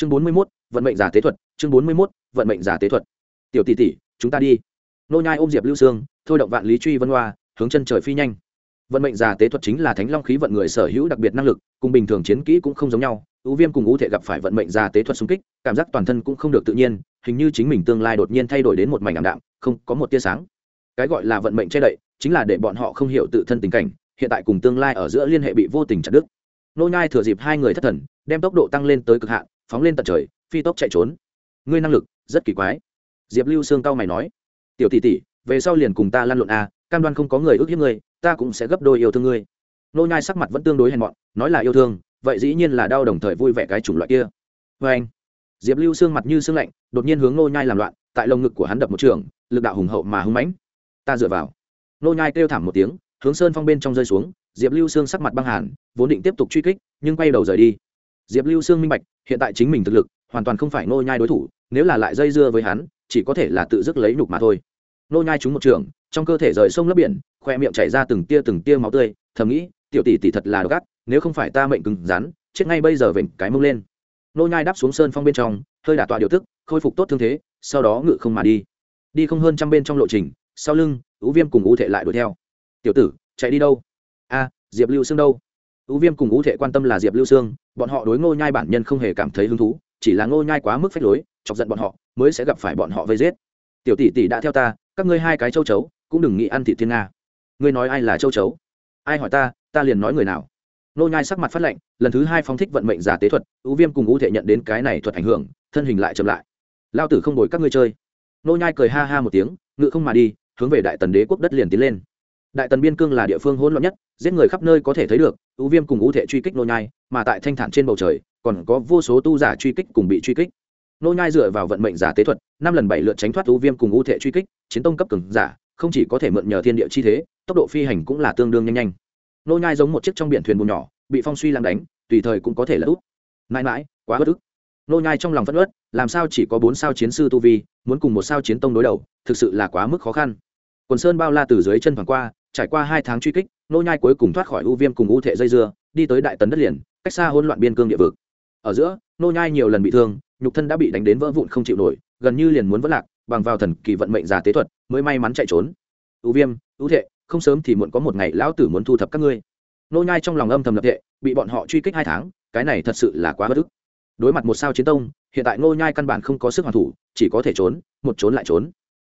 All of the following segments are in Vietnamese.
chương bốn mươi mốt, vận mệnh giả tế thuật, chương bốn mươi mốt, vận mệnh giả tế thuật. Tiểu tỷ tỷ, chúng ta đi. Nô nhai ôm diệp lưu sương, thôi động vạn lý truy vân hoa, hướng chân trời phi nhanh. Vận mệnh giả tế thuật chính là thánh long khí vận người sở hữu đặc biệt năng lực, cùng bình thường chiến kỹ cũng không giống nhau. Ưu viêm cùng ưu thể gặp phải vận mệnh giả tế thuật xung kích, cảm giác toàn thân cũng không được tự nhiên, hình như chính mình tương lai đột nhiên thay đổi đến một mảnh ảm đạm, không có một tia sáng. Cái gọi là vận mệnh che đậy, chính là để bọn họ không hiểu tự thân tình cảnh, hiện tại cùng tương lai ở giữa liên hệ bị vô tình chặt đứt. Nô nhai thừa dịp hai người thất thần, đem tốc độ tăng lên tới cực hạn phóng lên tận trời, phi tốc chạy trốn. Ngươi năng lực, rất kỳ quái. Diệp lưu sương cao mày nói, tiểu tỷ tỷ, về sau liền cùng ta lăn lộn à cam đoan không có người ước hiếp ngươi, ta cũng sẽ gấp đôi yêu thương ngươi. Nô nhai sắc mặt vẫn tương đối hèn mọn, nói là yêu thương, vậy dĩ nhiên là đau đồng thời vui vẻ cái chủng loại kia. Với anh, diệp lưu sương mặt như sương lạnh, đột nhiên hướng nô nhai làm loạn, tại lồng ngực của hắn đập một trường, lực đạo hùng hậu mà hung mãnh. Ta dựa vào. Nô nhai kêu thảm một tiếng, hướng sơn phong bên trong rơi xuống, diệp lưu sương sắc mặt băng hàn, vốn định tiếp tục truy kích, nhưng quay đầu rời đi diệp lưu sương minh bạch, hiện tại chính mình thực lực, hoàn toàn không phải nô nhai đối thủ, nếu là lại dây dưa với hắn, chỉ có thể là tự dứt lấy nhục mà thôi. Nô nhai trúng một trường, trong cơ thể rời sông lấp biển, khoe miệng chảy ra từng tia từng tia máu tươi, thầm nghĩ, tiểu tỷ tỷ thật là độc ác, nếu không phải ta mệnh cứng rắn, chết ngay bây giờ vểnh cái mông lên. Nô nhai đáp xuống sơn phong bên trong, hơi đả tọa điều tức, khôi phục tốt thương thế, sau đó ngự không mà đi. Đi không hơn trăm bên trong lộ trình, sau lưng, ú viêm cùng ú Thệ lại đuổi theo. Tiểu tử, chạy đi đâu? A, diệp lưu xương đâu? U viêm cùng U Thệ quan tâm là diệp lưu Sương, bọn họ đối ngô nhai bản nhân không hề cảm thấy hứng thú chỉ là ngô nhai quá mức phách lối chọc giận bọn họ mới sẽ gặp phải bọn họ vây giết. Tiểu tỷ tỷ đã theo ta các ngươi hai cái châu chấu cũng đừng nghĩ ăn thịt thiên nga. Ngươi nói ai là châu chấu? Ai hỏi ta ta liền nói người nào. Ngô nhai sắc mặt phát lệnh lần thứ hai phóng thích vận mệnh giả tế thuật U viêm cùng U Thệ nhận đến cái này thuật ảnh hưởng thân hình lại chậm lại. Lao tử không đổi các ngươi chơi. Ngô nhai cười ha ha một tiếng ngự không mà đi hướng về đại tần đế quốc đất liền tiến lên đại tần biên cương là địa phương hỗn loạn nhất, giết người khắp nơi có thể thấy được ưu viêm cùng ưu thể truy kích nô nhai, mà tại thanh thản trên bầu trời, còn có vô số tu giả truy kích cùng bị truy kích. Nô nhai dựa vào vận mệnh giả tế thuật, năm lần bảy lượt tránh thoát ưu viêm cùng ưu thể truy kích, chiến tông cấp cường giả, không chỉ có thể mượn nhờ thiên địa chi thế, tốc độ phi hành cũng là tương đương nhanh nhanh. Nô nhai giống một chiếc trong biển thuyền buồm nhỏ, bị phong suy làm đánh, tùy thời cũng có thể là út. Mãi mãi, quá bất ức. Nô nhai trong lòng phẫn uất, làm sao chỉ có bốn sao chiến sư tu vi, muốn cùng một sao chiến tông đối đầu, thực sự là quá mức khó khăn. Quần sơn bao la từ dưới chân thoảng qua trải qua hai tháng truy kích, nô nhai cuối cùng thoát khỏi u viêm cùng u thể dây dưa, đi tới đại tấn đất liền, cách xa hỗn loạn biên cương địa vực. Ở giữa, nô nhai nhiều lần bị thương, nhục thân đã bị đánh đến vỡ vụn không chịu nổi, gần như liền muốn vỡ lạc, bằng vào thần kỳ vận mệnh giả tế thuật, mới may mắn chạy trốn. U viêm u thể không sớm thì muộn có một ngày lão tử muốn thu thập các ngươi. Nô nhai trong lòng âm thầm lập thệ, bị bọn họ truy kích hai tháng, cái này thật sự là quá bất ức. Đối mặt một sao chiến tông, hiện tại nô nhai căn bản không có sức hoàn thủ, chỉ có thể trốn, một trốn lại trốn.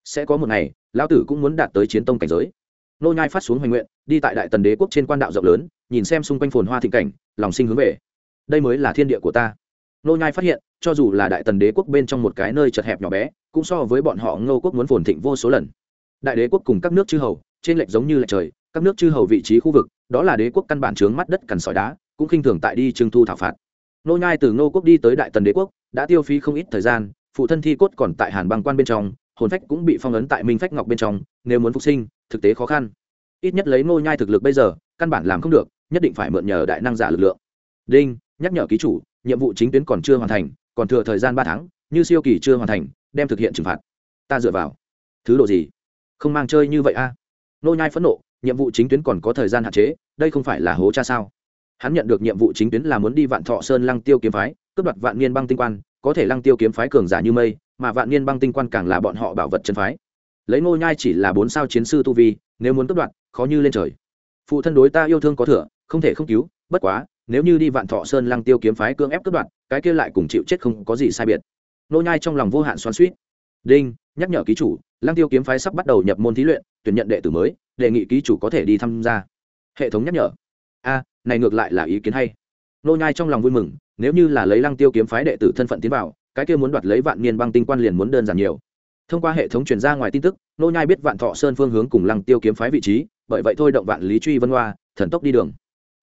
Sẽ có một ngày, lão tử cũng muốn đạt tới chiến tông cảnh giới nô nhai phát xuống hoành nguyện, đi tại đại tần đế quốc trên quan đạo rộng lớn, nhìn xem xung quanh phồn hoa thịnh cảnh, lòng sinh hướng về. Đây mới là thiên địa của ta. Nô nhai phát hiện, cho dù là đại tần đế quốc bên trong một cái nơi chật hẹp nhỏ bé, cũng so với bọn họ ngô quốc muốn phồn thịnh vô số lần. Đại đế quốc cùng các nước chư hầu, trên lệch giống như lệch trời, các nước chư hầu vị trí khu vực, đó là đế quốc căn bản trướng mắt đất cằn sỏi đá, cũng khinh thường tại đi trưng thu thảo phạt. Nô nhai từ ngô quốc đi tới đại tần đế quốc, đã tiêu phí không ít thời gian, phụ thân thi cốt còn tại hàn băng quan bên trong hồn phách cũng bị phong ấn tại minh phách ngọc bên trong, nếu muốn phục sinh, thực tế khó khăn. Ít nhất lấy nô nhai thực lực bây giờ, căn bản làm không được, nhất định phải mượn nhờ đại năng giả lực lượng. Đinh, nhắc nhở ký chủ, nhiệm vụ chính tuyến còn chưa hoàn thành, còn thừa thời gian ba tháng, như siêu kỳ chưa hoàn thành, đem thực hiện trừng phạt. Ta dựa vào. Thứ độ gì? Không mang chơi như vậy a. Nô nhai phẫn nộ, nhiệm vụ chính tuyến còn có thời gian hạn chế, đây không phải là hố cha sao? Hắn nhận được nhiệm vụ chính tuyến là muốn đi vạn thọ sơn lăng tiêu kiếm phái, cướp đoạt vạn niên băng tinh quan, có thể lăng tiêu kiếm phái cường giả như mây mà vạn niên băng tinh quan càng là bọn họ bảo vật chân phái. Lấy nô nhai chỉ là bốn sao chiến sư tu vi nếu muốn cướp đoạn, khó như lên trời. Phụ thân đối ta yêu thương có thừa không thể không cứu bất quá nếu như đi vạn thọ sơn lăng tiêu kiếm phái cưỡng ép cướp đoạn, cái kia lại cùng chịu chết không có gì sai biệt. Nô nhai trong lòng vô hạn xoắn xuýt. Đinh nhắc nhở ký chủ lăng tiêu kiếm phái sắp bắt đầu nhập môn thí luyện tuyển nhận đệ tử mới đề nghị ký chủ có thể đi tham gia. Hệ thống nhắc nhở. A này ngược lại là ý kiến hay. Nô nhai trong lòng vui mừng nếu như là lấy lăng tiêu kiếm phái đệ tử thân phận tiến vào cái kia muốn đoạt lấy vạn niên băng tinh quan liền muốn đơn giản nhiều. Thông qua hệ thống truyền ra ngoài tin tức, nô nhai biết vạn thọ sơn phương hướng cùng lăng tiêu kiếm phái vị trí, bởi vậy thôi động vạn lý truy vân hoa, thần tốc đi đường.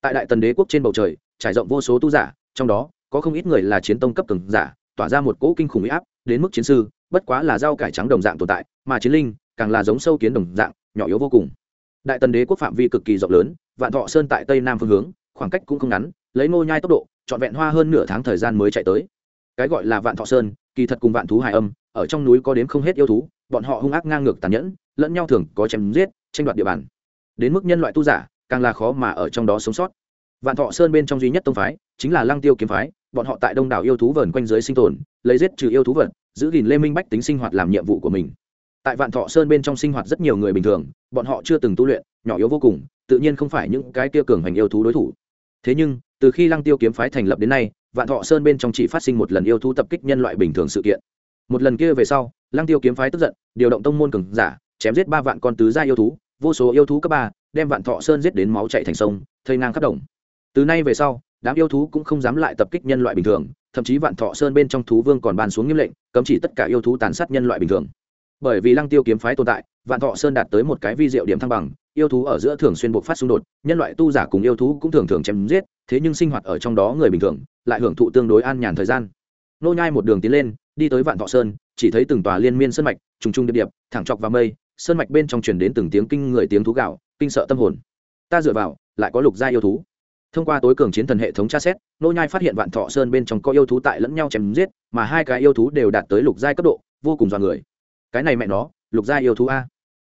Tại đại tần đế quốc trên bầu trời, trải rộng vô số tu giả, trong đó, có không ít người là chiến tông cấp cường giả, tỏa ra một cỗ kinh khủng uy áp, đến mức chiến sư, bất quá là rau cải trắng đồng dạng tồn tại, mà chiến linh, càng là giống sâu kiến đồng dạng, nhỏ yếu vô cùng. Đại tần đế quốc phạm vi cực kỳ rộng lớn, vạn thọ sơn tại tây nam phương hướng, khoảng cách cũng không ngắn, lấy Nô nhai tốc độ, trọn vẹn hoa hơn nửa tháng thời gian mới chạy tới cái gọi là vạn thọ sơn, kỳ thật cùng vạn thú hải âm, ở trong núi có đến không hết yêu thú, bọn họ hung ác ngang ngược tàn nhẫn, lẫn nhau thường có chém giết, tranh đoạt địa bàn. Đến mức nhân loại tu giả, càng là khó mà ở trong đó sống sót. Vạn thọ sơn bên trong duy nhất tông phái, chính là lăng tiêu kiếm phái, bọn họ tại đông đảo yêu thú vờn quanh dưới sinh tồn, lấy giết trừ yêu thú vật, giữ gìn lê minh bách tính sinh hoạt làm nhiệm vụ của mình. Tại vạn thọ sơn bên trong sinh hoạt rất nhiều người bình thường, bọn họ chưa từng tu luyện, nhỏ yếu vô cùng, tự nhiên không phải những cái kia cường hành yêu thú đối thủ. Thế nhưng, từ khi lăng tiêu kiếm phái thành lập đến nay vạn thọ sơn bên trong chỉ phát sinh một lần yêu thú tập kích nhân loại bình thường sự kiện. Một lần kia về sau, lăng tiêu kiếm phái tức giận, điều động tông môn cường giả, chém giết ba vạn con tứ gia yêu thú, vô số yêu thú cấp ba, đem vạn thọ sơn giết đến máu chạy thành sông, thây ngang khắp đồng. Từ nay về sau, đám yêu thú cũng không dám lại tập kích nhân loại bình thường, thậm chí vạn thọ sơn bên trong thú vương còn ban xuống nghiêm lệnh, cấm chỉ tất cả yêu thú tàn sát nhân loại bình thường. Bởi vì lăng tiêu kiếm phái tồn tại, vạn thọ sơn đạt tới một cái vi diệu điểm thăng bằng yêu thú ở giữa thường xuyên buộc phát xung đột, nhân loại tu giả cùng yêu thú cũng thường thường chém giết, thế nhưng sinh hoạt ở trong đó người bình thường, lại hưởng thụ tương đối an nhàn thời gian. Nô nhai một đường tiến lên, đi tới vạn thọ sơn, chỉ thấy từng tòa liên miên sơn mạch, trùng trùng điệp điệp, thẳng chọc vào mây, sơn mạch bên trong truyền đến từng tiếng kinh người tiếng thú gạo kinh sợ tâm hồn. Ta dựa vào, lại có lục gia yêu thú. Thông qua tối cường chiến thần hệ thống tra xét, nô nhai phát hiện vạn thọ sơn bên trong có yêu thú tại lẫn nhau chém giết, mà hai cái yêu thú đều đạt tới lục giai cấp độ, vô cùng dọa người. Cái này mẹ nó, lục giai yêu thú a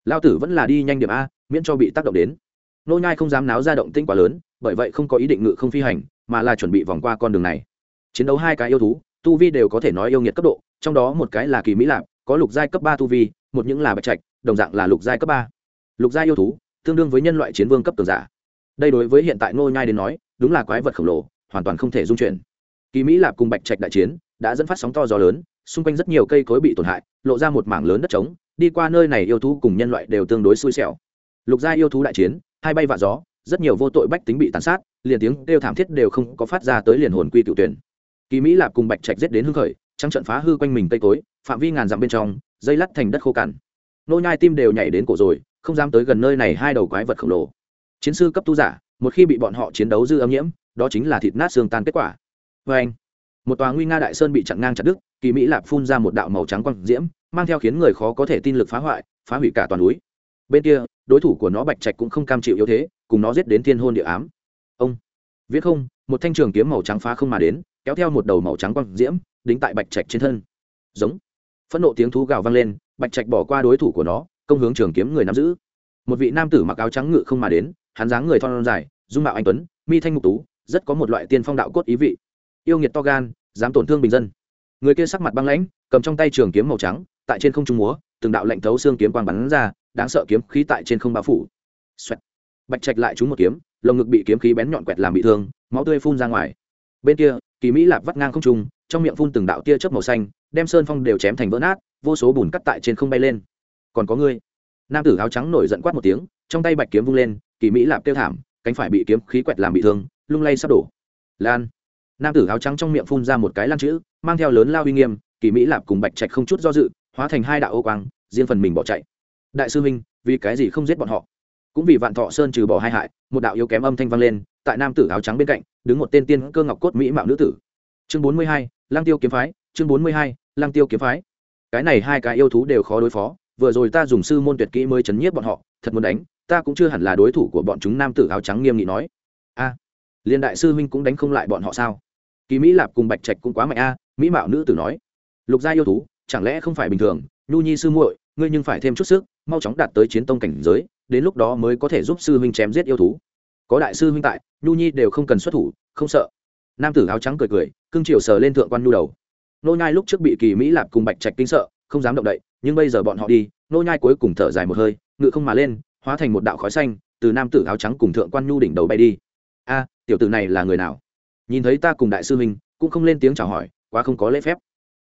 lao tử vẫn là đi nhanh điểm a, miễn cho bị tác động đến. Nô nhai không dám náo ra động tĩnh quá lớn, bởi vậy không có ý định ngự không phi hành, mà là chuẩn bị vòng qua con đường này. Chiến đấu hai cái yêu thú, tu vi đều có thể nói yêu nghiệt cấp độ, trong đó một cái là kỳ mỹ lạp, có lục giai cấp ba tu vi, một những là bạch trạch, đồng dạng là lục giai cấp ba. Lục giai yêu thú, tương đương với nhân loại chiến vương cấp tường giả. Đây đối với hiện tại nô nhai đến nói, đúng là quái vật khổng lồ, hoàn toàn không thể dung chuyển. Kỳ mỹ lạp cùng bạch trạch đại chiến, đã dẫn phát sóng to gió lớn, xung quanh rất nhiều cây cối bị tổn hại, lộ ra một mảng lớn đất trống đi qua nơi này yêu thú cùng nhân loại đều tương đối xui xẻo. Lục gia yêu thú đại chiến, hai bay vạ gió, rất nhiều vô tội bách tính bị tàn sát, liền tiếng kêu thảm thiết đều không có phát ra tới liền hồn quy cựu tuyển. Kỳ mỹ lạp cùng bạch trạch giết đến hưng khởi trăng trận phá hư quanh mình cây cối, phạm vi ngàn dặm bên trong, dây lắt thành đất khô cằn. Nô nhai tim đều nhảy đến cổ rồi, không dám tới gần nơi này hai đầu quái vật khổng lồ. Chiến sư cấp tu giả, một khi bị bọn họ chiến đấu dư âm nhiễm, đó chính là thịt nát xương tan kết quả. Vê anh một tòa nguy nga đại sơn bị chặn ngang chặt đứt, kỳ mỹ lạp phun ra một đạo màu trắng quang diễm mang theo khiến người khó có thể tin lực phá hoại, phá hủy cả toàn núi. Bên kia, đối thủ của nó bạch trạch cũng không cam chịu yếu thế, cùng nó giết đến thiên hôn địa ám. Ông, viết không, một thanh trường kiếm màu trắng phá không mà đến, kéo theo một đầu màu trắng quang diễm, đính tại bạch trạch trên thân. Giống. Phẫn nộ tiếng thú gào vang lên, bạch trạch bỏ qua đối thủ của nó, công hướng trường kiếm người nắm giữ. Một vị nam tử mặc áo trắng ngự không mà đến, hắn dáng người thon dài, dung mạo anh tuấn, mi thanh ngục tú, rất có một loại tiên phong đạo cốt ý vị. Yêu nghiệt to gan, dám tổn thương bình dân. Người kia sắc mặt băng lãnh, cầm trong tay trường kiếm màu trắng tại trên không trung múa, từng đạo lệnh thấu xương kiếm quang bắn ra, đáng sợ kiếm khí tại trên không bao phủ. Xoẹt. bạch trạch lại trúng một kiếm, lồng ngực bị kiếm khí bén nhọn quẹt làm bị thương, máu tươi phun ra ngoài. Bên kia, kỳ mỹ lạp vắt ngang không trung, trong miệng phun từng đạo tia chớp màu xanh, đem sơn phong đều chém thành vỡ nát, vô số bùn cắt tại trên không bay lên. Còn có ngươi. Nam tử áo trắng nổi giận quát một tiếng, trong tay bạch kiếm vung lên, kỳ mỹ lạp kêu thảm, cánh phải bị kiếm khí quẹt làm bị thương, lung lay sắp đổ. Lan. Nam tử áo trắng trong miệng phun ra một cái lan chữ, mang theo lớn lao uy nghiêm, kỳ mỹ lạp cùng bạch trạch không chút do dự hóa thành hai đạo ô quang, riêng phần mình bỏ chạy. Đại sư minh vì cái gì không giết bọn họ? Cũng vì vạn thọ sơn trừ bỏ hai hại, một đạo yếu kém âm thanh vang lên, tại nam tử áo trắng bên cạnh, đứng một tên tiên cơ ngọc cốt mỹ mạo nữ tử. Chương bốn mươi hai lang tiêu kiếm phái, chương bốn mươi hai lang tiêu kiếm phái. Cái này hai cái yêu thú đều khó đối phó, vừa rồi ta dùng sư môn tuyệt kỹ mới chấn nhiếp bọn họ, thật muốn đánh, ta cũng chưa hẳn là đối thủ của bọn chúng, nam tử áo trắng nghiêm nghị nói. A, liền đại sư huynh cũng đánh không lại bọn họ sao? Kỳ mỹ lạp cùng bạch trạch cũng quá mạnh a, mỹ mạo nữ tử nói. Lục gia yêu thú chẳng lẽ không phải bình thường, nhu nhi sư muội, ngươi nhưng phải thêm chút sức, mau chóng đạt tới chiến tông cảnh giới, đến lúc đó mới có thể giúp sư huynh chém giết yêu thú. Có đại sư huynh tại, nhu nhi đều không cần xuất thủ, không sợ. Nam tử áo trắng cười cười, cưng chiều sờ lên thượng quan nhu đầu. Nô nhai lúc trước bị kỳ mỹ lạp cùng bạch trạch kinh sợ, không dám động đậy, nhưng bây giờ bọn họ đi, nô nhai cuối cùng thở dài một hơi ngự không mà lên, hóa thành một đạo khói xanh, từ nam tử áo trắng cùng thượng quan nhu đỉnh đầu bay đi. A, tiểu tử này là người nào? Nhìn thấy ta cùng đại sư huynh, cũng không lên tiếng chào hỏi, quá không có lễ phép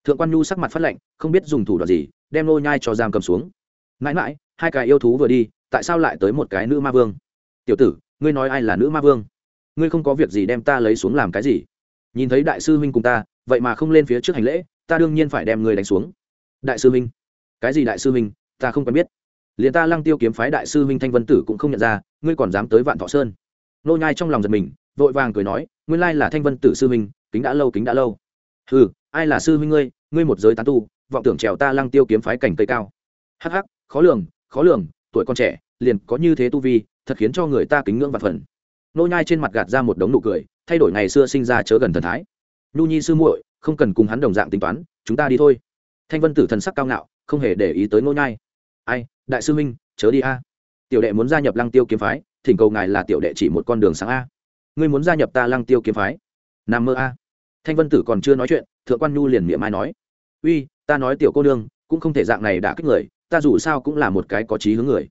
thượng quan nhu sắc mặt phát lạnh, không biết dùng thủ đoạn gì, đem nô nhai cho giam cầm xuống. Mãi mãi, hai cái yêu thú vừa đi, tại sao lại tới một cái nữ ma vương? Tiểu tử, ngươi nói ai là nữ ma vương? Ngươi không có việc gì đem ta lấy xuống làm cái gì? Nhìn thấy đại sư huynh cùng ta, vậy mà không lên phía trước hành lễ, ta đương nhiên phải đem ngươi đánh xuống. Đại sư huynh? Cái gì đại sư huynh? Ta không quen biết. Liền ta lăng tiêu kiếm phái đại sư huynh thanh vân tử cũng không nhận ra, ngươi còn dám tới vạn thọ sơn. Nô nhai trong lòng giật mình, vội vàng cười nói, nguyên lai là thanh vân tử sư huynh, kính đã lâu, kính đã lâu. Ừ ai là sư huynh ngươi ngươi một giới tán tu, vọng tưởng trèo ta lăng tiêu kiếm phái cảnh cây cao. Hắc hắc, khó lường khó lường, tuổi con trẻ, liền có như thế tu vi, thật khiến cho người ta kính ngưỡng và phần. Nô nhai trên mặt gạt ra một đống nụ cười, thay đổi ngày xưa sinh ra chớ gần thần thái. Nhu nhi sư muội, không cần cùng hắn đồng dạng tính toán, chúng ta đi thôi. Thanh vân tử thần sắc cao ngạo, không hề để ý tới nô nhai. Ai, đại sư minh chớ đi a. Tiểu đệ muốn gia nhập lăng tiêu kiếm phái, thỉnh cầu ngài là tiểu đệ chỉ một con đường sáng a. Ngươi muốn gia nhập ta lăng tiêu kiếm phái? Nam mơ a. Thanh vân tử còn chưa nói chuyện thượng quan nhu liền miệng mai nói, uy, ta nói tiểu cô nương, cũng không thể dạng này đã kích người, ta dù sao cũng là một cái có trí hướng người.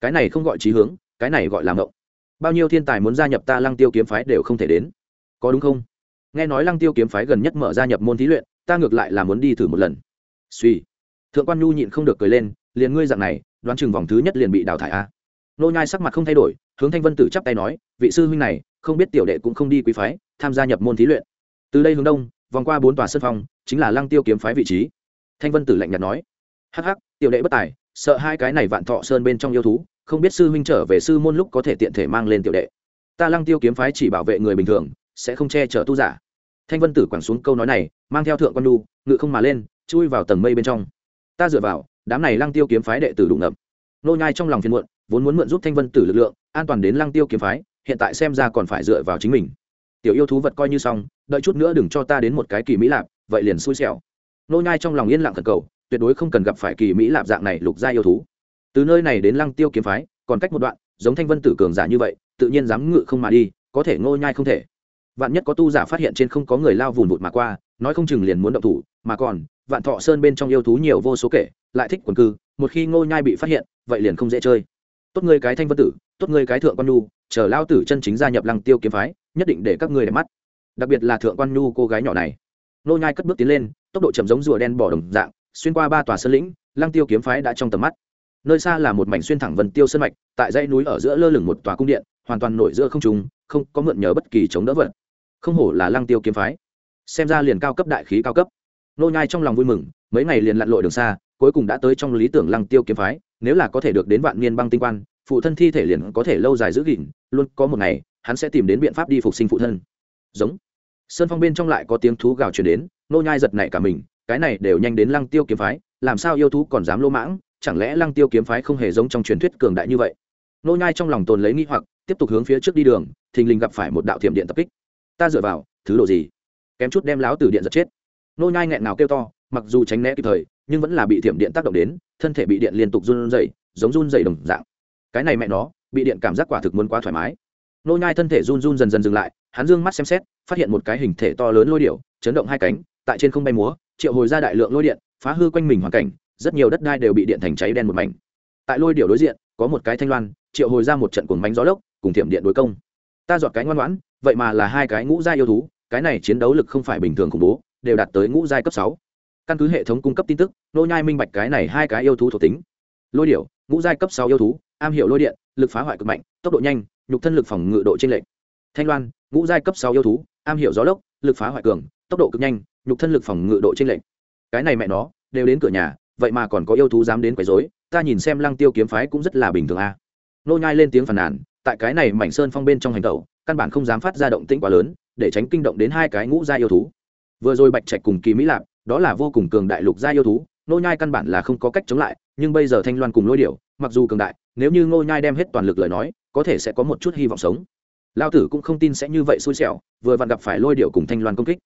Cái này không gọi trí hướng, cái này gọi là ngộng. Bao nhiêu thiên tài muốn gia nhập ta lăng tiêu kiếm phái đều không thể đến. Có đúng không? Nghe nói lăng tiêu kiếm phái gần nhất mở gia nhập môn thí luyện, ta ngược lại là muốn đi thử một lần. Suy. Thượng quan nhu nhịn không được cười lên, liền ngươi dạng này, đoán chừng vòng thứ nhất liền bị đào thải a. Nô nhai sắc mặt không thay đổi, hướng thanh vân tử chắp tay nói, vị sư huynh này, không biết tiểu đệ cũng không đi quý phái, tham gia nhập môn thí luyện. Từ đây hướng đông vòng qua bốn tòa sân phong, chính là lăng tiêu kiếm phái vị trí. Thanh vân tử lạnh nhạt nói, hắc hắc, tiểu đệ bất tài, sợ hai cái này vạn thọ sơn bên trong yêu thú, không biết sư huynh trở về sư môn lúc có thể tiện thể mang lên tiểu đệ. Ta lăng tiêu kiếm phái chỉ bảo vệ người bình thường, sẽ không che chở tu giả. Thanh vân tử quẳng xuống câu nói này, mang theo thượng quan đu ngự không mà lên, chui vào tầng mây bên trong. Ta dựa vào, đám này lăng tiêu kiếm phái đệ tử đủ ngập. Nô nhai trong lòng phiền muộn, vốn muốn mượn giúp thanh vân tử lực lượng, an toàn đến lăng tiêu kiếm phái, hiện tại xem ra còn phải dựa vào chính mình tiểu yêu thú vật coi như xong, đợi chút nữa đừng cho ta đến một cái kỳ mỹ lạp, vậy liền xui xẻo. Nô nhai trong lòng yên lặng thần cầu, tuyệt đối không cần gặp phải kỳ mỹ lạp dạng này lục gia yêu thú. Từ nơi này đến lăng tiêu kiếm phái, còn cách một đoạn, giống thanh vân tử cường giả như vậy, tự nhiên dám ngự không mà đi, có thể ngô nhai không thể. Vạn nhất có tu giả phát hiện trên không có người lao vùn vụt mà qua, nói không chừng liền muốn động thủ, mà còn, vạn thọ sơn bên trong yêu thú nhiều vô số kể, lại thích quần cư, một khi ngô nhai bị phát hiện, vậy liền không dễ chơi. Tốt ngươi cái thanh vân tử tốt ngươi cái thượng quan nhu, chờ lao tử chân chính gia nhập lăng tiêu kiếm phái, nhất định để các ngươi đẹp mắt. Đặc biệt là thượng quan nhu cô gái nhỏ này. Nô nhai cất bước tiến lên, tốc độ chậm giống rùa đen bỏ đồng dạng, xuyên qua ba tòa sơn lĩnh, lăng tiêu kiếm phái đã trong tầm mắt. Nơi xa là một mảnh xuyên thẳng vân tiêu sơn mạch, tại dãy núi ở giữa lơ lửng một tòa cung điện, hoàn toàn nổi giữa không trung, không có mượn nhờ bất kỳ chống đỡ vật. Không hổ là lăng tiêu kiếm phái. Xem ra liền cao cấp đại khí cao cấp. Nô nhai trong lòng vui mừng, mấy ngày liền lặn lội đường xa, cuối cùng đã tới trong lý tưởng lăng tiêu kiếm phái, nếu là có thể được đến vạn niên băng tinh quan phụ thân thi thể liền có thể lâu dài giữ gìn, luôn có một ngày, hắn sẽ tìm đến biện pháp đi phục sinh phụ thân. Giống. Sơn phong bên trong lại có tiếng thú gào truyền đến, nô nhai giật nảy cả mình, cái này đều nhanh đến lăng tiêu kiếm phái, làm sao yêu thú còn dám lô mãng, chẳng lẽ lăng tiêu kiếm phái không hề giống trong truyền thuyết cường đại như vậy? Nô nhai trong lòng tồn lấy nghi hoặc, tiếp tục hướng phía trước đi đường, thình lình gặp phải một đạo thiểm điện tập kích. Ta dựa vào, thứ độ gì? Kém chút đem láo từ điện giật chết. Nô nhai nghẹn nào kêu to, mặc dù tránh né kịp thời, nhưng vẫn là bị thiểm điện tác động đến, thân thể bị điện liên tục run rẩy, giống run rẩy đồng dạng cái này mẹ nó, bị điện cảm giác quả thực muốn quá thoải mái. Nô nhai thân thể run run dần dần dừng lại, hắn dương mắt xem xét, phát hiện một cái hình thể to lớn lôi điểu, chấn động hai cánh, tại trên không bay múa, triệu hồi ra đại lượng lôi điện, phá hư quanh mình hoàn cảnh, rất nhiều đất đai đều bị điện thành cháy đen một mảnh. Tại lôi điểu đối diện, có một cái thanh loan, triệu hồi ra một trận cuồng bánh gió lốc, cùng thiểm điện đối công. Ta dọn cái ngoan ngoãn, vậy mà là hai cái ngũ giai yêu thú, cái này chiến đấu lực không phải bình thường khủng bố, đều đạt tới ngũ giai cấp sáu. Căn cứ hệ thống cung cấp tin tức, nô nhai minh bạch cái này hai cái yêu thú thuộc tính. Lôi điểu, ngũ giai cấp sáu yêu thú am hiểu lôi điện, lực phá hoại cực mạnh, tốc độ nhanh, nhục thân lực phòng ngự độ trên lệnh thanh loan, ngũ giai cấp sáu yêu thú, am hiểu gió lốc, lực phá hoại cường, tốc độ cực nhanh, nhục thân lực phòng ngự độ trên lệnh cái này mẹ nó, đều đến cửa nhà, vậy mà còn có yêu thú dám đến quấy rối, ta nhìn xem lăng tiêu kiếm phái cũng rất là bình thường a. Nô nhai lên tiếng phàn nàn, tại cái này mảnh sơn phong bên trong hành tẩu, căn bản không dám phát ra động tĩnh quá lớn, để tránh kinh động đến hai cái ngũ gia yêu thú. Vừa rồi bạch trạch cùng kỳ mỹ lạp, đó là vô cùng cường đại lục gia yêu thú, nô nhai căn bản là không có cách chống lại, nhưng bây giờ thanh loan cùng lôi điểu, mặc dù cường đại nếu như ngô nhai đem hết toàn lực lời nói, có thể sẽ có một chút hy vọng sống. Lao tử cũng không tin sẽ như vậy xui xẻo, vừa vặn gặp phải lôi điểu cùng thanh loan công kích.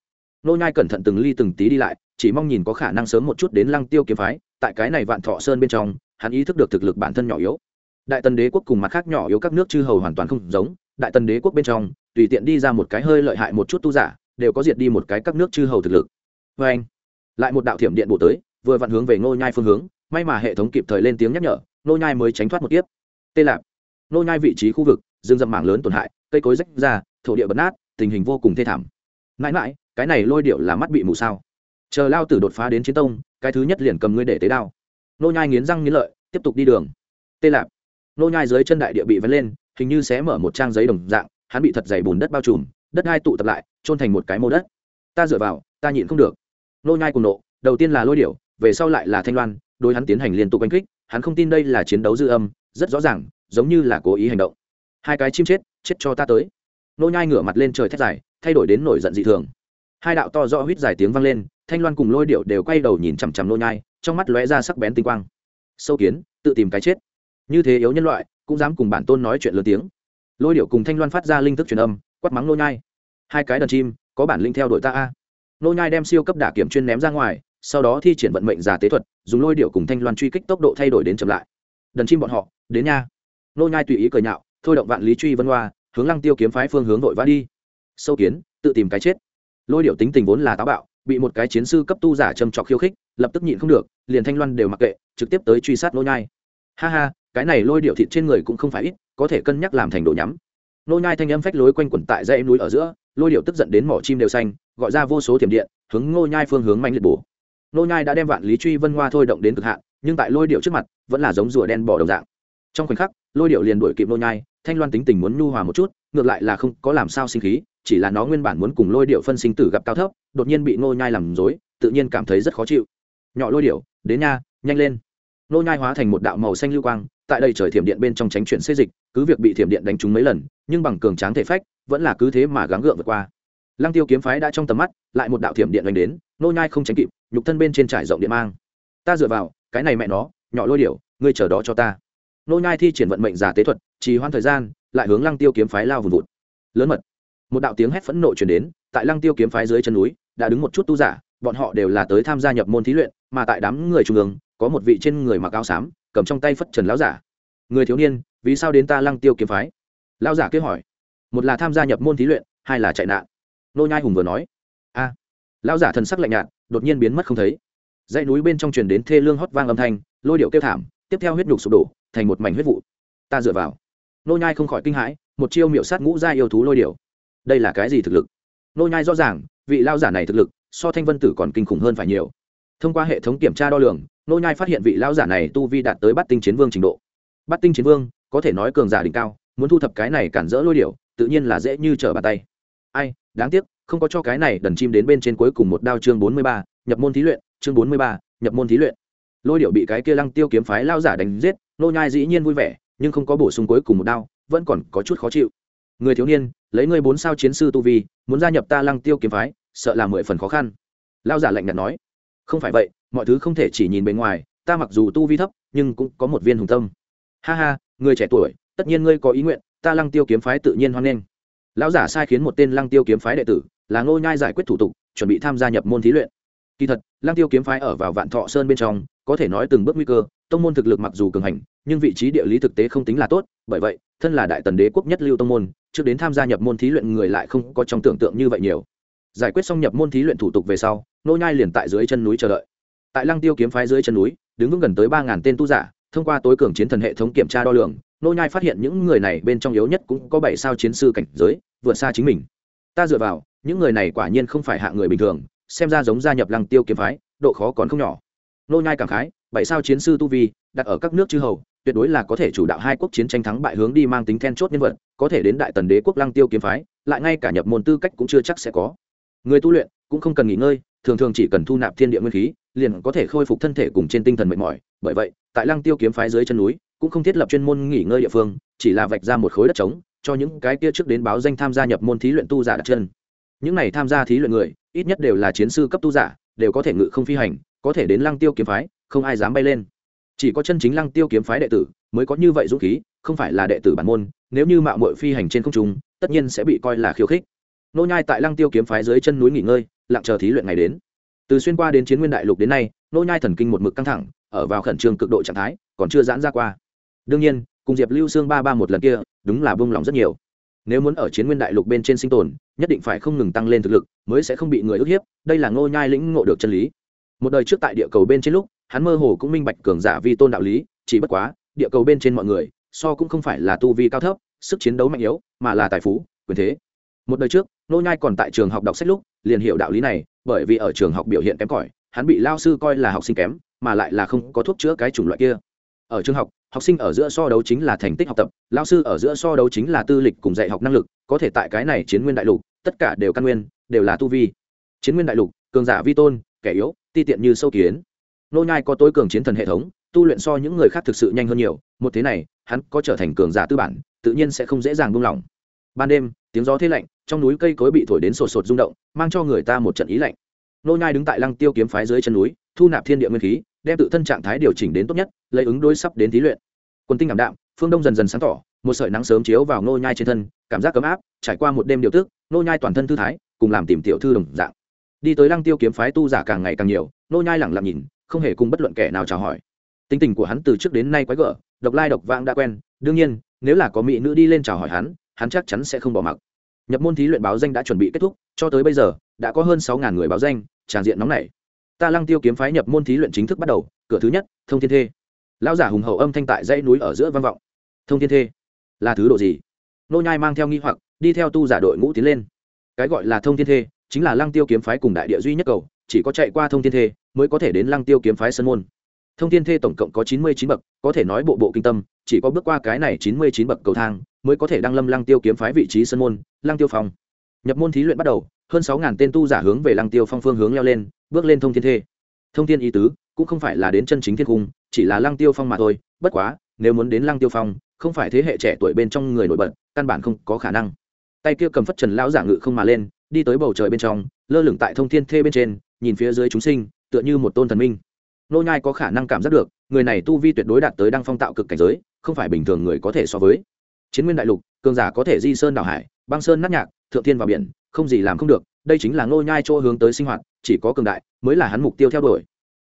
Ngô nhai cẩn thận từng ly từng tí đi lại, chỉ mong nhìn có khả năng sớm một chút đến lăng tiêu kiếm phái, tại cái này vạn thọ sơn bên trong, hắn ý thức được thực lực bản thân nhỏ yếu. Đại tần đế quốc cùng mặt khác nhỏ yếu các nước chư hầu hoàn toàn không giống, đại tần đế quốc bên trong, tùy tiện đi ra một cái hơi lợi hại một chút tu giả, đều có diệt đi một cái các nước chư hầu thực lực. Vê anh lại một đạo thiểm điện bổ tới, vừa vặn hướng về ngô nhai phương hướng, may mà hệ thống kịp thời lên tiếng nhắc nhở Nô nhai mới tránh thoát một tiếp tê lạp. Nô nhai vị trí khu vực dương dâm mảng lớn tổn hại, cây cối rách ra, thổ địa bật nát, tình hình vô cùng thê thảm. Mãi mãi, cái này lôi điệu là mắt bị mù sao? Chờ lao tử đột phá đến chiến tông, cái thứ nhất liền cầm ngươi để tế đao. Nô nhai nghiến răng nghiến lợi, tiếp tục đi đường. Tê lạp. Nô nhai dưới chân đại địa bị vén lên, hình như xé mở một trang giấy đồng dạng, hắn bị thật dày bùn đất bao trùm, đất hai tụ tập lại trôn thành một cái mô đất. Ta dựa vào, ta nhịn không được. Nô nhai cùng nộ, đầu tiên là lôi điểu về sau lại là thanh loan đối hắn tiến hành liên tục đánh kích, hắn không tin đây là chiến đấu dư âm, rất rõ ràng, giống như là cố ý hành động. Hai cái chim chết chết cho ta tới. Nô nhai ngửa mặt lên trời thét dài, thay đổi đến nổi giận dị thường. Hai đạo to rõ huýt dài tiếng vang lên, thanh loan cùng lôi điệu đều quay đầu nhìn chằm chằm nô nhai, trong mắt lóe ra sắc bén tinh quang. Sâu kiến, tự tìm cái chết. Như thế yếu nhân loại, cũng dám cùng bản tôn nói chuyện lớn tiếng. Lôi điệu cùng thanh loan phát ra linh thức truyền âm, quát mắng nô nhai. Hai cái đàn chim, có bản linh theo đội ta a. Nô nhai đem siêu cấp đả kiểm chuyên ném ra ngoài sau đó thi triển vận mệnh giả tế thuật, dùng lôi điệu cùng thanh loan truy kích tốc độ thay đổi đến chậm lại. Đần chim bọn họ, đến nha. Nô nhai tùy ý cười nhạo, thôi động vạn lý truy vân hoa, hướng lăng tiêu kiếm phái phương hướng vội vã đi. Sâu kiến, tự tìm cái chết. Lôi điệu tính tình vốn là táo bạo, bị một cái chiến sư cấp tu giả châm trọc khiêu khích, lập tức nhịn không được, liền thanh loan đều mặc kệ, trực tiếp tới truy sát nô nhai. Ha ha, cái này lôi điệu thịt trên người cũng không phải ít, có thể cân nhắc làm thành đồ nhắm. Nô nhai thanh âm phách lối quanh quẩn tại dãy núi ở giữa, lôi điệu tức giận đến mỏ chim đều xanh, gọi ra vô số thiểm điện, hướng nô nhai phương hướng mạnh liệt bổ nô nhai đã đem vạn lý truy vân hoa thôi động đến cực hạn, nhưng tại lôi điệu trước mặt, vẫn là giống rùa đen bò đồng dạng. Trong khoảnh khắc, lôi điệu liền đuổi kịp nô nhai, thanh loan tính tình muốn nhu hòa một chút, ngược lại là không có làm sao sinh khí, chỉ là nó nguyên bản muốn cùng lôi điệu phân sinh tử gặp cao thấp, đột nhiên bị nô nhai làm dối tự nhiên cảm thấy rất khó chịu. Nhỏ lôi điệu, đến nha, nhanh lên. Nô nhai hóa thành một đạo màu xanh lưu quang, tại đây trời thiểm điện bên trong tránh chuyện xê dịch, cứ việc bị thiểm điện đánh trúng mấy lần, nhưng bằng cường tráng thể phách, vẫn là cứ thế mà gắng gượng vượt qua. Lăng tiêu kiếm phái đã trong tầm mắt, lại một đạo thiểm điện đánh đến, nô nhai không tránh kịp nhục thân bên trên trải rộng điện mang. Ta dựa vào, cái này mẹ nó, nhỏ lôi điểu, ngươi chờ đó cho ta. Nô nhai thi triển vận mệnh giả tế thuật, trì hoãn thời gian, lại hướng lăng tiêu kiếm phái lao vùn vụt. Lớn mật. Một đạo tiếng hét phẫn nộ truyền đến, tại lăng tiêu kiếm phái dưới chân núi, đã đứng một chút tu giả, bọn họ đều là tới tham gia nhập môn thí luyện, mà tại đám người trung ương, có một vị trên người mặc áo xám, cầm trong tay phất trần lão giả. Người thiếu niên, vì sao đến ta lăng tiêu kiếm phái? Lão giả kia hỏi. Một là tham gia nhập môn thí luyện, hai là chạy nạn. Nô nhai hùng vừa nói. A. Lão giả thần sắc lạnh nhạt đột nhiên biến mất không thấy. Dãy núi bên trong truyền đến thê lương hót vang âm thanh, lôi điệu kêu thảm, tiếp theo huyết nhục sụp đổ, thành một mảnh huyết vụ. Ta dựa vào. Nô nhai không khỏi kinh hãi, một chiêu miểu sát ngũ gia yêu thú lôi điệu. Đây là cái gì thực lực? Nô nhai rõ ràng, vị lão giả này thực lực, so thanh vân tử còn kinh khủng hơn phải nhiều. Thông qua hệ thống kiểm tra đo lường, nô nhai phát hiện vị lão giả này tu vi đạt tới bát tinh chiến vương trình độ. Bát tinh chiến vương, có thể nói cường giả đỉnh cao, muốn thu thập cái này cản rỡ lôi điệu, tự nhiên là dễ như trở bàn tay. Ai đáng tiếc, không có cho cái này đần chim đến bên trên cuối cùng một đao chương bốn mươi ba, nhập môn thí luyện, chương bốn mươi ba, nhập môn thí luyện. Lôi điệu bị cái kia lăng tiêu kiếm phái lao giả đánh giết, nô nhai dĩ nhiên vui vẻ, nhưng không có bổ sung cuối cùng một đao, vẫn còn có chút khó chịu. Người thiếu niên, lấy ngươi bốn sao chiến sư tu vi, muốn gia nhập ta lăng tiêu kiếm phái, sợ là mười phần khó khăn. Lao giả lạnh nhạt nói, không phải vậy, mọi thứ không thể chỉ nhìn bề ngoài, ta mặc dù tu vi thấp, nhưng cũng có một viên hùng tâm. Ha ha, người trẻ tuổi, tất nhiên ngươi có ý nguyện, ta lăng tiêu kiếm phái tự nhiên hoan nghênh lão giả sai khiến một tên lăng tiêu kiếm phái đệ tử, là ngô nhai giải quyết thủ tục, chuẩn bị tham gia nhập môn thí luyện. Kỳ thật, lăng tiêu kiếm phái ở vào vạn thọ sơn bên trong, có thể nói từng bước nguy cơ, tông môn thực lực mặc dù cường hành, nhưng vị trí địa lý thực tế không tính là tốt, bởi vậy, thân là đại tần đế quốc nhất lưu tông môn, trước đến tham gia nhập môn thí luyện người lại không có trong tưởng tượng như vậy nhiều. Giải quyết xong nhập môn thí luyện thủ tục về sau nô nhai liền tại dưới chân núi chờ đợi. Tại lăng tiêu kiếm phái dưới chân núi, đứng vững gần tới ba ngàn tên tu giả thông qua tối cường chiến thần hệ thống kiểm tra đo lường, nô nhai phát hiện những người này bên trong yếu nhất cũng có bảy sao chiến sư cảnh giới, vượt xa chính mình. Ta dựa vào, những người này quả nhiên không phải hạng người bình thường, xem ra giống gia nhập lăng tiêu kiếm phái, độ khó còn không nhỏ. Nô nhai cảm khái, bảy sao chiến sư tu vi, đặt ở các nước chư hầu, tuyệt đối là có thể chủ đạo hai quốc chiến tranh thắng bại hướng đi mang tính then chốt nhân vật, có thể đến đại tần đế quốc lăng tiêu kiếm phái, lại ngay cả nhập môn tư cách cũng chưa chắc sẽ có. Người tu luyện cũng không cần nghỉ ngơi, thường thường chỉ cần thu nạp thiên địa nguyên khí liền có thể khôi phục thân thể cùng trên tinh thần mệt mỏi. Bởi vậy, tại lăng tiêu kiếm phái dưới chân núi, cũng không thiết lập chuyên môn nghỉ ngơi địa phương, chỉ là vạch ra một khối đất trống, cho những cái kia trước đến báo danh tham gia nhập môn thí luyện tu giả đặt chân. Những này tham gia thí luyện người, ít nhất đều là chiến sư cấp tu giả, đều có thể ngự không phi hành, có thể đến lăng tiêu kiếm phái, không ai dám bay lên. Chỉ có chân chính lăng tiêu kiếm phái đệ tử mới có như vậy dũng khí, không phải là đệ tử bản môn, nếu như mạo muội phi hành trên không trung, tất nhiên sẽ bị coi là khiêu khích. Nô nhai tại lăng tiêu kiếm phái dưới chân núi nghỉ ngơi, lặng chờ thí luyện ngày đến từ xuyên qua đến chiến nguyên đại lục đến nay, nô nhai thần kinh một mực căng thẳng, ở vào khẩn trương cực độ trạng thái, còn chưa giãn ra qua. Đương nhiên, cùng diệp lưu xương ba ba một lần kia, đúng là buông lòng rất nhiều. Nếu muốn ở chiến nguyên đại lục bên trên sinh tồn, nhất định phải không ngừng tăng lên thực lực, mới sẽ không bị người ức hiếp, đây là ngô nhai lĩnh ngộ được chân lý. Một đời trước tại địa cầu bên trên lúc, hắn mơ hồ cũng minh bạch cường giả vi tôn đạo lý, chỉ bất quá, địa cầu bên trên mọi người, so cũng không phải là tu vi cao thấp, sức chiến đấu mạnh yếu, mà là tài phú, quyền thế. Một đời trước, nô nhai còn tại trường học đọc sách lúc liền hiểu đạo lý này, bởi vì ở trường học biểu hiện kém cỏi, hắn bị lao sư coi là học sinh kém, mà lại là không có thuốc chữa cái chủng loại kia. Ở trường học học sinh ở giữa so đấu chính là thành tích học tập, lao sư ở giữa so đấu chính là tư lịch cùng dạy học năng lực, có thể tại cái này chiến nguyên đại lục, tất cả đều căn nguyên, đều là tu vi. Chiến nguyên đại lục, cường giả vi tôn, kẻ yếu, ti tiện như sâu kiến. Nô nhai có tối cường chiến thần hệ thống, tu luyện so những người khác thực sự nhanh hơn nhiều, một thế này, hắn có trở thành cường giả tư bản, tự nhiên sẽ không dễ dàng buông lỏng ban đêm, tiếng gió thế lạnh, trong núi cây cối bị thổi đến sột sột rung động, mang cho người ta một trận ý lạnh. Nô nhai đứng tại lăng tiêu kiếm phái dưới chân núi, thu nạp thiên địa nguyên khí, đem tự thân trạng thái điều chỉnh đến tốt nhất, lấy ứng đối sắp đến thí luyện. Quân tinh cảm đạm, phương đông dần dần sáng tỏ, một sợi nắng sớm chiếu vào nô nhai trên thân, cảm giác cấm áp, trải qua một đêm điều tức, nô nhai toàn thân thư thái, cùng làm tìm tiểu thư đồng dạng. Đi tới lăng tiêu kiếm phái tu giả càng ngày càng nhiều, nô nhai lẳng lặng nhìn, không hề cùng bất luận kẻ nào chào hỏi. Tính tình của hắn từ trước đến nay quái gở, độc lai độc vãng đã quen, đương nhiên, nếu là có mỹ nữ đi lên chào hỏi hắn hắn chắc chắn sẽ không bỏ mặc. Nhập môn thí luyện báo danh đã chuẩn bị kết thúc, cho tới bây giờ, đã có hơn sáu ngàn người báo danh tràng diện nóng nảy. Ta lăng tiêu kiếm phái nhập môn thí luyện chính thức bắt đầu, cửa thứ nhất, thông thiên thê. Lão giả hùng hậu âm thanh tại dãy núi ở giữa vang vọng. Thông thiên thê, là thứ độ gì? Nô nhai mang theo nghi hoặc, đi theo tu giả đội ngũ tiến lên. Cái gọi là thông thiên thê, chính là lăng tiêu kiếm phái cùng đại địa duy nhất cầu, chỉ có chạy qua thông thiên thê, mới có thể đến lăng tiêu kiếm phái sân môn. Thông thiên thê tổng cộng có chín mươi chín bậc, có thể nói bộ bộ kinh tâm, chỉ có bước qua cái này chín mươi chín bậc cầu thang mới có thể đăng lâm lăng tiêu kiếm phái vị trí sân môn, lăng tiêu phong. Nhập môn thí luyện bắt đầu, hơn sáu ngàn tên tu giả hướng về lăng tiêu phong phương hướng leo lên, bước lên thông thiên thê. Thông thiên ý tứ cũng không phải là đến chân chính thiên cung, chỉ là lăng tiêu phong mà thôi, bất quá, nếu muốn đến lăng tiêu phong, không phải thế hệ trẻ tuổi bên trong người nổi bật, căn bản không có khả năng. Tay kia cầm phất trần lão giả ngự không mà lên, đi tới bầu trời bên trong, lơ lửng tại thông thiên thê bên trên, nhìn phía dưới chúng sinh, tựa như một tôn thần minh. Nô nhai có khả năng cảm giác được, người này tu vi tuyệt đối đạt tới đăng phong tạo cực cảnh giới, không phải bình thường người có thể so với chiến nguyên đại lục, cường giả có thể di sơn đảo hải, băng sơn nát nhạc, thượng thiên vào biển, không gì làm không được, đây chính là nô nhai chỗ hướng tới sinh hoạt, chỉ có cường đại mới là hắn mục tiêu theo đuổi.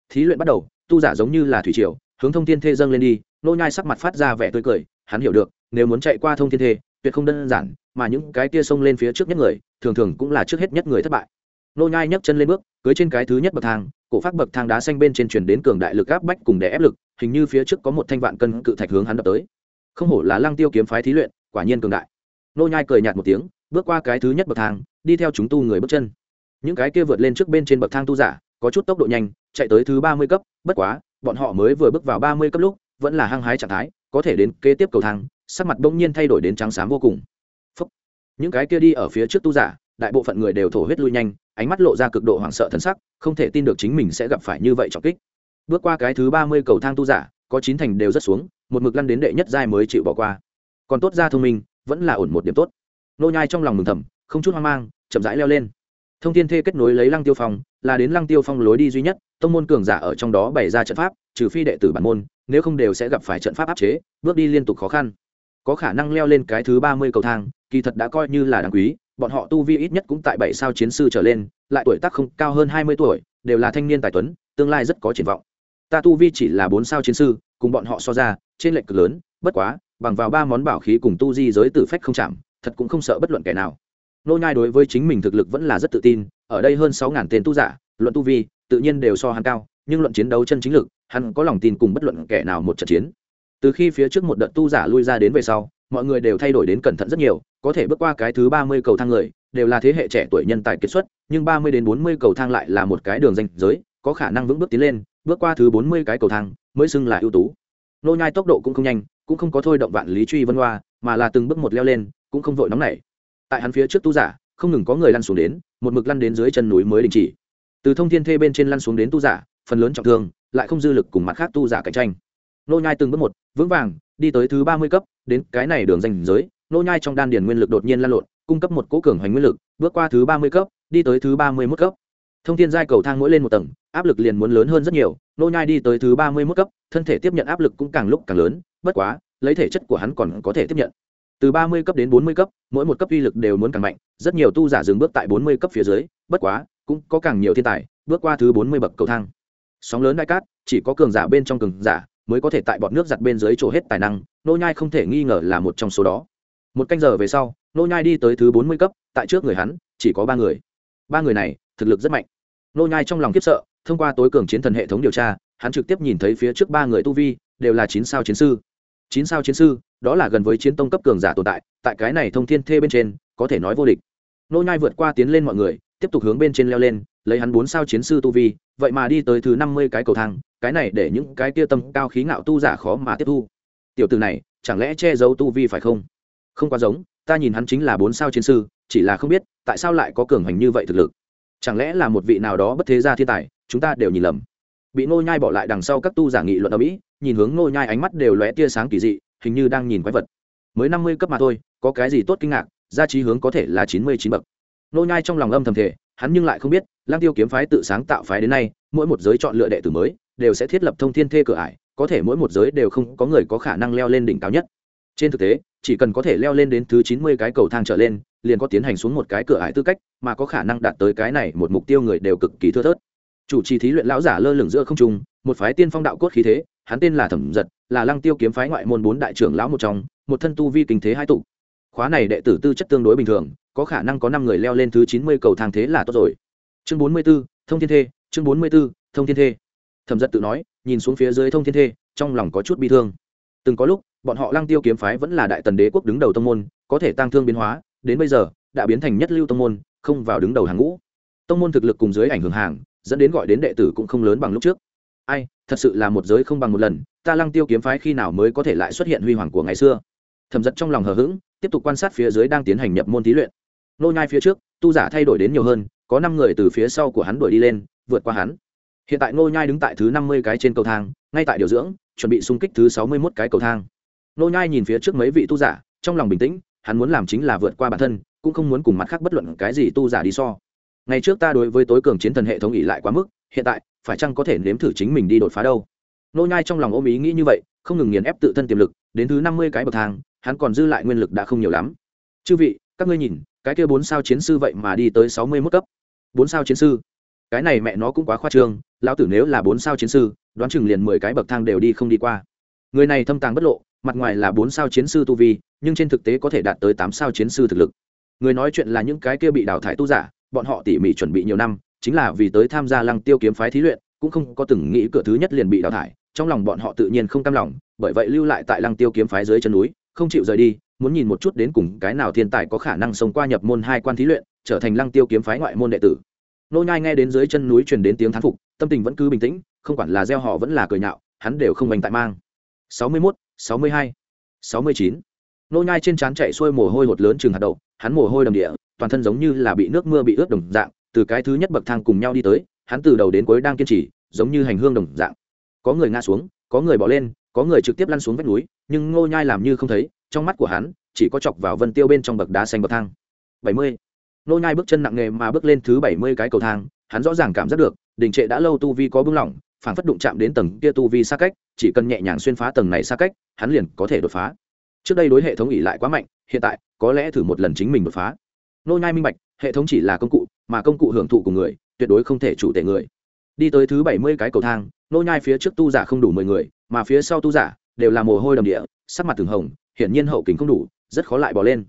Thí luyện bắt đầu, tu giả giống như là thủy triều, hướng thông thiên thê dâng lên đi nô nhai sắc mặt phát ra vẻ tươi cười, hắn hiểu được, nếu muốn chạy qua thông thiên thê, tuyệt không đơn giản, mà những cái kia xông lên phía trước nhất người, thường thường cũng là trước hết nhất người thất bại. Nô nhai nhấc chân lên bước, cưới trên cái thứ nhất bậc thang, cổ phát bậc thang đá xanh bên trên truyền đến cường đại lực áp bách cùng đè ép lực, hình như phía trước có một thanh vạn cân cự thạch hướng hắn đập tới không hổ là lăng tiêu kiếm phái thí luyện, quả nhiên cường đại. Nô nhai cười nhạt một tiếng, bước qua cái thứ nhất bậc thang, đi theo chúng tu người bước chân. Những cái kia vượt lên trước bên trên bậc thang tu giả, có chút tốc độ nhanh, chạy tới thứ ba mươi cấp, bất quá, bọn họ mới vừa bước vào ba mươi cấp lúc, vẫn là hăng hái trạng thái, có thể đến kế tiếp cầu thang, sắc mặt bỗng nhiên thay đổi đến trắng xám vô cùng. Phúc. những cái kia đi ở phía trước tu giả, đại bộ phận người đều thổ huyết lui nhanh, ánh mắt lộ ra cực độ hoảng sợ thân sắc, không thể tin được chính mình sẽ gặp phải như vậy trọng kích. Bước qua cái thứ ba mươi cầu thang tu giả có chín thành đều rất xuống, một mực lăn đến đệ nhất giai mới chịu bỏ qua. Còn tốt ra thông minh, vẫn là ổn một điểm tốt. Nô nhai trong lòng mừng thầm, không chút hoang mang, chậm rãi leo lên. Thông thiên thê kết nối lấy lăng tiêu phong, là đến lăng tiêu phong lối đi duy nhất, tông môn cường giả ở trong đó bày ra trận pháp, trừ phi đệ tử bản môn, nếu không đều sẽ gặp phải trận pháp áp chế, bước đi liên tục khó khăn. Có khả năng leo lên cái thứ ba mươi cầu thang, kỳ thật đã coi như là đáng quý, bọn họ tu vi ít nhất cũng tại bảy sao chiến sư trở lên, lại tuổi tác không cao hơn hai mươi tuổi, đều là thanh niên tài tuấn, tương lai rất có triển vọng ta tu vi chỉ là bốn sao chiến sư, cùng bọn họ so ra, trên lệnh cực lớn, bất quá, bằng vào ba món bảo khí cùng tu di giới tử phách không chạm, thật cũng không sợ bất luận kẻ nào. Nô nhai đối với chính mình thực lực vẫn là rất tự tin, ở đây hơn sáu ngàn tên tu giả, luận tu vi, tự nhiên đều so hắn cao, nhưng luận chiến đấu chân chính lực, hắn có lòng tin cùng bất luận kẻ nào một trận chiến. Từ khi phía trước một đợt tu giả lui ra đến về sau, mọi người đều thay đổi đến cẩn thận rất nhiều, có thể bước qua cái thứ ba mươi cầu thang người, đều là thế hệ trẻ tuổi nhân tài kết xuất, nhưng ba mươi đến bốn mươi cầu thang lại là một cái đường danh giới, có khả năng vững bước tiến lên bước qua thứ bốn mươi cái cầu thang, mới xưng là ưu tú. Nô nhai tốc độ cũng không nhanh, cũng không có thôi động vạn lý truy vân hoa, mà là từng bước một leo lên, cũng không vội nóng nảy. Tại hắn phía trước tu giả, không ngừng có người lăn xuống đến, một mực lăn đến dưới chân núi mới đình chỉ. Từ thông thiên thê bên trên lăn xuống đến tu giả, phần lớn trọng thương, lại không dư lực cùng mặt khác tu giả cạnh tranh. Nô nhai từng bước một, vững vàng, đi tới thứ ba mươi cấp, đến cái này đường danh giới, nô nhai trong đan điền nguyên lực đột nhiên lan lộn, cung cấp một cố cường hoành nguyên lực, bước qua thứ ba mươi cấp, đi tới thứ ba mươi 31 cấp thông thiên giai cầu thang mỗi lên một tầng, áp lực liền muốn lớn hơn rất nhiều. Nô nhai đi tới thứ ba mươi 31 cấp, thân thể tiếp nhận áp lực cũng càng lúc càng lớn, bất quá, lấy thể chất của hắn còn có thể tiếp nhận. Từ ba mươi cấp đến bốn mươi cấp, mỗi một cấp uy lực đều muốn càng mạnh, rất nhiều tu giả dừng bước tại bốn mươi cấp phía dưới, bất quá, cũng có càng nhiều thiên tài, bước qua thứ bốn mươi bậc cầu thang. Sóng lớn đại cát, chỉ có cường giả bên trong cường giả mới có thể tại bọn nước giặt bên dưới trổ hết tài năng, nô nhai không thể nghi ngờ là một trong số đó. Một canh giờ về sau, nô nhai đi tới thứ bốn mươi cấp, tại trước người hắn, chỉ có ba người. Ba người này, thực lực rất mạnh nô nhai trong lòng kiếp sợ, thông qua tối cường chiến thần hệ thống điều tra, hắn trực tiếp nhìn thấy phía trước ba người tu vi, đều là chín sao chiến sư. Chín sao chiến sư, đó là gần với chiến tông cấp cường giả tồn tại tại cái này thông thiên thê bên trên, có thể nói vô địch. Nô nhai vượt qua tiến lên mọi người, tiếp tục hướng bên trên leo lên, lấy hắn bốn sao chiến sư tu vi, vậy mà đi tới thứ năm mươi cái cầu thang, cái này để những cái kia tâm cao khí ngạo tu giả khó mà tiếp thu. Tiểu tử này, chẳng lẽ che giấu tu vi phải không? Không quá giống, ta nhìn hắn chính là bốn sao chiến sư, chỉ là không biết, tại sao lại có cường hành như vậy thực lực chẳng lẽ là một vị nào đó bất thế gia thiên tài, chúng ta đều nhìn lầm. Bị nô nhai bỏ lại đằng sau các tu giả nghị luận ở mỹ, nhìn hướng nô nhai ánh mắt đều lóe tia sáng kỳ dị, hình như đang nhìn quái vật. Mới năm mươi cấp mà thôi, có cái gì tốt kinh ngạc, gia trí hướng có thể là chín mươi chín bậc. Nô nhai trong lòng âm thầm thể hắn nhưng lại không biết lang tiêu kiếm phái tự sáng tạo phái đến nay, mỗi một giới chọn lựa đệ tử mới, đều sẽ thiết lập thông thiên thê cửa ải, có thể mỗi một giới đều không có người có khả năng leo lên đỉnh cao nhất trên thực tế, chỉ cần có thể leo lên đến thứ chín mươi cái cầu thang trở lên, liền có tiến hành xuống một cái cửa ải tư cách, mà có khả năng đạt tới cái này một mục tiêu người đều cực kỳ thưa thớt. Chủ trì thí luyện lão giả lơ lửng giữa không trung, một phái tiên phong đạo cốt khí thế, hắn tên là thẩm giật, là lăng tiêu kiếm phái ngoại môn bốn đại trưởng lão một trong, một thân tu vi kinh thế hai tụ. Khóa này đệ tử tư chất tương đối bình thường, có khả năng có năm người leo lên thứ chín mươi cầu thang thế là tốt rồi. Chương bốn mươi b ố thông thiên thê, chương bốn mươi b ố thông thiên thê. Thẩm giật tự nói, nhìn xuống phía dưới thông thiên thê, trong lòng có chút bi thương từng có lúc, bọn họ lăng tiêu kiếm phái vẫn là đại tần đế quốc đứng đầu tông môn, có thể tăng thương biến hóa, đến bây giờ, đã biến thành nhất lưu tông môn, không vào đứng đầu hàng ngũ. Tông môn thực lực cùng dưới ảnh hưởng hàng, dẫn đến gọi đến đệ tử cũng không lớn bằng lúc trước. Ai, thật sự là một giới không bằng một lần, ta lăng tiêu kiếm phái khi nào mới có thể lại xuất hiện huy hoàng của ngày xưa? Thẩm giật trong lòng hờ hững, tiếp tục quan sát phía dưới đang tiến hành nhập môn thí luyện. Nô nhai phía trước, tu giả thay đổi đến nhiều hơn, có năm người từ phía sau của hắn đuổi đi lên, vượt qua hắn. Hiện tại nô nhai đứng tại thứ năm mươi cái trên cầu thang, ngay tại điều dưỡng chuẩn bị xung kích thứ sáu mươi 61 cái cầu thang. Nô nhai nhìn phía trước mấy vị tu giả, trong lòng bình tĩnh, hắn muốn làm chính là vượt qua bản thân, cũng không muốn cùng mặt khác bất luận cái gì tu giả đi so. Ngày trước ta đối với tối cường chiến thần hệ thống ỷ lại quá mức, hiện tại, phải chăng có thể nếm thử chính mình đi đột phá đâu? Nô nhai trong lòng ôm ý nghĩ như vậy, không ngừng nghiền ép tự thân tiềm lực, đến thứ năm mươi cái bậc thang, hắn còn dư lại nguyên lực đã không nhiều lắm. Chư vị, các ngươi nhìn, cái kia bốn sao chiến sư vậy mà đi tới sáu mươi mốt cấp? Bốn sao chiến sư? Cái này mẹ nó cũng quá khoa trương, lão tử nếu là bốn sao chiến sư đoán chừng liền mười cái bậc thang đều đi không đi qua. Người này thâm tàng bất lộ, mặt ngoài là bốn sao chiến sư tu vi, nhưng trên thực tế có thể đạt tới tám sao chiến sư thực lực. Người nói chuyện là những cái kia bị đào thải tu giả, bọn họ tỉ mỉ chuẩn bị nhiều năm, chính là vì tới tham gia lăng tiêu kiếm phái thí luyện, cũng không có từng nghĩ cửa thứ nhất liền bị đào thải, trong lòng bọn họ tự nhiên không cam lòng, bởi vậy lưu lại tại lăng tiêu kiếm phái dưới chân núi, không chịu rời đi, muốn nhìn một chút đến cùng cái nào thiên tài có khả năng sống qua nhập môn hai quan thí luyện, trở thành lăng tiêu kiếm phái ngoại môn đệ tử. Nô nhai nghe đến dưới chân núi truyền đến tiếng thán phục, tâm tình vẫn cứ bình tĩnh không quản là gieo họ vẫn là cười nhạo hắn đều không bành tại mang. 61, 62, 69. nô nhai trên trán chạy xuôi mồ hôi hột lớn chừng hạt đậu hắn mồ hôi đầm địa toàn thân giống như là bị nước mưa bị ướt đồng dạng từ cái thứ nhất bậc thang cùng nhau đi tới hắn từ đầu đến cuối đang kiên trì giống như hành hương đồng dạng. Có người ngã xuống có người bỏ lên có người trực tiếp lăn xuống vách núi nhưng ngô nhai làm như không thấy trong mắt của hắn chỉ có chọc vào vân tiêu bên trong bậc đá xanh bậc thang. Bảy mươi. Ngô nhai bước chân nặng nề mà bước lên thứ bảy mươi cái cầu thang hắn rõ ràng cảm giác được đình trệ đã lâu tu vi có bưng lỏng phản phất đụng chạm đến tầng kia tu vi xa cách, chỉ cần nhẹ nhàng xuyên phá tầng này xa cách, hắn liền có thể đột phá. Trước đây đối hệ thống ỉ lại quá mạnh, hiện tại, có lẽ thử một lần chính mình đột phá. Nô nhai minh bạch, hệ thống chỉ là công cụ, mà công cụ hưởng thụ của người, tuyệt đối không thể chủ tệ người. Đi tới thứ bảy mươi cái cầu thang, nô nhai phía trước tu giả không đủ mười người, mà phía sau tu giả đều là mồ hôi đầm địa, sắc mặt thường hồng, hiển nhiên hậu kính không đủ, rất khó lại bỏ lên.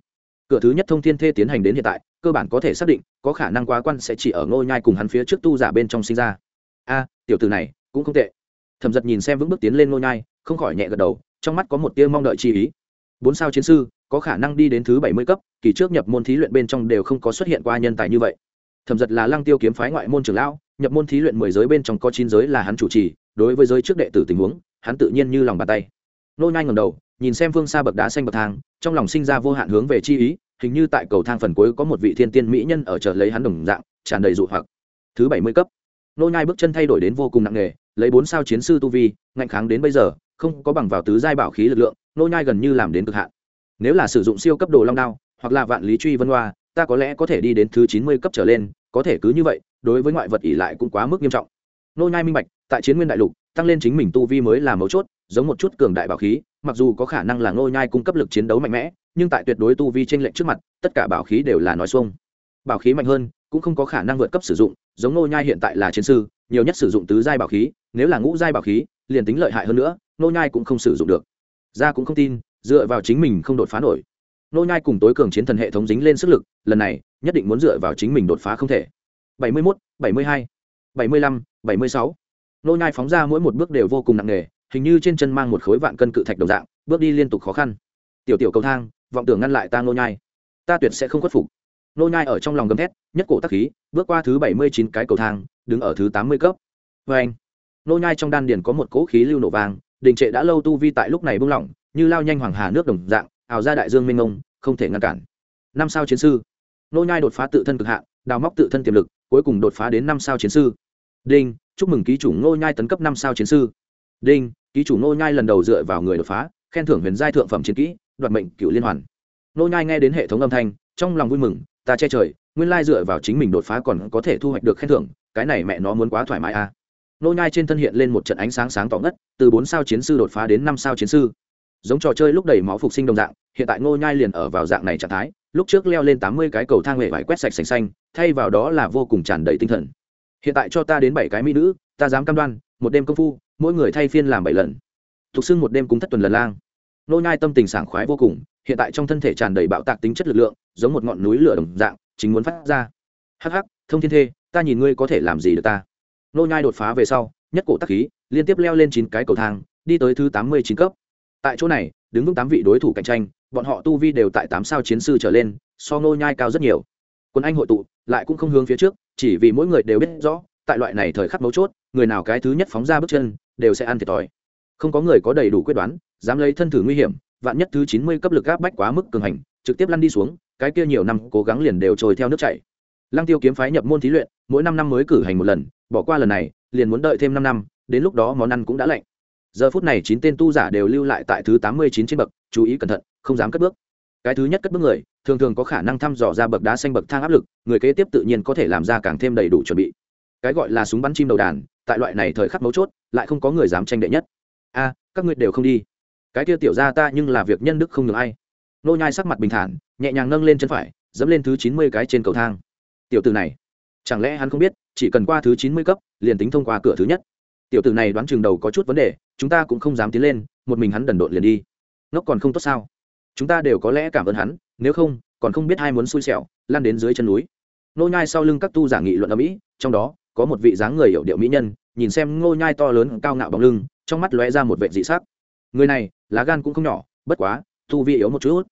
Cửa thứ nhất thông thiên thê tiến hành đến hiện tại, cơ bản có thể xác định, có khả năng quá quan sẽ chỉ ở ngôi nhai cùng hắn phía trước tu giả bên trong sinh ra. A, tiểu tử này cũng không tệ. Thẩm giật nhìn xem vững bước tiến lên ngôi nhai, không khỏi nhẹ gật đầu, trong mắt có một tia mong đợi chi ý. Bốn sao chiến sư, có khả năng đi đến thứ bảy mươi cấp, kỳ trước nhập môn thí luyện bên trong đều không có xuất hiện qua nhân tài như vậy. Thẩm giật là lăng tiêu kiếm phái ngoại môn trưởng lão, nhập môn thí luyện mười giới bên trong có chín giới là hắn chủ trì, đối với giới trước đệ tử tình huống, hắn tự nhiên như lòng bàn tay. Nô nhai ngầm đầu, nhìn xem phương xa bậc đá xanh bậc thang, trong lòng sinh ra vô hạn hướng về chi ý, hình như tại cầu thang phần cuối có một vị thiên tiên mỹ nhân ở chờ lấy hắn đồng dạng, tràn đầy dụ hoặc. Thứ bảy mươi cấp. Nô nhai bước chân thay đổi đến vô cùng nặng nề lấy bốn sao chiến sư tu vi, ngạnh kháng đến bây giờ, không có bằng vào tứ giai bảo khí lực lượng, nô nhai gần như làm đến cực hạn. Nếu là sử dụng siêu cấp đồ long đao, hoặc là vạn lý truy vân hoa, ta có lẽ có thể đi đến thứ chín mươi cấp trở lên, có thể cứ như vậy, đối với ngoại vật ỉ lại cũng quá mức nghiêm trọng. Nô nhai minh bạch, tại chiến nguyên đại lục, tăng lên chính mình tu vi mới là mấu chốt, giống một chút cường đại bảo khí, mặc dù có khả năng là nô nhai cung cấp lực chiến đấu mạnh mẽ, nhưng tại tuyệt đối tu vi trên lệnh trước mặt, tất cả bảo khí đều là nói xuông. Bảo khí mạnh hơn cũng không có khả năng vượt cấp sử dụng giống nô nhai hiện tại là chiến sư nhiều nhất sử dụng tứ giai bảo khí nếu là ngũ giai bảo khí liền tính lợi hại hơn nữa nô nhai cũng không sử dụng được. Gia cũng không tin dựa vào chính mình không đột phá nổi. Nô nhai cùng tối cường chiến thần hệ thống dính lên sức lực lần này nhất định muốn dựa vào chính mình đột phá không thể. 71, 72, 75, 76. nô nhai phóng ra mỗi một bước đều vô cùng nặng nề hình như trên chân mang một khối vạn cân cự thạch đồng dạng bước đi liên tục khó khăn. Tiểu tiểu cầu thang vọng tưởng ngăn lại ta nô nhai. Ta tuyệt sẽ không khuất phục nô nhai ở trong lòng gầm thét, nhất cổ tác khí bước qua thứ 79 cái cầu thang, đứng ở thứ 80 cấp. Với anh, nô nhai trong đan điền có một cỗ khí lưu nổ vàng đình trệ đã lâu tu vi tại lúc này buông lỏng, như lao nhanh hoàng hà nước đồng dạng ảo ra đại dương mênh mông, không thể ngăn cản. Năm sao chiến sư, nô nhai đột phá tự thân cực hạn đào móc tự thân tiềm lực, cuối cùng đột phá đến năm sao chiến sư. Đinh, chúc mừng ký chủ nô nhai tấn cấp năm sao chiến sư. Đinh, ký chủ nô nhai lần đầu dựa vào người đột phá, khen thưởng huyền giai thượng phẩm chiến kỹ, đoạt mệnh cửu liên hoàn. Nô nhai nghe đến hệ thống âm thanh, trong lòng vui mừng ta che trời, nguyên lai dựa vào chính mình đột phá còn có thể thu hoạch được khen thưởng, cái này mẹ nó muốn quá thoải mái à. Nô nhai trên thân hiện lên một trận ánh sáng sáng tỏ ngất, từ bốn sao chiến sư đột phá đến năm sao chiến sư. Giống trò chơi lúc đầy máu phục sinh đồng dạng, hiện tại ngô nhai liền ở vào dạng này trạng thái, lúc trước leo lên tám mươi cái cầu thang nghệ vải quét sạch sành xanh, thay vào đó là vô cùng tràn đầy tinh thần. Hiện tại cho ta đến bảy cái mỹ nữ, ta dám cam đoan, một đêm công phu, mỗi người thay phiên làm bảy lần. Thuộc xưng một đêm cúng thất tuần lần lang nô nhai tâm tình sảng khoái vô cùng, hiện tại trong thân thể tràn đầy bạo tạc tính chất lực lượng, giống một ngọn núi lửa đồng dạng, chính muốn phát ra. Hắc hắc, thông thiên thê, ta nhìn ngươi có thể làm gì được ta? Nô nhai đột phá về sau, nhất cổ tắc khí, liên tiếp leo lên chín cái cầu thang, đi tới thứ tám mươi chín cấp. Tại chỗ này, đứng vững tám vị đối thủ cạnh tranh, bọn họ tu vi đều tại tám sao chiến sư trở lên, so nô nhai cao rất nhiều. Quân anh hội tụ, lại cũng không hướng phía trước, chỉ vì mỗi người đều biết rõ, tại loại này thời khắc mấu chốt, người nào cái thứ nhất phóng ra bước chân, đều sẽ ăn thiệt thòi. Không có người có đầy đủ quyết đoán dám lấy thân thử nguy hiểm, vạn nhất thứ chín mươi cấp lực áp bách quá mức cường hành, trực tiếp lăn đi xuống, cái kia nhiều năm cố gắng liền đều trôi theo nước chảy. Lăng tiêu kiếm phái nhập môn thí luyện, mỗi năm năm mới cử hành một lần, bỏ qua lần này, liền muốn đợi thêm năm năm, đến lúc đó món ăn cũng đã lạnh. Giờ phút này chín tên tu giả đều lưu lại tại thứ tám mươi chín trên bậc, chú ý cẩn thận, không dám cất bước. Cái thứ nhất cất bước người, thường thường có khả năng thăm dò ra bậc đá xanh bậc thang áp lực, người kế tiếp tự nhiên có thể làm ra càng thêm đầy đủ chuẩn bị. Cái gọi là súng bắn chim đầu đàn, tại loại này thời khắc mấu chốt, lại không có người dám tranh đệ nhất. A, các ngươi đều không đi cái kia tiểu ra ta nhưng là việc nhân đức không được ai. Nô nhai sắc mặt bình thản, nhẹ nhàng nâng lên chân phải, dẫm lên thứ chín mươi cái trên cầu thang. Tiểu tử này, chẳng lẽ hắn không biết, chỉ cần qua thứ chín mươi cấp, liền tính thông qua cửa thứ nhất. Tiểu tử này đoán chừng đầu có chút vấn đề, chúng ta cũng không dám tiến lên, một mình hắn đần độn liền đi. Nó còn không tốt sao? Chúng ta đều có lẽ cảm ơn hắn, nếu không, còn không biết ai muốn xui xẻo lan đến dưới chân núi. Nô nhai sau lưng các tu giả nghị luận ở mỹ trong đó, có một vị dáng người hiểu điệu mỹ nhân, nhìn xem nô nhai to lớn, cao ngạo bóng lưng, trong mắt lóe ra một vẻ dị sắc người này, lá gan cũng không nhỏ, bất quá, tu vi yếu một chút.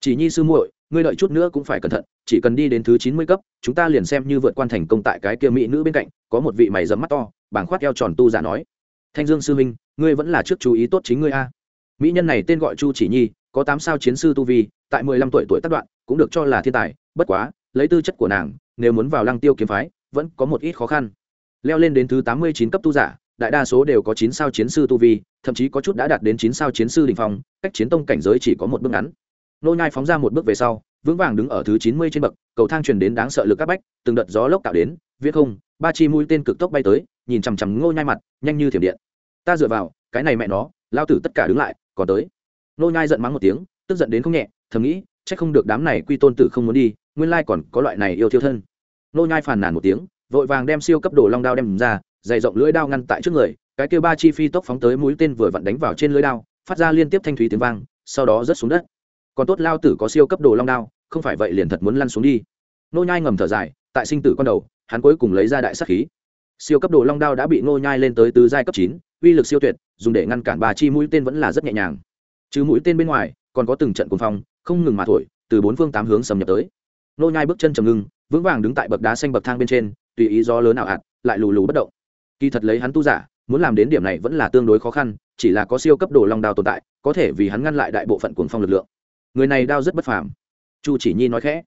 Chỉ nhi sư muội, ngươi đợi chút nữa cũng phải cẩn thận, chỉ cần đi đến thứ chín mươi cấp, chúng ta liền xem như vượt quan thành công tại cái kia mỹ nữ bên cạnh, có một vị mày dẫm mắt to bảng khoát eo tròn tu giả nói. Thanh dương sư minh ngươi vẫn là trước chú ý tốt chính ngươi a. Mỹ nhân này tên gọi chu chỉ nhi, có tám sao chiến sư tu vi, tại mười lăm tuổi tuổi tác đoạn, cũng được cho là thiên tài, bất quá, lấy tư chất của nàng, nếu muốn vào lăng tiêu kiếm phái, vẫn có một ít khó khăn. Leo lên đến thứ tám mươi chín cấp tu giả đại đa số đều có chín sao chiến sư tu vi, thậm chí có chút đã đạt đến chín sao chiến sư đình phong, cách chiến tông cảnh giới chỉ có một bước ngắn. Nô nhai phóng ra một bước về sau, vững vàng đứng ở thứ chín mươi trên bậc, cầu thang truyền đến đáng sợ lực các bách, từng đợt gió lốc tạo đến viết không, ba chi mũi tên cực tốc bay tới, nhìn chằm chằm ngô nhai mặt, nhanh như thiểm điện. Ta dựa vào, cái này mẹ nó, lao tử tất cả đứng lại, còn tới. Nô nhai giận mắng một tiếng, tức giận đến không nhẹ, thầm nghĩ, chắc không được đám này quy tôn tử không muốn đi, nguyên lai còn có loại này yêu thiêu thân. Nô nhai phàn nàn một tiếng, vội vàng đem siêu cấp đồ long đao đem ra dày rộng lưỡi đao ngăn tại trước người, cái kia ba chi phi tốc phóng tới mũi tên vừa vặn đánh vào trên lưỡi đao, phát ra liên tiếp thanh thúy tiếng vang, sau đó rớt xuống đất. Còn tốt lao tử có siêu cấp đồ long đao, không phải vậy liền thật muốn lăn xuống đi. Nô nhai ngầm thở dài, tại sinh tử con đầu, hắn cuối cùng lấy ra đại sát khí. Siêu cấp đồ long đao đã bị nô nhai lên tới tứ giai cấp chín, uy lực siêu tuyệt, dùng để ngăn cản ba chi mũi tên vẫn là rất nhẹ nhàng. Chứ mũi tên bên ngoài, còn có từng trận cuồng phong, không ngừng mà thổi, từ bốn phương tám hướng xâm nhập tới. Nô nhai bước chân trầm ngưng, vững vàng đứng tại bậc đá xanh bậc thang bên trên, tùy ý gió lớn nào ạt, lại lù lù bất động kỳ thật lấy hắn tu giả, muốn làm đến điểm này vẫn là tương đối khó khăn, chỉ là có siêu cấp đồ long đao tồn tại, có thể vì hắn ngăn lại đại bộ phận cuồng phong lực lượng. Người này đao rất bất phàm. Chu chỉ nhi nói khẽ.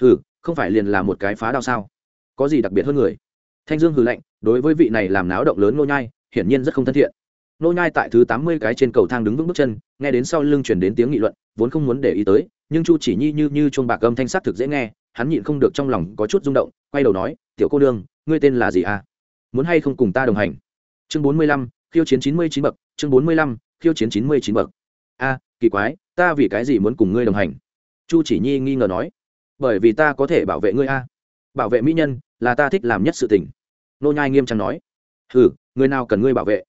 Hừ, không phải liền là một cái phá đao sao? Có gì đặc biệt hơn người? Thanh dương hừ lạnh, đối với vị này làm náo động lớn nô nhai, hiển nhiên rất không thân thiện. Nô nhai tại thứ tám mươi cái trên cầu thang đứng vững bước chân, nghe đến sau lưng truyền đến tiếng nghị luận, vốn không muốn để ý tới, nhưng chu chỉ nhi như như chuông bạc âm thanh sắc thực dễ nghe, hắn nhịn không được trong lòng có chút rung động, quay đầu nói, tiểu cô đương ngươi tên là gì à? Muốn hay không cùng ta đồng hành? Chương bốn mươi lăm, khiêu chiến chín mươi chín bậc, chương bốn mươi lăm, khiêu chiến chín mươi chín bậc. A, kỳ quái, ta vì cái gì muốn cùng ngươi đồng hành? Chu chỉ nhi nghi ngờ nói. Bởi vì ta có thể bảo vệ ngươi a. Bảo vệ mỹ nhân là ta thích làm nhất sự tình. Nô nhai nghiêm trang nói. Hừ, người nào cần ngươi bảo vệ?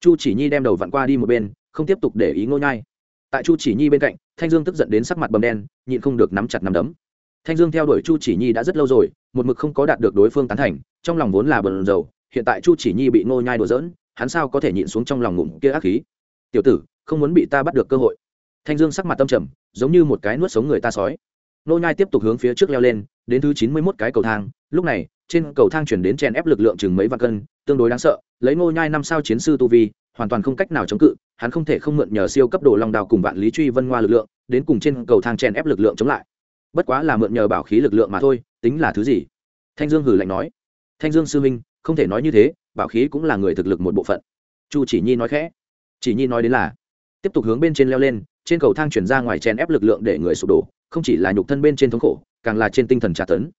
Chu chỉ nhi đem đầu vặn qua đi một bên, không tiếp tục để ý nô nhai. Tại chu chỉ nhi bên cạnh, thanh dương tức giận đến sắc mặt bầm đen, nhịn không được nắm chặt nắm đấm. Thanh dương theo đuổi chu chỉ nhi đã rất lâu rồi, một mực không có đạt được đối phương tán thành, trong lòng vốn là bờn dầu hiện tại chu chỉ nhi bị nô nhai đùa giỡn, hắn sao có thể nhịn xuống trong lòng ngụm kia ác khí? Tiểu tử, không muốn bị ta bắt được cơ hội. Thanh dương sắc mặt tâm trầm, giống như một cái nuốt sống người ta sói. Nô nhai tiếp tục hướng phía trước leo lên, đến thứ chín mươi 91 cái cầu thang. Lúc này, trên cầu thang chuyển đến chèn ép lực lượng chừng mấy vạn cân, tương đối đáng sợ, lấy nô nhai năm sao chiến sư tu vi, hoàn toàn không cách nào chống cự, hắn không thể không mượn nhờ siêu cấp độ long đào cùng vạn lý truy vân ngoa lực lượng, đến cùng trên cầu thang chèn ép lực lượng chống lại. Bất quá là mượn nhờ bảo khí lực lượng mà thôi, tính là thứ gì? Thanh dương hử lạnh nói. Thanh dương sư minh không thể nói như thế, bảo khí cũng là người thực lực một bộ phận. Chu chỉ nhi nói khẽ. Chỉ nhi nói đến là, tiếp tục hướng bên trên leo lên, trên cầu thang chuyển ra ngoài chèn ép lực lượng để người sụp đổ, không chỉ là nhục thân bên trên thống khổ, càng là trên tinh thần tra tấn.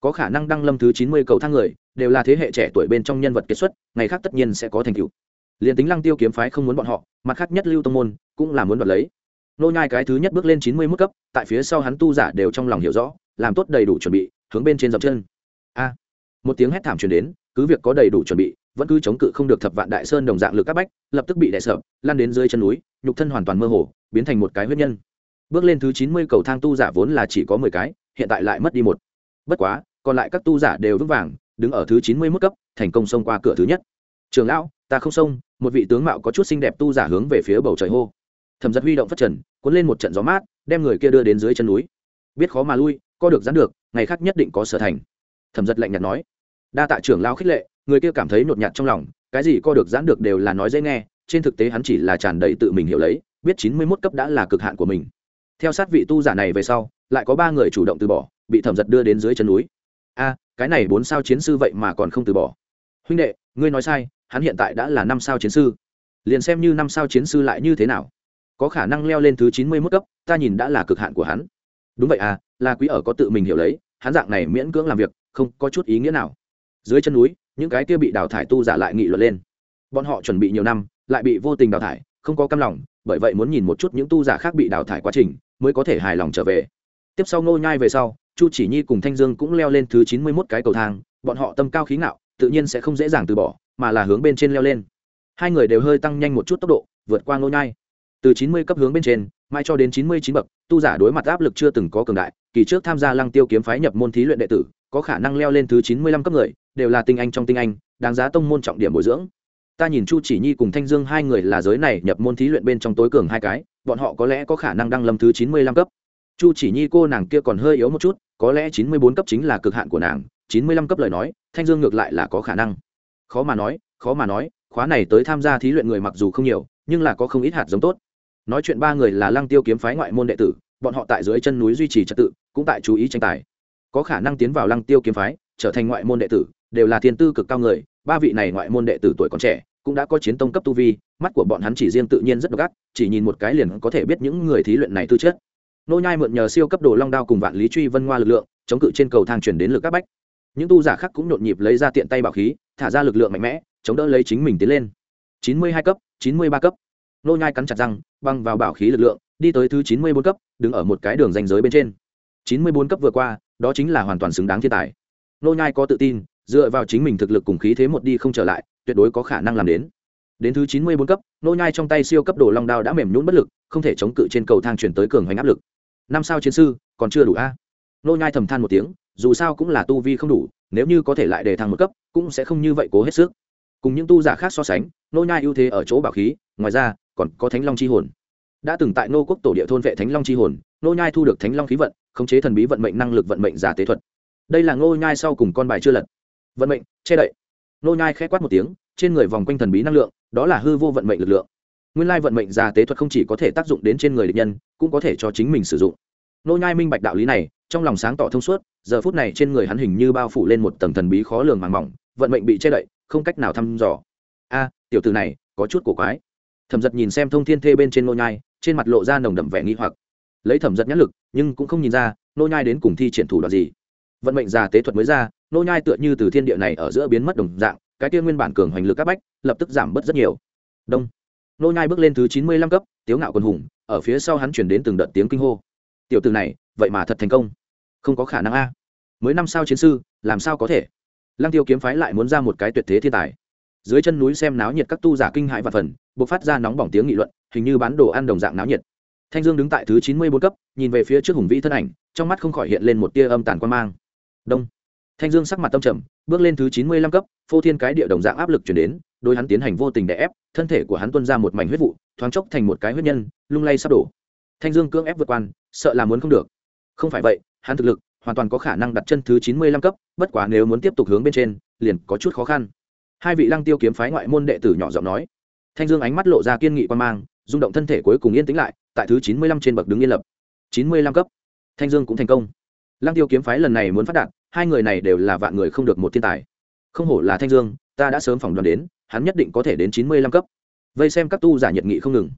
Có khả năng đăng lâm thứ chín mươi cầu thang người, đều là thế hệ trẻ tuổi bên trong nhân vật kết xuất, ngày khác tất nhiên sẽ có thành tựu. Liền tính lăng tiêu kiếm phái không muốn bọn họ, mặt khác nhất lưu tông môn cũng là muốn đoạt lấy. Nô nhai cái thứ nhất bước lên chín mươi mức cấp, tại phía sau hắn tu giả đều trong lòng hiểu rõ, làm tốt đầy đủ chuẩn bị, hướng bên trên dậm chân. A! Một tiếng hét thảm truyền đến cứ việc có đầy đủ chuẩn bị, vẫn cứ chống cự không được thập vạn đại sơn đồng dạng lực các bách, lập tức bị đè sợ lan đến dưới chân núi, nhục thân hoàn toàn mơ hồ, biến thành một cái huyết nhân. Bước lên thứ chín mươi cầu thang tu giả vốn là chỉ có mười cái, hiện tại lại mất đi một. Bất quá, còn lại các tu giả đều vững vàng, đứng ở thứ chín mươi mức cấp, thành công xông qua cửa thứ nhất. Trường lão, ta không xông, một vị tướng mạo có chút xinh đẹp tu giả hướng về phía bầu trời hô. Thẩm giật huy động phát trần, cuốn lên một trận gió mát, đem người kia đưa đến dưới chân núi. Biết khó mà lui, co được dán được, ngày khác nhất định có sở thành. Thẩm giật lạnh nhạt nói đa tạ trưởng lao khích lệ, người kia cảm thấy nhột nhạt trong lòng, cái gì co được giãn được đều là nói dễ nghe, trên thực tế hắn chỉ là tràn đầy tự mình hiểu lấy, biết chín mươi mốt cấp đã là cực hạn của mình. Theo sát vị tu giả này về sau, lại có ba người chủ động từ bỏ, bị thẩm giật đưa đến dưới chân núi. A, cái này bốn sao chiến sư vậy mà còn không từ bỏ. Huynh đệ, ngươi nói sai, hắn hiện tại đã là năm sao chiến sư. Liền xem như năm sao chiến sư lại như thế nào. Có khả năng leo lên thứ chín mươi mốt cấp, ta nhìn đã là cực hạn của hắn. Đúng vậy à là quý ở có tự mình hiểu lấy, hắn dạng này miễn cưỡng làm việc, không có chút ý nghĩa nào dưới chân núi, những cái kia bị đào thải tu giả lại nghị luận lên. Bọn họ chuẩn bị nhiều năm, lại bị vô tình đào thải, không có căm lòng, bởi vậy muốn nhìn một chút những tu giả khác bị đào thải quá trình, mới có thể hài lòng trở về. Tiếp sau ngô nhai về sau, chu chỉ nhi cùng thanh dương cũng leo lên thứ chín mươi mốt cái cầu thang, bọn họ tâm cao khí ngạo, tự nhiên sẽ không dễ dàng từ bỏ, mà là hướng bên trên leo lên. Hai người đều hơi tăng nhanh một chút tốc độ, vượt qua ngô nhai. Từ chín mươi cấp hướng bên trên, mai cho đến chín mươi chín bậc, tu giả đối mặt áp lực chưa từng có cường đại, kỳ trước tham gia lăng tiêu kiếm phái nhập môn thí luyện đệ tử có khả năng leo lên thứ chín mươi lăm cấp người, đều là tinh anh trong tinh anh, đáng giá tông môn trọng điểm bồi dưỡng. Ta nhìn chu chỉ nhi cùng thanh dương hai người là giới này nhập môn thí luyện bên trong tối cường hai cái, bọn họ có lẽ có khả năng đăng lâm thứ chín mươi lăm cấp. Chu chỉ nhi cô nàng kia còn hơi yếu một chút, có lẽ chín mươi bốn cấp chính là cực hạn của nàng, chín mươi lăm cấp lời nói, thanh dương ngược lại là có khả năng. Khó mà nói, khó mà nói, khóa này tới tham gia thí luyện người mặc dù không nhiều, nhưng là có không ít hạt giống tốt. Nói chuyện ba người là lăng tiêu kiếm phái ngoại môn đệ tử, bọn họ tại dưới chân núi duy trì trật tự, cũng tại chú ý tranh tài có khả năng tiến vào lăng tiêu kiếm phái, trở thành ngoại môn đệ tử, đều là thiên tư cực cao người, ba vị này ngoại môn đệ tử tuổi còn trẻ, cũng đã có chiến tông cấp tu vi, mắt của bọn hắn chỉ riêng tự nhiên rất độc ác, chỉ nhìn một cái liền có thể biết những người thí luyện này tư chất. Nô nhai mượn nhờ siêu cấp đồ long đao cùng vạn lý truy vân ngoa lực lượng, chống cự trên cầu thang chuyển đến lực các bách. Những tu giả khác cũng nhộn nhịp lấy ra tiện tay bảo khí, thả ra lực lượng mạnh mẽ, chống đỡ lấy chính mình tiến lên. Chín mươi hai cấp, chín mươi ba cấp. Nô nhai cắn chặt răng, băng vào bảo khí lực lượng, đi tới thứ chín mươi bốn cấp, đứng ở một cái đường ranh giới bên trên chín mươi bốn cấp vừa qua, đó chính là hoàn toàn xứng đáng thiên tài. Nô nhai có tự tin, dựa vào chính mình thực lực cùng khí thế một đi không trở lại, tuyệt đối có khả năng làm đến. Đến thứ chín mươi bốn cấp, nô nhai trong tay siêu cấp đồ long đao đã mềm nhũn bất lực, không thể chống cự trên cầu thang chuyển tới cường hoành áp lực. Năm sao chiến sư, còn chưa đủ a? Nô nhai thầm than một tiếng, dù sao cũng là tu vi không đủ, nếu như có thể lại đề thăng một cấp, cũng sẽ không như vậy cố hết sức. Cùng những tu giả khác so sánh, nô nhai ưu thế ở chỗ bảo khí, ngoài ra, còn có thánh long chi hồn. Đã từng tại nô quốc tổ địa thôn vệ thánh long chi hồn, nô nhai thu được thánh long khí vận khống chế thần bí vận mệnh năng lực vận mệnh giả tế thuật. Đây là nô nhai sau cùng con bài chưa lật. Vận mệnh, che đậy. Nô nhai khẽ quát một tiếng, trên người vòng quanh thần bí năng lượng, đó là hư vô vận mệnh lực lượng. Nguyên lai vận mệnh giả tế thuật không chỉ có thể tác dụng đến trên người địch nhân, cũng có thể cho chính mình sử dụng. Nô nhai minh bạch đạo lý này, trong lòng sáng tỏ thông suốt, giờ phút này trên người hắn hình như bao phủ lên một tầng thần bí khó lường màng mỏng, vận mệnh bị che đậy, không cách nào thăm dò. A, tiểu tử này, có chút cổ quái. Thẩm giật nhìn xem thông thiên thê bên trên nô nhai, trên mặt lộ ra nồng đậm vẻ nghi hoặc lấy thẩm giật nhãn lực, nhưng cũng không nhìn ra, nô nhai đến cùng thi triển thủ đoạn gì. Vận mệnh già tế thuật mới ra, nô nhai tựa như từ thiên địa này ở giữa biến mất đồng dạng, cái kia nguyên bản cường hoành lực các bách, lập tức giảm bớt rất nhiều. Đông. Nô nhai bước lên thứ chín mươi lăm cấp, tiếu ngạo quân hùng, ở phía sau hắn truyền đến từng đợt tiếng kinh hô. Tiểu tử này, vậy mà thật thành công. Không có khả năng a. Mới năm sao chiến sư, làm sao có thể? Lăng tiêu kiếm phái lại muốn ra một cái tuyệt thế thiên tài. Dưới chân núi xem náo nhiệt các tu giả kinh hãi và phần buộc phát ra nóng bỏng tiếng nghị luận, hình như bán đồ ăn đồng dạng náo nhiệt thanh dương đứng tại thứ chín mươi bốn cấp, nhìn về phía trước hùng vĩ thân ảnh, trong mắt không khỏi hiện lên một tia âm tàn quan mang. Đông. Thanh dương sắc mặt tâm trầm, bước lên thứ chín mươi lăm cấp, phô thiên cái địa đồng dạng áp lực chuyển đến đôi hắn tiến hành vô tình đè ép, thân thể của hắn tuân ra một mảnh huyết vụ, thoáng chốc thành một cái huyết nhân, lung lay sắp đổ. Thanh dương cưỡng ép vượt quan sợ là muốn không được. Không phải vậy, hắn thực lực hoàn toàn có khả năng đặt chân thứ chín mươi lăm cấp, bất quá nếu muốn tiếp tục hướng bên trên, liền có chút khó khăn. Hai vị lăng tiêu kiếm phái ngoại môn đệ tử nhỏ giọng nói. Thanh dương ánh mắt lộ ra kiên nghị quan mang rung động thân thể cuối cùng yên tĩnh lại, tại thứ chín mươi lăm trên bậc đứng yên lập. chín mươi lăm cấp. Thanh dương cũng thành công. Lăng tiêu kiếm phái lần này muốn phát đạt, hai người này đều là vạn người không được một thiên tài. Không hổ là thanh dương, ta đã sớm phỏng đoán đến, hắn nhất định có thể đến chín mươi lăm cấp. Vây xem các tu giả nhiệt nghị không ngừng.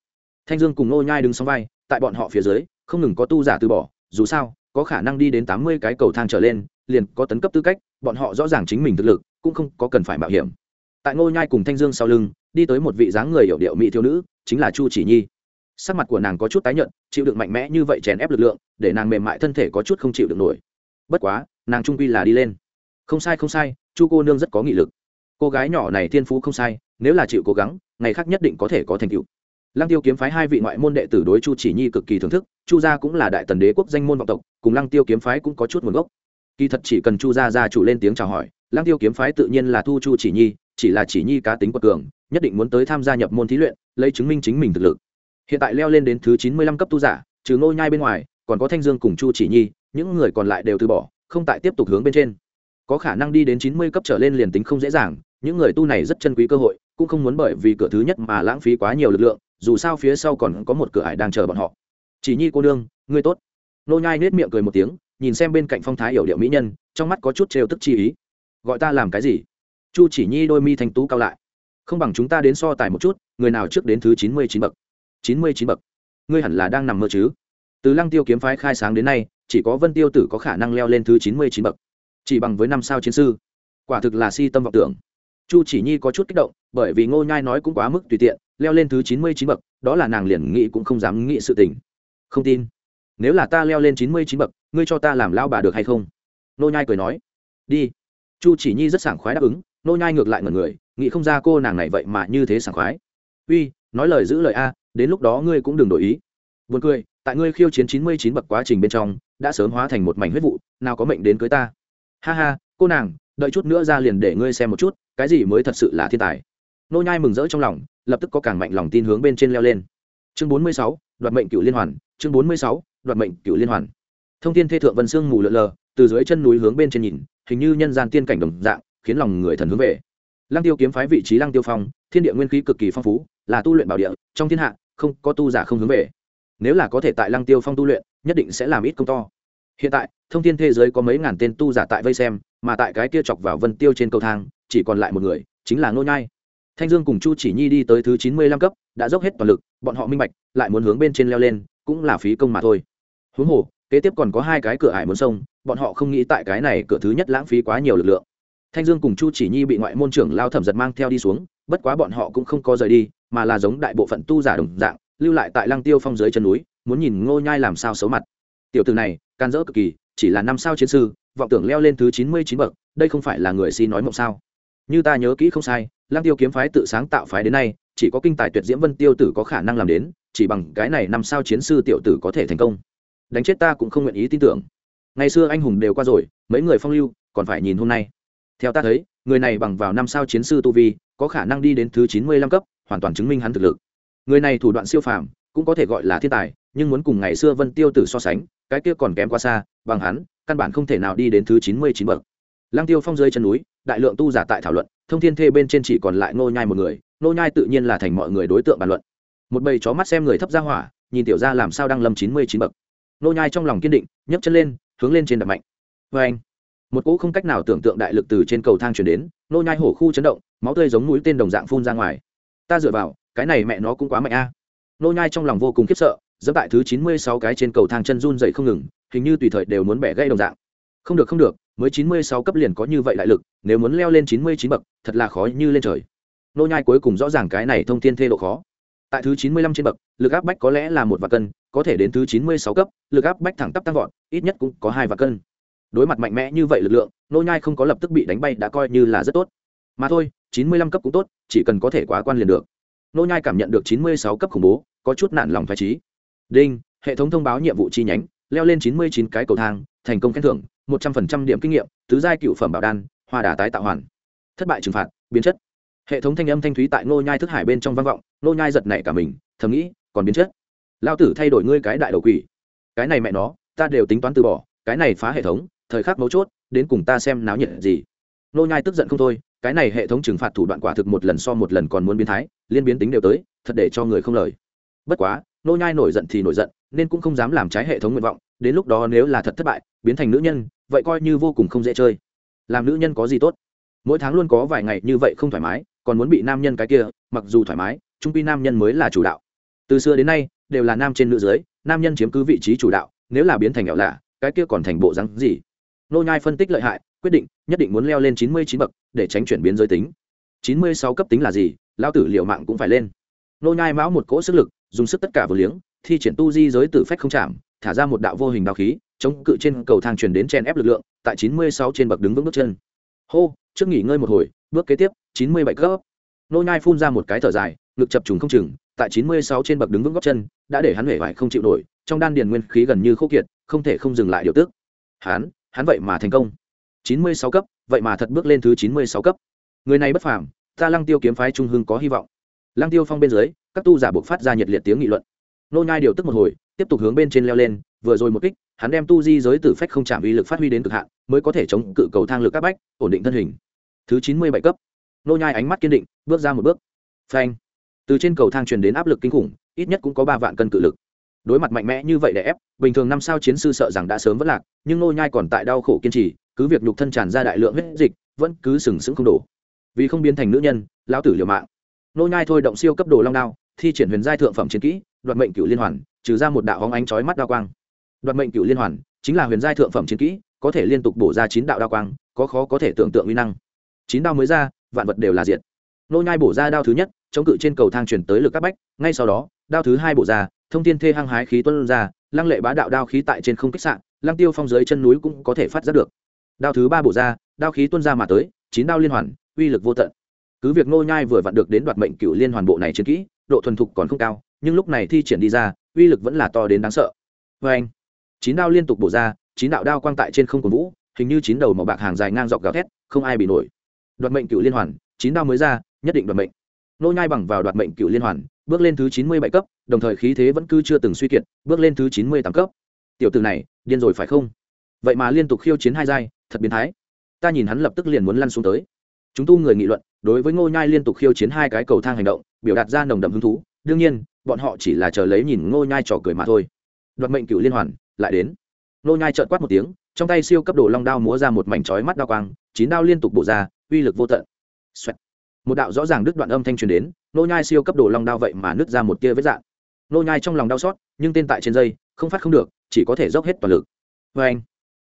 Thanh dương cùng ngô nhai đứng song vai, tại bọn họ phía dưới, không ngừng có tu giả từ bỏ, dù sao, có khả năng đi đến tám mươi cái cầu thang trở lên, liền có tấn cấp tư cách, bọn họ rõ ràng chính mình thực lực, cũng không có cần phải mạo hiểm. Tại ngô nhai cùng thanh dương sau lưng, đi tới một vị dáng người hiểu điệu mỹ thiếu nữ chính là chu chỉ nhi. Sắc mặt của nàng có chút tái nhợt, chịu đựng mạnh mẽ như vậy chèn ép lực lượng, để nàng mềm mại thân thể có chút không chịu được nổi. Bất quá, nàng trung quy là đi lên. Không sai không sai, chu cô nương rất có nghị lực. Cô gái nhỏ này thiên phú không sai, nếu là chịu cố gắng, ngày khác nhất định có thể có thành tựu. Lăng tiêu kiếm phái hai vị ngoại môn đệ tử đối chu chỉ nhi cực kỳ thưởng thức, chu gia cũng là đại tần đế quốc danh môn vọng tộc, cùng lăng tiêu kiếm phái cũng có chút nguồn gốc. Kỳ thật chỉ cần chu gia gia chủ lên tiếng chào hỏi, lăng tiêu kiếm phái tự nhiên là thu chu chỉ nhi, chỉ là chỉ nhi cá tính quật cường nhất định muốn tới tham gia nhập môn thí luyện, lấy chứng minh chính mình thực lực. Hiện tại leo lên đến thứ chín mươi lăm cấp tu giả, trừ ngô nhai bên ngoài, còn có thanh dương cùng chu chỉ nhi, những người còn lại đều từ bỏ, không tại tiếp tục hướng bên trên. Có khả năng đi đến chín mươi cấp trở lên liền tính không dễ dàng, những người tu này rất chân quý cơ hội, cũng không muốn bởi vì cửa thứ nhất mà lãng phí quá nhiều lực lượng, dù sao phía sau còn có một cửa ải đang chờ bọn họ. Chỉ nhi cô nương, ngươi tốt. Nô nhai nết miệng cười một tiếng, nhìn xem bên cạnh phong thái hiểu điệu mỹ nhân, trong mắt có chút trêu tức chi ý. Gọi ta làm cái gì? Chu chỉ nhi đôi mi thanh tú cao lại không bằng chúng ta đến so tài một chút, người nào trước đến thứ chín mươi chín bậc? chín mươi chín bậc. Ngươi hẳn là đang nằm mơ chứ? Từ lăng tiêu kiếm phái khai sáng đến nay, chỉ có vân tiêu tử có khả năng leo lên thứ chín mươi chín bậc. Chỉ bằng với năm sao chiến sư. Quả thực là si tâm vọng tưởng. Chu chỉ nhi có chút kích động, bởi vì ngô nhai nói cũng quá mức tùy tiện, leo lên thứ chín mươi chín bậc, đó là nàng liền nghĩ cũng không dám nghĩ sự tình. Không tin. Nếu là ta leo lên chín mươi chín bậc, ngươi cho ta làm lao bà được hay không? Ngô nhai cười nói. Đi. Chu chỉ nhi rất sảng khoái đáp ứng Nô nhai ngược lại ngẩn người nghĩ không ra cô nàng này vậy mà như thế sảng khoái. Uy nói lời giữ lời a đến lúc đó ngươi cũng đừng đổi ý. Buồn cười tại ngươi khiêu chiến chín mươi chín bậc quá trình bên trong đã sớm hóa thành một mảnh huyết vụ nào có mệnh đến cưới ta. Ha ha cô nàng đợi chút nữa ra liền để ngươi xem một chút cái gì mới thật sự là thiên tài. Nô nhai mừng rỡ trong lòng lập tức có càng mạnh lòng tin hướng bên trên leo lên. Chương bốn mươi sáu, đoạt mệnh cựu liên hoàn chương bốn mươi sáu, đoạt mệnh cựu liên hoàn. Thông thiên thê thượng vân xương mù lờ lờ từ dưới chân núi hướng bên trên nhìn hình như nhân gian tiên cảnh đồng dạng khiến lòng người thần hướng về. Lăng tiêu kiếm phái vị trí lăng tiêu phong, thiên địa nguyên khí cực kỳ phong phú, là tu luyện bảo địa, trong thiên hạ, không, có tu giả không hướng về. Nếu là có thể tại lăng tiêu phong tu luyện, nhất định sẽ làm ít công to. Hiện tại, thông tin thế giới có mấy ngàn tên tu giả tại vây xem, mà tại cái kia chọc vào vân tiêu trên cầu thang, chỉ còn lại một người, chính là nô nhai. Thanh dương cùng chu chỉ nhi đi tới thứ chín mươi lăm cấp, đã dốc hết toàn lực, bọn họ minh bạch, lại muốn hướng bên trên leo lên, cũng là phí công mà thôi. Huống hồ, kế tiếp còn có hai cái cửa ải muốn sông, bọn họ không nghĩ tại cái này cửa thứ nhất lãng phí quá nhiều lực lượng thanh dương cùng chu chỉ nhi bị ngoại môn trưởng lao thẩm giật mang theo đi xuống, bất quá bọn họ cũng không có rời đi, mà là giống đại bộ phận tu giả đồng dạng, lưu lại tại lăng tiêu phong dưới chân núi, muốn nhìn ngô nhai làm sao xấu mặt. Tiểu tử này, can dỡ cực kỳ, chỉ là năm sao chiến sư, vọng tưởng leo lên thứ chín mươi chín bậc, đây không phải là người si nói mộng sao? Như ta nhớ kỹ không sai, lăng tiêu kiếm phái tự sáng tạo phái đến nay, chỉ có kinh tài tuyệt diễm vân tiêu tử có khả năng làm đến, chỉ bằng cái này năm sao chiến sư tiểu tử có thể thành công. Đánh chết ta cũng không nguyện ý tin tưởng. Ngày xưa anh hùng đều qua rồi, mấy người phong lưu, còn phải nhìn hôm nay theo ta thấy, người này bằng vào năm sao chiến sư tu vi, có khả năng đi đến thứ chín mươi lăm cấp, hoàn toàn chứng minh hắn thực lực. Người này thủ đoạn siêu phàm, cũng có thể gọi là thiên tài, nhưng muốn cùng ngày xưa vân tiêu tử so sánh, cái kia còn kém quá xa, bằng hắn, căn bản không thể nào đi đến thứ chín mươi chín bậc. Lăng tiêu phong rơi chân núi, đại lượng tu giả tại thảo luận, thông thiên thê bên trên chỉ còn lại nô nhai một người nô nhai tự nhiên là thành mọi người đối tượng bàn luận. Một bầy chó mắt xem người thấp ra hỏa, nhìn tiểu gia làm sao đang lâm chín mươi chín bậc. Nô nhai trong lòng kiên định, nhấc chân lên, hướng lên trên đập mạnh. Với anh một cỗ không cách nào tưởng tượng đại lực từ trên cầu thang truyền đến, nô nhai hổ khu chấn động, máu tươi giống mũi tên đồng dạng phun ra ngoài. Ta dựa vào, cái này mẹ nó cũng quá mạnh a. Nô nhai trong lòng vô cùng khiếp sợ dẫm tại thứ chín mươi sáu cái trên cầu thang chân run dậy không ngừng, hình như tùy thời đều muốn bẻ gãy đồng dạng. Không được không được, mới chín mươi sáu cấp liền có như vậy đại lực, nếu muốn leo lên chín mươi chín bậc, thật là khó như lên trời. Nô nhai cuối cùng rõ ràng cái này thông thiên thê độ khó. Tại thứ chín mươi lăm trên bậc, lực áp bách có lẽ là một vạn cân, có thể đến thứ chín mươi sáu cấp, lực áp bách thẳng tắp tăng vọt, ít nhất cũng có hai vạn cân đối mặt mạnh mẽ như vậy lực lượng, nô nhai không có lập tức bị đánh bay đã coi như là rất tốt. Mà thôi, chín mươi lăm cấp cũng tốt, chỉ cần có thể quá quan liền được. Nô nhai cảm nhận được chín mươi sáu cấp khủng bố, có chút nản lòng phải trí. Đinh, hệ thống thông báo nhiệm vụ chi nhánh, leo lên chín mươi chín cái cầu thang, thành công khen thưởng, một trăm linh điểm kinh nghiệm, tứ giai cựu phẩm bảo đan, hoa đà tái tạo hoàn. Thất bại trừng phạt, biến chất. Hệ thống thanh âm thanh thúy tại nô nhai thức hải bên trong vang vọng, nô nhai giật nảy cả mình, thầm nghĩ, còn biến chất. Lao tử thay đổi ngươi cái đại đầu quỷ. Cái này mẹ nó, ta đều tính toán từ bỏ, cái này phá hệ thống thời khắc mấu chốt, đến cùng ta xem náo nhiệt gì. Nô nhai tức giận không thôi, cái này hệ thống trừng phạt thủ đoạn quả thực một lần so một lần còn muốn biến thái, liên biến tính đều tới, thật để cho người không lời. Bất quá, nô nhai nổi giận thì nổi giận, nên cũng không dám làm trái hệ thống nguyện vọng, đến lúc đó nếu là thật thất bại, biến thành nữ nhân, vậy coi như vô cùng không dễ chơi. Làm nữ nhân có gì tốt? Mỗi tháng luôn có vài ngày như vậy không thoải mái, còn muốn bị nam nhân cái kia, mặc dù thoải mái, trung pi nam nhân mới là chủ đạo. Từ xưa đến nay, đều là nam trên nữ dưới, nam nhân chiếm cứ vị trí chủ đạo, nếu là biến thành nghèo lạ, cái kia còn thành bộ rắn gì? Nô nhai phân tích lợi hại, quyết định, nhất định muốn leo lên chín mươi chín bậc để tránh chuyển biến giới tính. Chín mươi sáu cấp tính là gì? Lao tử liệu mạng cũng phải lên. Nô nhai mão một cỗ sức lực, dùng sức tất cả vừa liếng, thi triển tu di giới tử phách không chạm, thả ra một đạo vô hình đạo khí, chống cự trên cầu thang truyền đến chen ép lực lượng, tại chín mươi sáu trên bậc đứng vững bước chân. Hô, trước nghỉ ngơi một hồi, bước kế tiếp, chín mươi bảy cấp. Nô nhai phun ra một cái thở dài, ngực chập trùng không chừng, tại chín mươi sáu trên bậc đứng vững góc chân, đã để hắn hể vải không chịu nổi, trong đan điền nguyên khí gần như khô kiệt, không thể không dừng lại điều tức. Hắn hắn vậy mà thành công. Chín mươi sáu cấp, vậy mà thật bước lên thứ chín mươi sáu cấp. Người này bất phàm, ta lăng tiêu kiếm phái trung hưng có hy vọng. Lăng tiêu phong bên dưới, các tu giả buộc phát ra nhiệt liệt tiếng nghị luận. Nô nhai điều tức một hồi, tiếp tục hướng bên trên leo lên, vừa rồi một kích, hắn đem tu di giới tử phách không chạm uy lực phát huy đến cực hạn, mới có thể chống cự cầu thang lực các bách, ổn định thân hình. Thứ chín mươi bảy cấp. Nô nhai ánh mắt kiên định, bước ra một bước. Phanh. Từ trên cầu thang truyền đến áp lực kinh khủng, ít nhất cũng có ba vạn cân cự lực đối mặt mạnh mẽ như vậy để ép, bình thường năm sao chiến sư sợ rằng đã sớm vất lạc, nhưng nô nhai còn tại đau khổ kiên trì, cứ việc nhục thân tràn ra đại lượng huyết dịch, vẫn cứ sừng sững không đổ. Vì không biến thành nữ nhân, lão tử liều mạng. Nô nhai thôi động siêu cấp đồ long đao, thi triển huyền giai thượng phẩm chiến kỹ, đoạt mệnh cửu liên hoàn, trừ ra một đạo hóng ánh chói mắt đao quang. Đoạt mệnh cửu liên hoàn, chính là huyền giai thượng phẩm chiến kỹ, có thể liên tục bổ ra chín đạo đao quang, có khó có thể tưởng tượng uy năng. Chín đao mới ra, vạn vật đều là diệt. Nô nhai bổ ra đao thứ nhất, chống cự trên cầu thang chuyển tới lực các bách, ngay sau đó, đao thứ hai bổ ra thông thiên thê hăng hái khí tuôn ra, lăng lệ bá đạo đao khí tại trên không kích sạn lăng tiêu phong dưới chân núi cũng có thể phát ra được. Đao thứ ba bổ ra, đao khí tuôn ra mà tới, chín đao liên hoàn, uy lực vô tận. Cứ việc nô nhai vừa vặn được đến đoạt mệnh cửu liên hoàn bộ này chiến kỹ, độ thuần thục còn không cao, nhưng lúc này thi triển đi ra, uy lực vẫn là to đến đáng sợ. Với anh, chín đao liên tục bổ ra, chín đạo đao quang tại trên không cổ vũ, hình như chín đầu màu bạc hàng dài ngang dọc gào thét, không ai bị nổi. Đoạt mệnh cửu liên hoàn, chín đao mới ra, nhất định đoạt mệnh. Nô nhai bằng vào đoạt mệnh cửu liên hoàn bước lên thứ chín mươi bảy cấp, đồng thời khí thế vẫn cứ chưa từng suy kiệt, bước lên thứ chín mươi tám cấp. Tiểu tử này, điên rồi phải không? Vậy mà liên tục khiêu chiến hai giai, thật biến thái. Ta nhìn hắn lập tức liền muốn lăn xuống tới. Chúng tu người nghị luận, đối với ngô nhai liên tục khiêu chiến hai cái cầu thang hành động, biểu đạt ra nồng đậm hứng thú. Đương nhiên, bọn họ chỉ là chờ lấy nhìn ngô nhai trò cười mà thôi. Đoạt mệnh cựu liên hoàn, lại đến. Ngô nhai trợn quát một tiếng, trong tay siêu cấp đồ long đao múa ra một mảnh chói mắt đao quang, chín đao liên tục bổ ra, uy lực vô tận. Xoẹt một đạo rõ ràng đứt đoạn âm thanh truyền đến, nô nhai siêu cấp đồ long đao vậy mà nứt ra một tia vết dạng. Nô nhai trong lòng đau xót, nhưng tên tại trên dây, không phát không được, chỉ có thể dốc hết toàn lực. Với anh,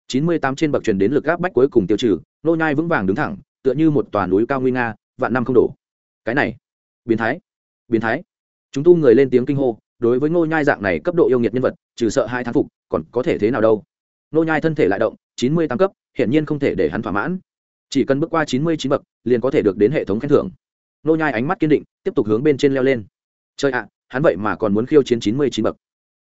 chín mươi tám trên bậc truyền đến lực áp bách cuối cùng tiêu trừ, nô nhai vững vàng đứng thẳng, tựa như một tòa núi cao nguy nga, vạn năm không đổ. Cái này, biến thái biến thái. Chúng tu người lên tiếng kinh hô, đối với nô nhai dạng này cấp độ yêu nghiệt nhân vật, trừ sợ hai thán phục, còn có thể thế nào đâu? Nô nhai thân thể lại động, chín mươi tám cấp, hiển nhiên không thể để hắn thỏa mãn chỉ cần bước qua chín mươi chín bậc, liền có thể được đến hệ thống khen thưởng. Nô nhai ánh mắt kiên định, tiếp tục hướng bên trên leo lên. Trời ạ, hắn vậy mà còn muốn khiêu chiến chín mươi chín bậc.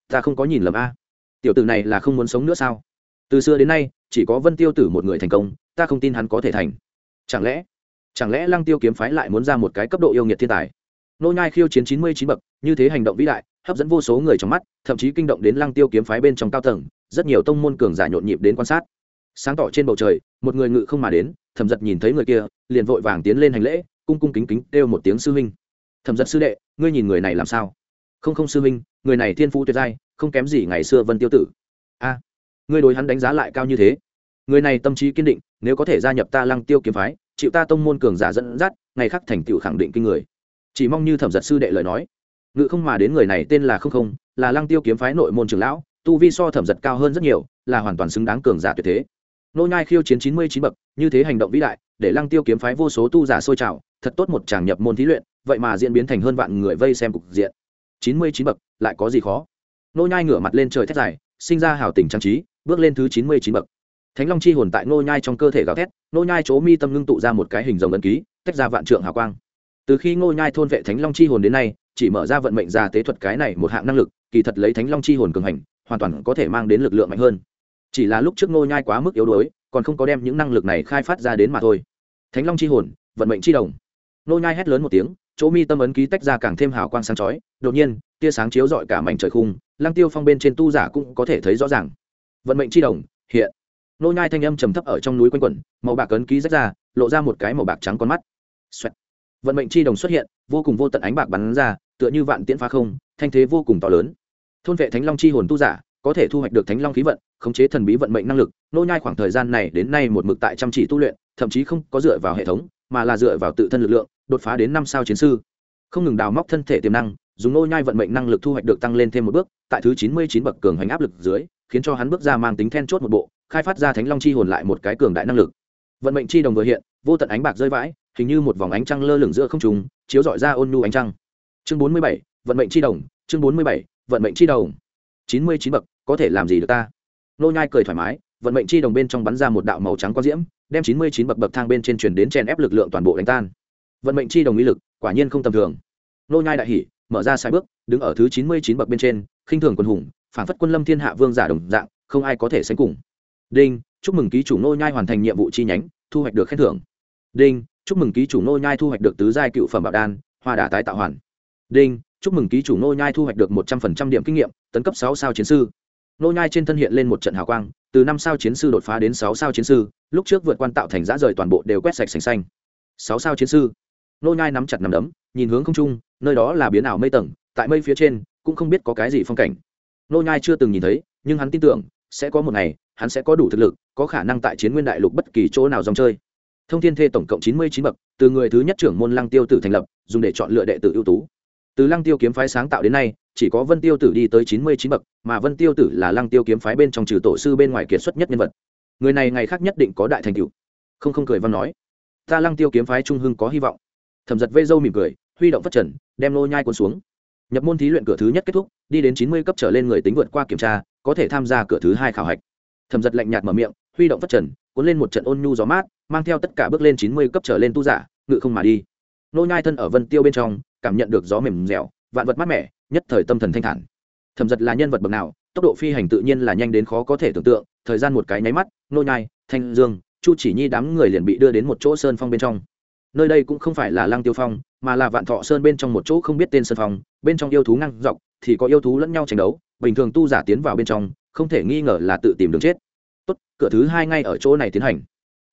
Ta không có nhìn lầm a. Tiểu tử này là không muốn sống nữa sao? Từ xưa đến nay, chỉ có vân tiêu tử một người thành công, ta không tin hắn có thể thành. Chẳng lẽ chẳng lẽ lăng tiêu kiếm phái lại muốn ra một cái cấp độ yêu nghiệt thiên tài? Nô nhai khiêu chiến chín mươi chín bậc, như thế hành động vĩ đại, hấp dẫn vô số người trong mắt, thậm chí kinh động đến lăng tiêu kiếm phái bên trong cao tầng, rất nhiều tông môn cường giả nhộn nhịp đến quan sát sáng tỏ trên bầu trời, một người ngự không mà đến, thẩm giật nhìn thấy người kia, liền vội vàng tiến lên hành lễ, cung cung kính kính kêu một tiếng sư huynh. Thẩm giật sư đệ, ngươi nhìn người này làm sao? Không không sư huynh, người này thiên phú tuyệt giai, không kém gì ngày xưa vân tiêu tử. A, ngươi đối hắn đánh giá lại cao như thế. Người này tâm trí kiên định, nếu có thể gia nhập ta lăng tiêu kiếm phái, chịu ta tông môn cường giả dẫn dắt, ngày khắc thành tựu khẳng định kinh người. Chỉ mong như thẩm giật sư đệ lời nói. Ngự không mà đến người này tên là không không, là lăng tiêu kiếm phái nội môn trường lão, tu vi so thẩm giật cao hơn rất nhiều, là hoàn toàn xứng đáng cường giả tuyệt thế nô nhai khiêu chiến chín mươi chín bậc, như thế hành động vĩ đại, để lăng tiêu kiếm phái vô số tu giả sôi trào, thật tốt một tràng nhập môn thí luyện, vậy mà diễn biến thành hơn vạn người vây xem cục diện. Chín mươi chín bậc, lại có gì khó? Nô nhai ngửa mặt lên trời thét dài, sinh ra hào tình trang trí, bước lên thứ chín mươi chín bậc. Thánh long chi hồn tại nô nhai trong cơ thể gào thét, nô nhai chỗ mi tâm ngưng tụ ra một cái hình rồng ấn ký, tách ra vạn trượng hào quang. Từ khi Nô nhai thôn vệ thánh long chi hồn đến nay, chỉ mở ra vận mệnh ra tế thuật cái này một hạng năng lực, kỳ thật lấy thánh long chi hồn cường hành, hoàn toàn có thể mang đến lực lượng mạnh hơn chỉ là lúc trước ngô nhai quá mức yếu đuối, còn không có đem những năng lực này khai phát ra đến mà thôi. Thánh long chi hồn, vận mệnh chi đồng. Ngô nhai hét lớn một tiếng, chỗ mi tâm ấn ký tách ra càng thêm hào quang sáng chói, đột nhiên, tia sáng chiếu rọi cả mảnh trời khung lang tiêu phong bên trên tu giả cũng có thể thấy rõ ràng. Vận mệnh chi đồng, hiện. Nô nhai thanh âm trầm thấp ở trong núi quanh quẩn, màu bạc ấn ký rách ra, lộ ra một cái màu bạc trắng con mắt. Xoẹt. vận mệnh chi đồng xuất hiện, vô cùng vô tận ánh bạc bắn ra, tựa như vạn tiễn phá không, thanh thế vô cùng to lớn. Thôn vệ thánh long chi hồn tu giả có thể thu hoạch được thánh long khí vận, khống chế thần bí vận mệnh năng lực, nô nhai khoảng thời gian này đến nay một mực tại chăm chỉ tu luyện, thậm chí không có dựa vào hệ thống, mà là dựa vào tự thân lực lượng, đột phá đến năm sao chiến sư. Không ngừng đào móc thân thể tiềm năng, dùng nô nhai vận mệnh năng lực thu hoạch được tăng lên thêm một bước, tại thứ chín mươi chín bậc cường hành áp lực dưới, khiến cho hắn bước ra mang tính then chốt một bộ, khai phát ra thánh long chi hồn lại một cái cường đại năng lực. Vận mệnh chi đồng vừa hiện, vô tận ánh bạc rơi vãi, hình như một vòng ánh trăng lơ lửng giữa không trung, chiếu dọi ra ôn nhu ánh trăng. Chương bốn mươi bảy, vận mệnh chi đồng, chương bốn mươi bảy, vận mệnh chi đồng. chín mươi chín bậc có thể làm gì được ta? Nô nhai cười thoải mái, vận mệnh chi đồng bên trong bắn ra một đạo màu trắng quang diễm, đem chín mươi chín bậc bậc thang bên trên truyền đến chèn ép lực lượng toàn bộ đánh tan. Vận mệnh chi đồng uy lực, quả nhiên không tầm thường. Nô nhai đại hỉ, mở ra sai bước, đứng ở thứ chín mươi chín bậc bên trên, khinh thường quân hùng, phản phất quân lâm thiên hạ vương giả đồng dạng, không ai có thể sánh cùng. Đinh, chúc mừng ký chủ nô nhai hoàn thành nhiệm vụ chi nhánh, thu hoạch được khen thưởng. Đinh, chúc mừng ký chủ nô nhai thu hoạch được tứ giai cựu phẩm bảo đan, hoa đả tái tạo hoàn. Đinh, chúc mừng ký chủ nô nhai thu hoạch được một trăm phần trăm điểm kinh nghiệm, tấn cấp sáu sao chiến sư nô nhai trên thân hiện lên một trận hào quang, từ năm sao chiến sư đột phá đến sáu sao chiến sư, lúc trước vượt quan tạo thành giã rời toàn bộ đều quét sạch sành xanh. Sáu sao chiến sư. Nô nhai nắm chặt nắm đấm, nhìn hướng không trung, nơi đó là biến ảo mây tầng, tại mây phía trên, cũng không biết có cái gì phong cảnh. Nô nhai chưa từng nhìn thấy, nhưng hắn tin tưởng, sẽ có một ngày, hắn sẽ có đủ thực lực, có khả năng tại chiến nguyên đại lục bất kỳ chỗ nào dòng chơi. Thông thiên thê tổng cộng chín mươi chín bậc, từ người thứ nhất trưởng môn lăng tiêu tử thành lập, dùng để chọn lựa đệ tử ưu tú. Từ lăng tiêu kiếm phái sáng tạo đến nay chỉ có vân tiêu tử đi tới chín mươi chín bậc, mà vân tiêu tử là lăng tiêu kiếm phái bên trong trừ tổ sư bên ngoài kiệt xuất nhất nhân vật. Người này ngày khác nhất định có đại thành tựu. Không không cười văn nói, ta lăng tiêu kiếm phái trung hưng có hy vọng. Thẩm giật vây dâu mỉm cười, huy động phát trần, đem lô nhai cuốn xuống. Nhập môn thí luyện cửa thứ nhất kết thúc, đi đến chín mươi cấp trở lên người tính vượt qua kiểm tra, có thể tham gia cửa thứ hai khảo hạch. Thẩm giật lạnh nhạt mở miệng, huy động phát trần, cuốn lên một trận ôn nhu gió mát, mang theo tất cả bước lên chín mươi cấp trở lên tu giả, ngự không mà đi. Nô nhai thân ở vân tiêu bên trong, cảm nhận được gió mềm dẻo vạn vật mát mẻ, nhất thời tâm thần thanh thản. Thẩm giật là nhân vật bậc nào, tốc độ phi hành tự nhiên là nhanh đến khó có thể tưởng tượng, thời gian một cái nháy mắt, nô nhai, thanh dương, chu chỉ nhi đám người liền bị đưa đến một chỗ sơn phong bên trong. Nơi đây cũng không phải là lăng tiêu phong, mà là vạn thọ sơn bên trong một chỗ không biết tên sơn phong, bên trong yêu thú ngăn dọc, thì có yêu thú lẫn nhau tranh đấu, bình thường tu giả tiến vào bên trong, không thể nghi ngờ là tự tìm đường chết. Tốt, cửa thứ hai ngay ở chỗ này tiến hành.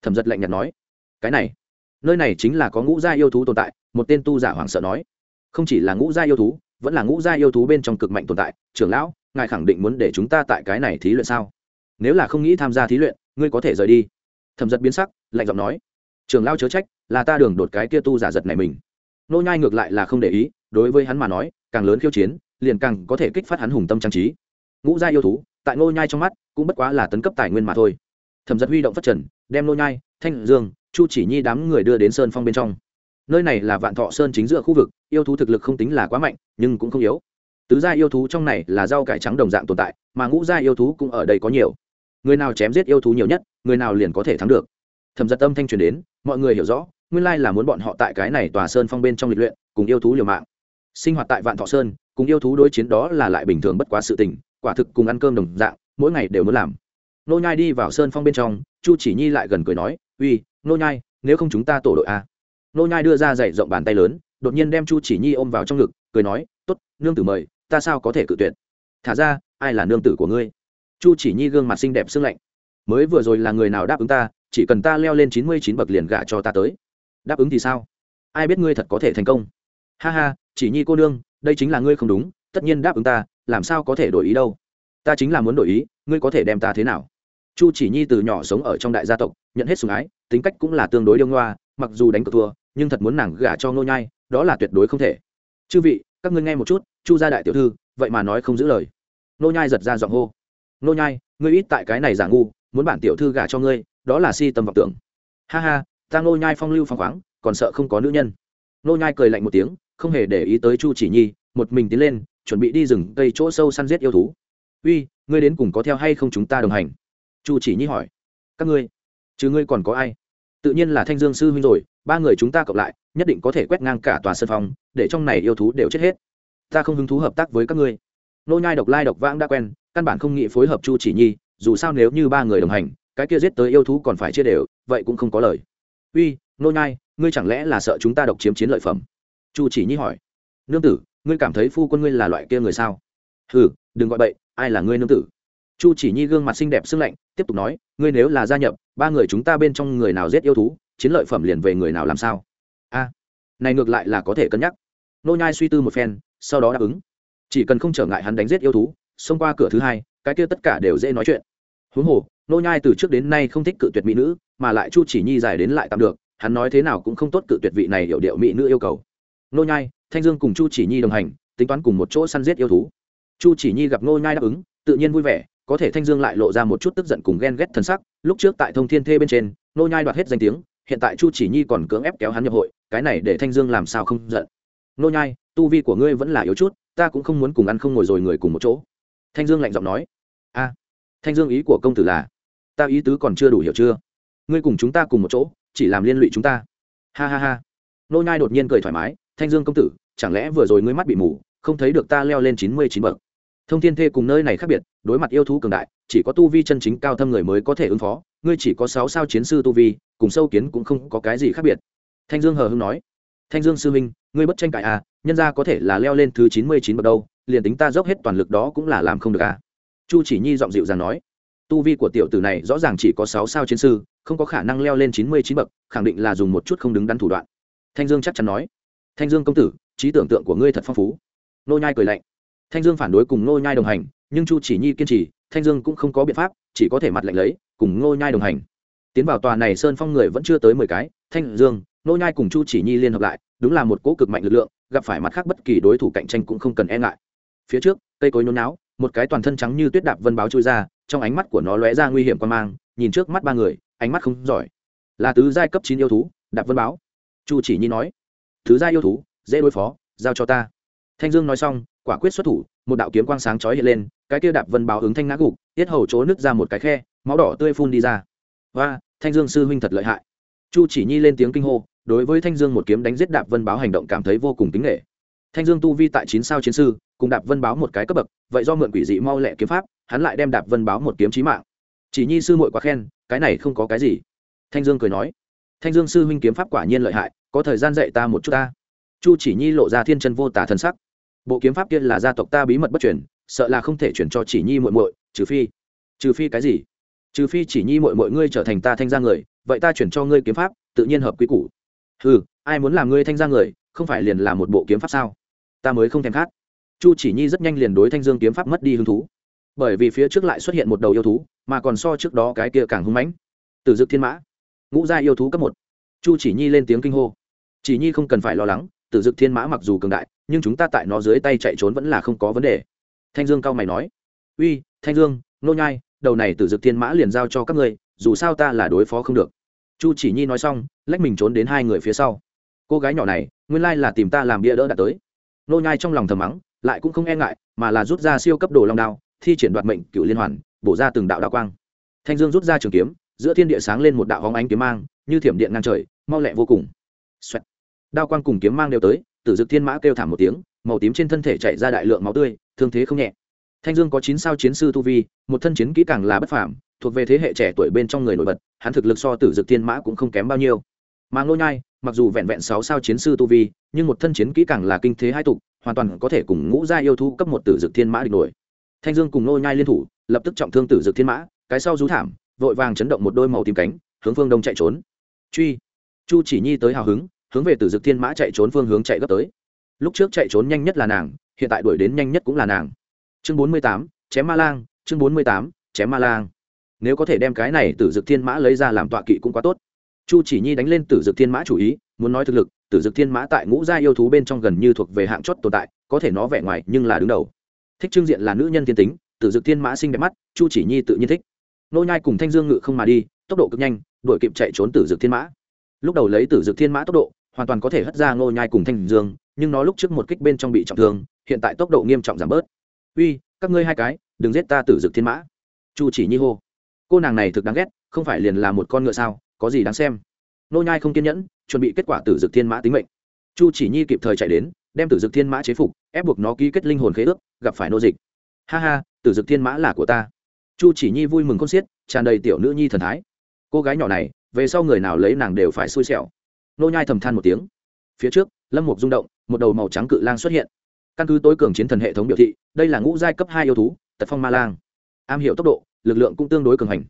Thẩm giật lạnh nhạt nói. Cái này, nơi này chính là có ngũ gia yêu thú tồn tại, một tên tu giả hoảng sợ nói không chỉ là ngũ gia yêu thú, vẫn là ngũ gia yêu thú bên trong cực mạnh tồn tại. Trưởng lão, ngài khẳng định muốn để chúng ta tại cái này thí luyện sao? Nếu là không nghĩ tham gia thí luyện, ngươi có thể rời đi. Thẩm giật biến sắc, lạnh giọng nói. Trưởng lão chớ trách, là ta đường đột cái kia tu giả giật này mình. Nô nhai ngược lại là không để ý, đối với hắn mà nói, càng lớn khiêu chiến, liền càng có thể kích phát hắn hùng tâm trang trí. Ngũ gia yêu thú, tại nô nhai trong mắt, cũng bất quá là tấn cấp tài nguyên mà thôi. Thẩm giật huy động phát trần, đem nô nhai, thanh dương, chu chỉ nhi đám người đưa đến sơn phong bên trong nơi này là vạn thọ sơn chính giữa khu vực, yêu thú thực lực không tính là quá mạnh, nhưng cũng không yếu. Tứ gia yêu thú trong này là rau cải trắng đồng dạng tồn tại, mà ngũ gia yêu thú cũng ở đây có nhiều. Người nào chém giết yêu thú nhiều nhất, người nào liền có thể thắng được. Thẩm giật âm thanh truyền đến, mọi người hiểu rõ, nguyên lai là muốn bọn họ tại cái này tòa sơn phong bên trong lịch luyện, cùng yêu thú liều mạng. Sinh hoạt tại vạn thọ sơn, cùng yêu thú đối chiến đó là lại bình thường bất quá sự tình, quả thực cùng ăn cơm đồng dạng, mỗi ngày đều muốn làm. Nô nhai đi vào sơn phong bên trong, chu chỉ nhi lại gần cười nói, uy, nô nhai, nếu không chúng ta tổ đội a? Nô nhai đưa ra dạy rộng bàn tay lớn, đột nhiên đem chu chỉ nhi ôm vào trong ngực, cười nói, tốt, nương tử mời, ta sao có thể cự tuyệt? Thả ra, ai là nương tử của ngươi? Chu chỉ nhi gương mặt xinh đẹp sương lạnh. Mới vừa rồi là người nào đáp ứng ta, chỉ cần ta leo lên chín mươi chín bậc liền gả cho ta tới. Đáp ứng thì sao? Ai biết ngươi thật có thể thành công? Ha ha, chỉ nhi cô nương, đây chính là ngươi không đúng, tất nhiên đáp ứng ta, làm sao có thể đổi ý đâu? Ta chính là muốn đổi ý, ngươi có thể đem ta thế nào? Chu chỉ nhi từ nhỏ sống ở trong đại gia tộc, nhận hết sủng ái, tính cách cũng là tương đối điêu ngoa, mặc dù đánh cược thua nhưng thật muốn nàng gả cho ngô nhai, đó là tuyệt đối không thể. Chư vị, các ngươi nghe một chút, chu gia đại tiểu thư, vậy mà nói không giữ lời. Ngô nhai giật ra giọng hô. Ngô nhai, ngươi ít tại cái này giả ngu, muốn bản tiểu thư gả cho ngươi, đó là si tâm vọng tưởng. Ha ha, ta ngô nhai phong lưu phong khoáng, còn sợ không có nữ nhân. Ngô nhai cười lạnh một tiếng, không hề để ý tới chu chỉ nhi, một mình tiến lên, chuẩn bị đi rừng cây chỗ sâu săn giết yêu thú. Uy, ngươi đến cùng có theo hay không chúng ta đồng hành? Chu chỉ nhi hỏi. Các ngươi, chứ ngươi còn có ai? Tự nhiên là thanh dương sư huynh rồi ba người chúng ta cộng lại, nhất định có thể quét ngang cả tòa sân phong, để trong này yêu thú đều chết hết. Ta không hứng thú hợp tác với các ngươi. Nô nhai độc lai độc vãng đã quen, căn bản không nghĩ phối hợp chu chỉ nhi, dù sao nếu như ba người đồng hành, cái kia giết tới yêu thú còn phải chia đều, vậy cũng không có lời. Uy, nô nhai, ngươi chẳng lẽ là sợ chúng ta độc chiếm chiến lợi phẩm? Chu chỉ nhi hỏi. Nương tử, ngươi cảm thấy phu quân ngươi là loại kia người sao? Hừ, đừng gọi bậy, ai là ngươi nương tử? Chu chỉ nhi gương mặt xinh đẹp sưng lạnh, tiếp tục nói, ngươi nếu là gia nhập, ba người chúng ta bên trong người nào giết yêu thú chiến lợi phẩm liền về người nào làm sao? A, này ngược lại là có thể cân nhắc. Nô nhai suy tư một phen, sau đó đáp ứng. Chỉ cần không trở ngại hắn đánh giết yêu thú, xông qua cửa thứ hai, cái kia tất cả đều dễ nói chuyện. Huống hồ, nô nhai từ trước đến nay không thích cự tuyệt mỹ nữ, mà lại chu chỉ nhi giải đến lại tạm được, hắn nói thế nào cũng không tốt cự tuyệt vị này hiểu điệu mỹ nữ yêu cầu. Nô nhai, thanh dương cùng chu chỉ nhi đồng hành, tính toán cùng một chỗ săn giết yêu thú. Chu chỉ nhi gặp nô nhai đáp ứng, tự nhiên vui vẻ, có thể thanh dương lại lộ ra một chút tức giận cùng ghen ghét thần sắc. Lúc trước tại thông thiên thê bên trên, nô nhai đoạt hết danh tiếng hiện tại chu chỉ nhi còn cưỡng ép kéo hắn nhập hội, cái này để thanh dương làm sao không giận? Nô nhai, tu vi của ngươi vẫn là yếu chút, ta cũng không muốn cùng ăn không ngồi rồi người cùng một chỗ. Thanh dương lạnh giọng nói. A, thanh dương ý của công tử là, ta ý tứ còn chưa đủ hiểu chưa? Ngươi cùng chúng ta cùng một chỗ, chỉ làm liên lụy chúng ta. Ha ha ha. Nô nhai đột nhiên cười thoải mái. Thanh dương công tử, chẳng lẽ vừa rồi ngươi mắt bị mù, không thấy được ta leo lên chín mươi chín bậc? Thông thiên thê cùng nơi này khác biệt, đối mặt yêu thú cường đại, chỉ có tu vi chân chính cao thâm người mới có thể ứng phó ngươi chỉ có sáu sao chiến sư tu vi, cùng sâu kiến cũng không có cái gì khác biệt. Thanh dương hờ hưng nói, thanh dương sư huynh, ngươi bất tranh cãi à nhân ra có thể là leo lên thứ chín mươi chín bậc đâu, liền tính ta dốc hết toàn lực đó cũng là làm không được à. Chu chỉ nhi giọng dịu dàng nói, tu vi của tiểu tử này rõ ràng chỉ có sáu sao chiến sư, không có khả năng leo lên chín mươi chín bậc, khẳng định là dùng một chút không đứng đắn thủ đoạn. Thanh dương chắc chắn nói, thanh dương công tử, trí tưởng tượng của ngươi thật phong phú. Nô nhai cười lạnh, thanh dương phản đối cùng nô nhai đồng hành, nhưng chu chỉ nhi kiên trì thanh dương cũng không có biện pháp, chỉ có thể mặt lạnh lấy, cùng Ngô nhai đồng hành. Tiến vào tòa này sơn phong người vẫn chưa tới mười cái, thanh dương, Ngô nhai cùng chu chỉ nhi liên hợp lại, đúng là một cỗ cực mạnh lực lượng, gặp phải mặt khác bất kỳ đối thủ cạnh tranh cũng không cần e ngại. Phía trước, cây cối nôn náo, một cái toàn thân trắng như tuyết đạp vân báo trôi ra, trong ánh mắt của nó lóe ra nguy hiểm quan mang, nhìn trước mắt ba người, ánh mắt không giỏi. Là tứ giai cấp chín yêu thú, đạp vân báo. Chu chỉ nhi nói thứ giai yêu thú, dễ đối phó, giao cho ta. Thanh dương nói xong, quả quyết xuất thủ, một đạo kiếm quang sáng chói hiện lên cái kia đạp vân báo ứng thanh ngã gục, tiết hầu chỗ nứt ra một cái khe, máu đỏ tươi phun đi ra. Và thanh dương sư huynh thật lợi hại. Chu chỉ nhi lên tiếng kinh hô, đối với thanh dương một kiếm đánh giết đạp vân báo hành động cảm thấy vô cùng kính nghệ thanh dương tu vi tại chín sao chiến sư, cùng đạp vân báo một cái cấp bậc, vậy do mượn quỷ dị mau lẹ kiếm pháp, hắn lại đem đạp vân báo một kiếm chí mạng. Chỉ nhi sư muội quá khen, cái này không có cái gì. Thanh dương cười nói, thanh dương sư huynh kiếm pháp quả nhiên lợi hại, có thời gian dạy ta một chút ta. Chu chỉ nhi lộ ra thiên chân vô tả thân sắc. Bộ kiếm pháp kia là gia tộc ta bí mật bất truyền sợ là không thể chuyển cho chỉ nhi muội muội, trừ phi trừ phi cái gì? Trừ phi chỉ nhi muội muội ngươi trở thành ta thanh gia người, vậy ta chuyển cho ngươi kiếm pháp, tự nhiên hợp quy củ. Ừ ai muốn làm ngươi thanh gia người, không phải liền là một bộ kiếm pháp sao? Ta mới không thèm khát. Chu chỉ nhi rất nhanh liền đối thanh dương kiếm pháp mất đi hứng thú. Bởi vì phía trước lại xuất hiện một đầu yêu thú, mà còn so trước đó cái kia càng hung mãnh. Từ dực thiên mã, ngũ gia yêu thú cấp một. Chu chỉ nhi lên tiếng kinh hô. Chỉ nhi không cần phải lo lắng, tử dực thiên mã mặc dù cường đại, nhưng chúng ta tại nó dưới tay chạy trốn vẫn là không có vấn đề thanh dương cao mày nói, uy, thanh dương, nô nhai, đầu này tử dực thiên mã liền giao cho các ngươi, dù sao ta là đối phó không được. Chu chỉ nhi nói xong, lách mình trốn đến hai người phía sau. Cô gái nhỏ này, nguyên lai là tìm ta làm bia đỡ đã tới. Nô nhai trong lòng thầm mắng, lại cũng không e ngại, mà là rút ra siêu cấp đồ long đao, thi triển đoạt mệnh cựu liên hoàn, bổ ra từng đạo đao quang. Thanh dương rút ra trường kiếm, giữa thiên địa sáng lên một đạo hóng ánh kiếm mang, như thiểm điện ngang trời, mau lẹ vô cùng. Xoẹt. đao quang cùng kiếm mang đều tới, tử dực thiên mã kêu thảm một tiếng, màu tím trên thân thể chảy ra đại lượng máu tươi thương thế không nhẹ. Thanh dương có chín sao chiến sư tu vi, một thân chiến kỹ càng là bất phàm, thuộc về thế hệ trẻ tuổi bên trong người nổi bật, hắn thực lực so tử dực thiên mã cũng không kém bao nhiêu. Mà ngô nhai, mặc dù vẹn vẹn sáu sao chiến sư tu vi, nhưng một thân chiến kỹ càng là kinh thế hai tục hoàn toàn có thể cùng ngũ gia yêu thú cấp một tử dực thiên mã địch nổi. Thanh dương cùng ngô nhai liên thủ, lập tức trọng thương tử dực thiên mã, cái sau rú thảm, vội vàng chấn động một đôi màu tím cánh, hướng phương đông chạy trốn. Truy. Chu chỉ nhi tới hào hứng, hướng về tử dực thiên mã chạy trốn phương hướng chạy gấp tới. Lúc trước chạy trốn nhanh nhất là nàng hiện tại đuổi đến nhanh nhất cũng là nàng. Chương bốn mươi tám, chém ma lang, chương bốn mươi tám, chém ma lang. Nếu có thể đem cái này tử dực thiên mã lấy ra làm tọa kỵ cũng quá tốt. Chu chỉ nhi đánh lên tử dực thiên mã chủ ý, muốn nói thực lực, tử dực thiên mã tại ngũ gia yêu thú bên trong gần như thuộc về hạng chót tồn tại, có thể nó vẻ ngoài nhưng là đứng đầu. Thích trưng diện là nữ nhân thiên tính, tử dực thiên mã xinh đẹp mắt, chu chỉ nhi tự nhiên thích. Nô nhai cùng thanh dương ngự không mà đi, tốc độ cực nhanh, đuổi kịp chạy trốn tử dực thiên mã. Lúc đầu lấy tử dực thiên mã tốc độ, hoàn toàn có thể hất ra ngô nhai cùng thanh dương, nhưng nó lúc trước một kích bên trong bị trọng thương hiện tại tốc độ nghiêm trọng giảm bớt. Uy, các ngươi hai cái, đừng giết ta tử dực thiên mã. Chu chỉ nhi hô. Cô nàng này thực đáng ghét, không phải liền là một con ngựa sao, có gì đáng xem. Nô nhai không kiên nhẫn, chuẩn bị kết quả tử dực thiên mã tính mệnh. Chu chỉ nhi kịp thời chạy đến, đem tử dực thiên mã chế phục, ép buộc nó ký kết linh hồn khế ước, gặp phải nô dịch. Ha ha, tử dực thiên mã là của ta. Chu chỉ nhi vui mừng con xiết, tràn đầy tiểu nữ nhi thần thái. Cô gái nhỏ này, về sau người nào lấy nàng đều phải xui xẻo. Nô nhai thầm than một tiếng. Phía trước, lâm mục rung động, một đầu màu trắng cự lang xuất hiện căn cứ tối cường chiến thần hệ thống biểu thị, đây là ngũ giai cấp hai yêu thú, tật phong ma lang. Am hiểu tốc độ, lực lượng cũng tương đối cường hành.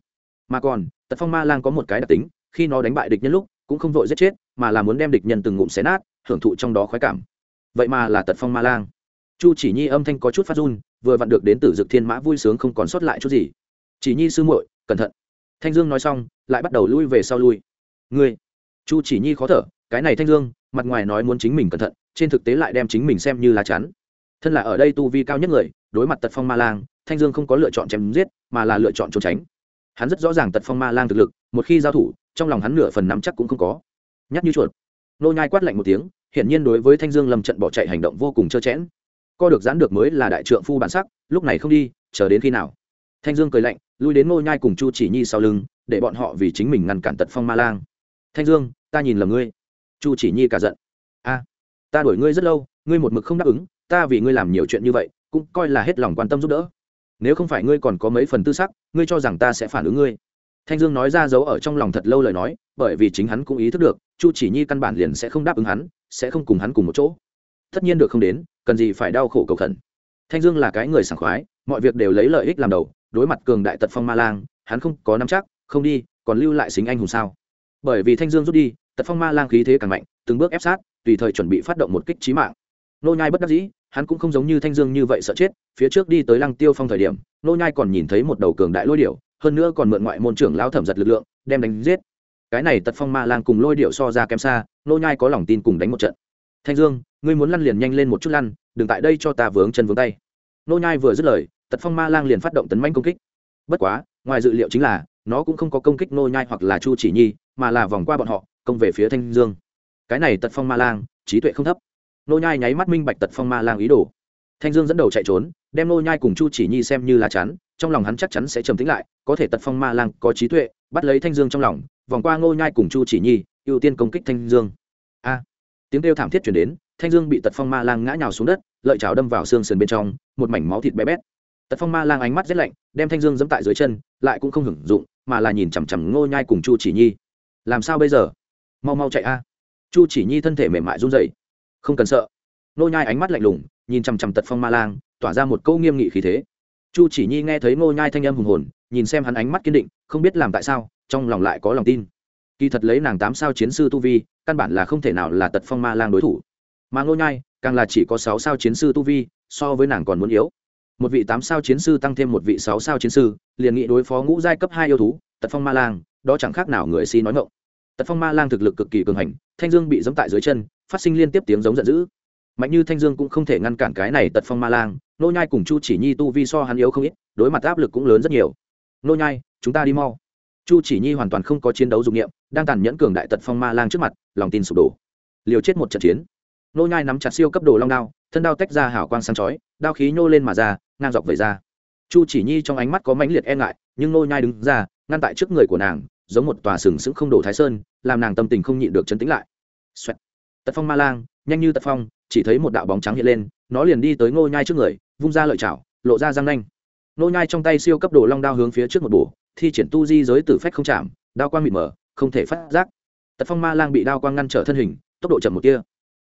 Mà còn, tật phong ma lang có một cái đặc tính, khi nó đánh bại địch nhân lúc, cũng không vội giết chết, mà là muốn đem địch nhân từng ngụm xé nát, hưởng thụ trong đó khoái cảm. Vậy mà là tật phong ma lang. Chu chỉ nhi âm thanh có chút phát run, vừa vặn được đến tử dực thiên mã vui sướng không còn sót lại chút gì. Chỉ nhi sư muội, cẩn thận. Thanh dương nói xong, lại bắt đầu lui về sau lui. Ngươi? Chu chỉ nhi khó thở, cái này thanh dương mặt ngoài nói muốn chính mình cẩn thận, trên thực tế lại đem chính mình xem như lá chắn. Thân là ở đây tu vi cao nhất người, đối mặt tật phong ma lang, thanh dương không có lựa chọn chém giết, mà là lựa chọn trốn tránh. Hắn rất rõ ràng tật phong ma lang thực lực, một khi giao thủ, trong lòng hắn nửa phần nắm chắc cũng không có. Nhắc như chuột. Nô nhai quát lạnh một tiếng, hiển nhiên đối với thanh dương lâm trận bỏ chạy hành động vô cùng trơ chẽn. Co được giãn được mới là đại trượng phu bản sắc, lúc này không đi, chờ đến khi nào? Thanh dương cười lạnh, lui đến nô nhai cùng chu chỉ nhi sau lưng, để bọn họ vì chính mình ngăn cản tật phong ma lang. Thanh dương, ta nhìn lầm ngươi chu chỉ nhi cả giận. A, ta đuổi ngươi rất lâu, ngươi một mực không đáp ứng, ta vì ngươi làm nhiều chuyện như vậy, cũng coi là hết lòng quan tâm giúp đỡ. Nếu không phải ngươi còn có mấy phần tư sắc, ngươi cho rằng ta sẽ phản ứng ngươi. Thanh dương nói ra giấu ở trong lòng thật lâu lời nói, bởi vì chính hắn cũng ý thức được, chu chỉ nhi căn bản liền sẽ không đáp ứng hắn, sẽ không cùng hắn cùng một chỗ. Tất nhiên được không đến, cần gì phải đau khổ cầu khẩn. Thanh dương là cái người sảng khoái, mọi việc đều lấy lợi ích làm đầu, đối mặt cường đại tật phong ma lang, hắn không có nắm chắc, không đi, còn lưu lại xính anh hùng sao? Bởi vì thanh dương rút đi tật phong ma lang khí thế càng mạnh, từng bước ép sát, tùy thời chuẩn bị phát động một kích trí mạng. Nô nhai bất đắc dĩ, hắn cũng không giống như thanh dương như vậy sợ chết, phía trước đi tới lăng tiêu phong thời điểm, nô nhai còn nhìn thấy một đầu cường đại lôi điểu, hơn nữa còn mượn ngoại môn trưởng lão thẩm giật lực lượng, đem đánh giết. Cái này tật phong ma lang cùng lôi điểu so ra kém xa, nô nhai có lòng tin cùng đánh một trận. Thanh dương, ngươi muốn lăn liền nhanh lên một chút lăn, đừng tại đây cho ta vướng chân vướng tay. Nô nhai vừa dứt lời, tật phong ma lang liền phát động tấn manh công kích. Bất quá, ngoài dự liệu chính là, nó cũng không có công kích nô nhai hoặc là chu chỉ nhi, mà là vòng qua bọn họ công về phía thanh dương. Cái này tật phong ma lang, trí tuệ không thấp. Nô nhai nháy mắt minh bạch tật phong ma lang ý đồ. Thanh dương dẫn đầu chạy trốn, đem nô nhai cùng chu chỉ nhi xem như là chắn, trong lòng hắn chắc chắn sẽ trầm tĩnh lại, có thể tật phong ma lang có trí tuệ, bắt lấy thanh dương trong lòng, vòng qua nô nhai cùng chu chỉ nhi, ưu tiên công kích thanh dương. A! Tiếng kêu thảm thiết truyền đến, thanh dương bị tật phong ma lang ngã nhào xuống đất, lợi chảo đâm vào xương sườn bên trong, một mảnh máu thịt bé bét. Tật phong ma lang ánh mắt rét lạnh, đem thanh dương giẫm tại dưới chân, lại cũng không hưởng dụng, mà là nhìn chằm chằm ngô nhai cùng chu chỉ nhi. Làm sao bây giờ? Mau mau chạy a. Chu chỉ nhi thân thể mềm mại run rẩy. Không cần sợ. Ngô nhai ánh mắt lạnh lùng, nhìn chằm chằm tật phong ma lang, tỏa ra một câu nghiêm nghị khí thế. Chu chỉ nhi nghe thấy ngô nhai thanh âm hùng hồn, nhìn xem hắn ánh mắt kiên định, không biết làm tại sao, trong lòng lại có lòng tin. Kỳ thật lấy nàng tám sao chiến sư tu vi, căn bản là không thể nào là tật phong ma lang đối thủ. Mà ngô nhai, càng là chỉ có sáu sao chiến sư tu vi, so với nàng còn muốn yếu. Một vị tám sao chiến sư tăng thêm một vị sáu sao chiến sư, liền nghị đối phó ngũ giai cấp hai yêu thú, tật phong ma lang, đó chẳng khác nào người si nói ngộng tật phong ma lang thực lực cực kỳ cường hành, thanh dương bị giẫm tại dưới chân, phát sinh liên tiếp tiếng giống giận dữ. Mạnh như thanh dương cũng không thể ngăn cản cái này tật phong ma lang, nô nhai cùng chu chỉ nhi tu vi so hắn yếu không ít, đối mặt áp lực cũng lớn rất nhiều. Nô nhai, chúng ta đi mau. Chu chỉ nhi hoàn toàn không có chiến đấu dụng nghiệm, đang tàn nhẫn cường đại tật phong ma lang trước mặt, lòng tin sụp đổ. Liều chết một trận chiến. Nô nhai nắm chặt siêu cấp đồ long đao, thân đao tách ra hào quang sáng chói, đao khí nhô lên mà ra, ngang dọc về ra. Chu chỉ nhi trong ánh mắt có mãnh liệt e ngại, nhưng nô nhai đứng ra, ngăn tại trước người của nàng giống một tòa sừng sững không đổ thái sơn làm nàng tâm tình không nhịn được chấn tĩnh lại. Xoẹt. tật phong ma lang nhanh như tật phong chỉ thấy một đạo bóng trắng hiện lên nó liền đi tới ngô nhai trước người vung ra lợi chảo lộ ra răng nanh. Ngô nhai trong tay siêu cấp đồ long đao hướng phía trước một bổ thi triển tu di giới tử phách không chạm đao quang mịt mờ, không thể phát giác. Tật phong ma lang bị đao quang ngăn trở thân hình tốc độ chậm một kia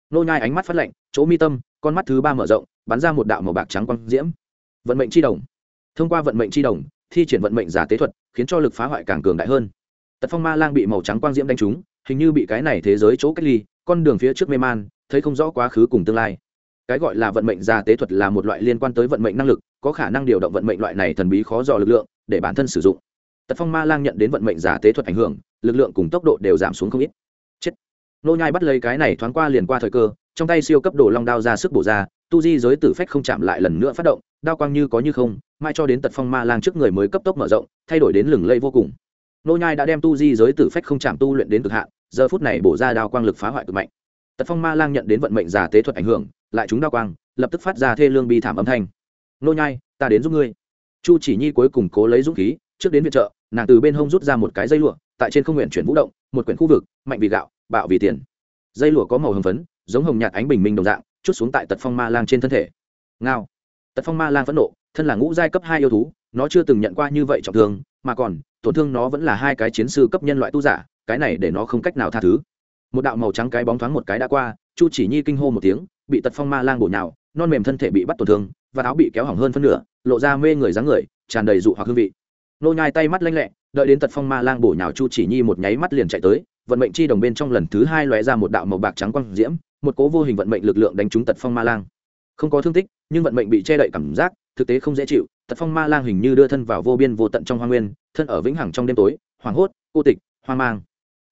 ngô nhai ánh mắt phát lạnh chỗ mi tâm con mắt thứ ba mở rộng bắn ra một đạo màu bạc trắng quang diễm. Vận mệnh chi đồng. Thông qua vận mệnh chi đồng thi triển vận mệnh giả tế thuật khiến cho lực phá hoại càng cường đại hơn tật phong ma lang bị màu trắng quang diễm đánh trúng, hình như bị cái này thế giới chỗ cách ly, con đường phía trước mê man, thấy không rõ quá khứ cùng tương lai. Cái gọi là vận mệnh giả tế thuật là một loại liên quan tới vận mệnh năng lực, có khả năng điều động vận mệnh loại này thần bí khó dò lực lượng để bản thân sử dụng. Tật phong ma lang nhận đến vận mệnh giả tế thuật ảnh hưởng, lực lượng cùng tốc độ đều giảm xuống không ít. Chết. Nô nhai bắt lấy cái này thoáng qua liền qua thời cơ, trong tay siêu cấp đồ long đao ra sức bổ ra, tu di giới tử phách không chạm lại lần nữa phát động, đao quang như có như không mai cho đến tật phong ma lang trước người mới cấp tốc mở rộng, thay đổi đến lừng lây vô cùng nô nhai đã đem tu di giới tử phách không chạm tu luyện đến cực hạn, giờ phút này bổ ra đao quang lực phá hoại cực mạnh. Tật phong ma lang nhận đến vận mệnh giả tế thuật ảnh hưởng, lại chúng đao quang, lập tức phát ra thê lương bi thảm âm thanh. Nô nhai, ta đến giúp ngươi. Chu chỉ nhi cuối cùng cố lấy dũng khí, trước đến viện trợ, nàng từ bên hông rút ra một cái dây lụa, tại trên không nguyện chuyển vũ động, một quyển khu vực, mạnh vì gạo, bạo vì tiền. Dây lụa có màu hồng phấn, giống hồng nhạt ánh bình minh đồng dạng, chút xuống tại tật phong ma lang trên thân thể. Ngao. Tật phong ma lang phẫn nộ, thân là ngũ giai cấp hai yêu thú, nó chưa từng nhận qua như vậy trọng thương, mà còn tổn thương nó vẫn là hai cái chiến sư cấp nhân loại tu giả, cái này để nó không cách nào tha thứ. Một đạo màu trắng cái bóng thoáng một cái đã qua, chu chỉ nhi kinh hô một tiếng, bị tật phong ma lang bổ nhào, non mềm thân thể bị bắt tổn thương, và áo bị kéo hỏng hơn phân nửa, lộ ra mê người dáng người, tràn đầy dụ hoặc hương vị. Nô nhai tay mắt lanh lẹ, đợi đến tật phong ma lang bổ nhào chu chỉ nhi một nháy mắt liền chạy tới, vận mệnh chi đồng bên trong lần thứ hai lóe ra một đạo màu bạc trắng quang diễm, một cố vô hình vận mệnh lực lượng đánh trúng tật phong ma lang. Không có thương tích, nhưng vận mệnh bị che đậy cảm giác, thực tế không dễ chịu tật phong ma lang hình như đưa thân vào vô biên vô tận trong hoa nguyên, thân ở vĩnh hằng trong đêm tối, hoảng hốt, cô tịch, hoang mang.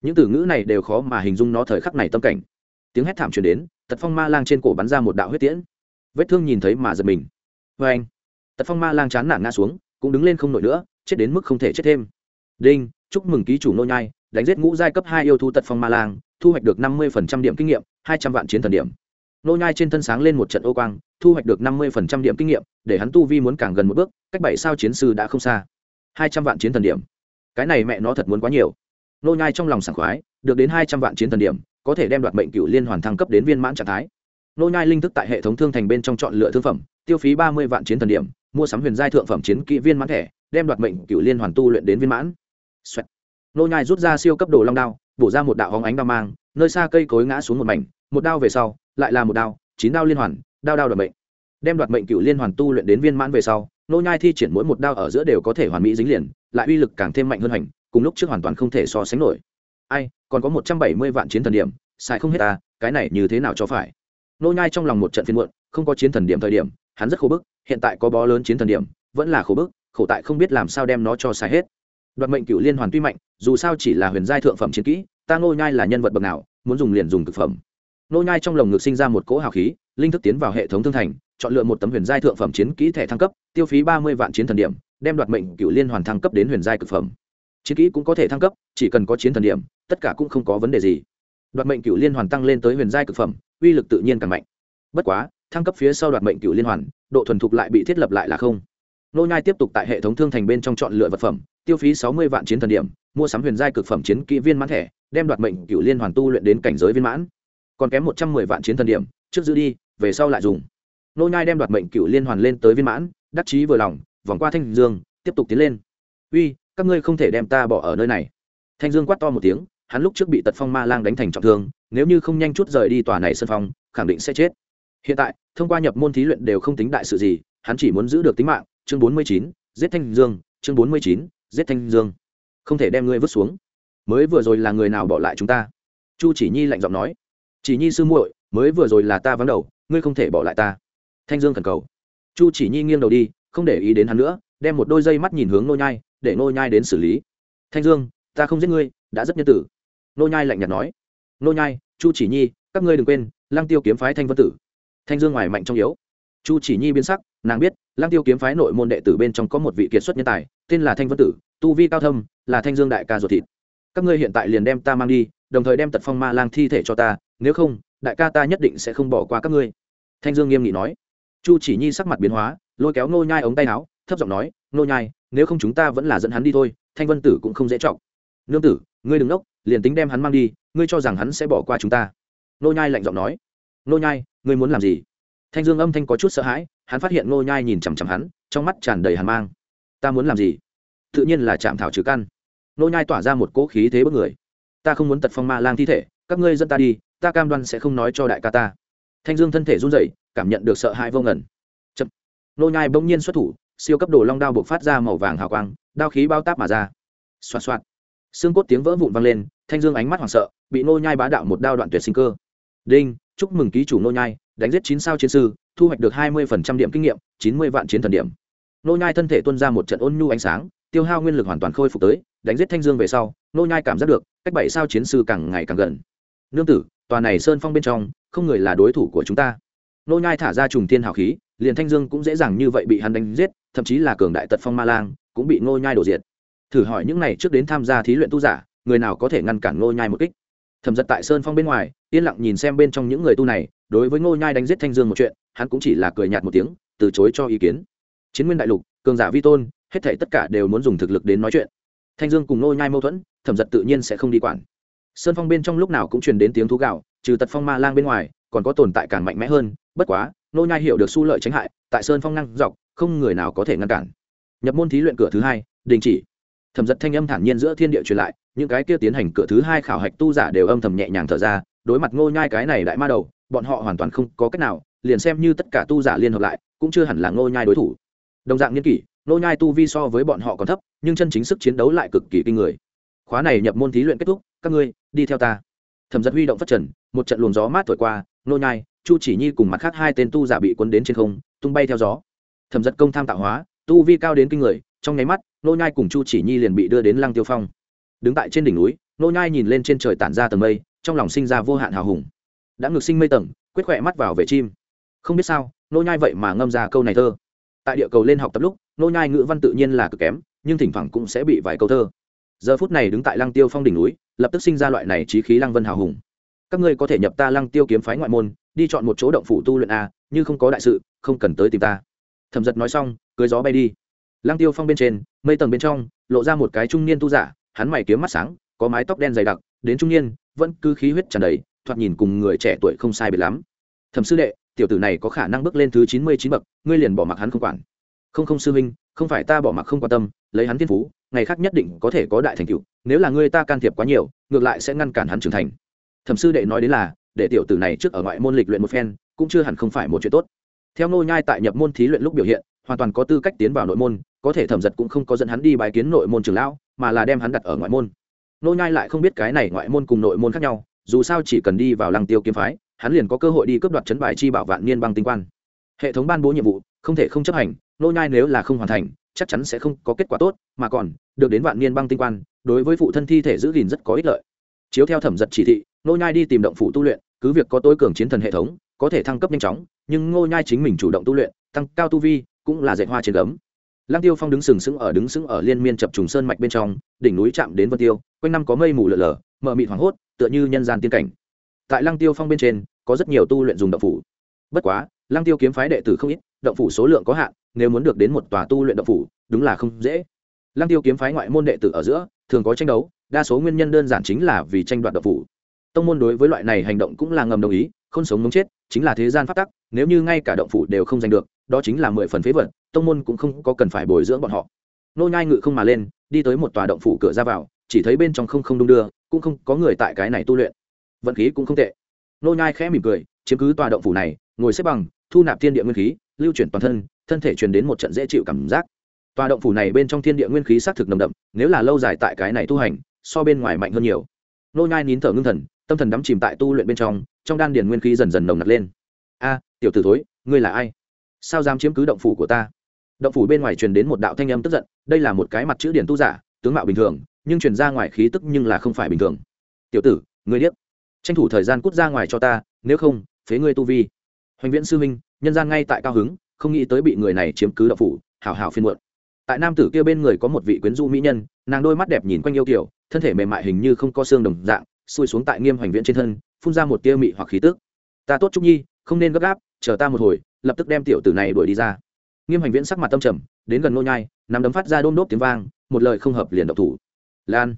Những từ ngữ này đều khó mà hình dung nó thời khắc này tâm cảnh. Tiếng hét thảm truyền đến, tật phong ma lang trên cổ bắn ra một đạo huyết tiễn. Vết thương nhìn thấy mà giật mình. Vê anh, tật phong ma lang chán nản ngã xuống, cũng đứng lên không nổi nữa, chết đến mức không thể chết thêm. Đinh, chúc mừng ký chủ nô nhai, đánh giết ngũ giai cấp hai yêu thú tật phong ma lang, thu hoạch được năm mươi điểm kinh nghiệm, hai trăm vạn chiến thần điểm nô nhai trên thân sáng lên một trận ô quang, thu hoạch được năm mươi điểm kinh nghiệm, để hắn tu vi muốn càng gần một bước, cách bảy sao chiến sư đã không xa. hai trăm vạn chiến thần điểm. Cái này mẹ nó thật muốn quá nhiều. Nô nhai trong lòng sảng khoái, được đến hai trăm vạn chiến thần điểm, có thể đem đoạt mệnh cựu liên hoàn thăng cấp đến viên mãn trạng thái. Nô nhai linh thức tại hệ thống thương thành bên trong chọn lựa thương phẩm, tiêu phí ba mươi vạn chiến thần điểm, mua sắm huyền giai thượng phẩm chiến kỹ viên mãn thẻ đem đoạt mệnh cựu liên hoàn tu luyện đến viên mãn. Xoẹt. nô nhai rút ra siêu cấp đồ long đao, bổ ra một đạo hóng ánh đao mang, nơi xa cây cối ngã xuống một mảnh một đao về sau, lại là một đao, chín đao liên hoàn, đao đao đoạt mệnh. Đem đoạt mệnh cựu liên hoàn tu luyện đến viên mãn về sau, nô nhai thi triển mỗi một đao ở giữa đều có thể hoàn mỹ dính liền, lại uy lực càng thêm mạnh hơn hành, cùng lúc trước hoàn toàn không thể so sánh nổi. Ai, còn có một trăm bảy mươi vạn chiến thần điểm, xài không hết ta, cái này như thế nào cho phải? Nô nhai trong lòng một trận phiền muộn, không có chiến thần điểm thời điểm, hắn rất khổ bức, hiện tại có bó lớn chiến thần điểm, vẫn là khổ bức, khổ tại không biết làm sao đem nó cho xài hết. Đoạt mệnh cựu liên hoàn tuy mạnh, dù sao chỉ là huyền giai thượng phẩm chiến kỹ, ta nô nhai là nhân vật bậc nào, muốn dùng liền dùng thực phẩm nô nhai trong lồng ngực sinh ra một cỗ hào khí, linh thức tiến vào hệ thống thương thành, chọn lựa một tấm huyền giai thượng phẩm chiến kỹ thẻ thăng cấp, tiêu phí ba mươi vạn chiến thần điểm, đem đoạt mệnh cựu liên hoàn thăng cấp đến huyền giai cực phẩm. Chiến kỹ cũng có thể thăng cấp, chỉ cần có chiến thần điểm, tất cả cũng không có vấn đề gì. Đoạt mệnh cựu liên hoàn tăng lên tới huyền giai cực phẩm, uy lực tự nhiên càng mạnh. Bất quá, thăng cấp phía sau đoạt mệnh cựu liên hoàn, độ thuần thục lại bị thiết lập lại là không. Nô nhai tiếp tục tại hệ thống thương thành bên trong chọn lựa vật phẩm, tiêu phí sáu mươi vạn chiến thần điểm, mua sắm huyền giai cực phẩm chiến kỹ viên mãn thẻ, đem đoạt mệnh cựu liên hoàn tu luyện đến cảnh giới viên mãn còn kém một trăm mười vạn chiến thần điểm, trước giữ đi, về sau lại dùng. Nô nhai đem đoạt mệnh cựu liên hoàn lên tới viên mãn, đắc chí vừa lòng, vòng qua thanh dương, tiếp tục tiến lên. Uy, các ngươi không thể đem ta bỏ ở nơi này. Thanh dương quát to một tiếng, hắn lúc trước bị tật phong ma lang đánh thành trọng thương, nếu như không nhanh chút rời đi tòa này sân phong, khẳng định sẽ chết. Hiện tại, thông qua nhập môn thí luyện đều không tính đại sự gì, hắn chỉ muốn giữ được tính mạng, chương bốn mươi chín, giết thanh dương, chương bốn mươi chín, giết thanh dương. Không thể đem ngươi vứt xuống. Mới vừa rồi là người nào bỏ lại chúng ta? Chu chỉ nhi lạnh giọng nói chỉ nhi sư muội, mới vừa rồi là ta vắng đầu, ngươi không thể bỏ lại ta. Thanh dương thần cầu. Chu chỉ nhi nghiêng đầu đi, không để ý đến hắn nữa, đem một đôi dây mắt nhìn hướng nô nhai, để nô nhai đến xử lý. Thanh dương, ta không giết ngươi, đã rất nhân tử. Nô nhai lạnh nhạt nói. Nô nhai, chu chỉ nhi, các ngươi đừng quên, lăng tiêu kiếm phái thanh vân tử. Thanh dương ngoài mạnh trong yếu. Chu chỉ nhi biến sắc, nàng biết, lăng tiêu kiếm phái nội môn đệ tử bên trong có một vị kiệt xuất nhân tài, tên là thanh vân tử, tu vi cao thâm, là thanh dương đại ca ruột thịt các ngươi hiện tại liền đem ta mang đi, đồng thời đem tật phong ma lang thi thể cho ta, nếu không, đại ca ta nhất định sẽ không bỏ qua các ngươi. Thanh dương nghiêm nghị nói. Chu chỉ nhi sắc mặt biến hóa, lôi kéo nô nhai ống tay áo, thấp giọng nói nô nhai, nếu không chúng ta vẫn là dẫn hắn đi thôi, thanh vân tử cũng không dễ trọng. Nương tử, ngươi đừng nốc, liền tính đem hắn mang đi, ngươi cho rằng hắn sẽ bỏ qua chúng ta. Nô nhai lạnh giọng nói. Nô nhai, ngươi muốn làm gì? Thanh dương âm thanh có chút sợ hãi, hắn phát hiện nô nhai nhìn chằm chằm hắn, trong mắt tràn đầy hàn mang. Ta muốn làm gì? Tự nhiên là chạm thảo trừ căn nô nhai tỏa ra một cỗ khí thế bức người. Ta không muốn tật phong ma lang thi thể, các ngươi dẫn ta đi, ta cam đoan sẽ không nói cho đại ca ta. Thanh dương thân thể run rẩy, cảm nhận được sợ hãi vô ngần. Chậm. Nô nhai bỗng nhiên xuất thủ, siêu cấp đồ long đao buộc phát ra màu vàng hào quang, đao khí bao táp mà ra. Xoạt xoạt. Xương cốt tiếng vỡ vụn vang lên, thanh dương ánh mắt hoảng sợ, bị nô nhai bá đạo một đao đoạn tuyệt sinh cơ. Đinh, chúc mừng ký chủ nô nhai, đánh giết chín sao chiến sư, thu hoạch được hai mươi phần trăm điểm kinh nghiệm, chín mươi vạn chiến thần điểm. Nô nhai thân thể tuôn ra một trận ôn nhu ánh sáng tiêu hao nguyên lực hoàn toàn khôi phục tới, đánh giết thanh dương về sau, nô nhai cảm giác được, cách bảy sao chiến sư càng ngày càng gần. Nương tử, tòa này sơn phong bên trong, không người là đối thủ của chúng ta. Nô nhai thả ra trùng thiên hào khí, liền thanh dương cũng dễ dàng như vậy bị hắn đánh giết, thậm chí là cường đại tật phong ma lang, cũng bị nô nhai đổ diệt. Thử hỏi những này trước đến tham gia thí luyện tu giả, người nào có thể ngăn cản nô nhai một kích? Thẩm giật tại sơn phong bên ngoài, yên lặng nhìn xem bên trong những người tu này, đối với nô nhai đánh giết thanh dương một chuyện, hắn cũng chỉ là cười nhạt một tiếng, từ chối cho ý kiến. Chiến nguyên đại lục, cường giả vi tôn hết thảy tất cả đều muốn dùng thực lực đến nói chuyện. Thanh dương cùng ngô nhai mâu thuẫn, thẩm giật tự nhiên sẽ không đi quản. Sơn phong bên trong lúc nào cũng truyền đến tiếng thú gạo, trừ tật phong ma lang bên ngoài, còn có tồn tại càng mạnh mẽ hơn, bất quá, ngô nhai hiểu được su lợi tránh hại, tại sơn phong năng dọc, không người nào có thể ngăn cản. Nhập môn thí luyện cửa thứ hai, đình chỉ. Thẩm giật thanh âm thản nhiên giữa thiên địa truyền lại, những cái kia tiến hành cửa thứ hai khảo hạch tu giả đều âm thầm nhẹ nhàng thở ra, đối mặt ngô nhai cái này đại ma đầu, bọn họ hoàn toàn không có cách nào, liền xem như tất cả tu giả liên hợp lại, cũng chưa hẳn là ngô nhai đối thủ. Đồng dạng nghiên kỷ Nô nhai tu vi so với bọn họ còn thấp, nhưng chân chính sức chiến đấu lại cực kỳ kinh người. Khóa này nhập môn thí luyện kết thúc, các ngươi, đi theo ta. Thẩm giật huy động phát trần, một trận luồng gió mát thổi qua, Nô nhai, chu chỉ nhi cùng mặt khác hai tên tu giả bị cuốn đến trên không, tung bay theo gió. Thẩm giật công tham tạo hóa, tu vi cao đến kinh người, trong nháy mắt, nô nhai cùng chu chỉ nhi liền bị đưa đến lăng tiêu phong. Đứng tại trên đỉnh núi, nô nhai nhìn lên trên trời tản ra tầng mây, trong lòng sinh ra vô hạn hào hùng. Đã ngược sinh mây tầng, quyết khỏe mắt vào về chim. Không biết sao, nô nhai vậy mà ngâm ra câu này thơ. Tại địa cầu lên học tập lúc nô nhai ngữ văn tự nhiên là cực kém, nhưng thỉnh thoảng cũng sẽ bị vài câu thơ. Giờ phút này đứng tại lăng tiêu phong đỉnh núi, lập tức sinh ra loại này trí khí lăng vân hào hùng. Các ngươi có thể nhập ta lăng tiêu kiếm phái ngoại môn, đi chọn một chỗ động phủ tu luyện a, như không có đại sự, không cần tới tìm ta. Thẩm giật nói xong, cưới gió bay đi. Lăng tiêu phong bên trên, mây tầng bên trong, lộ ra một cái trung niên tu giả, hắn mày kiếm mắt sáng, có mái tóc đen dày đặc, đến trung niên, vẫn cứ khí huyết tràn đầy, thoạt nhìn cùng người trẻ tuổi không sai biệt lắm. Thẩm sư đệ, tiểu tử này có khả năng bước lên thứ chín mươi chín bậc, ngươi liền bỏ mặc hắn không quản không không sư huynh, không phải ta bỏ mặc không quan tâm, lấy hắn thiên phú, ngày khác nhất định có thể có đại thành tựu, nếu là ngươi ta can thiệp quá nhiều, ngược lại sẽ ngăn cản hắn trưởng thành. Thẩm sư đệ nói đến là, để tiểu tử này trước ở ngoại môn lịch luyện một phen, cũng chưa hẳn không phải một chuyện tốt. Theo ngô nhai tại nhập môn thí luyện lúc biểu hiện, hoàn toàn có tư cách tiến vào nội môn, có thể thẩm giật cũng không có dẫn hắn đi bài kiến nội môn trường lão, mà là đem hắn đặt ở ngoại môn. Ngô nhai lại không biết cái này ngoại môn cùng nội môn khác nhau, dù sao chỉ cần đi vào lăng tiêu kiếm phái, hắn liền có cơ hội đi cướp đoạt chấn bài chi bảo vạn niên băng tinh quan. Hệ thống ban bố nhiệm vụ, không thể không chấp hành nô nhai nếu là không hoàn thành chắc chắn sẽ không có kết quả tốt mà còn được đến vạn niên băng tinh quan đối với phụ thân thi thể giữ gìn rất có ích lợi chiếu theo thẩm giật chỉ thị nô nhai đi tìm động phủ tu luyện cứ việc có tối cường chiến thần hệ thống có thể thăng cấp nhanh chóng nhưng nô nhai chính mình chủ động tu luyện tăng cao tu vi cũng là dệt hoa trên gấm Lăng Tiêu Phong đứng sừng sững ở đứng sững ở liên miên chập trùng sơn mạch bên trong, đỉnh núi chạm đến Vân Tiêu, quanh năm có mây mù lờ lờ, mờ mịt hoàng hốt, tựa như nhân gian tiên cảnh. Tại Lăng Tiêu Phong bên trên, có rất nhiều tu luyện dùng động phủ. Bất quá, Lăng Tiêu kiếm phái đệ tử không ít, động phủ số lượng có hạn, nếu muốn được đến một tòa tu luyện động phủ, đúng là không dễ. Lăng Tiêu kiếm phái ngoại môn đệ tử ở giữa, thường có tranh đấu, đa số nguyên nhân đơn giản chính là vì tranh đoạt động phủ. Tông môn đối với loại này hành động cũng là ngầm đồng ý, không sống muốn chết, chính là thế gian pháp tắc, nếu như ngay cả động phủ đều không giành được, đó chính là mười phần phế vật, tông môn cũng không có cần phải bồi dưỡng bọn họ. Nô nhai ngự không mà lên, đi tới một tòa động phủ cửa ra vào, chỉ thấy bên trong không không đung đưa, cũng không có người tại cái này tu luyện. Vận khí cũng không tệ. Nô nhai khẽ mỉm cười, chiếm cứ tòa động phủ này, ngồi xếp bằng, thu nạp thiên địa nguyên khí, lưu chuyển toàn thân, thân thể truyền đến một trận dễ chịu cảm giác. Tòa động phủ này bên trong thiên địa nguyên khí xác thực nồng đậm, nếu là lâu dài tại cái này tu hành, so bên ngoài mạnh hơn nhiều. Nô nhai nín thở ngưng thần, tâm thần đắm chìm tại tu luyện bên trong, trong đan điền nguyên khí dần dần nồng nặc lên. A, tiểu tử thối, ngươi là ai? Sao dám chiếm cứ động phủ của ta? Động phủ bên ngoài truyền đến một đạo thanh âm tức giận, đây là một cái mặt chữ điển tu giả, tướng mạo bình thường, nhưng truyền ra ngoài khí tức nhưng là không phải bình thường. Tiểu tử, ngươi điếc, tranh thủ thời gian cút ra ngoài cho ta, nếu không, phế ngươi tu vi. Hoành Viễn sư huynh, nhân gian ngay tại cao hứng, không nghĩ tới bị người này chiếm cứ đậu phủ, hảo hảo phiền muộn. Tại nam tử kia bên người có một vị quyến rũ mỹ nhân, nàng đôi mắt đẹp nhìn quanh yêu kiểu thân thể mềm mại hình như không có xương đồng dạng, xuôi xuống tại Nghiêm Hoành viện trên thân, phun ra một tia mị hoặc khí tức. Ta tốt Trúc Nhi, không nên gấp gáp, chờ ta một hồi, lập tức đem tiểu tử này đuổi đi ra. Nghiêm Hoành Viễn sắc mặt tâm trầm, đến gần nô nhai, nắm đấm phát ra đôm đốp tiếng vang, một lời không hợp liền động thủ. Lan.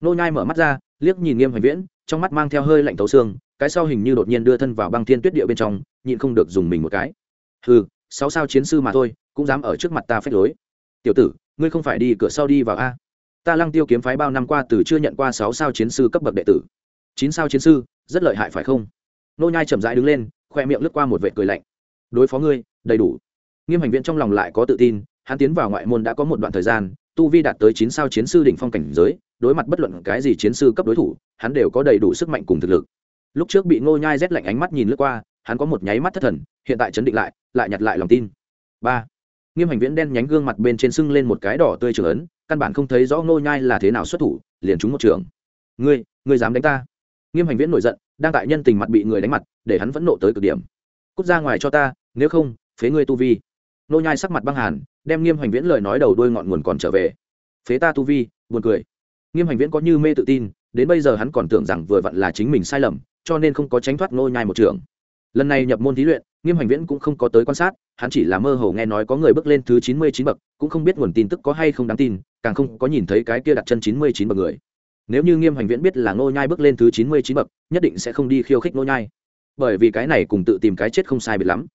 Nô nhai mở mắt ra, liếc nhìn Nghiêm Hoành Viễn, trong mắt mang theo hơi lạnh thấu xương, cái sau hình như đột nhiên đưa thân vào băng thiên tuyết địa bên trong, nhịn không được dùng mình một cái. Hừ, sáu sao chiến sư mà thôi, cũng dám ở trước mặt ta phách lối. Tiểu tử, ngươi không phải đi cửa sau đi vào a? Ta Lăng Tiêu kiếm phái bao năm qua từ chưa nhận qua sáu sao chiến sư cấp bậc đệ tử. chín sao chiến sư, rất lợi hại phải không? Nô nhai chậm rãi đứng lên, khoe miệng lướt qua một vệt cười lạnh. Đối phó ngươi, đầy đủ. Nghiêm Hành viện trong lòng lại có tự tin, hắn tiến vào ngoại môn đã có một đoạn thời gian, tu vi đạt tới chín sao chiến sư đỉnh phong cảnh giới, đối mặt bất luận cái gì chiến sư cấp đối thủ, hắn đều có đầy đủ sức mạnh cùng thực lực. Lúc trước bị Ngô Nhai rét lạnh ánh mắt nhìn lướt qua, hắn có một nháy mắt thất thần, hiện tại chấn định lại, lại nhặt lại lòng tin. Ba. Nghiêm Hành Viễn đen nhánh gương mặt bên trên sưng lên một cái đỏ tươi trường ấn, căn bản không thấy rõ Ngô Nhai là thế nào xuất thủ, liền trúng một trường. "Ngươi, ngươi dám đánh ta?" Nghiêm Hành Viễn nổi giận, đang tại nhân tình mặt bị người đánh mặt, để hắn vẫn nộ tới cực điểm. "Cút ra ngoài cho ta, nếu không, phế ngươi tu vi." nô Nhai sắc mặt băng hàn, đem Nghiêm Hành Viễn lời nói đầu đuôi ngọn nguồn còn trở về. "Phế ta tu vi?" Buồn cười. Nghiêm Hành Viễn có như mê tự tin, đến bây giờ hắn còn tưởng rằng vừa vặn là chính mình sai lầm, cho nên không có tránh thoát nô Nhai một trường lần này nhập môn thí luyện, nghiêm hành viễn cũng không có tới quan sát, hắn chỉ là mơ hồ nghe nói có người bước lên thứ chín mươi chín bậc, cũng không biết nguồn tin tức có hay không đáng tin, càng không có nhìn thấy cái kia đặt chân chín mươi chín bậc người. Nếu như nghiêm hành viễn biết là ngô nhai bước lên thứ chín mươi chín bậc, nhất định sẽ không đi khiêu khích ngô nhai. Bởi vì cái này cùng tự tìm cái chết không sai biệt lắm.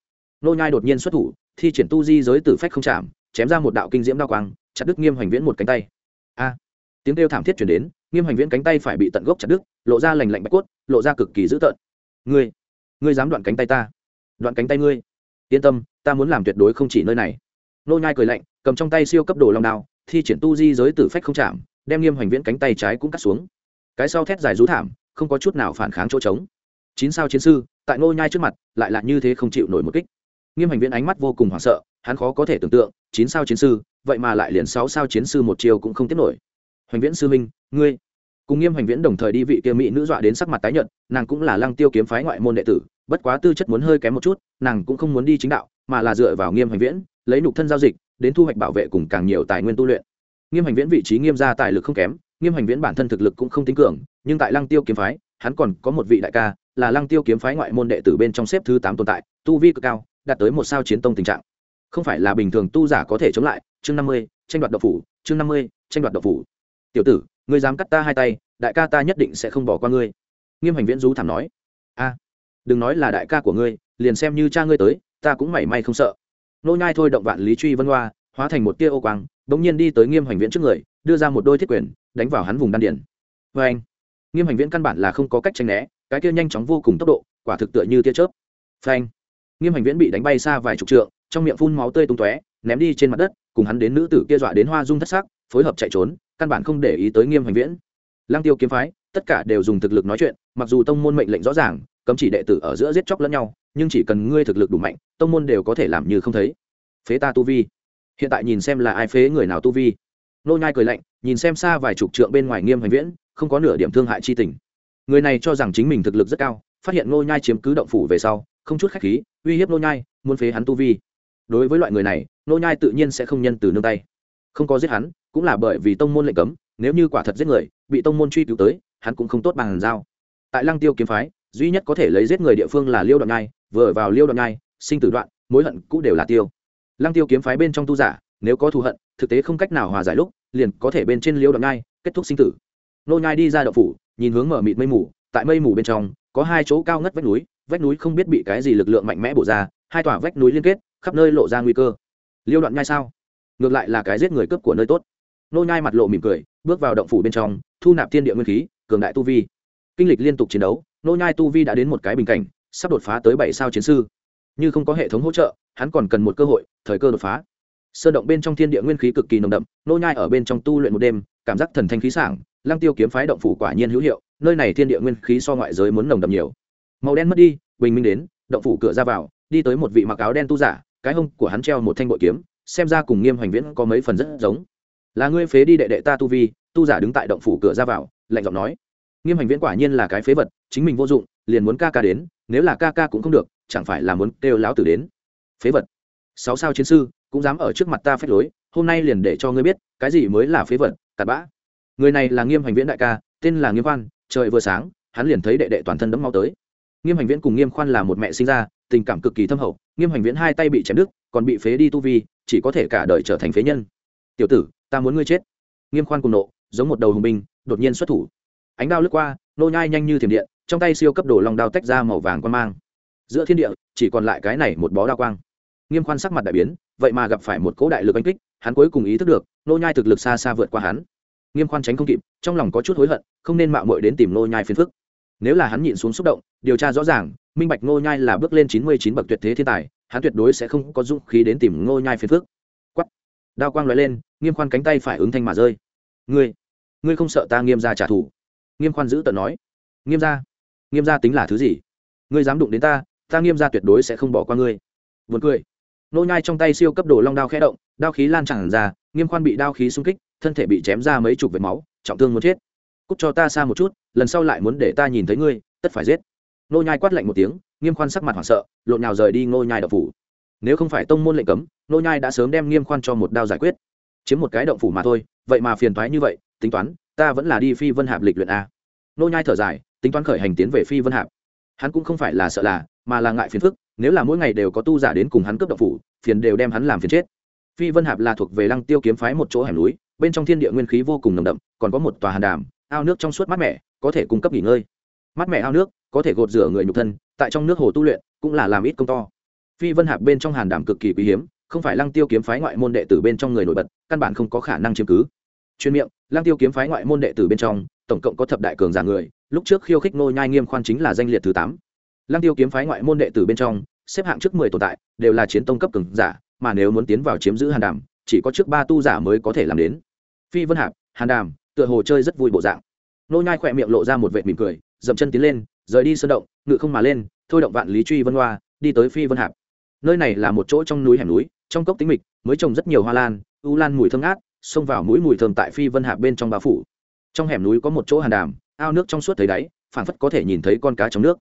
Ngô nhai đột nhiên xuất thủ, thi triển tu di giới tử phách không chạm, chém ra một đạo kinh diễm đao quang, chặt đứt nghiêm hành viễn một cánh tay. A! Tiếng kêu thảm thiết truyền đến, nghiêm hành viễn cánh tay phải bị tận gốc chặt đứt, lộ ra lành lạnh bạch cốt, lộ ra cực kỳ dữ tợn. Ngươi! Ngươi dám đoạn cánh tay ta. Đoạn cánh tay ngươi. Yên tâm, ta muốn làm tuyệt đối không chỉ nơi này. Nô nhai cười lạnh, cầm trong tay siêu cấp đồ long đao, thi triển tu di giới tử phách không chạm, đem nghiêm hoành viễn cánh tay trái cũng cắt xuống. Cái sau thét dài rú thảm, không có chút nào phản kháng chỗ trống. Chín sao chiến sư, tại nô nhai trước mặt, lại là như thế không chịu nổi một kích. Nghiêm hành viễn ánh mắt vô cùng hoảng sợ, hắn khó có thể tưởng tượng, chín sao chiến sư, vậy mà lại liền sáu sao chiến sư một chiều cũng không tiếp nổi. Hoành viễn sư minh ngươi cùng nghiêm hành viễn đồng thời đi vị kia mỹ nữ dọa đến sắc mặt tái nhợt, nàng cũng là lăng tiêu kiếm phái ngoại môn đệ tử, bất quá tư chất muốn hơi kém một chút, nàng cũng không muốn đi chính đạo, mà là dựa vào nghiêm hành viễn, lấy nục thân giao dịch, đến thu hoạch bảo vệ cùng càng nhiều tài nguyên tu luyện. Nghiêm hành viễn vị trí nghiêm gia tài lực không kém, nghiêm hành viễn bản thân thực lực cũng không tính cường, nhưng tại lăng tiêu kiếm phái, hắn còn có một vị đại ca, là lăng tiêu kiếm phái ngoại môn đệ tử bên trong xếp thứ tám tồn tại, tu vi cực cao, đạt tới một sao chiến tông tình trạng. Không phải là bình thường tu giả có thể chống lại, chương năm mươi, tranh đoạt độc phủ, chương năm mươi, tranh đoạt độc phủ. Tiểu tử ngươi dám cắt ta hai tay, đại ca ta nhất định sẽ không bỏ qua ngươi. Nghiêm hành viễn rú thảm nói. A, đừng nói là đại ca của ngươi, liền xem như cha ngươi tới, ta cũng mảy may không sợ. Nô nhai thôi động vạn lý truy vân hoa, hóa thành một tia ô quang, bỗng nhiên đi tới nghiêm hành viễn trước người, đưa ra một đôi thiết quyền, đánh vào hắn vùng đan điển vê vâng anh. Nghiêm hành viễn căn bản là không có cách tránh né, cái kia nhanh chóng vô cùng tốc độ, quả thực tựa như tia chớp. Phanh. Nghiêm hành viễn bị đánh bay xa vài chục trượng, trong miệng phun máu tươi tung tóe, ném đi trên mặt đất cùng hắn đến nữ tử kia dọa đến hoa dung thất sắc, phối hợp chạy trốn, căn bản không để ý tới nghiêm hành viễn. Lăng tiêu kiếm phái, tất cả đều dùng thực lực nói chuyện, mặc dù tông môn mệnh lệnh rõ ràng, cấm chỉ đệ tử ở giữa giết chóc lẫn nhau, nhưng chỉ cần ngươi thực lực đủ mạnh, tông môn đều có thể làm như không thấy. Phế ta tu vi. Hiện tại nhìn xem là ai phế người nào tu vi. Nô nhai cười lạnh, nhìn xem xa vài chục trượng bên ngoài nghiêm hành viễn, không có nửa điểm thương hại chi tình. Người này cho rằng chính mình thực lực rất cao, phát hiện nô nhai chiếm cứ động phủ về sau, không chút khách khí, uy hiếp nô nhai, muốn phế hắn tu vi đối với loại người này, nô nhai tự nhiên sẽ không nhân từ nương tay. Không có giết hắn, cũng là bởi vì tông môn lệnh cấm, nếu như quả thật giết người, bị tông môn truy cứu tới, hắn cũng không tốt bằng hàn giao. Tại lăng tiêu kiếm phái, duy nhất có thể lấy giết người địa phương là liêu đoạn nhai, vừa vào liêu đoạn nhai, sinh tử đoạn, mối hận cũ đều là tiêu. Lăng tiêu kiếm phái bên trong tu giả, nếu có thù hận, thực tế không cách nào hòa giải lúc, liền có thể bên trên liêu đoạn nhai, kết thúc sinh tử. Nô nhai đi ra đậu phủ, nhìn hướng mở mịt mây mù, tại mây mù bên trong, có hai chỗ cao ngất vách núi vách núi không biết bị cái gì lực lượng mạnh mẽ bổ ra, hai tòa vách núi liên kết khắp nơi lộ ra nguy cơ. Liêu đoạn nhai sao? Ngược lại là cái giết người cướp của nơi tốt. Nô nhai mặt lộ mỉm cười, bước vào động phủ bên trong, thu nạp thiên địa nguyên khí, cường đại tu vi. Kinh lịch liên tục chiến đấu, nô nhai tu vi đã đến một cái bình cảnh, sắp đột phá tới bảy sao chiến sư. Như không có hệ thống hỗ trợ, hắn còn cần một cơ hội, thời cơ đột phá. Sơ động bên trong thiên địa nguyên khí cực kỳ nồng đậm, nô nhai ở bên trong tu luyện một đêm, cảm giác thần thanh khí sảng, lăng tiêu kiếm phái động phủ quả nhiên hữu hiệu, nơi này thiên địa nguyên khí so ngoại giới muốn nồng đậm nhiều. Màu đen mất đi, bình minh đến, động phủ cửa ra vào, đi tới một vị mặc áo đen tu giả cái hông của hắn treo một thanh bội kiếm, xem ra cùng nghiêm hoành viễn có mấy phần rất giống. Là ngươi phế đi đệ đệ ta tu vi, tu giả đứng tại động phủ cửa ra vào, lạnh giọng nói. Nghiêm hoành viễn quả nhiên là cái phế vật, chính mình vô dụng, liền muốn ca ca đến, nếu là ca ca cũng không được, chẳng phải là muốn kêu láo tử đến. Phế vật. Sáu sao chiến sư, cũng dám ở trước mặt ta phép lối, hôm nay liền để cho ngươi biết, cái gì mới là phế vật, cặn bã. Người này là nghiêm hoành viễn đại ca, tên là nghiêm văn trời vừa sáng, hắn liền thấy đệ đệ toàn thân đấm mau tới. Nghiêm hành viễn cùng nghiêm khoan là một mẹ sinh ra, tình cảm cực kỳ thâm hậu nghiêm hành viễn hai tay bị chém đứt, còn bị phế đi tu vi, chỉ có thể cả đời trở thành phế nhân. Tiểu tử, ta muốn ngươi chết. Nghiêm khoan cùng nộ, giống một đầu hùng binh, đột nhiên xuất thủ. Ánh đao lướt qua, nô nhai nhanh như thiểm điện, trong tay siêu cấp đồ long đao tách ra màu vàng quan mang. Giữa thiên địa, chỉ còn lại cái này một bó đao quang. Nghiêm khoan sắc mặt đại biến, vậy mà gặp phải một cỗ đại lực đánh kích, hắn cuối cùng ý thức được, nô nhai thực lực xa xa vượt qua hắn. Nghiêm khoan tránh không kịp, trong lòng có chút hối hận, không nên mạo muội đến tìm nô nhai phiền phức. Nếu là hắn nhịn xuống xúc động, điều tra rõ ràng minh bạch ngô nhai là bước lên chín mươi chín bậc tuyệt thế thiên tài, hắn tuyệt đối sẽ không có dũng khí đến tìm ngô nhai phiền phức. Quát. Đao quang lóe lên, nghiêm khoan cánh tay phải ứng thanh mà rơi. Ngươi ngươi không sợ ta nghiêm gia trả thù? Nghiêm khoan giữ tận nói. Nghiêm gia? Nghiêm gia tính là thứ gì? Ngươi dám đụng đến ta ta nghiêm gia tuyệt đối sẽ không bỏ qua ngươi. Vượt cười. Nô nhai trong tay siêu cấp đồ long đao khẽ động, đao khí lan tràn ra, nghiêm khoan bị đao khí xung kích, thân thể bị chém ra mấy chục vệt máu, trọng thương muốn chết. Cút cho ta xa một chút, lần sau lại muốn để ta nhìn thấy ngươi, tất phải giết nô nhai quát lạnh một tiếng, nghiêm khoan sắc mặt hoảng sợ, lộn nhào rời đi nô nhai đậu phủ. Nếu không phải tông môn lệnh cấm nô nhai đã sớm đem nghiêm khoan cho một đao giải quyết. Chiếm một cái động phủ mà thôi, vậy mà phiền toái như vậy, tính toán, ta vẫn là đi phi vân hạp lịch luyện a. Nô nhai thở dài, tính toán khởi hành tiến về phi vân hạp. Hắn cũng không phải là sợ là, mà là ngại phiền phức, nếu là mỗi ngày đều có tu giả đến cùng hắn cướp động phủ, phiền đều đem hắn làm phiền chết. Phi vân hạp là thuộc về lăng tiêu kiếm phái một chỗ hẻm núi, bên trong thiên địa nguyên khí vô cùng nồng đậm, còn có một tòa hàn đàm, ao nước trong suốt mát mẻ, có thể cung cấp nghỉ ngơi mát mẻ ao nước, có thể gột rửa người nhục thân, tại trong nước hồ tu luyện cũng là làm ít công to. Phi vân hạp bên trong hàn đàm cực kỳ quý hiếm, không phải lăng tiêu kiếm phái ngoại môn đệ tử bên trong người nổi bật, căn bản không có khả năng chiếm cứ. Chuyên miệng, lăng tiêu kiếm phái ngoại môn đệ tử bên trong, tổng cộng có thập đại cường giả người, lúc trước khiêu khích nô nhai nghiêm khoan chính là danh liệt thứ tám. Lăng tiêu kiếm phái ngoại môn đệ tử bên trong, xếp hạng trước mười tồn tại, đều là chiến tông cấp cường giả, mà nếu muốn tiến vào chiếm giữ hàn đàm chỉ có trước ba tu giả mới có thể làm đến. Phi vân hạp, hàn đàm tựa hồ chơi rất vui bộ dạng. Nô nhai khỏe miệng lộ ra một vệt mỉm cười dậm chân tiến lên, rời đi sơn động, ngự không mà lên, thôi động vạn lý truy vân hoa, đi tới phi vân hạp. Nơi này là một chỗ trong núi hẻm núi, trong cốc tĩnh mịch, mới trồng rất nhiều hoa lan, u lan mùi thơm ngát, xông vào mũi mùi thơm tại phi vân hạp bên trong bao phủ. Trong hẻm núi có một chỗ hàn đàm, ao nước trong suốt thấy đáy, phảng phất có thể nhìn thấy con cá trong nước.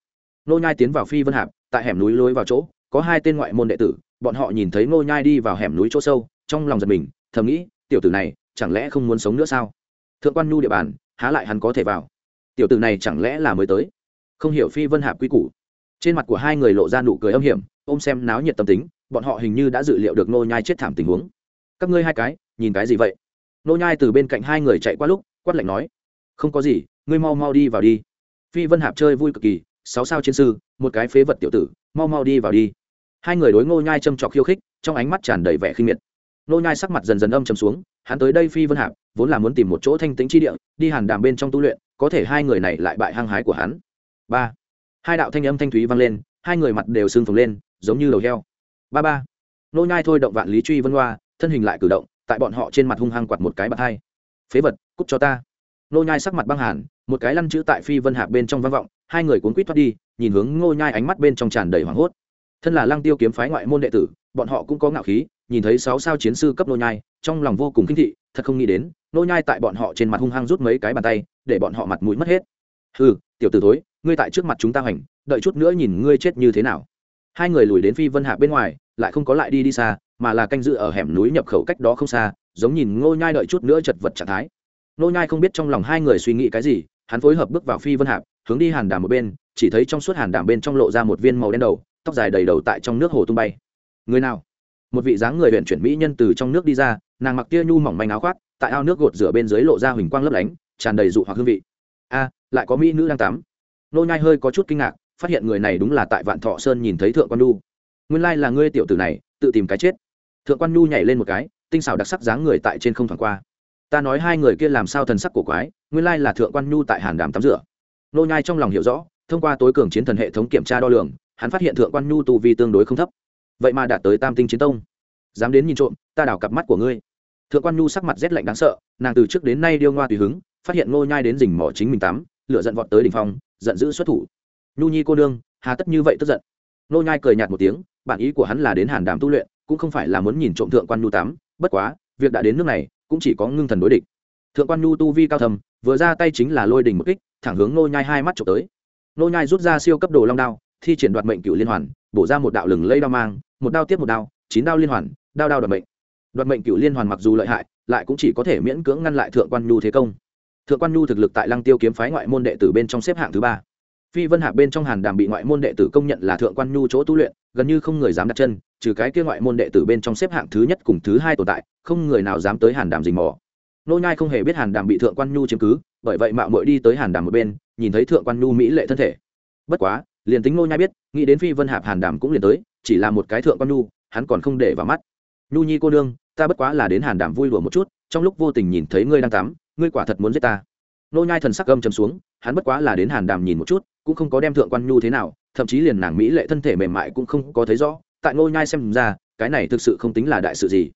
Nô nhai tiến vào phi vân hạp, tại hẻm núi lối vào chỗ, có hai tên ngoại môn đệ tử, bọn họ nhìn thấy nô nhai đi vào hẻm núi chỗ sâu, trong lòng giật mình, thầm nghĩ, tiểu tử này, chẳng lẽ không muốn sống nữa sao? Thượng quan nhu địa bàn, há lại hắn có thể vào? Tiểu tử này chẳng lẽ là mới tới? Không hiểu phi vân hạp quy củ. Trên mặt của hai người lộ ra nụ cười âm hiểm, ôm xem náo nhiệt tâm tính, bọn họ hình như đã dự liệu được nô nhai chết thảm tình huống. Các ngươi hai cái, nhìn cái gì vậy? Nô nhai từ bên cạnh hai người chạy qua lúc, quát lạnh nói, không có gì, ngươi mau mau đi vào đi. Phi vân hạp chơi vui cực kỳ, sáu sao chiến sư, một cái phế vật tiểu tử, mau mau đi vào đi. Hai người đối ngô nhai châm trọc khiêu khích, trong ánh mắt tràn đầy vẻ khinh miệt. Ngô nhai sắc mặt dần dần âm trầm xuống, hắn tới đây phi vân hạp, vốn là muốn tìm một chỗ thanh tĩnh chi địa, đi hàn đàm bên trong tu luyện có thể hai người này lại bại hăng hái của hắn. Ba. Hai đạo thanh âm thanh thúy vang lên, hai người mặt đều sưng phồng lên, giống như đầu heo. Ba ba. Nô nhai thôi động vạn lý truy vân hoa, thân hình lại cử động, tại bọn họ trên mặt hung hăng quạt một cái bạc hai. Phế vật, cút cho ta. Nô nhai sắc mặt băng hàn, một cái lăn chữ tại phi vân hạ bên trong vang vọng, hai người cuốn quýt thoát đi, nhìn hướng ngô nhai ánh mắt bên trong tràn đầy hoảng hốt. Thân là lăng tiêu kiếm phái ngoại môn đệ tử, bọn họ cũng có ngạo khí, nhìn thấy sáu sao chiến sư cấp nô nhai, trong lòng vô cùng kinh thị thật không nghĩ đến, nô nhai tại bọn họ trên mặt hung hăng rút mấy cái bàn tay, để bọn họ mặt mũi mất hết. Hừ, tiểu tử thối, ngươi tại trước mặt chúng ta hành đợi chút nữa nhìn ngươi chết như thế nào. Hai người lùi đến phi vân hạ bên ngoài, lại không có lại đi đi xa, mà là canh giữ ở hẻm núi nhập khẩu cách đó không xa, giống nhìn ngô nhai đợi chút nữa chật vật trạng thái. Nô nhai không biết trong lòng hai người suy nghĩ cái gì, hắn phối hợp bước vào phi vân hạp hướng đi hàn đàm một bên, chỉ thấy trong suốt hàn đàm bên trong lộ ra một viên màu đen đầu, tóc dài đầy đầu tại trong nước hồ tung bay. Người nào? Một vị dáng người huyện chuyển mỹ nhân từ trong nước đi ra nàng mặc tia nhu mỏng manh áo khoác, tại ao nước gột rửa bên dưới lộ ra huỳnh quang lấp lánh, tràn đầy dụ hoặc hương vị. A, lại có mỹ nữ đang tắm. Nô nhai hơi có chút kinh ngạc, phát hiện người này đúng là tại vạn thọ sơn nhìn thấy thượng quan nhu. Nguyên lai là ngươi tiểu tử này, tự tìm cái chết. Thượng quan nhu nhảy lên một cái, tinh xảo đặc sắc dáng người tại trên không thoảng qua. Ta nói hai người kia làm sao thần sắc của quái, nguyên lai là thượng quan nhu tại hàn đàm tắm rửa. Nô nhai trong lòng hiểu rõ, thông qua tối cường chiến thần hệ thống kiểm tra đo lường, hắn phát hiện thượng quan nhu tu vi tương đối không thấp. Vậy mà đạt tới tam tinh chiến tông. Dám đến nhìn trộm, ta đảo cặp mắt của ngươi thượng quan nhu sắc mặt rét lạnh đáng sợ, nàng từ trước đến nay điêu ngoa tùy hứng, phát hiện Ngô nhai đến rình mỏ chính mình tắm, lửa giận vọt tới đỉnh phong giận dữ xuất thủ. Nhu nhi cô nương, hà tất như vậy tức giận. Ngô nhai cười nhạt một tiếng, bản ý của hắn là đến hàn đàm tu luyện, cũng không phải là muốn nhìn trộm thượng quan nhu tắm, bất quá, việc đã đến nước này, cũng chỉ có ngưng thần đối địch. Thượng quan nhu tu vi cao thầm, vừa ra tay chính là lôi đình một kích, thẳng hướng Ngô nhai hai mắt trộm tới. Ngô nhai rút ra siêu cấp đồ long đao, thi triển đoạt mệnh cựu liên hoàn, bổ ra một đạo lừng lây đao mang, một đao tiếp một đao, chín đao liên hoàn, đao đao đoạt mệnh đoạt mệnh cựu liên hoàn mặc dù lợi hại, lại cũng chỉ có thể miễn cưỡng ngăn lại thượng quan nhu thế công. Thượng quan nhu thực lực tại lăng tiêu kiếm phái ngoại môn đệ tử bên trong xếp hạng thứ ba. Phi vân hạ bên trong hàn đàm bị ngoại môn đệ tử công nhận là thượng quan nhu chỗ tu luyện, gần như không người dám đặt chân, trừ cái kia ngoại môn đệ tử bên trong xếp hạng thứ nhất cùng thứ hai tồn tại, không người nào dám tới hàn đàm dình mò. Nô nhai không hề biết hàn đàm bị thượng quan nhu chiếm cứ, bởi vậy mạo muội đi tới hàn đàm một bên, nhìn thấy thượng quan nhu mỹ lệ thân thể. Bất quá, liền tính nô nhai biết, nghĩ đến phi vân hạp hàn đàm cũng liền tới, chỉ là một cái thượng quan nhu, hắn còn không để vào mắt. Nhu nhi cô đương ta bất quá là đến hàn đàm vui đùa một chút, trong lúc vô tình nhìn thấy ngươi đang tắm, ngươi quả thật muốn giết ta. Nô nhai thần sắc gầm trầm xuống, hắn bất quá là đến hàn đàm nhìn một chút, cũng không có đem thượng quan nhu thế nào, thậm chí liền nàng mỹ lệ thân thể mềm mại cũng không có thấy rõ, tại nô nhai xem ra, cái này thực sự không tính là đại sự gì.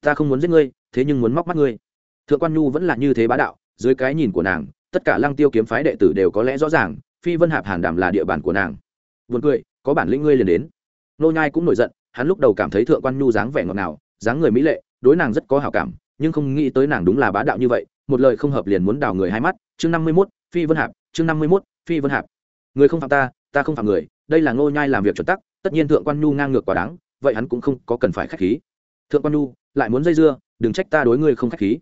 Ta không muốn giết ngươi, thế nhưng muốn móc mắt ngươi. Thượng quan nhu vẫn là như thế bá đạo, dưới cái nhìn của nàng, tất cả lăng tiêu kiếm phái đệ tử đều có lẽ rõ ràng, phi vân hạp hàn đàm là địa bàn của nàng. Buồn cười, có bản lĩnh ngươi liền đến. Nô nhai cũng nổi giận, hắn lúc đầu cảm thấy thượng quan nhu dáng vẻ ngọt ngào dáng người mỹ lệ, đối nàng rất có hảo cảm, nhưng không nghĩ tới nàng đúng là bá đạo như vậy, một lời không hợp liền muốn đào người hai mắt. Chương năm mươi mốt, phi vân hạp, chương năm mươi mốt, phi vân hạp. Người không phạm ta ta không phạm người, đây là ngô nhai làm việc chuẩn tắc, tất nhiên thượng quan nhu ngang ngược quá đáng, vậy hắn cũng không có cần phải khách khí. Thượng quan nhu, lại muốn dây dưa, đừng trách ta đối ngươi không khách khí.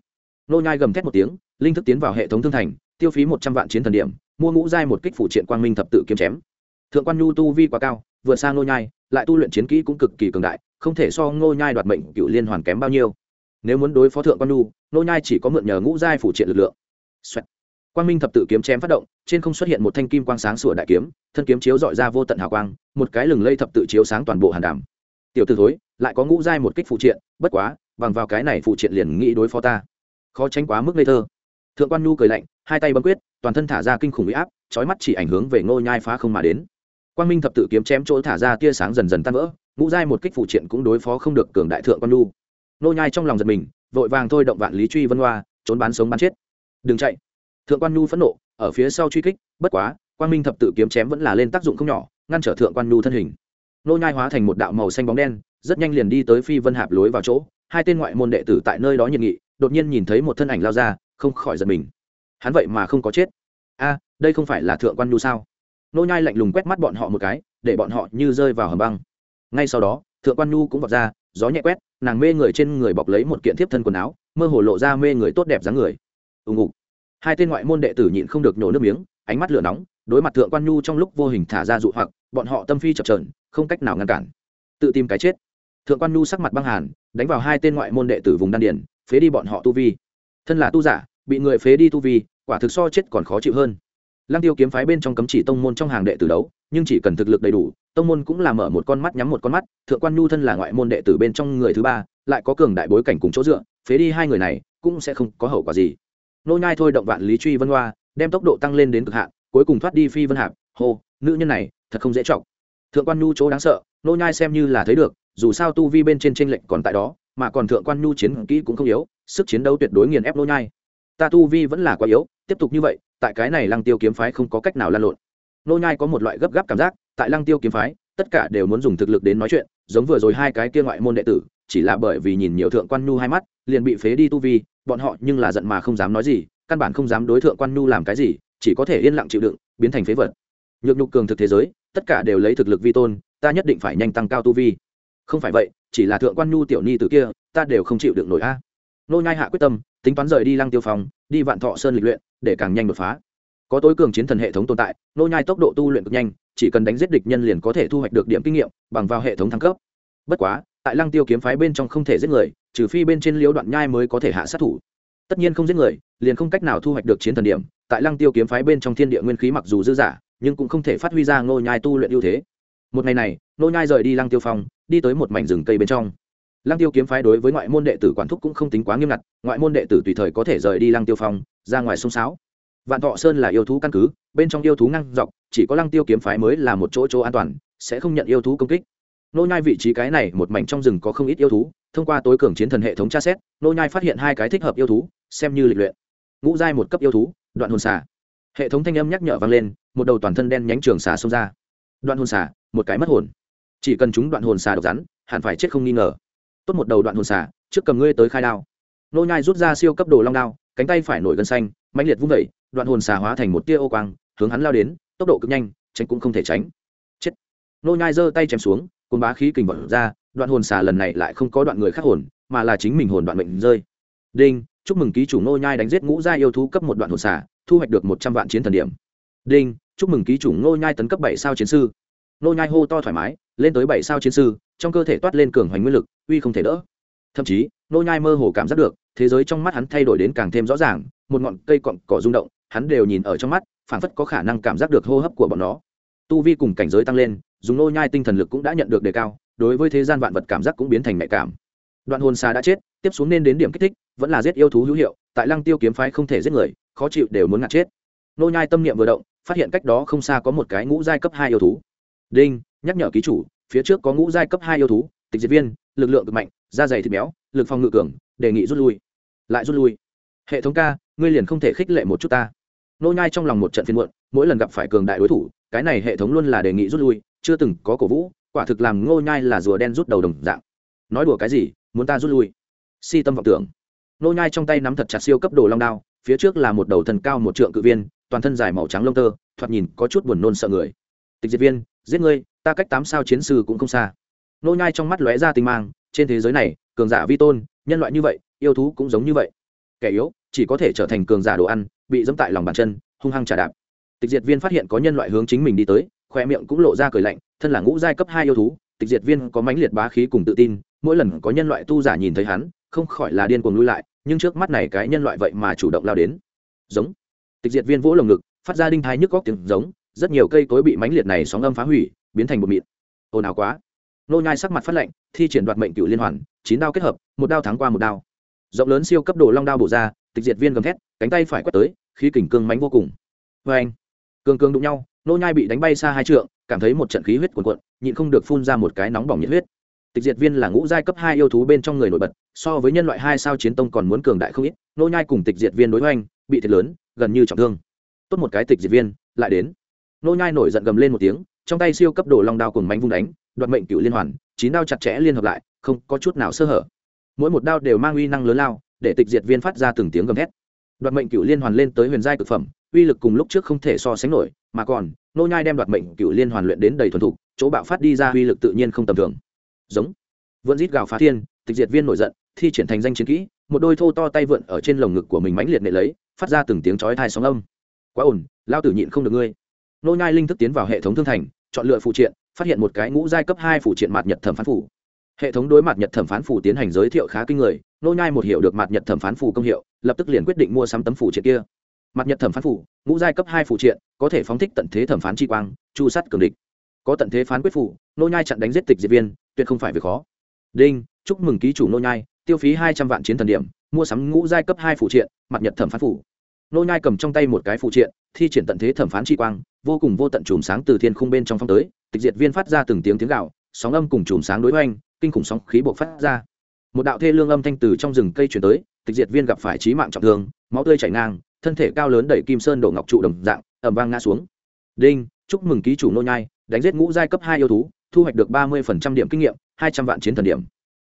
Ngô nhai gầm thét một tiếng, linh thức tiến vào hệ thống thương thành, tiêu phí một trăm vạn chiến thần điểm, mua ngũ giai một kích phủ triện quang minh thập tự kiếm chém. Thượng quan nhu tu vi quá cao, vừa sang ngô nhai, lại tu luyện chiến kỹ cũng cực kỳ cường đại không thể so ngô nhai đoạt mệnh cựu liên hoàn kém bao nhiêu. Nếu muốn đối phó thượng quan nhu, ngô nhai chỉ có mượn nhờ ngũ giai phủ triện lực lượng. Xoẹt. quang minh thập tự kiếm chém phát động, trên không xuất hiện một thanh kim quang sáng sủa đại kiếm, thân kiếm chiếu dọi ra vô tận hào quang, một cái lừng lây thập tự chiếu sáng toàn bộ hàn đàm. Tiểu tử thối, lại có ngũ giai một kích phụ triện, bất quá, bằng vào cái này phụ triện liền nghĩ đối phó ta. Khó tránh quá mức ngây thơ. Thượng quan nhu cười lạnh, hai tay bấm quyết, toàn thân thả ra kinh khủng uy áp, chói mắt chỉ ảnh hướng về ngô nhai phá không mà đến. Quang minh thập tự kiếm chém chỗ thả ra tia sáng dần dần tan vỡ ngũ giai một kích phụ triện cũng đối phó không được cường đại thượng quan lu nô nhai trong lòng giật mình, vội vàng thôi động vạn lý truy vân hoa, trốn bán sống bán chết. Đừng chạy. Thượng quan nhu phẫn nộ, ở phía sau truy kích, bất quá, quang minh thập tự kiếm chém vẫn là lên tác dụng không nhỏ, ngăn trở thượng quan nhu thân hình. Nô nhai hóa thành một đạo màu xanh bóng đen, rất nhanh liền đi tới phi vân hạp lối vào chỗ, hai tên ngoại môn đệ tử tại nơi đó nhiệt nghị, đột nhiên nhìn thấy một thân ảnh lao ra, không khỏi giật mình. Hắn vậy mà không có chết. A, đây không phải là thượng quan nhu sao? Nô nhai lạnh lùng quét mắt bọn họ một cái, để bọn họ như rơi vào hầm băng ngay sau đó, thượng quan nhu cũng vọt ra, gió nhẹ quét, nàng mê người trên người bọc lấy một kiện thiếp thân quần áo, mơ hồ lộ ra mê người tốt đẹp dáng người. Ùng ục hai tên ngoại môn đệ tử nhịn không được nhổ nước miếng, ánh mắt lửa nóng, đối mặt thượng quan nhu trong lúc vô hình thả ra dụ hoặc, bọn họ tâm phi chập trờn không cách nào ngăn cản. Tự tìm cái chết. Thượng quan nhu sắc mặt băng hàn, đánh vào hai tên ngoại môn đệ tử vùng đan điển phế đi bọn họ tu vi. Thân là tu giả, bị người phế đi tu vi, quả thực so chết còn khó chịu hơn lăng tiêu kiếm phái bên trong cấm chỉ tông môn trong hàng đệ tử đấu, nhưng chỉ cần thực lực đầy đủ, tông môn cũng là mở một con mắt nhắm một con mắt, thượng quan nhu thân là ngoại môn đệ tử bên trong người thứ ba, lại có cường đại bối cảnh cùng chỗ dựa, phế đi hai người này, cũng sẽ không có hậu quả gì. Nô nhai thôi động vạn lý truy vân hoa, đem tốc độ tăng lên đến cực hạn, cuối cùng thoát đi phi vân hạp, hô, nữ nhân này, thật không dễ trọng thượng quan nhu chỗ đáng sợ, nô nhai xem như là thấy được, dù sao tu vi bên trên trên lệnh còn tại đó, mà còn thượng quan nhu chiến kỹ cũng không yếu, sức chiến đấu tuyệt đối nghiền ép nô nhai. Ta tu vi vẫn là quá yếu tiếp tục như vậy, tại cái này lăng tiêu kiếm phái không có cách nào lan lộn. Nô nhai có một loại gấp gáp cảm giác, tại lăng tiêu kiếm phái, tất cả đều muốn dùng thực lực đến nói chuyện, giống vừa rồi hai cái kia ngoại môn đệ tử, chỉ là bởi vì nhìn nhiều thượng quan nhu hai mắt, liền bị phế đi tu vi, bọn họ nhưng là giận mà không dám nói gì, căn bản không dám đối thượng quan nhu làm cái gì, chỉ có thể yên lặng chịu đựng, biến thành phế vật. Nhược nhục cường thực thế giới, tất cả đều lấy thực lực vi tôn, ta nhất định phải nhanh tăng cao tu vi. Không phải vậy, chỉ là thượng quan nhu tiểu ni từ kia, ta đều không chịu được nổi a. Nô nhai hạ quyết tâm tính toán rời đi lăng tiêu phòng đi vạn thọ sơn lịch luyện, để càng nhanh đột phá. Có tối cường chiến thần hệ thống tồn tại, nô nhai tốc độ tu luyện cực nhanh, chỉ cần đánh giết địch nhân liền có thể thu hoạch được điểm kinh nghiệm, bằng vào hệ thống thăng cấp. Bất quá, tại lăng tiêu kiếm phái bên trong không thể giết người, trừ phi bên trên liễu đoạn nhai mới có thể hạ sát thủ. Tất nhiên không giết người, liền không cách nào thu hoạch được chiến thần điểm, tại lăng tiêu kiếm phái bên trong thiên địa nguyên khí mặc dù dư giả nhưng cũng không thể phát huy ra ngô nhai tu luyện ưu thế. Một ngày này ngô nhai rời đi lăng tiêu phong, đi tới một mảnh rừng cây bên trong lăng tiêu kiếm phái đối với ngoại môn đệ tử quản thúc cũng không tính quá nghiêm ngặt, ngoại môn đệ tử tùy thời có thể rời đi lăng tiêu phong, ra ngoài sông sáo. Vạn thọ sơn là yêu thú căn cứ, bên trong yêu thú ngăn dọc, chỉ có lăng tiêu kiếm phái mới là một chỗ chỗ an toàn, sẽ không nhận yêu thú công kích. Nô nhai vị trí cái này một mảnh trong rừng có không ít yêu thú, thông qua tối cường chiến thần hệ thống tra xét, nô nhai phát hiện hai cái thích hợp yêu thú, xem như lịch luyện. Ngũ giai một cấp yêu thú, đoạn hồn xà. Hệ thống thanh âm nhắc nhở vang lên, một đầu toàn thân đen nhánh trường xà xông ra. Đoạn hồn xà, một cái mất hồn. Chỉ cần chúng đoạn hồn xà độc rắn, hẳn phải chết không nghi ngờ tốt một đầu đoạn hồn xà, trước cầm ngươi tới khai đao. Nô nhai rút ra siêu cấp đồ long đao, cánh tay phải nổi gân xanh, mãnh liệt vung vẩy đoạn hồn xà hóa thành một tia ô quang, hướng hắn lao đến, tốc độ cực nhanh, tránh cũng không thể tránh. Chết. Nô nhai giơ tay chém xuống côn bá khí kình bật ra, đoạn hồn xà lần này lại không có đoạn người khác hồn, mà là chính mình hồn đoạn mệnh rơi. Đinh, chúc mừng ký chủ nô nhai đánh giết ngũ gia yêu thú cấp một đoạn hồn xà, thu hoạch được một trăm vạn chiến thần điểm. Đinh, chúc mừng ký chủ nô nhai tấn cấp bảy sao chiến sư nô nhai hô to thoải mái, lên tới bảy sao chiến sư, trong cơ thể toát lên cường hoành nguyên lực, uy không thể đỡ. Thậm chí, nô nhai mơ hồ cảm giác được, thế giới trong mắt hắn thay đổi đến càng thêm rõ ràng, một ngọn cây cọn cỏ rung động, hắn đều nhìn ở trong mắt, phảng phất có khả năng cảm giác được hô hấp của bọn nó. Tu vi cùng cảnh giới tăng lên, dùng nô nhai tinh thần lực cũng đã nhận được đề cao, đối với thế gian vạn vật cảm giác cũng biến thành nhạy cảm. Đoạn hồn xa đã chết, tiếp xuống nên đến điểm kích thích, vẫn là giết yêu thú hữu hiệu, tại lăng tiêu kiếm phái không thể giết người, khó chịu đều muốn ngạt chết. Nô nhai tâm niệm vừa động, phát hiện cách đó không xa có một cái ngũ giai cấp hai yêu thú đinh, nhắc nhở ký chủ, phía trước có ngũ giai cấp hai yêu thú, tịch diệt viên, lực lượng cực mạnh, da dày thịt béo, lực phòng ngự cường, đề nghị rút lui. Lại rút lui. Hệ thống ca, ngươi liền không thể khích lệ một chút ta. Nô nhai trong lòng một trận phiền muộn, mỗi lần gặp phải cường đại đối thủ, cái này hệ thống luôn là đề nghị rút lui, chưa từng có cổ vũ, quả thực làm ngô nhai là rùa đen rút đầu đồng dạng. Nói đùa cái gì, muốn ta rút lui? Si tâm vọng tưởng. Nô nhai trong tay nắm thật chặt siêu cấp đồ long đao, phía trước là một đầu thần cao một trượng cự viên, toàn thân dài màu trắng lông tơ, thoạt nhìn có chút buồn nôn sợ người. Tịch diệt viên giết ngươi, ta cách tám sao chiến sư cũng không xa. Nô nhai trong mắt lóe ra tinh mang, trên thế giới này, cường giả vi tôn, nhân loại như vậy, yêu thú cũng giống như vậy. Kẻ yếu, chỉ có thể trở thành cường giả đồ ăn, bị dẫm tại lòng bàn chân, hung hăng trả đạp. Tịch diệt viên phát hiện có nhân loại hướng chính mình đi tới, khoe miệng cũng lộ ra cười lạnh, thân là ngũ giai cấp hai yêu thú, tịch diệt viên có mãnh liệt bá khí cùng tự tin, mỗi lần có nhân loại tu giả nhìn thấy hắn, không khỏi là điên cuồng lui lại, nhưng trước mắt này cái nhân loại vậy mà chủ động lao đến. Giống. Tịch diệt viên vỗ lồng ngực, phát ra đinh thai nhức góc tiếng giống rất nhiều cây cối bị mãnh liệt này sóng âm phá hủy, biến thành một mịn. Ồn ào quá. Nô nhai sắc mặt phát lạnh thi triển đoạt mệnh cựu liên hoàn, chín đao kết hợp, một đao thắng qua một đao. Rộng lớn siêu cấp đồ long đao bổ ra, tịch diệt viên gầm thét, cánh tay phải quét tới, khí kình cương mãnh vô cùng. Với anh, cương cương đụng nhau, nô nhai bị đánh bay xa hai trượng, cảm thấy một trận khí huyết cuồn cuộn, nhịn không được phun ra một cái nóng bỏng nhiệt huyết. Tịch diệt viên là ngũ giai cấp hai yêu thú bên trong người nổi bật, so với nhân loại hai sao chiến tông còn muốn cường đại không ít, nô nhai cùng tịch diệt viên đối hoành, bị thiệt lớn, gần như trọng thương. Tốt một cái tịch diệt viên, lại đến nô nhai nổi giận gầm lên một tiếng, trong tay siêu cấp đồ long đao cùng mánh vung đánh, đoạt mệnh cựu liên hoàn, chín đao chặt chẽ liên hợp lại, không có chút nào sơ hở. Mỗi một đao đều mang uy năng lớn lao, để tịch diệt viên phát ra từng tiếng gầm thét. Đoạt mệnh cựu liên hoàn lên tới huyền giai cực phẩm, uy lực cùng lúc trước không thể so sánh nổi, mà còn, nô nhai đem đoạt mệnh cựu liên hoàn luyện đến đầy thuần thục, chỗ bạo phát đi ra uy lực tự nhiên không tầm thường. Giống. Vượn rít gào phá thiên, tịch diệt viên nổi giận, thi triển thành danh chiến kỹ, một đôi thô to tay vượn ở trên lồng ngực của mình mãnh liệt nệ lấy, phát ra từng tiếng chói tai sóng âm. Quá ổn lao tử nhịn không được ngươi nô nhai linh thức tiến vào hệ thống thương thành, chọn lựa phụ triện, phát hiện một cái ngũ giai cấp hai phụ triện mạt nhật thẩm phán phủ. Hệ thống đối mặt nhật thẩm phán phủ tiến hành giới thiệu khá kinh người, nô nhai một hiểu được mặt nhật thẩm phán phủ công hiệu, lập tức liền quyết định mua sắm tấm phủ triện kia. Mặt nhật thẩm phán phủ, ngũ giai cấp hai phụ triện, có thể phóng thích tận thế thẩm phán chi quang, chu sắt cường địch. Có tận thế phán quyết phủ, nô nhai chặn đánh giết tịch diệt viên, tuyệt không phải việc khó. Đinh, chúc mừng ký chủ nô nhai, tiêu phí hai trăm vạn chiến thần điểm, mua sắm ngũ giai cấp hai phụ triện mặt nhật thẩm phán phủ. Nô nhai cầm trong tay một cái phụ triện, thi triển tận thế thẩm phán chi quang vô cùng vô tận chùm sáng từ thiên khung bên trong phong tới, tịch diệt viên phát ra từng tiếng tiếng gạo sóng âm cùng chùm sáng đối hoành, kinh khủng sóng khí bộc phát ra. Một đạo thê lương âm thanh từ trong rừng cây truyền tới, tịch diệt viên gặp phải chí mạng trọng thương, máu tươi chảy ngang, thân thể cao lớn đẩy kim sơn đổ ngọc trụ đồng dạng, ầm vang ngã xuống. Đinh, chúc mừng ký chủ nô nhai, đánh giết ngũ giai cấp hai yêu thú, thu hoạch được ba mươi điểm kinh nghiệm, hai trăm vạn chiến thần điểm.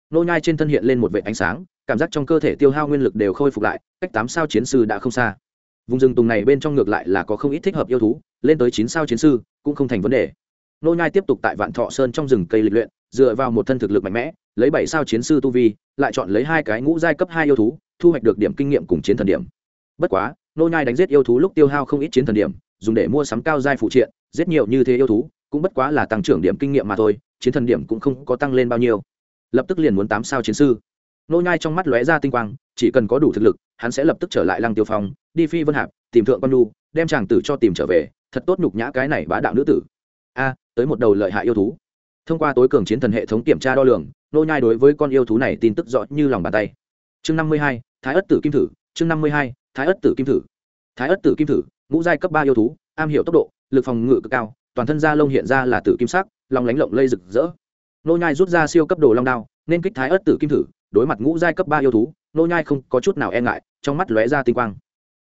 Nô nhai trên thân hiện lên một vệt ánh sáng, cảm giác trong cơ thể tiêu hao nguyên lực đều khôi phục lại, cách tám sao chiến sư đã không xa vùng rừng tùng này bên trong ngược lại là có không ít thích hợp yêu thú, lên tới chín sao chiến sư, cũng không thành vấn đề. Nô nhai tiếp tục tại vạn thọ sơn trong rừng cây lịch luyện, dựa vào một thân thực lực mạnh mẽ, lấy bảy sao chiến sư tu vi, lại chọn lấy hai cái ngũ giai cấp hai yêu thú, thu hoạch được điểm kinh nghiệm cùng chiến thần điểm. Bất quá, nô nhai đánh giết yêu thú lúc tiêu hao không ít chiến thần điểm, dùng để mua sắm cao giai phụ triện, giết nhiều như thế yêu thú, cũng bất quá là tăng trưởng điểm kinh nghiệm mà thôi, chiến thần điểm cũng không có tăng lên bao nhiêu. Lập tức liền muốn tám sao chiến sư. Nô nhai trong mắt lóe ra tinh quang, chỉ cần có đủ thực lực hắn sẽ lập tức trở lại lăng tiêu phong, đi phi vân hạp, tìm thượng quan nu đem chàng tử cho tìm trở về, thật tốt nhục nhã cái này bá đạo nữ tử. A à, tới một đầu lợi hại yêu thú. Thông qua tối cường chiến thần hệ thống kiểm tra đo lường, nô nhai đối với con yêu thú này tin tức rõ như lòng bàn tay. Chương năm mươi hai, thái ất tử kim thử, chương năm mươi hai, thái ất tử kim thử. Thái ất tử kim thử, ngũ giai cấp ba yêu thú, am hiểu tốc độ, lực phòng ngự cực cao, toàn thân da lông hiện ra là tử kim sắc, lòng lánh lộng lây rực rỡ. Nô nhai rút ra siêu cấp đồ long đao, nên kích thái ất tử kim thử, đối mặt ngũ giai cấp ba yêu thú nô nhai không có chút nào e ngại, trong mắt lóe ra tinh quang.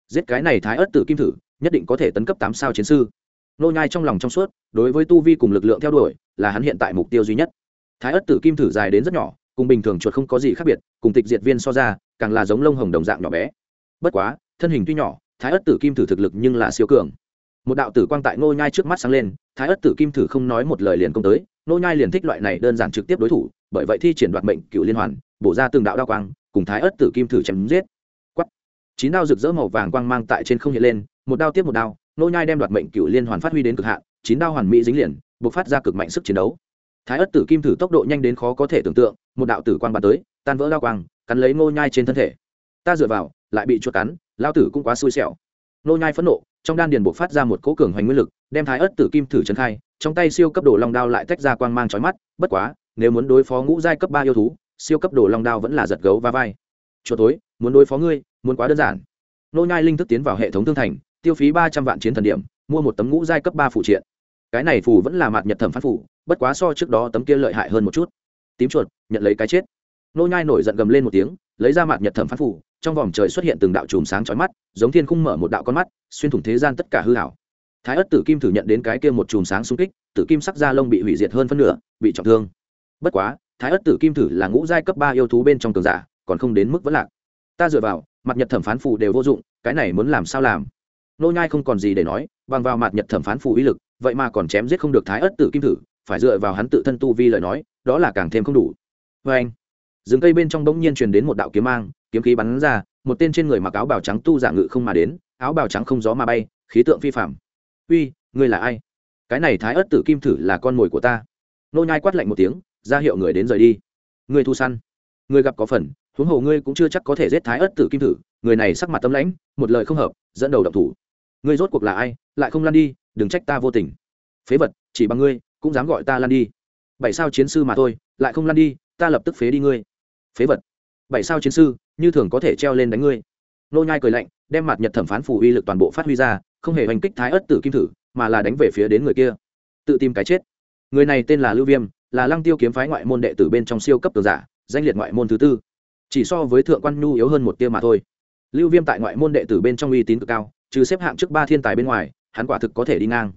Giết cái này thái ớt tử kim thử, nhất định có thể tấn cấp tám sao chiến sư. Nô nhai trong lòng trong suốt, đối với tu vi cùng lực lượng theo đuổi, là hắn hiện tại mục tiêu duy nhất. Thái ớt tử kim thử dài đến rất nhỏ, cùng bình thường chuột không có gì khác biệt, cùng tịch diệt viên so ra, càng là giống lông hồng đồng dạng nhỏ bé. Bất quá, thân hình tuy nhỏ, thái ớt tử kim thử thực lực nhưng là siêu cường. Một đạo tử quang tại nô nhai trước mắt sáng lên, thái ớt tử kim thử không nói một lời liền công tới, nô nhai liền thích loại này đơn giản trực tiếp đối thủ, bởi vậy thi triển đoạt mệnh cựu liên hoàn, bổ ra từng đạo đao quang cùng thái ớt tử kim thử chém giết. Quắt chín đao rực rỡ màu vàng quang mang tại trên không hiện lên, một đao tiếp một đao, nô nhai đem đoạt mệnh cựu liên hoàn phát huy đến cực hạn, chín đao hoàn mỹ dính liền, bộc phát ra cực mạnh sức chiến đấu. Thái ớt tử kim thử tốc độ nhanh đến khó có thể tưởng tượng, một đạo tử quang bắn tới, tan vỡ lao quang, cắn lấy nô nhai trên thân thể. Ta dựa vào, lại bị chuột cắn, lao tử cũng quá xui xẻo. Nô nhai phẫn nộ, trong đan điền bộc phát ra một cỗ cường hoành nguyên lực, đem thái ớt tử kim thử chấn khai, trong tay siêu cấp đồ long đao lại tách ra quang mang chói mắt, bất quá, nếu muốn đối phó ngũ giai cấp ba yêu thú siêu cấp đồ long đao vẫn là giật gấu và vai. Chuột tối muốn đối phó ngươi muốn quá đơn giản. Nô nhai linh thức tiến vào hệ thống thương thành tiêu phí ba trăm vạn chiến thần điểm mua một tấm ngũ giai cấp ba phụ triện. Cái này phù vẫn là mạt nhật thẩm phán phù, bất quá so trước đó tấm kia lợi hại hơn một chút. Tím chuột nhận lấy cái chết. Nô nhai nổi giận gầm lên một tiếng lấy ra mạt nhật thẩm phán phù, trong vòng trời xuất hiện từng đạo chùm sáng chói mắt giống thiên khung mở một đạo con mắt xuyên thủng thế gian tất cả hư ảo. thái ất tử kim thử nhận đến cái kia một chùm sáng xung kích tử kim sắc da lông bị hủy diệt hơn phân nửa bị trọng thương. Bất quá thái ất tử kim thử là ngũ giai cấp ba yêu thú bên trong cường giả, còn không đến mức vẫn lạc. Ta dựa vào, mặt nhật thẩm phán phù đều vô dụng, cái này muốn làm sao làm? Nô nhai không còn gì để nói, bằng vào mặt nhật thẩm phán phù uy lực, vậy mà còn chém giết không được thái ất tử kim thử, phải dựa vào hắn tự thân tu vi lời nói, đó là càng thêm không đủ. Với anh, rừng cây bên trong bỗng nhiên truyền đến một đạo kiếm mang, kiếm khí bắn ra, một tên trên người mặc áo bào trắng tu giả ngự không mà đến, áo bào trắng không gió mà bay, khí tượng phi phạm uy, ngươi là ai? Cái này thái ất tử kim thử là con mồi của ta. Nô nhai quát lạnh một tiếng ra hiệu người đến rời đi. Người thu săn. Người gặp có phần, huống hồ ngươi cũng chưa chắc có thể giết thái ất tử kim thử. Người này sắc mặt tâm lãnh, một lời không hợp, dẫn đầu động thủ. Ngươi rốt cuộc là ai? Lại không lan đi, đừng trách ta vô tình. Phế vật, chỉ bằng ngươi, cũng dám gọi ta lan đi. Bảy sao chiến sư mà thôi, lại không lan đi, ta lập tức phế đi ngươi. Phế vật. Bảy sao chiến sư, như thường có thể treo lên đánh ngươi. Nô nhai cười lạnh, đem mặt nhật thẩm phán phù uy lực toàn bộ phát huy ra, không hề hành kích thái ất tử kim thử, mà là đánh về phía đến người kia. Tự tìm cái chết. Người này tên là lưu viêm là lăng tiêu kiếm phái ngoại môn đệ tử bên trong siêu cấp cường giả, danh liệt ngoại môn thứ tư. Chỉ so với thượng quan nhu yếu hơn một tia mà thôi. Lưu viêm tại ngoại môn đệ tử bên trong uy tín cực cao, trừ xếp hạng trước ba thiên tài bên ngoài, hắn quả thực có thể đi ngang.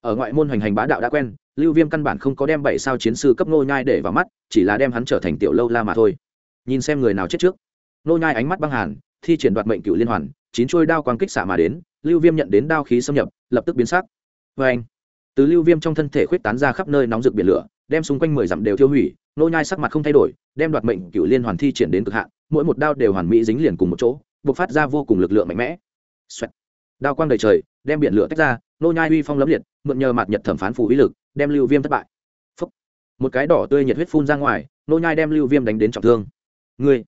Ở ngoại môn hoành hành bá đạo đã quen, lưu viêm căn bản không có đem bảy sao chiến sư cấp nô nhai để vào mắt, chỉ là đem hắn trở thành tiểu lâu la mà thôi. Nhìn xem người nào chết trước. Nô nhai ánh mắt băng hàn, thi triển đoạt mệnh cựu liên hoàn, chín chuôi đao quang kích xạ mà đến, lưu viêm nhận đến đao khí xâm nhập, lập tức biến sắc. Vê anh từ lưu viêm trong thân thể khuyết tán ra khắp nơi nóng rực biển lửa đem xung quanh mười dặm đều tiêu hủy, nô nhai sắc mặt không thay đổi, đem đoạt mệnh cựu liên hoàn thi triển đến cực hạn, mỗi một đao đều hoàn mỹ dính liền cùng một chỗ, bộc phát ra vô cùng lực lượng mạnh mẽ. Xoẹt. đao quang đầy trời, đem biển lửa tách ra, nô nhai uy phong lấm liệt, mượn nhờ mặt nhật thẩm phán phủ uy lực, đem lưu viêm thất bại. Phúc. một cái đỏ tươi nhiệt huyết phun ra ngoài, nô nhai đem lưu viêm đánh đến trọng thương. Ngươi.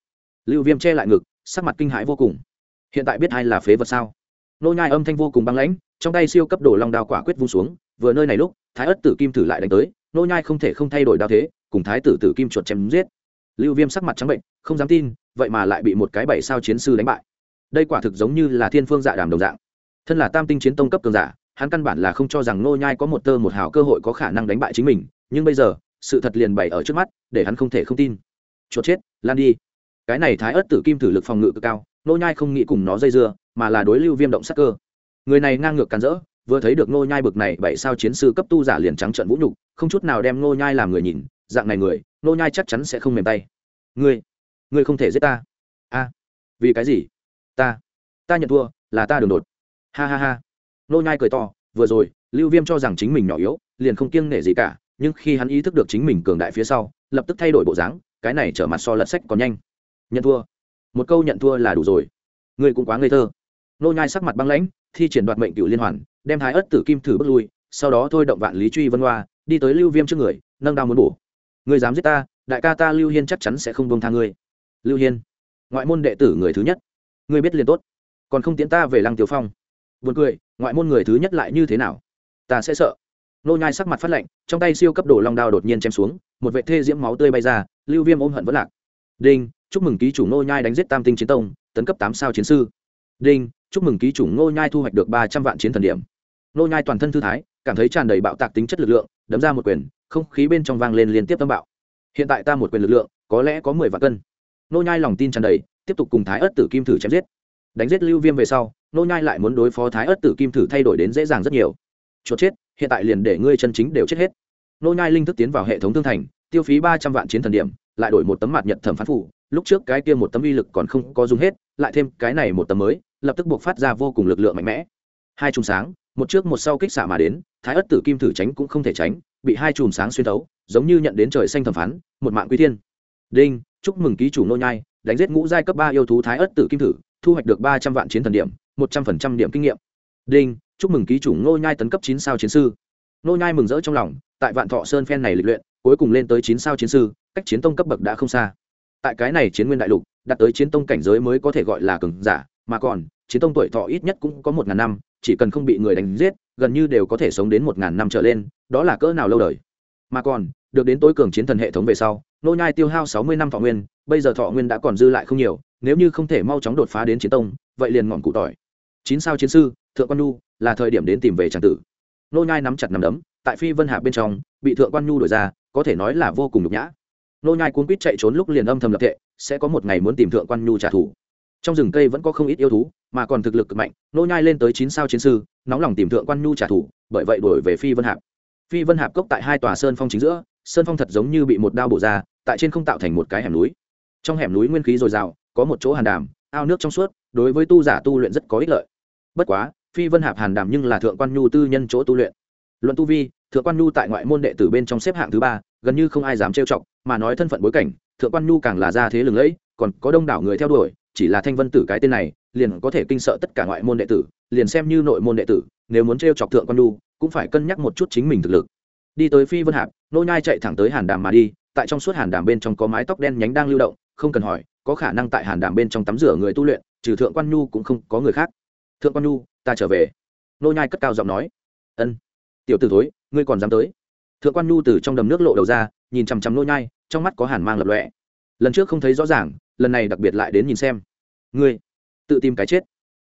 Lưu viêm che lại ngực, sắc mặt kinh hãi vô cùng. Hiện tại biết ai là phế vật sao? Nô nhai âm thanh vô cùng băng lãnh, trong tay siêu cấp đồ long đao quả quyết vung xuống, vừa nơi này lúc, thái ất tử kim thử lại đánh tới nô nhai không thể không thay đổi đao thế, cùng thái tử tử kim chuột chém giết. Lưu viêm sắc mặt trắng bệnh, không dám tin, vậy mà lại bị một cái bảy sao chiến sư đánh bại. Đây quả thực giống như là thiên phương dạ đàm đồng dạng. Thân là tam tinh chiến tông cấp cường giả, hắn căn bản là không cho rằng nô nhai có một tơ một hào cơ hội có khả năng đánh bại chính mình, nhưng bây giờ, sự thật liền bày ở trước mắt, để hắn không thể không tin. Chuột chết, lan đi. Cái này thái ớt tử kim thử lực phòng ngự cực cao, nô nhai không nghĩ cùng nó dây dưa, mà là đối lưu viêm động sắc cơ. Người này ngang ngược càn rỡ vừa thấy được nô nhai bực này, bảy sao chiến sư cấp tu giả liền trắng trợn vũ nhục, không chút nào đem nô nhai làm người nhìn, dạng này người nô nhai chắc chắn sẽ không mềm tay. Ngươi ngươi không thể giết ta. A, vì cái gì? Ta ta nhận thua, là ta đường đột. Ha ha ha. Nô nhai cười to, vừa rồi, lưu viêm cho rằng chính mình nhỏ yếu, liền không kiêng nể gì cả, nhưng khi hắn ý thức được chính mình cường đại phía sau, lập tức thay đổi bộ dáng, cái này trở mặt so lật sách còn nhanh. Nhận thua. Một câu nhận thua là đủ rồi. Ngươi cũng quá ngây thơ. Nô nhai sắc mặt băng lãnh, thi triển đoạt mệnh cựu liên hoàn đem thái ớt tử kim thử bước lui, sau đó thôi động vạn lý truy vân hoa, đi tới lưu viêm trước người, nâng đao muốn bổ. Người dám giết ta, đại ca ta lưu hiên chắc chắn sẽ không bông tha ngươi. Lưu hiên, ngoại môn đệ tử người thứ nhất. Ngươi biết liền tốt. Còn không tiến ta về lăng tiểu phong. Buồn cười, ngoại môn người thứ nhất lại như thế nào? Ta sẽ sợ. Nô nhai sắc mặt phát lạnh, trong tay siêu cấp đồ long đao đột nhiên chém xuống, một vệ thê diễm máu tươi bay ra, lưu viêm ôm hận vẫn lạc. Đinh, chúc mừng ký chủ nô nhai đánh giết tam tinh chiến tông, tấn cấp tám sao chiến sư. Đinh, chúc mừng ký chủ nô nhai thu hoạch được ba trăm vạn chiến thần điểm nô nhai toàn thân thư thái, cảm thấy tràn đầy bạo tạc tính chất lực lượng, đấm ra một quyền, không khí bên trong vang lên liên tiếp tâm bạo. Hiện tại ta một quyền lực lượng, có lẽ có mười vạn cân. Nô nhai lòng tin tràn đầy, tiếp tục cùng thái ất tử kim thử chém giết. Đánh giết lưu viêm về sau, nô nhai lại muốn đối phó thái ất tử kim thử thay đổi đến dễ dàng rất nhiều. Chốt chết, hiện tại liền để ngươi chân chính đều chết hết. Nô nhai linh thức tiến vào hệ thống thương thành, tiêu phí ba trăm vạn chiến thần điểm, lại đổi một tấm mặt nhật thẩm phán phủ. Lúc trước cái kia một tấm uy lực còn không có dùng hết, lại thêm cái này một tấm mới, lập tức buộc phát ra vô cùng lực lượng mạnh mẽ. Hai trùng sáng một trước một sau kích xạ mà đến, thái ất tử kim thử tránh cũng không thể tránh, bị hai chùm sáng xuyên thấu, giống như nhận đến trời xanh thẩm phán, một mạng quy thiên. Đinh, chúc mừng ký chủ nô nhai, đánh giết ngũ giai cấp ba yêu thú thái ất tử kim thử, thu hoạch được ba trăm vạn chiến thần điểm, một trăm phần trăm điểm kinh nghiệm. Đinh, chúc mừng ký chủ nô nhai tấn cấp chín sao chiến sư. Nô nhai mừng rỡ trong lòng, tại vạn thọ sơn phen này lịch luyện, cuối cùng lên tới chín sao chiến sư, cách chiến tông cấp bậc đã không xa. Tại cái này chiến nguyên đại lục, đạt tới chiến tông cảnh giới mới có thể gọi là cường giả, mà còn, chiến tông tuổi thọ ít nhất cũng có một ngàn năm chỉ cần không bị người đánh giết, gần như đều có thể sống đến một ngàn năm trở lên, đó là cỡ nào lâu đời. Mà còn, được đến tối cường chiến thần hệ thống về sau, nô nhai tiêu hao sáu mươi năm thọ nguyên, bây giờ thọ nguyên đã còn dư lại không nhiều, nếu như không thể mau chóng đột phá đến chiến tông, vậy liền ngọn cụ tỏi. Chín sao chiến sư, thượng quan nhu, là thời điểm đến tìm về tràng tử. Nô nhai nắm chặt nắm đấm, tại phi vân hạ bên trong, bị thượng quan nhu đuổi ra, có thể nói là vô cùng nhục nhã. Nô nhai cuốn quýt chạy trốn lúc liền âm thầm lập thệ, sẽ có một ngày muốn tìm thượng quan nhu trả thù trong rừng cây vẫn có không ít yêu thú, mà còn thực lực cực mạnh, nô nhai lên tới chín sao chiến sư, nóng lòng tìm thượng quan nhu trả thù, bởi vậy đuổi về phi vân hạp. Phi vân hạp cốc tại hai tòa sơn phong chính giữa, sơn phong thật giống như bị một đao bổ ra, tại trên không tạo thành một cái hẻm núi. Trong hẻm núi nguyên khí dồi dào, có một chỗ hàn đàm, ao nước trong suốt, đối với tu giả tu luyện rất có ích lợi. Bất quá, phi vân hạp hàn đàm nhưng là thượng quan nhu tư nhân chỗ tu luyện. Luận tu vi, thượng quan nhu tại ngoại môn đệ tử bên trong xếp hạng thứ ba, gần như không ai dám trêu chọc, mà nói thân phận bối cảnh, thượng quan nhu càng là gia thế lừng lẫy, còn có đông đảo người theo đuổi chỉ là thanh vân tử cái tên này, liền có thể kinh sợ tất cả ngoại môn đệ tử, liền xem như nội môn đệ tử, nếu muốn trêu chọc thượng quan nhu cũng phải cân nhắc một chút chính mình thực lực. Đi tới phi vân hạp, nô nhai chạy thẳng tới hàn đàm mà đi, tại trong suốt hàn đàm bên trong có mái tóc đen nhánh đang lưu động, không cần hỏi, có khả năng tại hàn đàm bên trong tắm rửa người tu luyện, trừ thượng quan nhu cũng không có người khác. Thượng quan nhu, ta trở về. Nô nhai cất cao giọng nói. Ân, tiểu tử thối, ngươi còn dám tới? Thượng quan nhu từ trong đầm nước lộ đầu ra, nhìn chằm chằm nô nhai, trong mắt có hàn mang lập lọe lần trước không thấy rõ ràng lần này đặc biệt lại đến nhìn xem. Ngươi, tự tìm cái chết.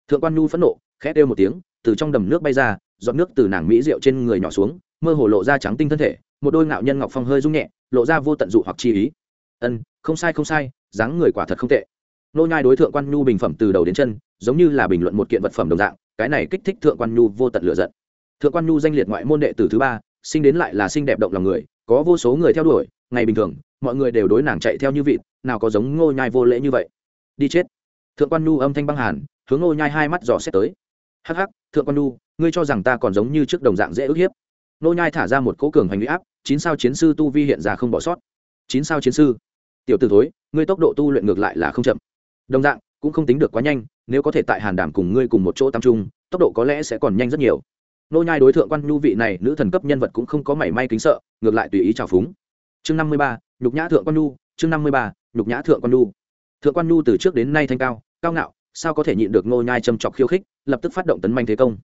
Thượng quan nhu phẫn nộ, khẽ kêu một tiếng, từ trong đầm nước bay ra, giọt nước từ nàng mỹ rượu trên người nhỏ xuống, mơ hồ lộ ra trắng tinh thân thể, một đôi ngạo nhân ngọc phong hơi rung nhẹ, lộ ra vô tận dụ hoặc chi ý. Ân, không sai không sai, dáng người quả thật không tệ. Nô nhai đối thượng quan nhu bình phẩm từ đầu đến chân, giống như là bình luận một kiện vật phẩm đồng dạng, cái này kích thích thượng quan nhu vô tận lửa giận. Thượng quan nhu danh liệt ngoại môn đệ tử thứ ba, sinh đến lại là xinh đẹp động lòng người, có vô số người theo đuổi, ngày bình thường, mọi người đều đối nàng chạy theo như vịt nào có giống ngô nhai vô lễ như vậy? Đi chết. Thượng quan nhu âm thanh băng hàn, hướng ngô nhai hai mắt dò xét tới. Hắc hắc, thượng quan nhu, ngươi cho rằng ta còn giống như trước đồng dạng dễ ức hiếp. Ngô nhai thả ra một cỗ cường hành uy áp, chín sao chiến sư tu vi hiện ra không bỏ sót. Chín sao chiến sư? Tiểu tử thối, ngươi tốc độ tu luyện ngược lại là không chậm. Đồng dạng, cũng không tính được quá nhanh, nếu có thể tại hàn đàm cùng ngươi cùng một chỗ tam trung, tốc độ có lẽ sẽ còn nhanh rất nhiều. Nô nhai đối thượng quan nhu vị này nữ thần cấp nhân vật cũng không có mảy may kính sợ, ngược lại tùy ý chào phúng. Chương năm mươi ba, nhục nhã thượng quan nhu, chương năm mươi ba nhục nhã thượng quan nhu. Thượng quan nhu từ trước đến nay thanh cao cao ngạo, sao có thể nhịn được nô nhai châm chọc khiêu khích, lập tức phát động tấn manh thế công.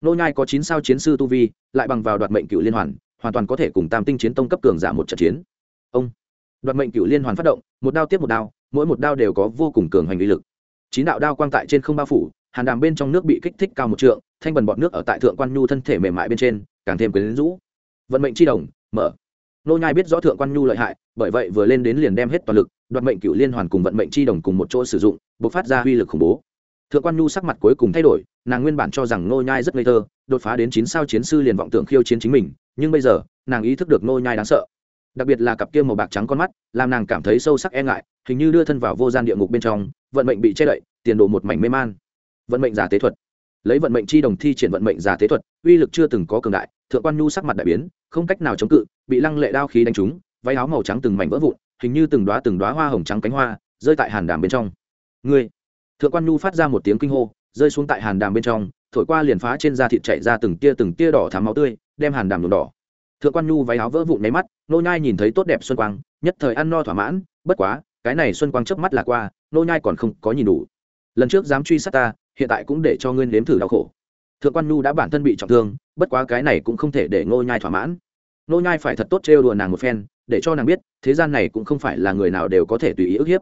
Nô nhai có chín sao chiến sư tu vi, lại bằng vào đoạt mệnh cựu liên hoàn hoàn toàn có thể cùng tam tinh chiến tông cấp cường giả một trận chiến. Ông, đoạt mệnh cựu liên hoàn phát động, một đao tiếp một đao, mỗi một đao đều có vô cùng cường hành uy lực. Chín đạo đao quang tại trên không bao phủ, hàn đàm bên trong nước bị kích thích cao một trượng, thanh bần bọt nước ở tại thượng quan nhu thân thể mềm mại bên trên, càng thêm quyến rũ. Vận mệnh chi đồng, mở. Nô nhai biết rõ thượng quan nhu lợi hại, bởi vậy vừa lên đến liền đem hết toàn lực đoạt mệnh cựu liên hoàn cùng vận mệnh chi đồng cùng một chỗ sử dụng, bộc phát ra uy lực khủng bố. Thượng quan nhu sắc mặt cuối cùng thay đổi, nàng nguyên bản cho rằng nô nhai rất ngây thơ, đột phá đến chín sao chiến sư liền vọng tưởng khiêu chiến chính mình, nhưng bây giờ, nàng ý thức được nô nhai đáng sợ. Đặc biệt là cặp kia màu bạc trắng con mắt, làm nàng cảm thấy sâu sắc e ngại, hình như đưa thân vào vô gian địa ngục bên trong, vận mệnh bị che đậy, tiền đồ một mảnh mê man. Vận mệnh giả tế thuật. Lấy vận mệnh chi đồng thi triển vận mệnh giả tế thuật, uy lực chưa từng có cường đại, thượng quan nhu sắc mặt đại biến, không cách nào chống cự, bị lăng lệ đao khí đánh trúng, váy áo màu trắng từng mảnh vỡ vụn hình như từng đóa từng đóa hoa hồng trắng cánh hoa rơi tại hàn đàm bên trong. Ngươi, thượng quan nhu phát ra một tiếng kinh hô, rơi xuống tại hàn đàm bên trong, thổi qua liền phá trên da thịt chạy ra từng tia từng tia đỏ thắm máu tươi, đem hàn đàm nhuộm đỏ. Thượng quan nhu váy áo vỡ vụn máy mắt, nô nhai nhìn thấy tốt đẹp xuân quang, nhất thời ăn no thỏa mãn, bất quá, cái này xuân quang chớp mắt là qua, nô nhai còn không có nhìn đủ. Lần trước dám truy sát ta, hiện tại cũng để cho ngươi nếm thử đau khổ. Thượng quan nhu đã bản thân bị trọng thương, bất quá cái này cũng không thể để nô nhai thỏa mãn. Nô nhai phải thật tốt trêu đùa nàng một phen để cho nàng biết, thế gian này cũng không phải là người nào đều có thể tùy ý ức hiếp.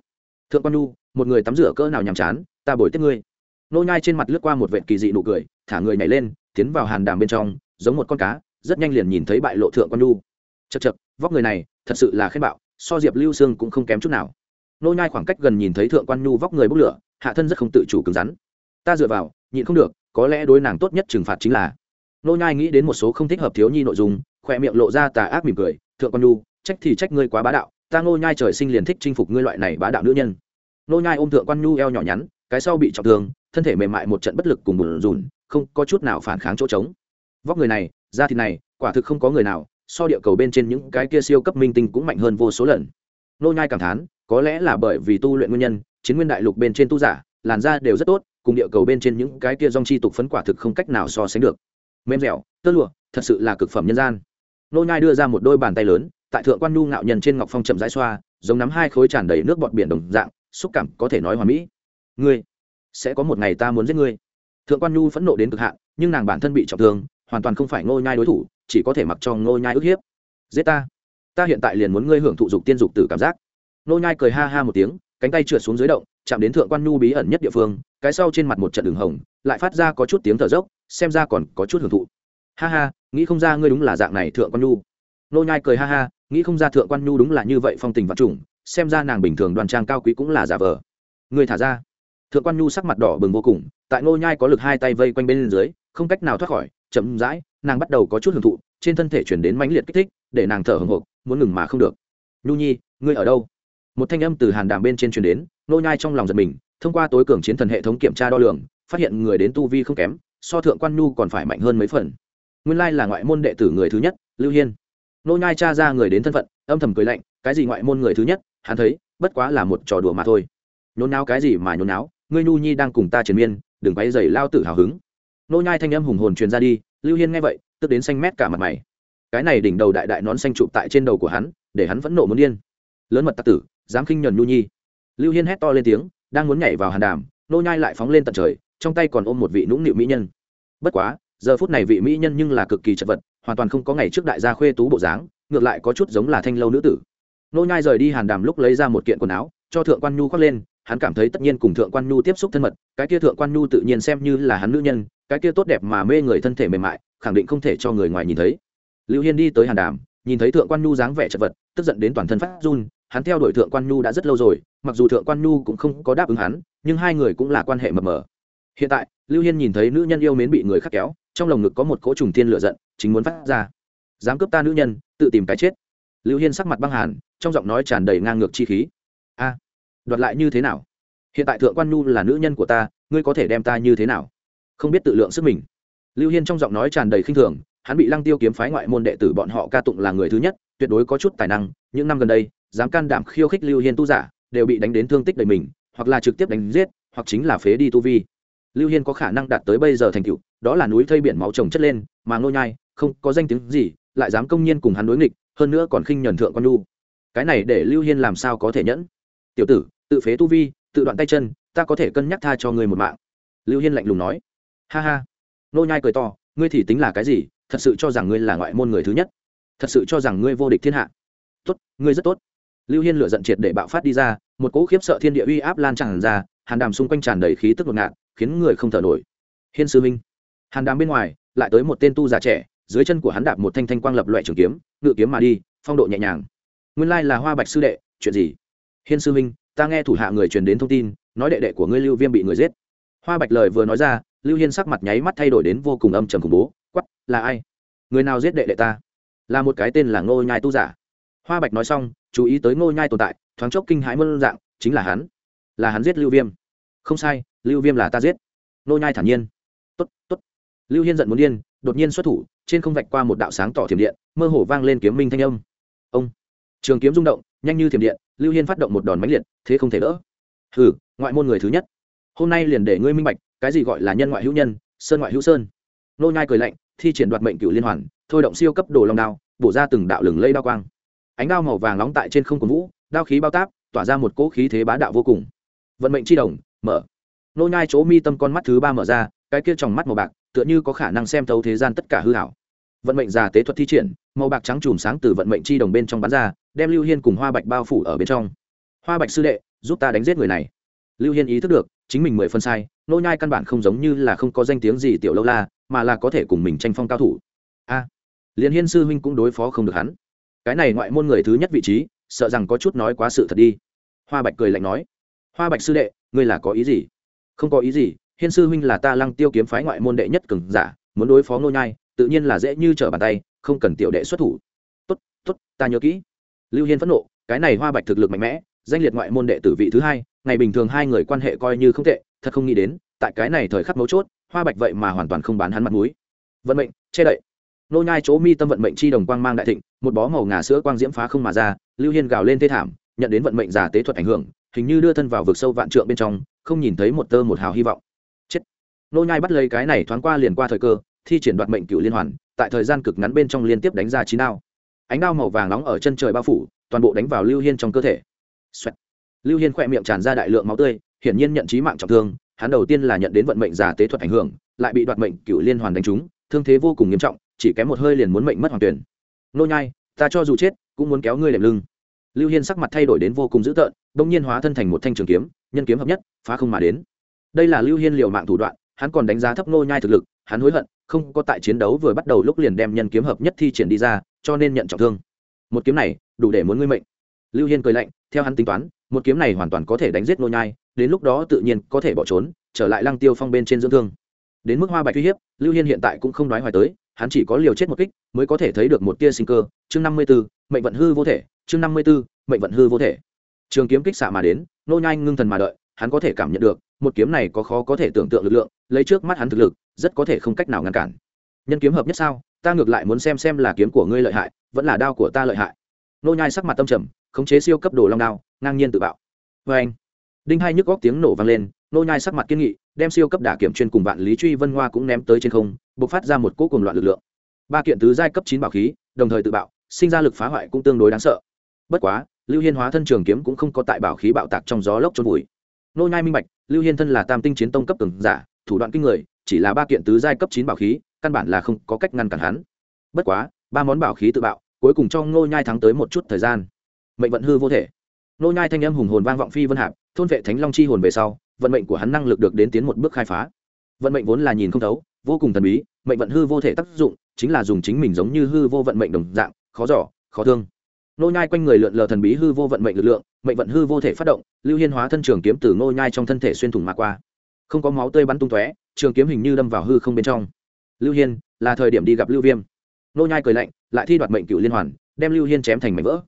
Thượng quan nhu, một người tắm rửa cỡ nào nhàm chán, ta bồi tiếp ngươi. Nô nhai trên mặt lướt qua một vệt kỳ dị nụ cười, thả người nhảy lên, tiến vào hàn đàm bên trong, giống một con cá, rất nhanh liền nhìn thấy bại lộ thượng quan nhu. Chật chật vóc người này, thật sự là khen bạo, so diệp lưu sương cũng không kém chút nào. Nô nhai khoảng cách gần nhìn thấy thượng quan nhu vóc người bốc lửa, hạ thân rất không tự chủ cứng rắn. Ta dựa vào, nhịn không được, có lẽ đối nàng tốt nhất trừng phạt chính là. Nô nhai nghĩ đến một số không thích hợp thiếu nhi nội dung khoe miệng lộ ra tà ác mỉm cười, thượng quan nhu trách thì trách ngươi quá bá đạo, ta nô nhai trời sinh liền thích chinh phục ngươi loại này bá đạo nữ nhân. Nô nhai ôm thượng quan nhu eo nhỏ nhắn, cái sau bị trọng thương, thân thể mềm mại một trận bất lực cùng bùn rùn, không có chút nào phản kháng chỗ trống. Vóc người này, da thịt này, quả thực không có người nào, so địa cầu bên trên những cái kia siêu cấp minh tinh cũng mạnh hơn vô số lần. Nô nhai cảm thán, có lẽ là bởi vì tu luyện nguyên nhân, chiến nguyên đại lục bên trên tu giả, làn da đều rất tốt, cùng địa cầu bên trên những cái kia dòng chi tục phấn quả thực không cách nào so sánh được. Mềm dẻo, tơ lụa, thật sự là cực phẩm nhân gian. Nô nhai đưa ra một đôi bàn tay lớn tại thượng quan nhu ngạo nhân trên ngọc phong chậm rãi xoa, giống nắm hai khối tràn đầy nước bọt biển đồng dạng, xúc cảm có thể nói hoà mỹ. Ngươi, sẽ có một ngày ta muốn giết ngươi. Thượng quan nhu phẫn nộ đến cực hạn, nhưng nàng bản thân bị trọng thương, hoàn toàn không phải ngô nhai đối thủ, chỉ có thể mặc cho ngô nhai ức hiếp. Giết ta. Ta hiện tại liền muốn ngươi hưởng thụ dục tiên dục tử cảm giác. Ngô nhai cười ha ha một tiếng, cánh tay trượt xuống dưới động, chạm đến thượng quan nhu bí ẩn nhất địa phương, cái sau trên mặt một trận đường hồng, lại phát ra có chút tiếng thở dốc, xem ra còn có chút hưởng thụ. Ha ha, nghĩ không ra ngươi đúng là dạng này thượng quan nhu nô nhai cười ha ha, nghĩ không ra thượng quan nhu đúng là như vậy phong tình vật trùng, xem ra nàng bình thường đoàn trang cao quý cũng là giả vờ. Ngươi thả ra. Thượng quan nhu sắc mặt đỏ bừng vô cùng, tại nô nhai có lực hai tay vây quanh bên dưới, không cách nào thoát khỏi, chậm rãi, nàng bắt đầu có chút hưởng thụ, trên thân thể chuyển đến mãnh liệt kích thích, để nàng thở hổn hộc, muốn ngừng mà không được. Nhu nhi, ngươi ở đâu? Một thanh âm từ hàn đàm bên trên truyền đến, nô nhai trong lòng giật mình, thông qua tối cường chiến thần hệ thống kiểm tra đo lường, phát hiện người đến tu vi không kém, so thượng quan nhu còn phải mạnh hơn mấy phần. Nguyên lai là ngoại môn đệ tử người thứ nhất, lưu hiên nô nhai tra ra người đến thân phận, âm thầm cười lạnh, cái gì ngoại môn người thứ nhất, hắn thấy, bất quá là một trò đùa mà thôi. Nhốn náo cái gì mà nhốn náo ngươi nhu nhi đang cùng ta triền miên, đừng quay dày lao tử hào hứng. Nô nhai thanh âm hùng hồn truyền ra đi, lưu hiên nghe vậy, tức đến xanh mét cả mặt mày. Cái này đỉnh đầu đại đại nón xanh trụ tại trên đầu của hắn, để hắn vẫn nộ muốn điên. Lớn mật tặc tử, dám khinh nhẫn nhu nhi. Lưu hiên hét to lên tiếng, đang muốn nhảy vào hàn đàm, nô nhai lại phóng lên tận trời, trong tay còn ôm một vị nũng nịu mỹ nhân. Bất quá, giờ phút này vị mỹ nhân nhưng là cực kỳ chật vật hoàn toàn không có ngày trước đại gia khuê tú bộ dáng, ngược lại có chút giống là thanh lâu nữ tử. Nô nhai rời đi hàn đàm lúc lấy ra một kiện quần áo, cho thượng quan nhu khoác lên, hắn cảm thấy tất nhiên cùng thượng quan nhu tiếp xúc thân mật, cái kia thượng quan nhu tự nhiên xem như là hắn nữ nhân, cái kia tốt đẹp mà mê người thân thể mềm mại, khẳng định không thể cho người ngoài nhìn thấy. Lưu hiên đi tới hàn đàm, nhìn thấy thượng quan nhu dáng vẻ chật vật, tức giận đến toàn thân phát run, hắn theo đuổi thượng quan nhu đã rất lâu rồi, mặc dù thượng quan nhu cũng không có đáp ứng hắn, nhưng hai người cũng là quan hệ mập mờ. Hiện tại, lưu hiên nhìn thấy nữ nhân yêu mến bị người khác kéo, trong lồng ngực có một cỗ trùng thiên lửa giận chính muốn phát ra. Dám cướp ta nữ nhân, tự tìm cái chết. Lưu hiên sắc mặt băng hàn, trong giọng nói tràn đầy ngang ngược chi khí. A, đoạt lại như thế nào? Hiện tại thượng quan nhu là nữ nhân của ta, ngươi có thể đem ta như thế nào? Không biết tự lượng sức mình. Lưu hiên trong giọng nói tràn đầy khinh thường, hắn bị lăng tiêu kiếm phái ngoại môn đệ tử bọn họ ca tụng là người thứ nhất, tuyệt đối có chút tài năng, những năm gần đây, dám can đảm khiêu khích lưu hiên tu giả, đều bị đánh đến thương tích đầy mình, hoặc là trực tiếp đánh giết, hoặc chính là phế đi tu vi. Lưu hiên có khả năng đạt tới bây giờ thành cựu đó là núi thây biển máu trồng chất lên, mà ngô nhai không có danh tiếng gì, lại dám công nhiên cùng hắn đối nghịch, hơn nữa còn khinh nhẫn thượng quan nhu. Cái này để lưu hiên làm sao có thể nhẫn? Tiểu tử, tự phế tu vi, tự đoạn tay chân, ta có thể cân nhắc tha cho ngươi một mạng. Lưu hiên lạnh lùng nói. Ha ha. Nô nhai cười to, ngươi thì tính là cái gì? Thật sự cho rằng ngươi là ngoại môn người thứ nhất? Thật sự cho rằng ngươi vô địch thiên hạ? Tốt, ngươi rất tốt. Lưu hiên lửa giận triệt để bạo phát đi ra, một cỗ khiếp sợ thiên địa uy áp lan tràn ra, hàn đàm xung quanh tràn đầy khí tức ngột ngạt, khiến người không thở nổi. Hiên sư minh hàn đàm bên ngoài, lại tới một tên tu già trẻ, dưới chân của hắn đạp một thanh thanh quang lập loại trường kiếm, ngự kiếm mà đi, phong độ nhẹ nhàng. Nguyên lai là hoa bạch sư đệ, chuyện gì? Hiên sư minh ta nghe thủ hạ người truyền đến thông tin, nói đệ đệ của ngươi lưu viêm bị người giết. Hoa bạch lời vừa nói ra, lưu hiên sắc mặt nháy mắt thay đổi đến vô cùng âm trầm khủng bố quắp là ai? Người nào giết đệ đệ ta? Là một cái tên là ngô nhai tu giả. Hoa bạch nói xong, chú ý tới ngô nhai tồn tại, thoáng chốc kinh hãi mơn dạng, chính là hắn. Là hắn giết lưu viêm. Không sai, lưu viêm là ta giết. Ngô nhai thản nhiên. Tốt tốt lưu hiên giận muốn điên, đột nhiên xuất thủ, trên không vạch qua một đạo sáng tỏ thiểm điện, mơ hồ vang lên kiếm minh thanh âm. Ông! Trường kiếm rung động, nhanh như thiểm điện, lưu hiên phát động một đòn mãnh liệt, thế không thể đỡ. Hừ, ngoại môn người thứ nhất. Hôm nay liền để ngươi minh bạch, cái gì gọi là nhân ngoại hữu nhân, sơn ngoại hữu sơn. Nô nhai cười lạnh, thi triển đoạt mệnh cửu liên hoàn, thôi động siêu cấp đồ long đao, bổ ra từng đạo lừng lây đao quang. Ánh đao màu vàng nóng tại trên không của vũ, đao khí bao táp, tỏa ra một cỗ khí thế bá đạo vô cùng. Vận mệnh chi đồng, mở. Nô nhai chỗ mi tâm con mắt thứ ba mở ra, cái kia tròng mắt màu bạc tựa như có khả năng xem thấu thế gian tất cả hư hảo. Vận mệnh già tế thuật thi triển màu bạc trắng chùm sáng từ vận mệnh chi đồng bên trong bắn ra đem lưu hiên cùng hoa bạch bao phủ ở bên trong. Hoa bạch sư đệ giúp ta đánh giết người này. Lưu hiên ý thức được chính mình mười phân sai nô nhai căn bản không giống như là không có danh tiếng gì tiểu lâu la mà là có thể cùng mình tranh phong cao thủ. A à, liền hiên sư huynh cũng đối phó không được hắn. Cái này ngoại môn người thứ nhất vị trí sợ rằng có chút nói quá sự thật đi. Hoa bạch cười lạnh nói hoa bạch sư đệ ngươi là có ý gì? Không có ý gì hiên sư huynh là ta lăng tiêu kiếm phái ngoại môn đệ nhất cường giả, muốn đối phó nô nhai, tự nhiên là dễ như trở bàn tay, không cần tiểu đệ xuất thủ. Tốt tốt, ta nhớ kỹ. Lưu hiên phẫn nộ, cái này hoa bạch thực lực mạnh mẽ, danh liệt ngoại môn đệ tử vị thứ hai, ngày bình thường hai người quan hệ coi như không tệ, thật không nghĩ đến, tại cái này thời khắc mấu chốt, hoa bạch vậy mà hoàn toàn không bán hắn mặt mũi. Vận mệnh, che đậy. Nô nhai chỗ mi tâm vận mệnh chi đồng quang mang đại thịnh, một bó màu ngà sữa quang diễm phá không mà ra, lưu hiên gào lên thê thảm, nhận đến vận mệnh giả tế thuật ảnh hưởng, hình như đưa thân vào vực sâu vạn trượng bên trong, không nhìn thấy một tơ một hào hy vọng nô nhai bắt lấy cái này thoáng qua liền qua thời cơ, thi triển đoạt mệnh cựu liên hoàn, tại thời gian cực ngắn bên trong liên tiếp đánh ra chín đao. Ánh đao màu vàng nóng ở chân trời bao phủ, toàn bộ đánh vào lưu hiên trong cơ thể. Xoẹt. lưu hiên khỏe miệng tràn ra đại lượng máu tươi, hiển nhiên nhận chí mạng trọng thương, hắn đầu tiên là nhận đến vận mệnh giả tế thuật ảnh hưởng, lại bị đoạt mệnh cựu liên hoàn đánh trúng, thương thế vô cùng nghiêm trọng, chỉ kém một hơi liền muốn mệnh mất hoàn tuyển. Nô nhai, ta cho dù chết, cũng muốn kéo ngươi lệm lưng. Lưu hiên sắc mặt thay đổi đến vô cùng dữ tợn đông nhiên hóa thân thành một thanh trường kiếm, nhân kiếm hợp nhất, phá không mà đến. Đây là lưu hiên liều mạng thủ đoạn hắn còn đánh giá thấp nô nhai thực lực hắn hối hận không có tại chiến đấu vừa bắt đầu lúc liền đem nhân kiếm hợp nhất thi triển đi ra cho nên nhận trọng thương. Một kiếm này đủ để muốn ngươi mệnh. Lưu hiên cười lạnh theo hắn tính toán một kiếm này hoàn toàn có thể đánh giết nô nhai đến lúc đó tự nhiên có thể bỏ trốn trở lại lăng tiêu phong bên trên dưỡng thương. Đến mức hoa bạch uy hiếp lưu hiên hiện tại cũng không nói hoài tới hắn chỉ có liều chết một kích mới có thể thấy được một tia sinh cơ. Chương năm mươi 54, mệnh vận hư vô thể chương năm mươi 54, mệnh vận hư vô thể. Trường kiếm kích xạ mà đến nô nhai ngưng thần mà đợi hắn có thể cảm nhận được một kiếm này có khó có thể tưởng tượng lực lượng, lấy trước mắt hắn thực lực, rất có thể không cách nào ngăn cản. Nhân kiếm hợp nhất sao? Ta ngược lại muốn xem xem là kiếm của ngươi lợi hại, vẫn là đao của ta lợi hại. Nô nhai sắc mặt tâm trầm, khống chế siêu cấp đồ long đao, ngang nhiên tự bạo. Với anh, đinh hai nhức góc tiếng nổ vang lên, nô nhai sắc mặt kiên nghị, đem siêu cấp đả kiểm chuyên cùng vạn lý truy vân hoa cũng ném tới trên không, bộc phát ra một cỗ cuồng loạn lực lượng. Ba kiện tứ giai cấp chín bảo khí, đồng thời tự bạo, sinh ra lực phá hoại cũng tương đối đáng sợ. Bất quá, lưu hiên hóa thân trường kiếm cũng không có tại bảo khí bạo tạc trong gió lốc trôn vùi nô nhai minh bạch, lưu hiên thân là tam tinh chiến tông cấp cường giả, thủ đoạn kinh người, chỉ là ba kiện tứ giai cấp chín bảo khí, căn bản là không có cách ngăn cản hắn. Bất quá, ba món bảo khí tự bạo, cuối cùng cho Nô nhai thắng tới một chút thời gian. Mệnh vận hư vô thể. Nô nhai thanh âm hùng hồn vang vọng phi vân hạp, thôn vệ thánh long chi hồn về sau, vận mệnh của hắn năng lực được đến tiến một bước khai phá. Vận mệnh vốn là nhìn không thấu, vô cùng thần bí, mệnh vận hư vô thể tác dụng chính là dùng chính mình giống như hư vô vận mệnh đồng dạng, khó giỏ khó thương. Nô nhai quanh người lượn lờ thần bí hư vô vận mệnh lực lượng mệnh vận hư vô thể phát động, lưu hiên hóa thân trường kiếm từ nô nhai trong thân thể xuyên thủng mà qua. Không có máu tươi bắn tung tóe, trường kiếm hình như đâm vào hư không bên trong. Lưu hiên, là thời điểm đi gặp lưu viêm. Nô nhai cười lạnh, lại thi đoạt mệnh cựu liên hoàn, đem lưu hiên chém thành mảnh vỡ.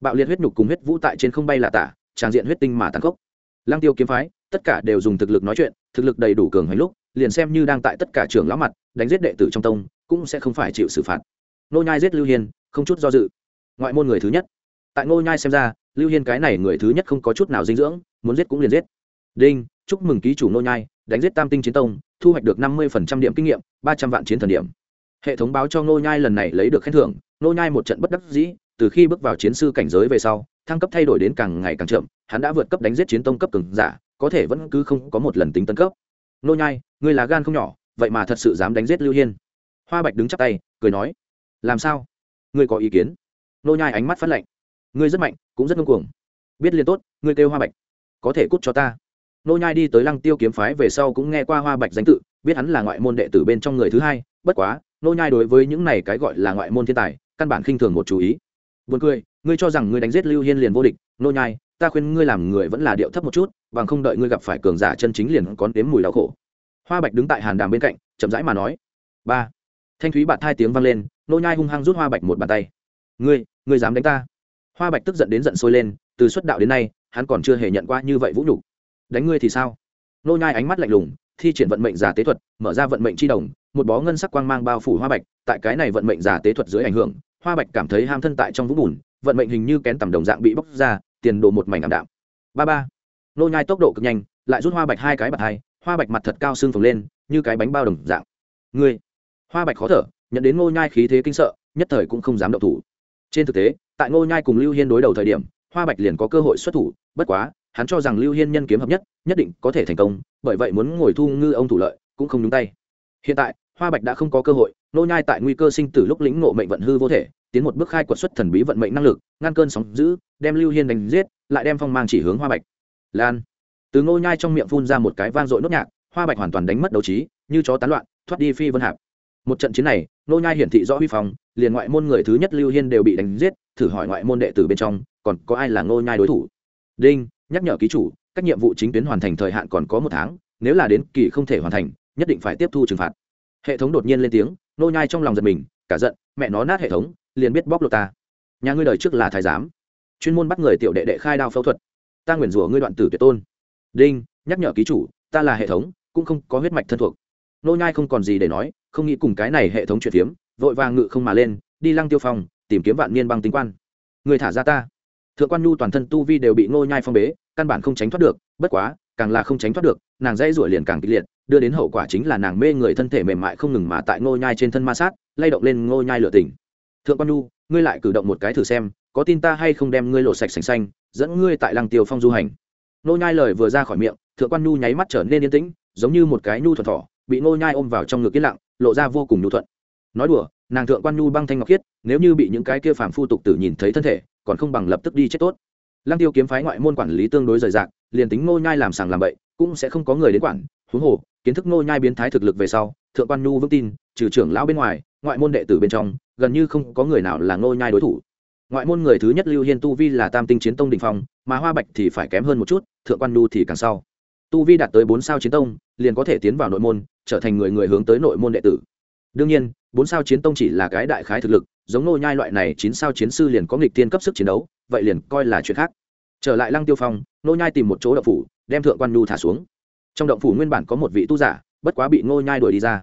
Bạo liệt huyết nhục cùng huyết vũ tại trên không bay là tả tràng diện huyết tinh mà tàn khốc. Lăng tiêu kiếm phái, tất cả đều dùng thực lực nói chuyện, thực lực đầy đủ cường hành lúc, liền xem như đang tại tất cả trường lão mặt, đánh giết đệ tử trong tông, cũng sẽ không phải chịu xử phạt. Nô nhai giết lưu hiên, không chút do dự. Ngoại môn người thứ nhất. Tại ngô nhai xem ra lưu hiên cái này người thứ nhất không có chút nào dinh dưỡng, muốn giết cũng liền giết. Đinh, chúc mừng ký chủ Nô nhai, đánh giết tam tinh chiến tông, thu hoạch được năm mươi điểm kinh nghiệm, ba trăm vạn chiến thần điểm. Hệ thống báo cho Nô nhai lần này lấy được khen thưởng Nô nhai một trận bất đắc dĩ, từ khi bước vào chiến sư cảnh giới về sau, thăng cấp thay đổi đến càng ngày càng chậm, hắn đã vượt cấp đánh giết chiến tông cấp cường giả, có thể vẫn cứ không có một lần tính tấn cấp. Nô nhai, ngươi là gan không nhỏ, vậy mà thật sự dám đánh giết lưu hiên. Hoa bạch đứng chắp tay, cười nói, làm sao? Ngươi có ý kiến? Nô nhai ánh mắt phát lạnh ngươi rất mạnh cũng rất ngông cuồng. Biết liền tốt, ngươi kêu hoa bạch, có thể cút cho ta. Nô nhai đi tới lăng tiêu kiếm phái về sau cũng nghe qua hoa bạch danh tự, biết hắn là ngoại môn đệ tử bên trong người thứ hai, bất quá, nô nhai đối với những này cái gọi là ngoại môn thiên tài, căn bản khinh thường một chú ý. Buồn cười, ngươi cho rằng ngươi đánh giết lưu hiên liền vô địch. Nô nhai, ta khuyên ngươi làm người vẫn là điệu thấp một chút, bằng không đợi ngươi gặp phải cường giả chân chính liền có đếm mùi đau khổ. Hoa bạch đứng tại hàn đàm bên cạnh, chậm rãi mà nói. Ba. Thanh thúy bạt hai tiếng vang lên, nô nhai hung hăng rút hoa bạch một bàn tay. Ngươi ngươi dám đánh ta? Hoa bạch tức giận đến giận sôi lên, từ xuất đạo đến nay, hắn còn chưa hề nhận qua như vậy vũ nhục. Đánh ngươi thì sao? Nô nhai ánh mắt lạnh lùng, thi triển vận mệnh giả tế thuật, mở ra vận mệnh chi đồng, một bó ngân sắc quang mang bao phủ hoa bạch, tại cái này vận mệnh giả tế thuật dưới ảnh hưởng, hoa bạch cảm thấy ham thân tại trong vũng bùn, vận mệnh hình như kén tầm đồng dạng bị bóc ra, tiền đồ một mảnh ảm đạm. Ba ba. Nô nhai tốc độ cực nhanh, lại rút hoa bạch hai cái bạt hai, hoa bạch mặt thật cao xương phồng lên, như cái bánh bao đồng dạng. Ngươi. Hoa bạch khó thở, nhận đến Nô nhai khí thế kinh sợ, nhất thời cũng không dám động thủ trên thực tế, tại ngô nhai cùng lưu hiên đối đầu thời điểm, hoa bạch liền có cơ hội xuất thủ, bất quá, hắn cho rằng lưu hiên nhân kiếm hợp nhất nhất định có thể thành công, bởi vậy muốn ngồi thu ngư ông thủ lợi, cũng không nhúng tay. Hiện tại, hoa bạch đã không có cơ hội, Ngô nhai tại nguy cơ sinh tử lúc lĩnh ngộ mệnh vận hư vô thể, tiến một bước khai quật xuất thần bí vận mệnh năng lực, ngăn cơn sóng dữ, đem lưu hiên đánh giết, lại đem phong mang chỉ hướng hoa bạch. Lan. Từ ngô nhai trong miệng phun ra một cái vang dội nốt nhạc, hoa bạch hoàn toàn đánh mất đấu trí, như chó tán loạn, thoát đi phi vân hạp. Một trận chiến này, ngô nhai hiển thị rõ huy phong liền ngoại môn người thứ nhất lưu hiên đều bị đánh giết, thử hỏi ngoại môn đệ tử bên trong, còn có ai là ngô nhai đối thủ? Đinh, nhắc nhở ký chủ, các nhiệm vụ chính tuyến hoàn thành thời hạn còn có một tháng, nếu là đến kỳ không thể hoàn thành, nhất định phải tiếp thu trừng phạt. Hệ thống đột nhiên lên tiếng nô nhai trong lòng giật mình, cả giận, mẹ nó nát hệ thống, liền biết bóc lột ta. Nhà ngươi đời trước là thái giám. Chuyên môn bắt người tiểu đệ đệ khai đao phẫu thuật. Ta nguyền rủa ngươi đoạn tử tuyệt tôn. Đinh, nhắc nhở ký chủ, ta là hệ thống, cũng không có huyết mạch thân thuộc. Nô nhai không còn gì để nói, không nghĩ cùng cái này hệ thống chuyển phiếm vội vàng ngự không mà lên, đi lăng tiêu phong tìm kiếm vạn niên băng tính quan. Người thả ra ta. Thượng quan nhu toàn thân tu vi đều bị ngô nhai phong bế, căn bản không tránh thoát được, bất quá, càng là không tránh thoát được, nàng dây rủa liền càng kịch liệt, đưa đến hậu quả chính là nàng mê người thân thể mềm mại không ngừng mà tại ngô nhai trên thân ma sát, lay động lên ngô nhai lửa tỉnh. Thượng quan nhu, ngươi lại cử động một cái thử xem, có tin ta hay không đem ngươi lộ sạch sành xanh, dẫn ngươi tại lăng tiêu phong du hành. Ngô nhai lời vừa ra khỏi miệng, thượng quan nhu nháy mắt trở nên yên tĩnh, giống như một cái nhu thuận thỏ, bị ngô nhai ôm vào trong ngực yên lặng, lộ ra vô cùng nhu thuận nói đùa, nàng thượng quan nhu băng thanh ngọc khiết, nếu như bị những cái kia phàm phu tục tử nhìn thấy thân thể, còn không bằng lập tức đi chết tốt. Lăng tiêu kiếm phái ngoại môn quản lý tương đối rời rạc, liền tính ngô nhai làm sàng làm bậy, cũng sẽ không có người đến quản. Huống hồ, kiến thức ngô nhai biến thái thực lực về sau, thượng quan nhu vững tin, trừ trưởng lão bên ngoài, ngoại môn đệ tử bên trong, gần như không có người nào là ngô nhai đối thủ. Ngoại môn người thứ nhất lưu hiên tu vi là tam tinh chiến tông đình phong, mà hoa bạch thì phải kém hơn một chút, thượng quan nhu thì càng sau. Tu vi đạt tới bốn sao chiến tông, liền có thể tiến vào nội môn, trở thành người người hướng tới nội môn đệ tử đương nhiên, bốn sao chiến tông chỉ là cái đại khái thực lực, giống nô nhai loại này chín sao chiến sư liền có nghịch tiên cấp sức chiến đấu, vậy liền coi là chuyện khác. Trở lại lăng tiêu phong nô nhai tìm một chỗ động phủ, đem thượng quan nhu thả xuống. Trong động phủ nguyên bản có một vị tu giả, bất quá bị nô nhai đuổi đi ra.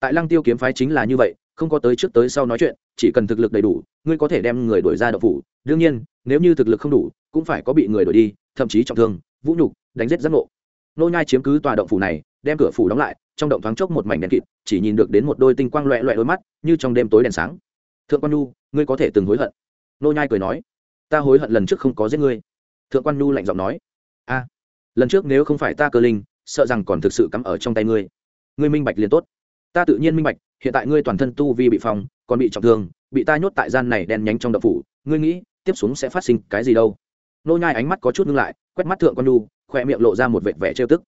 Tại lăng tiêu kiếm phái chính là như vậy, không có tới trước tới sau nói chuyện, chỉ cần thực lực đầy đủ, ngươi có thể đem người đuổi ra động phủ. Đương nhiên, nếu như thực lực không đủ, cũng phải có bị người đuổi đi, thậm chí trọng thương, vũ nhục, đánh giết giác ngộ. Nô nhai chiếm cứ tòa động phủ này, đem cửa phủ đóng lại trong động thoáng chốc một mảnh đèn kịt, chỉ nhìn được đến một đôi tinh quang loẹt loẹt đôi mắt, như trong đêm tối đèn sáng. Thượng quan nhu, ngươi có thể từng hối hận. Nô nhai cười nói, ta hối hận lần trước không có giết ngươi. Thượng quan nhu lạnh giọng nói, a, lần trước nếu không phải ta cơ linh, sợ rằng còn thực sự cắm ở trong tay ngươi. Ngươi minh bạch liền tốt. Ta tự nhiên minh bạch, hiện tại ngươi toàn thân tu vi bị phòng còn bị trọng thương, bị ta nhốt tại gian này đen nhánh trong đậu phủ, ngươi nghĩ, tiếp xuống sẽ phát sinh cái gì đâu? Nô nhai ánh mắt có chút ngưng lại, quét mắt thượng quan nhu, khoe miệng lộ ra một vệt vẻ trêu tức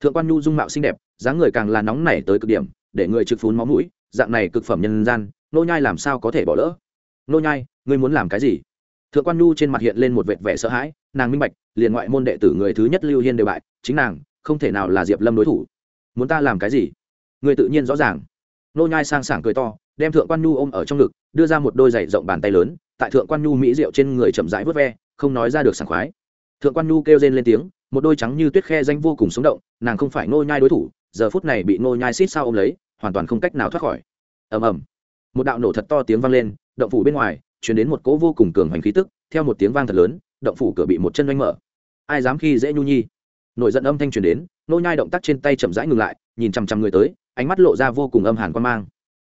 thượng quan nhu dung mạo xinh đẹp, dáng người càng là nóng nảy tới cực điểm, để người trực phún máu mũi, dạng này cực phẩm nhân gian, nô nhai làm sao có thể bỏ lỡ? Nô nhai, ngươi muốn làm cái gì? Thượng quan nhu trên mặt hiện lên một vệt vẻ sợ hãi, nàng minh bạch, liền ngoại môn đệ tử người thứ nhất lưu hiên đều bại, chính nàng, không thể nào là diệp lâm đối thủ. Muốn ta làm cái gì? Người tự nhiên rõ ràng. Nô nhai sang sảng cười to, đem thượng quan nhu ôm ở trong ngực, đưa ra một đôi giày rộng bàn tay lớn, tại thượng quan nhu mỹ rượu trên người chậm rãi vớt ve, không nói ra được sảng khoái. Thượng quan nhu kêu rên lên tiếng một đôi trắng như tuyết khe danh vô cùng sống động, nàng không phải nô nhai đối thủ, giờ phút này bị nô nhai xít sao ôm lấy, hoàn toàn không cách nào thoát khỏi. Ầm ầm. Một đạo nổ thật to tiếng vang lên, động phủ bên ngoài, truyền đến một cỗ vô cùng cường hành khí tức, theo một tiếng vang thật lớn, động phủ cửa bị một chân doanh mở. Ai dám khi dễ nhu nhi? Nổi giận âm thanh truyền đến nô nhai động tác trên tay chậm rãi ngừng lại, nhìn chăm chăm người tới, ánh mắt lộ ra vô cùng âm hàn quan mang.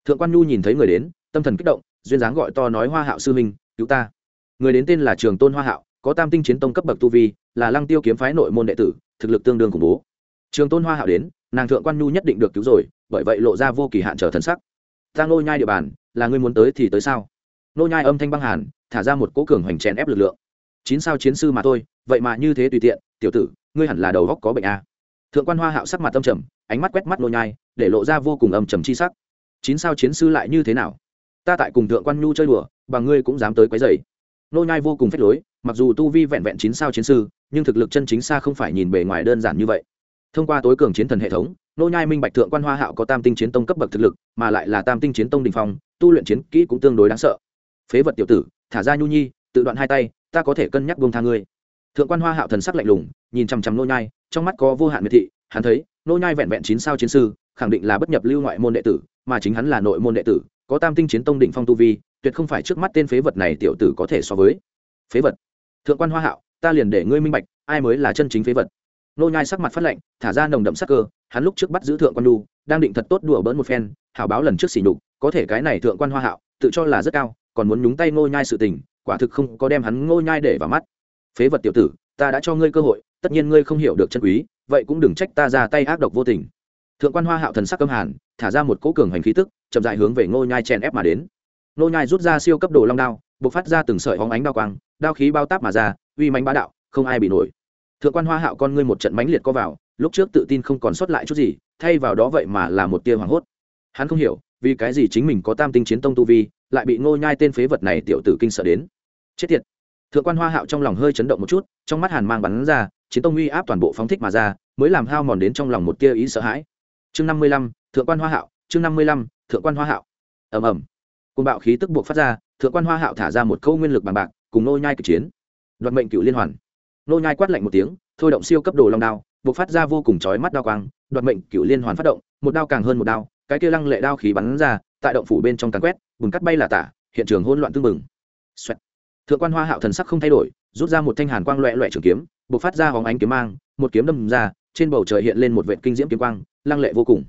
Thượng quan nhu nhìn thấy người đến, tâm thần kích động, duyên dáng gọi to nói hoa hạo sư minh cứu ta. Người đến tên là trường tôn hoa hạo có tam tinh chiến tông cấp bậc tu vi, là lăng tiêu kiếm phái nội môn đệ tử, thực lực tương đương khủng bố. Trường tôn hoa hạo đến, nàng thượng quan nhu nhất định được cứu rồi, bởi vậy lộ ra vô kỳ hạn trở thân sắc. Ta ngôi nhai địa bàn, là ngươi muốn tới thì tới sao? Nô nhai âm thanh băng hàn, thả ra một cỗ cường hoành chèn ép lực lượng. Chín sao chiến sư mà thôi, vậy mà như thế tùy tiện, tiểu tử, ngươi hẳn là đầu góc có bệnh a thượng quan hoa hạo sắc mặt âm trầm, ánh mắt quét mắt nô nhai, để lộ ra vô cùng âm trầm chi sắc. Chín sao chiến sư lại như thế nào? Ta tại cùng thượng quan nhu chơi đùa, bằng ngươi cũng dám tới quấy rầy. Nô nhai vô cùng phách lối mặc dù tu vi vẹn vẹn chín sao chiến sư, nhưng thực lực chân chính xa không phải nhìn bề ngoài đơn giản như vậy. Thông qua tối cường chiến thần hệ thống, nô nhai minh bạch thượng quan hoa hạo có tam tinh chiến tông cấp bậc thực lực, mà lại là tam tinh chiến tông đỉnh phong, tu luyện chiến kỹ cũng tương đối đáng sợ. Phế vật tiểu tử, thả ra nhu nhi, tự đoạn hai tay, ta có thể cân nhắc buông tha ngươi. Thượng quan hoa hạo thần sắc lạnh lùng, nhìn chăm chăm nô nhai, trong mắt có vô hạn miệt thị, hắn thấy, nô nhai vẹn vẹn chín sao chiến sư, khẳng định là bất nhập lưu ngoại môn đệ tử, mà chính hắn là nội môn đệ tử, có tam tinh chiến tông đỉnh phong tu vi, tuyệt không phải trước mắt tên phế vật này tiểu tử có thể so với. Phế vật thượng quan hoa hạo, ta liền để ngươi minh bạch, ai mới là chân chính phế vật. Nô nhai sắc mặt phát lạnh, thả ra nồng đậm sắc cơ, hắn lúc trước bắt giữ thượng quan đu đang định thật tốt đùa bỡn một phen, hảo báo lần trước xỉ nhục, có thể cái này thượng quan hoa hạo, tự cho là rất cao, còn muốn nhúng tay nô nhai sự tình, quả thực không có đem hắn nô nhai để vào mắt. Phế vật tiểu tử, ta đã cho ngươi cơ hội, tất nhiên ngươi không hiểu được chân quý, vậy cũng đừng trách ta ra tay ác độc vô tình. Thượng quan hoa hạo thần sắc câm hàn, thả ra một cỗ cường hành khí tức, chậm dại hướng về ngô nhai chèn ép mà đến. Ngô nhai rút ra siêu cấp đồ long đao bộc phát ra từng sợi hóng ánh đao quang, đao khí bao táp mà ra, uy mãnh bá đạo, không ai bị nổi. Thượng quan hoa hạo con ngươi một trận mãnh liệt có vào, lúc trước tự tin không còn sót lại chút gì, thay vào đó vậy mà là một tia hoảng hốt. Hắn không hiểu, vì cái gì chính mình có tam tinh chiến tông tu vi, lại bị ngô nhai tên phế vật này tiểu tử kinh sợ đến. Chết tiệt. Thượng quan hoa hạo trong lòng hơi chấn động một chút, trong mắt hàn mang bắn ra, chiến tông uy áp toàn bộ phóng thích mà ra, mới làm hao mòn đến trong lòng một tia ý sợ hãi. Chương năm mươi lăm, thượng quan hoa hạo, chương năm mươi lăm, thượng quan hoa hạo. Ầm ầm côn bạo khí tức buộc phát ra, thượng quan hoa hạo thả ra một câu nguyên lực bằng bạc, cùng nô nhai kịch chiến. Đoạt mệnh cựu liên hoàn. Nô nhai quát lạnh một tiếng, thôi động siêu cấp đồ long đao, buộc phát ra vô cùng chói mắt đao quang, đoạt mệnh cựu liên hoàn phát động, một đao càng hơn một đao, cái kia lăng lệ đao khí bắn ra, tại động phủ bên trong càng quét, bùn cắt bay là tả, hiện trường hỗn loạn tương mừng Xoẹt. thượng quan hoa hạo thần sắc không thay đổi, rút ra một thanh hàn quang loẹ loẹ trường kiếm, buộc phát ra hóng ánh kiếm mang, một kiếm đâm ra, trên bầu trời hiện lên một vệt kinh diễm kiếm quang, lăng lệ vô cùng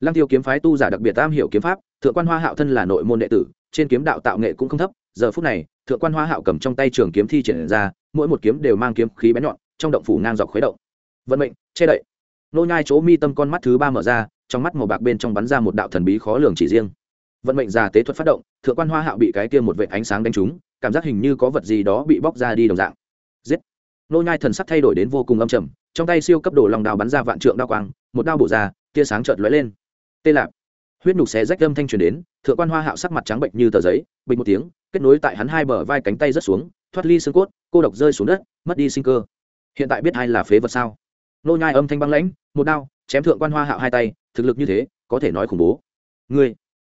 lăng tiêu kiếm phái tu giả đặc biệt tam hiểu kiếm pháp, thượng quan hoa hạo thân là nội môn đệ tử, trên kiếm đạo tạo nghệ cũng không thấp, giờ phút này, thượng quan hoa hạo cầm trong tay trường kiếm thi triển ra, mỗi một kiếm đều mang kiếm khí bén nhọn, trong động phủ ngang dọc khuấy động. Vận mệnh, che đậy. Nô nhai chỗ mi tâm con mắt thứ ba mở ra, trong mắt màu bạc bên trong bắn ra một đạo thần bí khó lường chỉ riêng. Vận mệnh già tế thuật phát động, thượng quan hoa hạo bị cái kia một vệ ánh sáng đánh trúng, cảm giác hình như có vật gì đó bị bóc ra đi đồng dạng. Giết. Nô nhai thần sắc thay đổi đến vô cùng âm trầm, trong tay siêu cấp đồ lòng đào bắn ra vạn trượng đao quang, một đao bổ ra, tia sáng chợt lóe lên tê lạp. Huyết nhục xé rách âm thanh truyền đến, thượng quan hoa hạo sắc mặt trắng bệnh như tờ giấy, bình một tiếng, kết nối tại hắn hai bờ vai cánh tay rất xuống, thoát ly xương cốt, cô độc rơi xuống đất, mất đi sinh cơ. Hiện tại biết ai là phế vật sao? Nô nhai âm thanh băng lãnh, một đao, chém thượng quan hoa hạo hai tay, thực lực như thế, có thể nói khủng bố. Ngươi.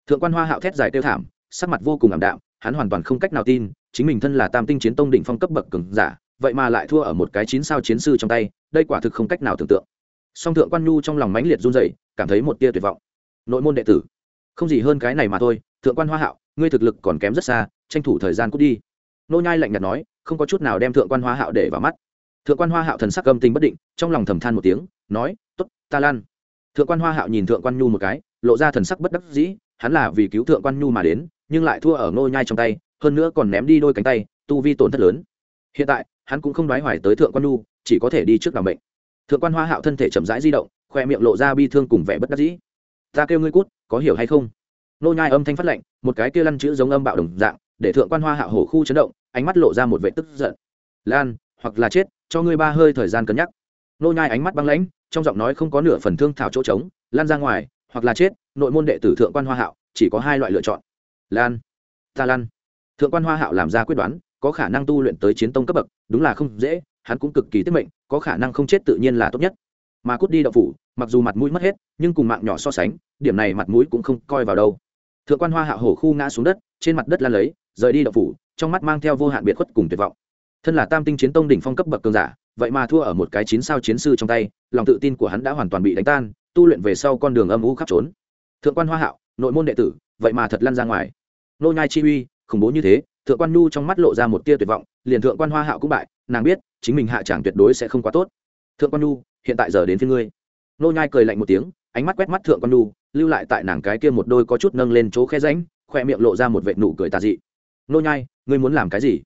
Thượng quan hoa hạo thét dài tiêu thảm, sắc mặt vô cùng ảm đạm, hắn hoàn toàn không cách nào tin, chính mình thân là tam tinh chiến tông đỉnh phong cấp bậc cường giả, vậy mà lại thua ở một cái chín sao chiến sư trong tay, đây quả thực không cách nào tưởng tượng. Song thượng quan nhu trong lòng mãnh liệt run rẩy, cảm thấy một tia tuyệt vọng nội môn đệ tử. Không gì hơn cái này mà thôi, thượng quan hoa hạo, ngươi thực lực còn kém rất xa, tranh thủ thời gian cút đi. Nô nhai lạnh nhạt nói, không có chút nào đem thượng quan hoa hạo để vào mắt. Thượng quan hoa hạo thần sắc âm tình bất định, trong lòng thầm than một tiếng, nói, tốt, ta lan. Thượng quan hoa hạo nhìn thượng quan nhu một cái, lộ ra thần sắc bất đắc dĩ, hắn là vì cứu thượng quan nhu mà đến, nhưng lại thua ở nô nhai trong tay, hơn nữa còn ném đi đôi cánh tay, tu vi tổn thất lớn. Hiện tại, hắn cũng không đoái hoài tới thượng quan nhu, chỉ có thể đi trước làm bệnh thượng quan hoa hạo thân thể chậm rãi di động, khoe miệng lộ ra bi thương cùng vẻ bất đắc dĩ ta kêu ngươi cút, có hiểu hay không? Nô nhai âm thanh phát lệnh một cái kia lăn chữ giống âm bạo đồng dạng, để thượng quan hoa hạ hổ khu chấn động, ánh mắt lộ ra một vẻ tức giận. Lan, hoặc là chết, cho ngươi ba hơi thời gian cân nhắc. Nô nhai ánh mắt băng lãnh, trong giọng nói không có nửa phần thương thảo chỗ trống, lan ra ngoài, hoặc là chết, nội môn đệ tử thượng quan hoa hạo, chỉ có hai loại lựa chọn. Lan, ta lan. Thượng quan hoa hạo làm ra quyết đoán, có khả năng tu luyện tới chiến tông cấp bậc, đúng là không dễ, hắn cũng cực kỳ tiết mệnh, có khả năng không chết tự nhiên là tốt nhất mà cút đi đậu phủ, mặc dù mặt mũi mất hết, nhưng cùng mạng nhỏ so sánh, điểm này mặt mũi cũng không coi vào đâu. Thượng quan hoa hạ hổ khu ngã xuống đất, trên mặt đất lan lấy, rời đi đậu phủ, trong mắt mang theo vô hạn biệt khuất cùng tuyệt vọng. Thân là tam tinh chiến tông đỉnh phong cấp bậc cường giả, vậy mà thua ở một cái chín sao chiến sư trong tay, lòng tự tin của hắn đã hoàn toàn bị đánh tan, tu luyện về sau con đường âm u khắp trốn. Thượng quan hoa hạo nội môn đệ tử, vậy mà thật lăn ra ngoài. Nô nhai chi uy, khủng bố như thế, thượng quan nu trong mắt lộ ra một tia tuyệt vọng, liền thượng quan hoa hạo cũng bại, nàng biết, chính mình hạ chẳng tuyệt đối sẽ không quá tốt. Thượng quan nu hiện tại giờ đến phía ngươi. Nô nhai cười lạnh một tiếng ánh mắt quét mắt thượng quan Nu, lưu lại tại nàng cái kia một đôi có chút nâng lên chỗ khe ránh, khoe miệng lộ ra một vệt nụ cười tà dị. Nô nhai ngươi muốn làm cái gì?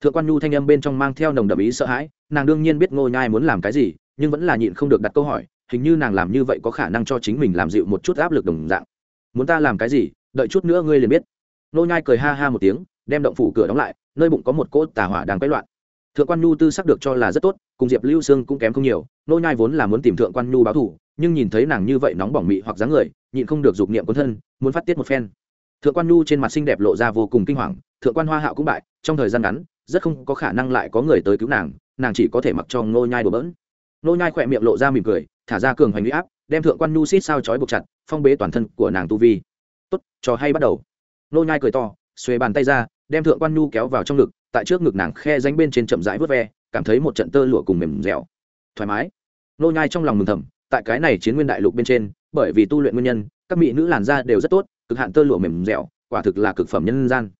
Thượng quan nhu thanh âm bên trong mang theo nồng đậm ý sợ hãi nàng đương nhiên biết nô nhai muốn làm cái gì nhưng vẫn là nhịn không được đặt câu hỏi hình như nàng làm như vậy có khả năng cho chính mình làm dịu một chút áp lực đồng dạng. Muốn ta làm cái gì đợi chút nữa ngươi liền biết. Nô nhai cười ha ha một tiếng đem động phủ cửa đóng lại nơi bụng có một cỗ tà hỏa đang quấy loạn thượng quan nhu tư sắc được cho là rất tốt, cùng diệp lưu sương cũng kém không nhiều, nô nhai vốn là muốn tìm thượng quan nhu báo thù, nhưng nhìn thấy nàng như vậy nóng bỏng mị hoặc dáng người, nhịn không được dục niệm quân thân, muốn phát tiết một phen. Thượng quan nhu trên mặt xinh đẹp lộ ra vô cùng kinh hoàng, thượng quan hoa hạo cũng bại, trong thời gian ngắn, rất không có khả năng lại có người tới cứu nàng nàng chỉ có thể mặc cho nô nhai đổ bỡn. Nô nhai khỏe miệng lộ ra mỉm cười, thả ra cường hoành uy áp, đem thượng quan nhu xít sao chói buộc chặt, phong bế toàn thân của nàng tu vi. Tốt, trò hay bắt đầu. Nô nhai cười to, xuề bàn tay ra, đem thượng quan nhu kéo vào trong ngực tại trước ngực nàng khe ránh bên trên chậm rãi vớt ve, cảm thấy một trận tơ lụa cùng mềm dẻo. Thoải mái. Nô nhai trong lòng mừng thầm, tại cái này chiến nguyên đại lục bên trên, bởi vì tu luyện nguyên nhân, các mỹ nữ làn da đều rất tốt, cực hạn tơ lụa mềm dẻo, quả thực là cực phẩm nhân gian.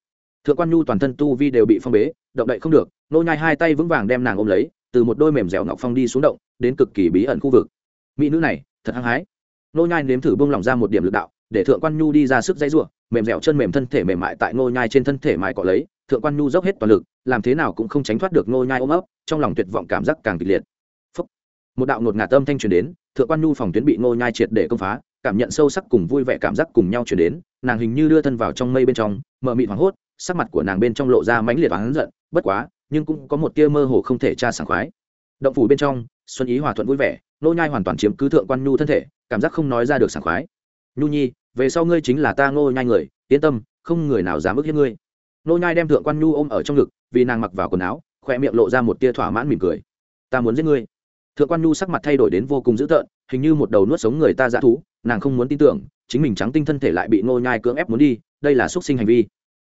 Thượng quan nhu toàn thân tu vi đều bị phong bế, động đậy không được, nô nhai hai tay vững vàng đem nàng ôm lấy, từ một đôi mềm dẻo ngọc phong đi xuống động, đến cực kỳ bí ẩn khu vực. Mỹ nữ này, thật hăng hái. Nô nhai nếm thử buông lỏng ra một điểm lực đạo, để thượng quan nhu đi ra sức dây rủa, mềm dẻo chân mềm thân thể mềm mại tại nô nhai trên thân thể mại cọ lấy thượng quan nhu dốc hết toàn lực, làm thế nào cũng không tránh thoát được nô nhai ôm ấp, trong lòng tuyệt vọng cảm giác càng kịch liệt. Phúc. một đạo ngột ngạt âm thanh truyền đến, thượng quan nhu phòng tuyến bị nô nhai triệt để công phá, cảm nhận sâu sắc cùng vui vẻ cảm giác cùng nhau truyền đến, nàng hình như đưa thân vào trong mây bên trong mờ mịt hoảng hốt, sắc mặt của nàng bên trong lộ ra mãnh liệt oán giận, bất quá, nhưng cũng có một tia mơ hồ không thể tra sảng khoái. Động phủ bên trong, xuân ý hòa thuận vui vẻ nô nhai hoàn toàn chiếm cứ thượng quan nhu thân thể, cảm giác không nói ra được sảng khoái. Nhu nhi, về sau ngươi chính là ta Ngô nhai người, yên tâm, không người nào dám ức hiếp ngươi nô nhai đem thượng quan nhu ôm ở trong ngực, vì nàng mặc vào quần áo khoe miệng lộ ra một tia thỏa mãn mỉm cười. Ta muốn giết ngươi. Thượng quan nhu sắc mặt thay đổi đến vô cùng dữ tợn, hình như một đầu nuốt sống người ta dã thú, nàng không muốn tin tưởng, chính mình trắng tinh thân thể lại bị nô nhai cưỡng ép muốn đi, đây là xuất sinh hành vi.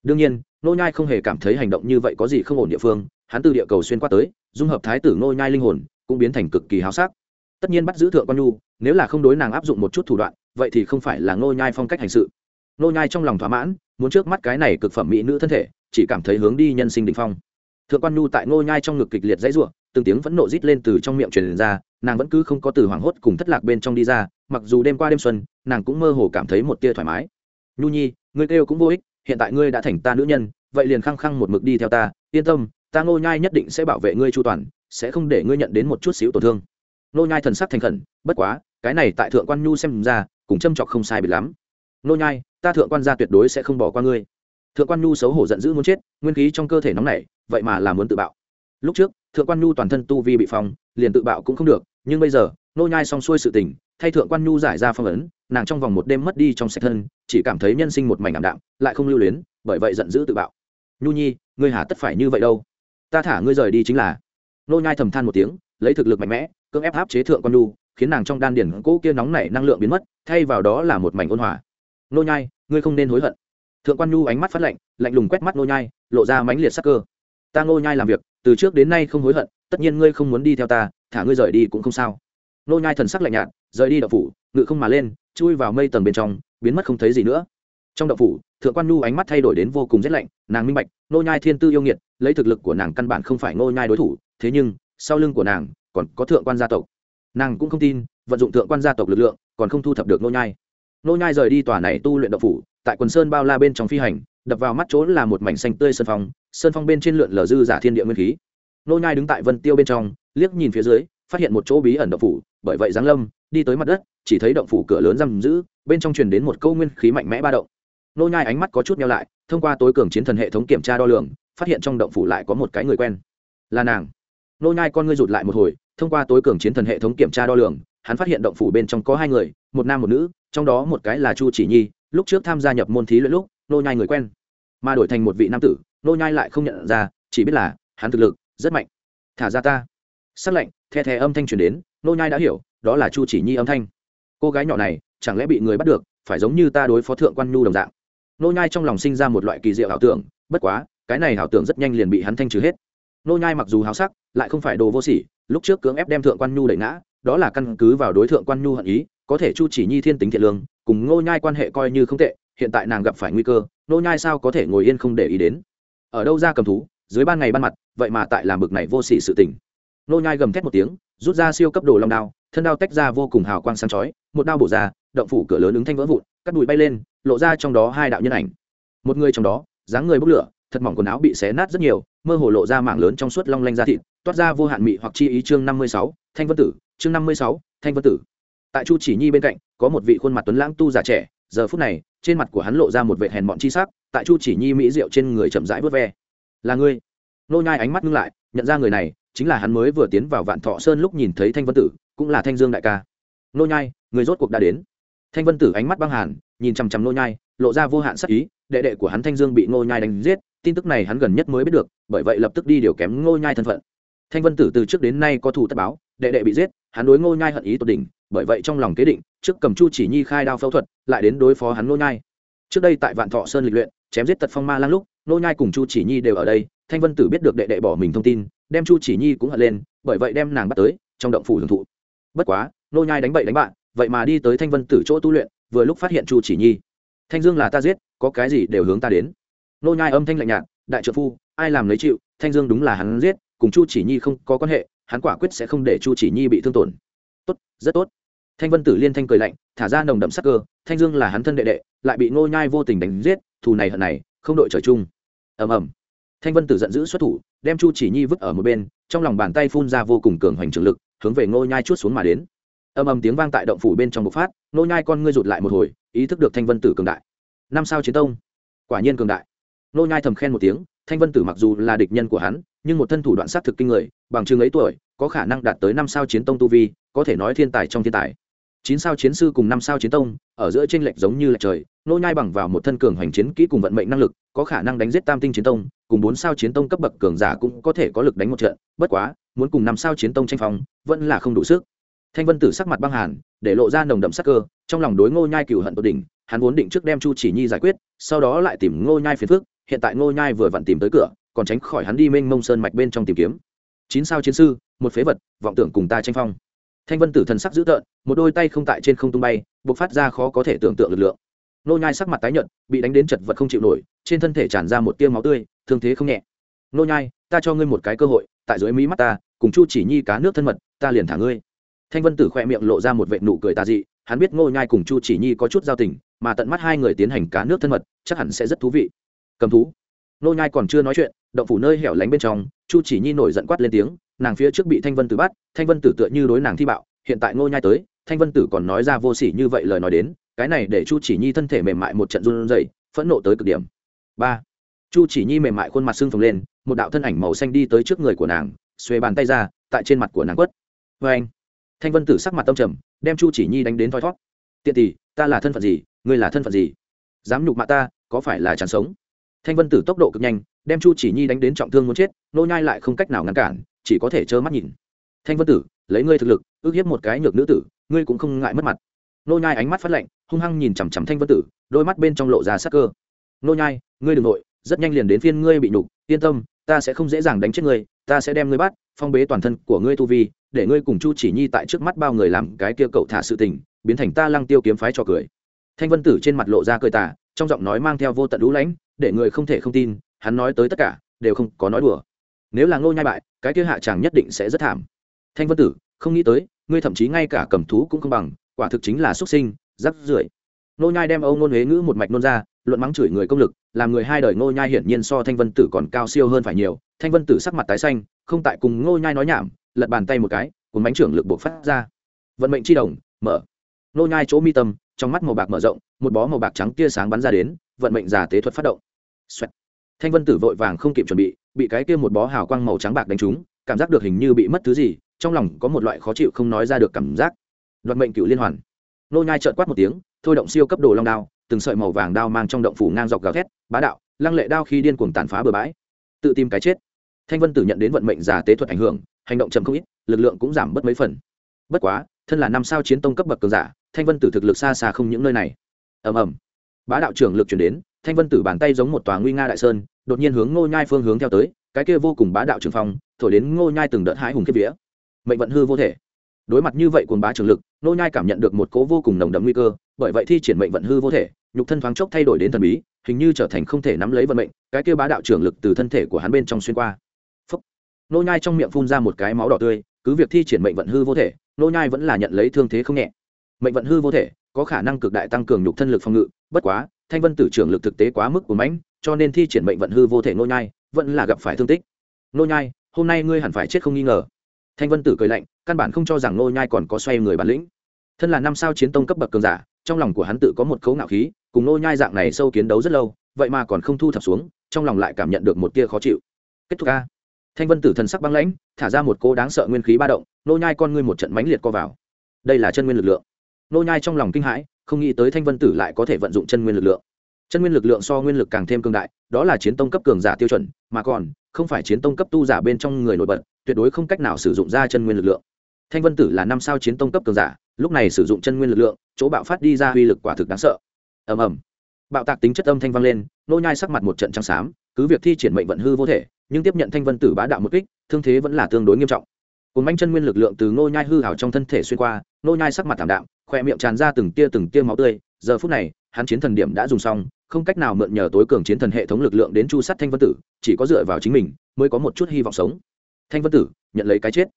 Đương nhiên, nô nhai không hề cảm thấy hành động như vậy có gì không ổn địa phương, hắn từ địa cầu xuyên qua tới, dung hợp thái tử nô nhai linh hồn, cũng biến thành cực kỳ háo sắc. Tất nhiên bắt giữ thượng quan nhu, nếu là không đối nàng áp dụng một chút thủ đoạn, vậy thì không phải là nô nhai phong cách hành sự. Nô nhai trong lòng thỏa mãn muốn trước mắt cái này cực phẩm mỹ nữ thân thể, chỉ cảm thấy hướng đi nhân sinh đỉnh phong. Thượng quan nhu tại nô nhai trong ngực kịch liệt dãy rủa, từng tiếng vẫn nộ rít lên từ trong miệng truyền ra, nàng vẫn cứ không có từ hoảng hốt cùng thất lạc bên trong đi ra, mặc dù đêm qua đêm xuân, nàng cũng mơ hồ cảm thấy một tia thoải mái. Nhu nhi, ngươi kêu cũng vô ích, hiện tại ngươi đã thành ta nữ nhân, vậy liền khăng khăng một mực đi theo ta, yên tâm, ta ngô nhai nhất định sẽ bảo vệ ngươi chu toàn, sẽ không để ngươi nhận đến một chút xíu tổn thương. Ngô nhai thần sắc thành khẩn, bất quá, cái này tại thượng quan nhu xem ra cũng châm chọc không sai biệt lắm. Ngô nhai ta thượng quan gia tuyệt đối sẽ không bỏ qua ngươi. Thượng quan nhu xấu hổ giận dữ muốn chết, nguyên khí trong cơ thể nóng nảy, vậy mà là muốn tự bạo. Lúc trước, thượng quan nhu toàn thân tu vi bị phong, liền tự bạo cũng không được, nhưng bây giờ, nô nhai xong xuôi sự tình, thay thượng quan nhu giải ra phong ấn, nàng trong vòng một đêm mất đi trong sạch thân, chỉ cảm thấy nhân sinh một mảnh ảm đạm, lại không lưu luyến, bởi vậy giận dữ tự bạo. Nhu nhi, ngươi hà tất phải như vậy đâu? Ta thả ngươi rời đi chính là. Nô nhai thầm than một tiếng, lấy thực lực mạnh mẽ, cưỡng ép áp chế thượng quan nhu, khiến nàng trong đan điển cỗ kia nóng nảy năng lượng biến mất, thay vào đó là một mảnh ôn hòa nô nhai, ngươi không nên hối hận. Thượng quan nhu ánh mắt phát lạnh lạnh lùng quét mắt nô nhai, lộ ra mãnh liệt sắc cơ. Ta nô nhai làm việc, từ trước đến nay không hối hận, tất nhiên ngươi không muốn đi theo ta, thả ngươi rời đi cũng không sao. Nô nhai thần sắc lạnh nhạt, rời đi đậu phủ, ngự không mà lên, chui vào mây tầng bên trong, biến mất không thấy gì nữa. Trong đậu phủ, thượng quan nhu ánh mắt thay đổi đến vô cùng rét lạnh, nàng minh bạch, nô nhai thiên tư yêu nghiệt, lấy thực lực của nàng căn bản không phải nô nhai đối thủ, thế nhưng, sau lưng của nàng còn có thượng quan gia tộc. Nàng cũng không tin, vận dụng thượng quan gia tộc lực lượng, còn không thu thập được nô nhai nô nhai rời đi tòa này tu luyện động phủ, tại quần sơn bao la bên trong phi hành, đập vào mắt chỗ là một mảnh xanh tươi sơn phong sơn phong bên trên lượn lờ dư giả thiên địa nguyên khí. Nô nhai đứng tại vân tiêu bên trong, liếc nhìn phía dưới, phát hiện một chỗ bí ẩn động phủ, bởi vậy giáng lâm, đi tới mặt đất, chỉ thấy động phủ cửa lớn giam giữ, bên trong truyền đến một câu nguyên khí mạnh mẽ ba động. Nô nhai ánh mắt có chút nheo lại, thông qua tối cường chiến thần hệ thống kiểm tra đo lường, phát hiện trong động phủ lại có một cái người quen. Là nàng. Nô nhai con ngươi rụt lại một hồi, thông qua tối cường chiến thần hệ thống kiểm tra đo lường, hắn phát hiện động phủ bên trong có hai người, một nam một nữ trong đó một cái là chu chỉ nhi, lúc trước tham gia nhập môn thí luyện lúc, nô nhai người quen. Mà đổi thành một vị nam tử, nô nhai lại không nhận ra, chỉ biết là hắn thực lực rất mạnh. Thả ra ta. Sắc lệnh, the thè âm thanh truyền đến, nô nhai đã hiểu, đó là chu chỉ nhi âm thanh. Cô gái nhỏ này, chẳng lẽ bị người bắt được, phải giống như ta đối phó thượng quan nhu đồng dạng? Nô nhai trong lòng sinh ra một loại kỳ diệu ảo tưởng, bất quá, cái này ảo tưởng rất nhanh liền bị hắn thanh trừ hết. Nô nhai mặc dù háo sắc, lại không phải đồ vô sỉ, lúc trước cưỡng ép đem thượng quan nhu đẩy ngã, đó là căn cứ vào đối thượng quan nhu hận ý có thể chu chỉ nhi thiên tính thiện lương, cùng nô nhai quan hệ coi như không tệ, hiện tại nàng gặp phải nguy cơ nô nhai sao có thể ngồi yên không để ý đến? Ở đâu ra cầm thú, dưới ban ngày ban mặt, vậy mà tại làm bực này vô sỉ sự tình. Nô nhai gầm thét một tiếng, rút ra siêu cấp đồ long đao, thân đao tách ra vô cùng hào quang sáng chói, một đao bổ ra, động phủ cửa lớn ứng thanh vỡ vụn, cắt bụi bay lên, lộ ra trong đó hai đạo nhân ảnh. Một người trong đó, dáng người bốc lửa, thật mỏng quần áo bị xé nát rất nhiều, mơ hồ lộ ra mảng lớn trong suốt long lanh da thịt, toát ra vô hạn mị hoặc chi ý chương năm mươi sáu, thanh vân tử, chương năm mươi sáu, thanh vân tử tại chu chỉ nhi bên cạnh, có một vị khuôn mặt tuấn lãng tu già trẻ, giờ phút này, trên mặt của hắn lộ ra một vệ hèn mọn chi sắc, tại chu chỉ nhi mỹ rượu trên người chậm rãi vớt ve. Là ngươi? Nô nhai ánh mắt ngưng lại, nhận ra người này, chính là hắn mới vừa tiến vào vạn thọ sơn lúc nhìn thấy thanh vân tử, cũng là thanh dương đại ca. Nô nhai, người rốt cuộc đã đến. Thanh vân tử ánh mắt băng hàn, nhìn chăm chăm nô nhai, lộ ra vô hạn sắc ý, đệ đệ của hắn thanh dương bị nô nhai đánh giết, tin tức này hắn gần nhất mới biết được, bởi vậy lập tức đi điều kém nô nhai thân phận. Thanh vân tử từ trước đến nay có thù tất báo, đệ đệ bị giết, hắn đối nô nhai hận ý tột đỉnh bởi vậy trong lòng kế định, trước cầm chu chỉ nhi khai đao phẫu thuật, lại đến đối phó hắn nô nhai. Trước đây tại vạn thọ sơn lịch luyện, chém giết tật phong ma lang lúc, nô nhai cùng chu chỉ nhi đều ở đây, thanh vân tử biết được đệ đệ bỏ mình thông tin, đem chu chỉ nhi cũng hận lên, bởi vậy đem nàng bắt tới, trong động phủ hưởng thụ. Bất quá, nô nhai đánh bậy đánh bạn, vậy mà đi tới thanh vân tử chỗ tu luyện, vừa lúc phát hiện chu chỉ nhi. Thanh dương là ta giết, có cái gì đều hướng ta đến. Nô nhai âm thanh lạnh nhạt, đại trợ phu, ai làm lấy chịu, thanh dương đúng là hắn giết, cùng chu chỉ nhi không có quan hệ, hắn quả quyết sẽ không để chu chỉ nhi bị thương tổn tốt, rất tốt. Thanh vân tử liên thanh cười lạnh, thả ra nồng đậm sắc cơ, thanh dương là hắn thân đệ đệ, lại bị Ngô nhai vô tình đánh giết, thù này hận này, không đội trời chung. Ầm ầm. Thanh vân tử giận dữ xuất thủ, đem chu chỉ nhi vứt ở một bên, trong lòng bàn tay phun ra vô cùng cường hoành trường lực, hướng về ngô nhai chuốt xuống mà đến. Ầm ầm tiếng vang tại động phủ bên trong bộc phát, ngô nhai con ngươi rụt lại một hồi, ý thức được thanh vân tử cường đại. Năm sao chiến tông? Quả nhiên cường đại. Ngô nhai thầm khen một tiếng, thanh vân tử mặc dù là địch nhân của hắn nhưng một thân thủ đoạn sát thực kinh người, bằng chừng ấy tuổi, có khả năng đạt tới năm sao chiến tông tu vi, có thể nói thiên tài trong thiên tài. Chín sao chiến sư cùng năm sao chiến tông, ở giữa trên lệch giống như lệch trời, nô nhai bằng vào một thân cường hành chiến kỹ cùng vận mệnh năng lực, có khả năng đánh giết tam tinh chiến tông, cùng bốn sao chiến tông cấp bậc cường giả cũng có thể có lực đánh một trận, bất quá, muốn cùng năm sao chiến tông tranh phong, vẫn là không đủ sức. Thanh vân tử sắc mặt băng hàn, để lộ ra nồng đậm sắc cơ, trong lòng đối ngô nhai cửu hận tột đỉnh, hắn vốn định trước đem chu chỉ nhi giải quyết, sau đó lại tìm ngô nhai phiền phức, hiện tại ngô nhai vừa vặn tìm tới cửa còn tránh khỏi hắn đi mênh mông sơn mạch bên trong tìm kiếm. Chín sao chiến sư, một phế vật, vọng tưởng cùng ta tranh phong. Thanh vân tử thần sắc dữ tợn, một đôi tay không tại trên không tung bay, bộc phát ra khó có thể tưởng tượng lực lượng. Nô nhai sắc mặt tái nhợt, bị đánh đến chật vật không chịu nổi, trên thân thể tràn ra một tia máu tươi, thương thế không nhẹ. Nô nhai, ta cho ngươi một cái cơ hội, tại dưới mí mắt ta, cùng chu chỉ nhi cá nước thân mật, ta liền thả ngươi. Thanh vân tử khoe miệng lộ ra một vệt nụ cười tà dị, hắn biết ngô nhai cùng chu chỉ nhi có chút giao tình, mà tận mắt hai người tiến hành cá nước thân mật, chắc hẳn sẽ rất thú vị. Cầm thú nô nhai còn chưa nói chuyện, động phủ nơi hẻo lánh bên trong, chu chỉ nhi nổi giận quát lên tiếng, nàng phía trước bị thanh vân tử bắt, thanh vân tử tựa như đối nàng thi bạo, hiện tại ngô nhai tới, thanh vân tử còn nói ra vô sỉ như vậy lời nói đến, cái này để chu chỉ nhi thân thể mềm mại một trận run rẩy, phẫn nộ tới cực điểm. Ba, chu chỉ nhi mềm mại khuôn mặt sưng phồng lên, một đạo thân ảnh màu xanh đi tới trước người của nàng, xuề bàn tay ra, tại trên mặt của nàng quất. Vê anh, thanh vân tử sắc mặt tâm trầm, đem chu chỉ nhi đánh đến thoi thót. Tiện tỷ, ta là thân phận gì? Ngươi là thân phận gì? Dám nhục mạ ta, có phải là chán sống? Thanh vân tử tốc độ cực nhanh, đem chu chỉ nhi đánh đến trọng thương muốn chết, nô nhai lại không cách nào ngăn cản, chỉ có thể trơ mắt nhìn. Thanh vân tử, lấy ngươi thực lực, ước hiếp một cái nhược nữ tử, ngươi cũng không ngại mất mặt. Nô nhai ánh mắt phát lạnh, hung hăng nhìn chằm chằm thanh vân tử, đôi mắt bên trong lộ ra sắc cơ. Nô nhai, ngươi đừng nội, rất nhanh liền đến phiên ngươi bị nhục, yên tâm, ta sẽ không dễ dàng đánh chết ngươi, ta sẽ đem ngươi bắt, phong bế toàn thân của ngươi tu vi, để ngươi cùng chu chỉ nhi tại trước mắt bao người làm cái kia cậu thả sự tình, biến thành ta lăng tiêu kiếm phái cho cười. Thanh vân tử trên mặt lộ ra cười tà, trong giọng nói mang theo vô tận lũ lãnh để người không thể không tin, hắn nói tới tất cả, đều không có nói đùa. Nếu là ngô nhai bại, cái kia hạ chàng nhất định sẽ rất thảm. Thanh vân tử, không nghĩ tới, ngươi thậm chí ngay cả cầm thú cũng không bằng, quả thực chính là xuất sinh, rắc rưởi. Ngô nhai đem âu nôn huế ngữ một mạch nôn ra, luận mắng chửi người công lực, làm người hai đời ngô nhai hiển nhiên so thanh vân tử còn cao siêu hơn phải nhiều. Thanh vân tử sắc mặt tái xanh, không tại cùng ngô nhai nói nhảm, lật bàn tay một cái, cuốn bánh trưởng lực buộc phát ra. Vận mệnh chi đồng, mở. Ngô nhai chỗ mi tâm, trong mắt màu bạc mở rộng, một bó màu bạc trắng tia sáng bắn ra đến vận mệnh giả tế thuật phát động. Xoẹt. thanh vân tử vội vàng không kịp chuẩn bị bị cái kia một bó hào quang màu trắng bạc đánh trúng, cảm giác được hình như bị mất thứ gì, trong lòng có một loại khó chịu không nói ra được cảm giác. Đoạt mệnh cựu liên hoàn. Nô nhai trợn quát một tiếng, thôi động siêu cấp đồ long đao, từng sợi màu vàng đao mang trong động phủ ngang dọc gào thét, bá đạo, lăng lệ đao khi điên cuồng tàn phá bừa bãi. Tự tìm cái chết. Thanh vân tử nhận đến vận mệnh giả tế thuật ảnh hưởng, hành động chậm không ít, lực lượng cũng giảm bớt mấy phần. Bất quá, thân là năm sao chiến tông cấp bậc cường giả, thanh vân tử thực lực xa xa không những nơi này. Ầm ầm bá đạo trưởng lực chuyển đến, thanh vân tử bàn tay giống một tòa nguy nga đại sơn, đột nhiên hướng ngô nhai phương hướng theo tới, cái kia vô cùng bá đạo trường phong, thổi đến ngô nhai từng đợt hái hùng kiếp vía. Mệnh vận hư vô thể. Đối mặt như vậy cuồng bá trường lực, ngô nhai cảm nhận được một cố vô cùng nồng đậm nguy cơ, bởi vậy thi triển mệnh vận hư vô thể, nhục thân thoáng chốc thay đổi đến thần bí, hình như trở thành không thể nắm lấy vận mệnh, cái kia bá đạo trường lực từ thân thể của hắn bên trong xuyên qua. Phúc. nô nhai trong miệng phun ra một cái máu đỏ tươi, cứ việc thi triển mệnh vận hư vô thể nô nhai vẫn là nhận lấy thương thế không nhẹ. Mệnh vận hư vô thể có khả năng cực đại tăng cường nhục thân lực phòng ngự bất quá, thanh vân tử trưởng lực thực tế quá mức của mãnh, cho nên thi triển mệnh vận hư vô thể nô nhai, vẫn là gặp phải thương tích. Nô nhai, hôm nay ngươi hẳn phải chết không nghi ngờ. Thanh vân tử cười lạnh, căn bản không cho rằng nô nhai còn có xoay người bản lĩnh. Thân là năm sao chiến tông cấp bậc cường giả, trong lòng của hắn tự có một cấu ngạo khí, cùng nô nhai dạng này sâu kiến đấu rất lâu, vậy mà còn không thu thập xuống, trong lòng lại cảm nhận được một tia khó chịu. Kết thúc a. Thanh vân tử thần sắc băng lãnh, thả ra một cô đáng sợ nguyên khí ba động, nô nhai con ngươi một trận mãnh liệt co vào. Đây là chân nguyên lực lượng. Nô nhai trong lòng kinh hãi không nghĩ tới thanh vân tử lại có thể vận dụng chân nguyên lực lượng. Chân nguyên lực lượng so nguyên lực càng thêm cường đại, đó là chiến tông cấp cường giả tiêu chuẩn, mà còn, không phải chiến tông cấp tu giả bên trong người nổi bật, tuyệt đối không cách nào sử dụng ra chân nguyên lực lượng. Thanh vân tử là năm sao chiến tông cấp cường giả, lúc này sử dụng chân nguyên lực lượng, chỗ bạo phát đi ra uy lực quả thực đáng sợ. Ầm ầm. Bạo tạc tính chất âm thanh vang lên, nô nhai sắc mặt một trận trắng xám, cứ việc thi triển mệnh vận hư vô thể, nhưng tiếp nhận thanh vân tử bá đạo một kích, thương thế vẫn là tương đối nghiêm trọng. Cùng manh chân nguyên lực lượng từ nô nhai hư hảo trong thân thể xuyên qua, nô nhai sắc mặt thảm đạm khoe miệng tràn ra từng tia từng tia máu tươi. Giờ phút này, hắn chiến thần điểm đã dùng xong, không cách nào mượn nhờ tối cường chiến thần hệ thống lực lượng đến chu sát thanh vân tử, chỉ có dựa vào chính mình mới có một chút hy vọng sống. Thanh vân tử, nhận lấy cái chết.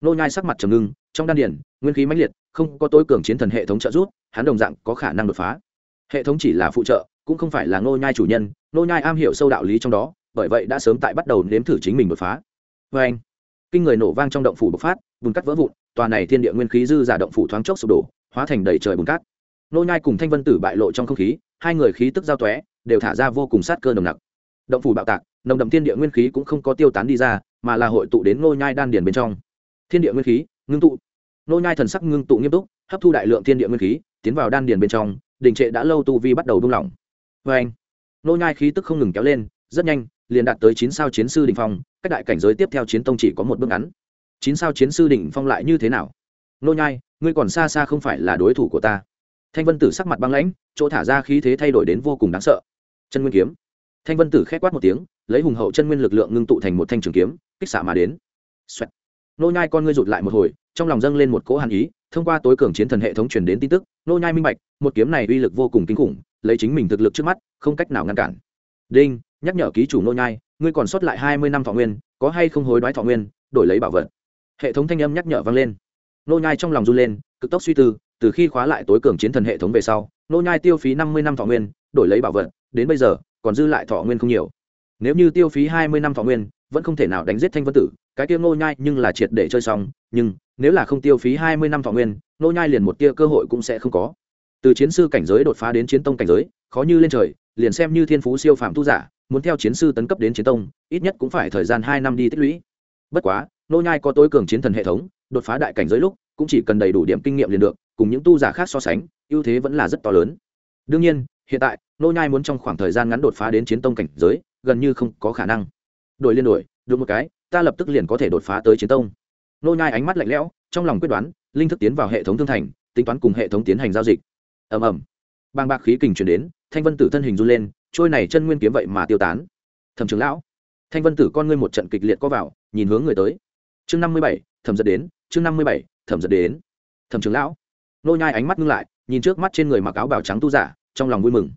Nô nhai sắc mặt trầm ngưng, trong đan điển nguyên khí mãnh liệt, không có tối cường chiến thần hệ thống trợ giúp, hắn đồng dạng có khả năng đột phá. Hệ thống chỉ là phụ trợ, cũng không phải là nô nhai chủ nhân. Nô nhai am hiểu sâu đạo lý trong đó, bởi vậy đã sớm tại bắt đầu nếm thử chính mình đột phá. Với anh, kinh người nổ vang trong động phủ bộc phát, bùn cắt vỡ vụn, tòa này thiên địa nguyên khí dư giả động phủ thoáng chốc sụp đổ hóa thành đầy trời bùn cát. Nô nhai cùng thanh vân tử bại lộ trong không khí, hai người khí tức giao tóe, đều thả ra vô cùng sát cơ nồng nặc. Động phủ bạo tạc, nồng đậm thiên địa nguyên khí cũng không có tiêu tán đi ra, mà là hội tụ đến nô nhai đan điền bên trong. Thiên địa nguyên khí, ngưng tụ. Nô nhai thần sắc ngưng tụ nghiêm túc, hấp thu đại lượng thiên địa nguyên khí, tiến vào đan điền bên trong, đình trệ đã lâu tu vi bắt đầu buông lỏng. Với anh, nô nhai khí tức không ngừng kéo lên, rất nhanh, liền đạt tới chín sao chiến sư đỉnh phong, cách đại cảnh giới tiếp theo chiến tông chỉ có một bước ngắn. Chín sao chiến sư đỉnh phong lại như thế nào? Nô nhai, ngươi còn xa xa không phải là đối thủ của ta. Thanh vân tử sắc mặt băng lãnh, chỗ thả ra khí thế thay đổi đến vô cùng đáng sợ. Chân nguyên kiếm. Thanh vân tử khét quát một tiếng, lấy hùng hậu chân nguyên lực lượng ngưng tụ thành một thanh trường kiếm, kích xạ mà đến. Xoẹt. nô nhai con ngươi rụt lại một hồi, trong lòng dâng lên một cỗ hàn ý, thông qua tối cường chiến thần hệ thống truyền đến tin tức, nô nhai minh bạch, một kiếm này uy lực vô cùng kinh khủng, lấy chính mình thực lực trước mắt, không cách nào ngăn cản. Đinh, nhắc nhở ký chủ nô nhai, ngươi còn sót lại hai mươi năm thọ nguyên, có hay không hối đoái thọ nguyên, đổi lấy bảo vật. Hệ thống thanh âm nhắc nhở vang lên nô nhai trong lòng run lên, cực tốc suy tư, từ khi khóa lại tối cường chiến thần hệ thống về sau, nô nhai tiêu phí năm mươi năm thọ nguyên, đổi lấy bảo vật, đến bây giờ, còn dư lại thọ nguyên không nhiều. Nếu như tiêu phí hai mươi năm thọ nguyên, vẫn không thể nào đánh giết thanh vân tử, cái tiêu nô nhai nhưng là triệt để chơi xong, nhưng, nếu là không tiêu phí hai mươi năm thọ nguyên, nô nhai liền một tia cơ hội cũng sẽ không có. Từ chiến sư cảnh giới đột phá đến chiến tông cảnh giới, khó như lên trời, liền xem như thiên phú siêu phàm tu giả, muốn theo chiến sư tấn cấp đến chiến tông, ít nhất cũng phải thời gian hai năm đi tích lũy. Bất quá, nô nhai có tối cường chiến thần hệ thống đột phá đại cảnh giới lúc, cũng chỉ cần đầy đủ điểm kinh nghiệm liền được, cùng những tu giả khác so sánh, ưu thế vẫn là rất to lớn. Đương nhiên, hiện tại, nô nhai muốn trong khoảng thời gian ngắn đột phá đến chiến tông cảnh giới, gần như không có khả năng. Đổi liên đổi, được một cái, ta lập tức liền có thể đột phá tới chiến tông. Nô nhai ánh mắt lạnh lẽo, trong lòng quyết đoán, linh thức tiến vào hệ thống thương thành, tính toán cùng hệ thống tiến hành giao dịch. Ầm ầm. Bàng bạc khí kình truyền đến, thanh vân tử thân hình run lên, trôi này chân nguyên kiếm vậy mà tiêu tán. Thẩm trưởng lão, thanh vân tử con ngươi một trận kịch liệt có vào, nhìn hướng người tới. Chương năm mươi bảy, thẩm giật đến chương năm mươi bảy, thẩm giật đến. Thẩm trưởng lão. Nô nhai ánh mắt ngưng lại, nhìn trước mắt trên người mặc áo bào trắng tu giả, trong lòng vui mừng.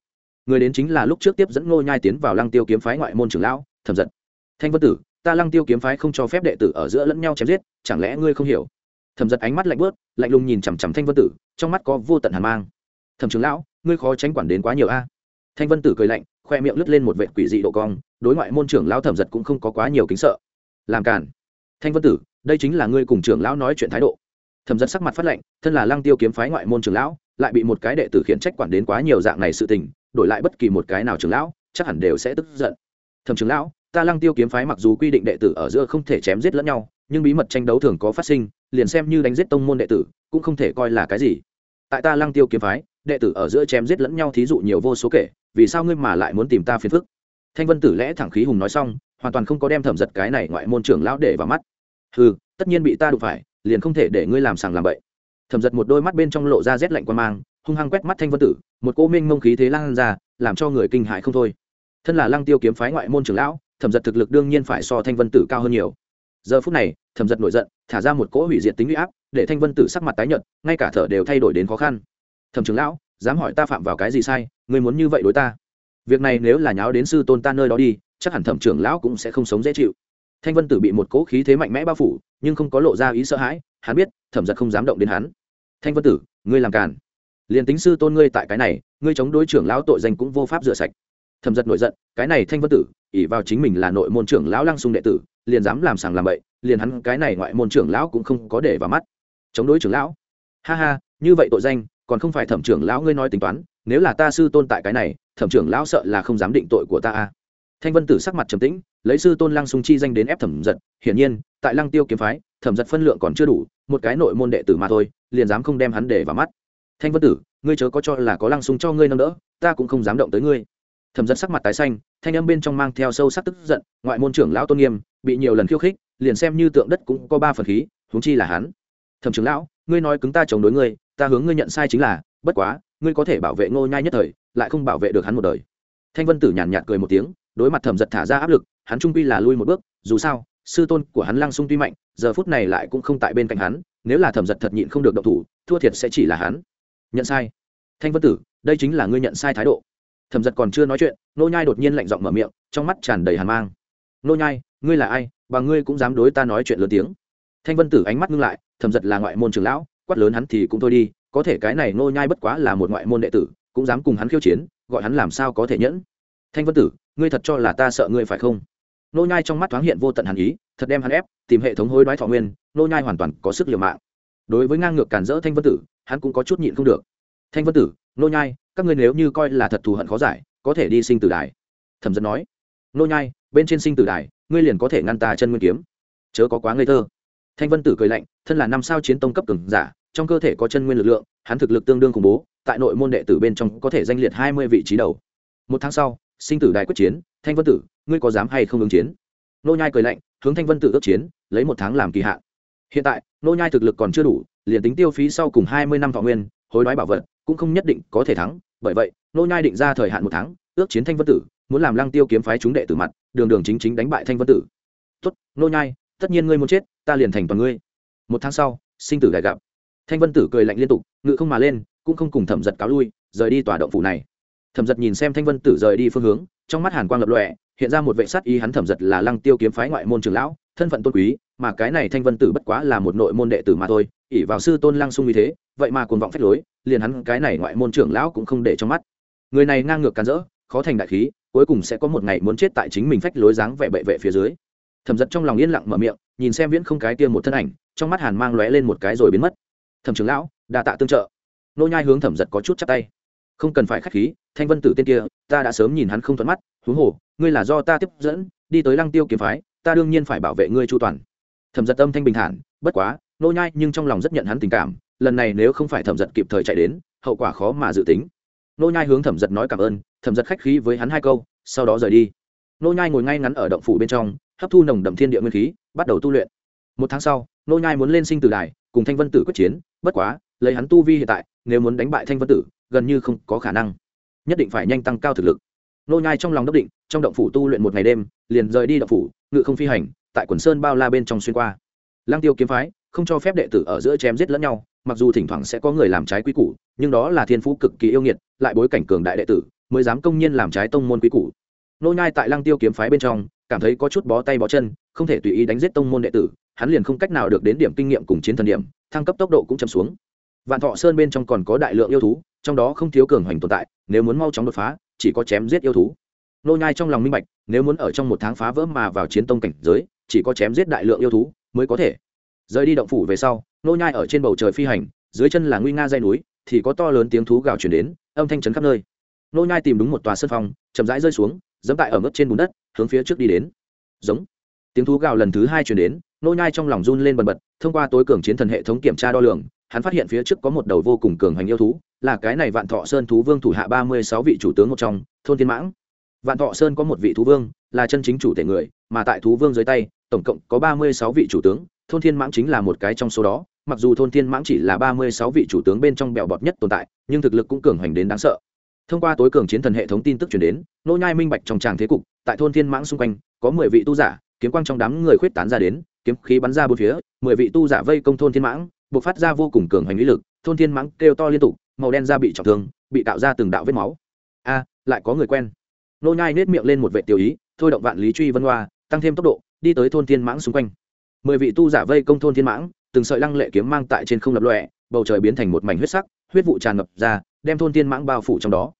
Người đến chính là lúc trước tiếp dẫn nô nhai tiến vào lăng tiêu kiếm phái ngoại môn trưởng lão, thẩm giật. Thanh vân tử, ta lăng tiêu kiếm phái không cho phép đệ tử ở giữa lẫn nhau chém giết, chẳng lẽ ngươi không hiểu? Thẩm giật ánh mắt lạnh bớt, lạnh lùng nhìn chằm chằm thanh vân tử, trong mắt có vô tận hàn mang. Thẩm trưởng lão, ngươi khó tránh quản đến quá nhiều a. Thanh vân tử cười lạnh, khoe miệng lướt lên một vệ quỷ dị độ cong, đối ngoại môn trưởng lão thẩm giật cũng không có quá nhiều kính sợ. Làm cản thanh vân tử đây chính là ngươi cùng trưởng lão nói chuyện thái độ. Thẩm giật sắc mặt phát lệnh thân là lăng tiêu kiếm phái ngoại môn trưởng lão, lại bị một cái đệ tử khiển trách quản đến quá nhiều dạng này sự tình, đổi lại bất kỳ một cái nào trưởng lão, chắc hẳn đều sẽ tức giận. Thẩm trưởng lão, ta lăng tiêu kiếm phái mặc dù quy định đệ tử ở giữa không thể chém giết lẫn nhau, nhưng bí mật tranh đấu thường có phát sinh, liền xem như đánh giết tông môn đệ tử, cũng không thể coi là cái gì. Tại ta lăng tiêu kiếm phái, đệ tử ở giữa chém giết lẫn nhau thí dụ nhiều vô số kể, vì sao ngươi mà lại muốn tìm ta phiền phức? Thanh vân tử lẽ thẳng khí hùng nói xong, hoàn toàn không có đem thẩm giật cái này ngoại môn trưởng lão để vào mắt ừ tất nhiên bị ta đụng phải, liền không thể để ngươi làm sàng làm bậy. Thẩm giật một đôi mắt bên trong lộ ra rét lạnh quan mang, hung hăng quét mắt thanh vân tử, một cô minh mông khí thế lan ra, làm cho người kinh hại không thôi. Thân là lăng tiêu kiếm phái ngoại môn trưởng lão, thẩm giật thực lực đương nhiên phải so thanh vân tử cao hơn nhiều. Giờ phút này, thẩm giật nổi giận, thả ra một cỗ hủy diệt tính huy áp, để thanh vân tử sắc mặt tái nhợt, ngay cả thở đều thay đổi đến khó khăn. Thẩm trưởng lão, dám hỏi ta phạm vào cái gì sai, ngươi muốn như vậy đối ta? Việc này nếu là nháo đến sư tôn ta nơi đó đi, chắc hẳn thẩm trưởng lão cũng sẽ không sống dễ chịu thanh vân tử bị một cỗ khí thế mạnh mẽ bao phủ, nhưng không có lộ ra ý sợ hãi, hắn biết, thẩm giật không dám động đến hắn. Thanh vân tử, ngươi làm càn. Liền tính sư tôn ngươi tại cái này, ngươi chống đối trưởng lão tội danh cũng vô pháp rửa sạch. Thẩm giật nổi giận, cái này thanh vân tử ỉ vào chính mình là nội môn trưởng lão lăng sung đệ tử, liền dám làm sàng làm bậy, liền hắn cái này ngoại môn trưởng lão cũng không có để vào mắt. Chống đối trưởng lão? Ha ha, như vậy tội danh, còn không phải thẩm trưởng lão ngươi nói tính toán, nếu là ta sư tôn tại cái này, thẩm trưởng lão sợ là không dám định tội của ta a thanh vân tử sắc mặt trầm tĩnh lấy sư tôn lăng sung chi danh đến ép thẩm giật, hiển nhiên, tại lăng tiêu kiếm phái, thẩm giật phân lượng còn chưa đủ, một cái nội môn đệ tử mà thôi, liền dám không đem hắn để vào mắt. Thanh vân tử, ngươi chớ có cho là có lăng sung cho ngươi nâng đỡ, ta cũng không dám động tới ngươi. Thẩm giật sắc mặt tái xanh, thanh âm bên trong mang theo sâu sắc tức giận, ngoại môn trưởng lão tôn nghiêm, bị nhiều lần khiêu khích, liền xem như tượng đất cũng có ba phần khí, huống chi là hắn. Thẩm trưởng lão, ngươi nói cứng ta chống đối ngươi, ta hướng ngươi nhận sai chính là, bất quá, ngươi có thể bảo vệ ngô nhai nhất thời, lại không bảo vệ được hắn một đời. Thanh vân tử nhàn nhạt cười một tiếng, đối mặt thẩm giật thả ra áp lực hắn trung quy là lui một bước, dù sao, sư tôn của hắn lăng sung tuy mạnh, giờ phút này lại cũng không tại bên cạnh hắn, nếu là thẩm giật thật nhịn không được động thủ, thua thiệt sẽ chỉ là hắn. Nhận sai. Thanh vân tử, đây chính là ngươi nhận sai thái độ. Thẩm giật còn chưa nói chuyện, nô nhai đột nhiên lạnh giọng mở miệng, trong mắt tràn đầy hàn mang. Nô nhai, ngươi là ai, và ngươi cũng dám đối ta nói chuyện lớn tiếng. Thanh vân tử ánh mắt ngưng lại, thẩm giật là ngoại môn trưởng lão, quát lớn hắn thì cũng thôi đi, có thể cái này nô nhai bất quá là một ngoại môn đệ tử, cũng dám cùng hắn khiêu chiến, gọi hắn làm sao có thể nhẫn. Thanh vân tử, ngươi thật cho là ta sợ ngươi phải không? Nô nhai trong mắt thoáng hiện vô tận hàn ý, thật đem hắn ép, tìm hệ thống hối đoái thọ nguyên, nô nhai hoàn toàn có sức liều mạng. Đối với ngang ngược cản rỡ thanh vân tử, hắn cũng có chút nhịn không được. Thanh vân tử, nô nhai, các ngươi nếu như coi là thật thù hận khó giải, có thể đi sinh tử đài. Thẩm dân nói, nô nhai, bên trên sinh tử đài, ngươi liền có thể ngăn ta chân nguyên kiếm. Chớ có quá ngây thơ. Thanh vân tử cười lạnh, thân là năm sao chiến tông cấp cường giả, trong cơ thể có chân nguyên lực lượng, hắn thực lực tương đương khủng bố, tại nội môn đệ tử bên trong có thể danh liệt hai mươi vị trí đầu. Một tháng sau sinh tử đại quyết chiến, thanh vân tử, ngươi có dám hay không ứng chiến? Nô nhai cười lạnh, hướng thanh vân tử ước chiến, lấy một tháng làm kỳ hạn. Hiện tại, nô nhai thực lực còn chưa đủ, liền tính tiêu phí sau cùng hai mươi năm thọ nguyên, hối đoái bảo vật, cũng không nhất định có thể thắng. Bởi vậy, nô nhai định ra thời hạn một tháng, ước chiến thanh vân tử, muốn làm lăng tiêu kiếm phái chúng đệ tử mặt, đường đường chính chính đánh bại thanh vân tử. Tốt, nô nhai, tất nhiên ngươi muốn chết, ta liền thành toàn ngươi. Một tháng sau, sinh tử đại gặp. Thanh vân tử cười lạnh liên tục, ngự không mà lên, cũng không cùng thẩm giật cáo lui, rời đi tòa động phủ này thẩm giật nhìn xem thanh vân tử rời đi phương hướng, trong mắt hàn quang lập lọe hiện ra một vệ sát y hắn thẩm giật là lăng tiêu kiếm phái ngoại môn trường lão, thân phận tôn quý, mà cái này thanh vân tử bất quá là một nội môn đệ tử mà thôi ỉ vào sư tôn lăng sung như thế, vậy mà cuồng vọng phách lối, liền hắn cái này ngoại môn trưởng lão cũng không để trong mắt. Người này ngang ngược càn rỡ, khó thành đại khí, cuối cùng sẽ có một ngày muốn chết tại chính mình phách lối dáng vẻ bệ vệ phía dưới. Thẩm giật trong lòng yên lặng mở miệng, nhìn xem viễn không cái kia một thân ảnh, trong mắt hàn mang lóe lên một cái rồi biến mất. Thẩm trưởng lão, đa tạ tương trợ. Nô nhai hướng thẩm giật có chút chắp tay không cần phải khách khí, thanh vân tử tên kia, ta đã sớm nhìn hắn không thuận mắt, huống hồ, ngươi là do ta tiếp dẫn, đi tới lăng tiêu kiếm phái, ta đương nhiên phải bảo vệ ngươi chu toàn. Thẩm giật âm thanh bình thản, bất quá, nô nhai nhưng trong lòng rất nhận hắn tình cảm, lần này nếu không phải thẩm giật kịp thời chạy đến, hậu quả khó mà dự tính. Nô nhai hướng thẩm giật nói cảm ơn, thẩm giật khách khí với hắn hai câu, sau đó rời đi. Nô nhai ngồi ngay ngắn ở động phủ bên trong, hấp thu nồng đậm thiên địa nguyên khí, bắt đầu tu luyện. Một tháng sau, nô nhai muốn lên sinh tử đài, cùng thanh vân tử quyết chiến, bất quá, lấy hắn tu vi hiện tại, nếu muốn đánh bại thanh vân tử gần như không có khả năng. Nhất định phải nhanh tăng cao thực lực. Nô nhai trong lòng đốc định, trong động phủ tu luyện một ngày đêm, liền rời đi động phủ, ngự không phi hành, tại quần sơn bao la bên trong xuyên qua. Lang tiêu kiếm phái, không cho phép đệ tử ở giữa chém giết lẫn nhau, mặc dù thỉnh thoảng sẽ có người làm trái quy củ, nhưng đó là thiên phú cực kỳ yêu nghiệt, lại bối cảnh cường đại đệ tử, mới dám công nhiên làm trái tông môn quy củ. Nô nhai tại lang tiêu kiếm phái bên trong, cảm thấy có chút bó tay bó chân, không thể tùy ý đánh giết tông môn đệ tử, hắn liền không cách nào được đến điểm kinh nghiệm cùng chiến thần điểm, thăng cấp tốc độ cũng chậm xuống. Vạn thọ sơn bên trong còn có đại lượng yêu thú trong đó không thiếu cường hoành tồn tại, nếu muốn mau chóng đột phá, chỉ có chém giết yêu thú. Nô nhai trong lòng minh bạch, nếu muốn ở trong một tháng phá vỡ mà vào chiến tông cảnh giới, chỉ có chém giết đại lượng yêu thú mới có thể. Rời đi động phủ về sau, nô nhai ở trên bầu trời phi hành, dưới chân là nguy nga dây núi, thì có to lớn tiếng thú gào truyền đến, âm thanh chấn khắp nơi. Nô nhai tìm đúng một tòa sân phong, chậm rãi rơi xuống dẫm tại ở mức trên bùn đất, hướng phía trước đi đến. Giống tiếng thú gào lần thứ hai truyền đến, nô nhai trong lòng run lên bần bật, thông qua tối cường chiến thần hệ thống kiểm tra đo lường, hắn phát hiện phía trước có một đầu vô cùng cường hành yêu thú, là cái này vạn thọ sơn thú vương thủ hạ ba mươi sáu vị chủ tướng một trong, thôn thiên mãng. Vạn thọ sơn có một vị thú vương, là chân chính chủ thể người, mà tại thú vương dưới tay, tổng cộng có ba mươi sáu vị chủ tướng, thôn thiên mãng chính là một cái trong số đó, mặc dù thôn thiên mãng chỉ là ba mươi sáu vị chủ tướng bên trong bèo bọt nhất tồn tại, nhưng thực lực cũng cường hành đến đáng sợ. Thông qua tối cường chiến thần hệ thống tin tức truyền đến, nô nhai minh bạch trong tràng thế cục, tại thôn thiên mãng xung quanh, có mười vị tu giả kiếm quang trong đám người khuyết tán ra đến, kiếm khí bắn ra bốn phía, mười vị tu giả vây công thôn thiên mãng buộc phát ra vô cùng cường hành lý lực, thôn thiên mãng kêu to liên tục, màu đen da bị trọng thương, bị tạo ra từng đạo vết máu. A, lại có người quen. Nô nhai nết miệng lên một vệ tiểu ý, thôi động vạn lý truy vân hoa, tăng thêm tốc độ, đi tới thôn thiên mãng xung quanh. Mười vị tu giả vây công thôn thiên mãng, từng sợi lăng lệ kiếm mang tại trên không lập lòe, bầu trời biến thành một mảnh huyết sắc, huyết vụ tràn ngập ra, đem thôn thiên mãng bao phủ trong đó.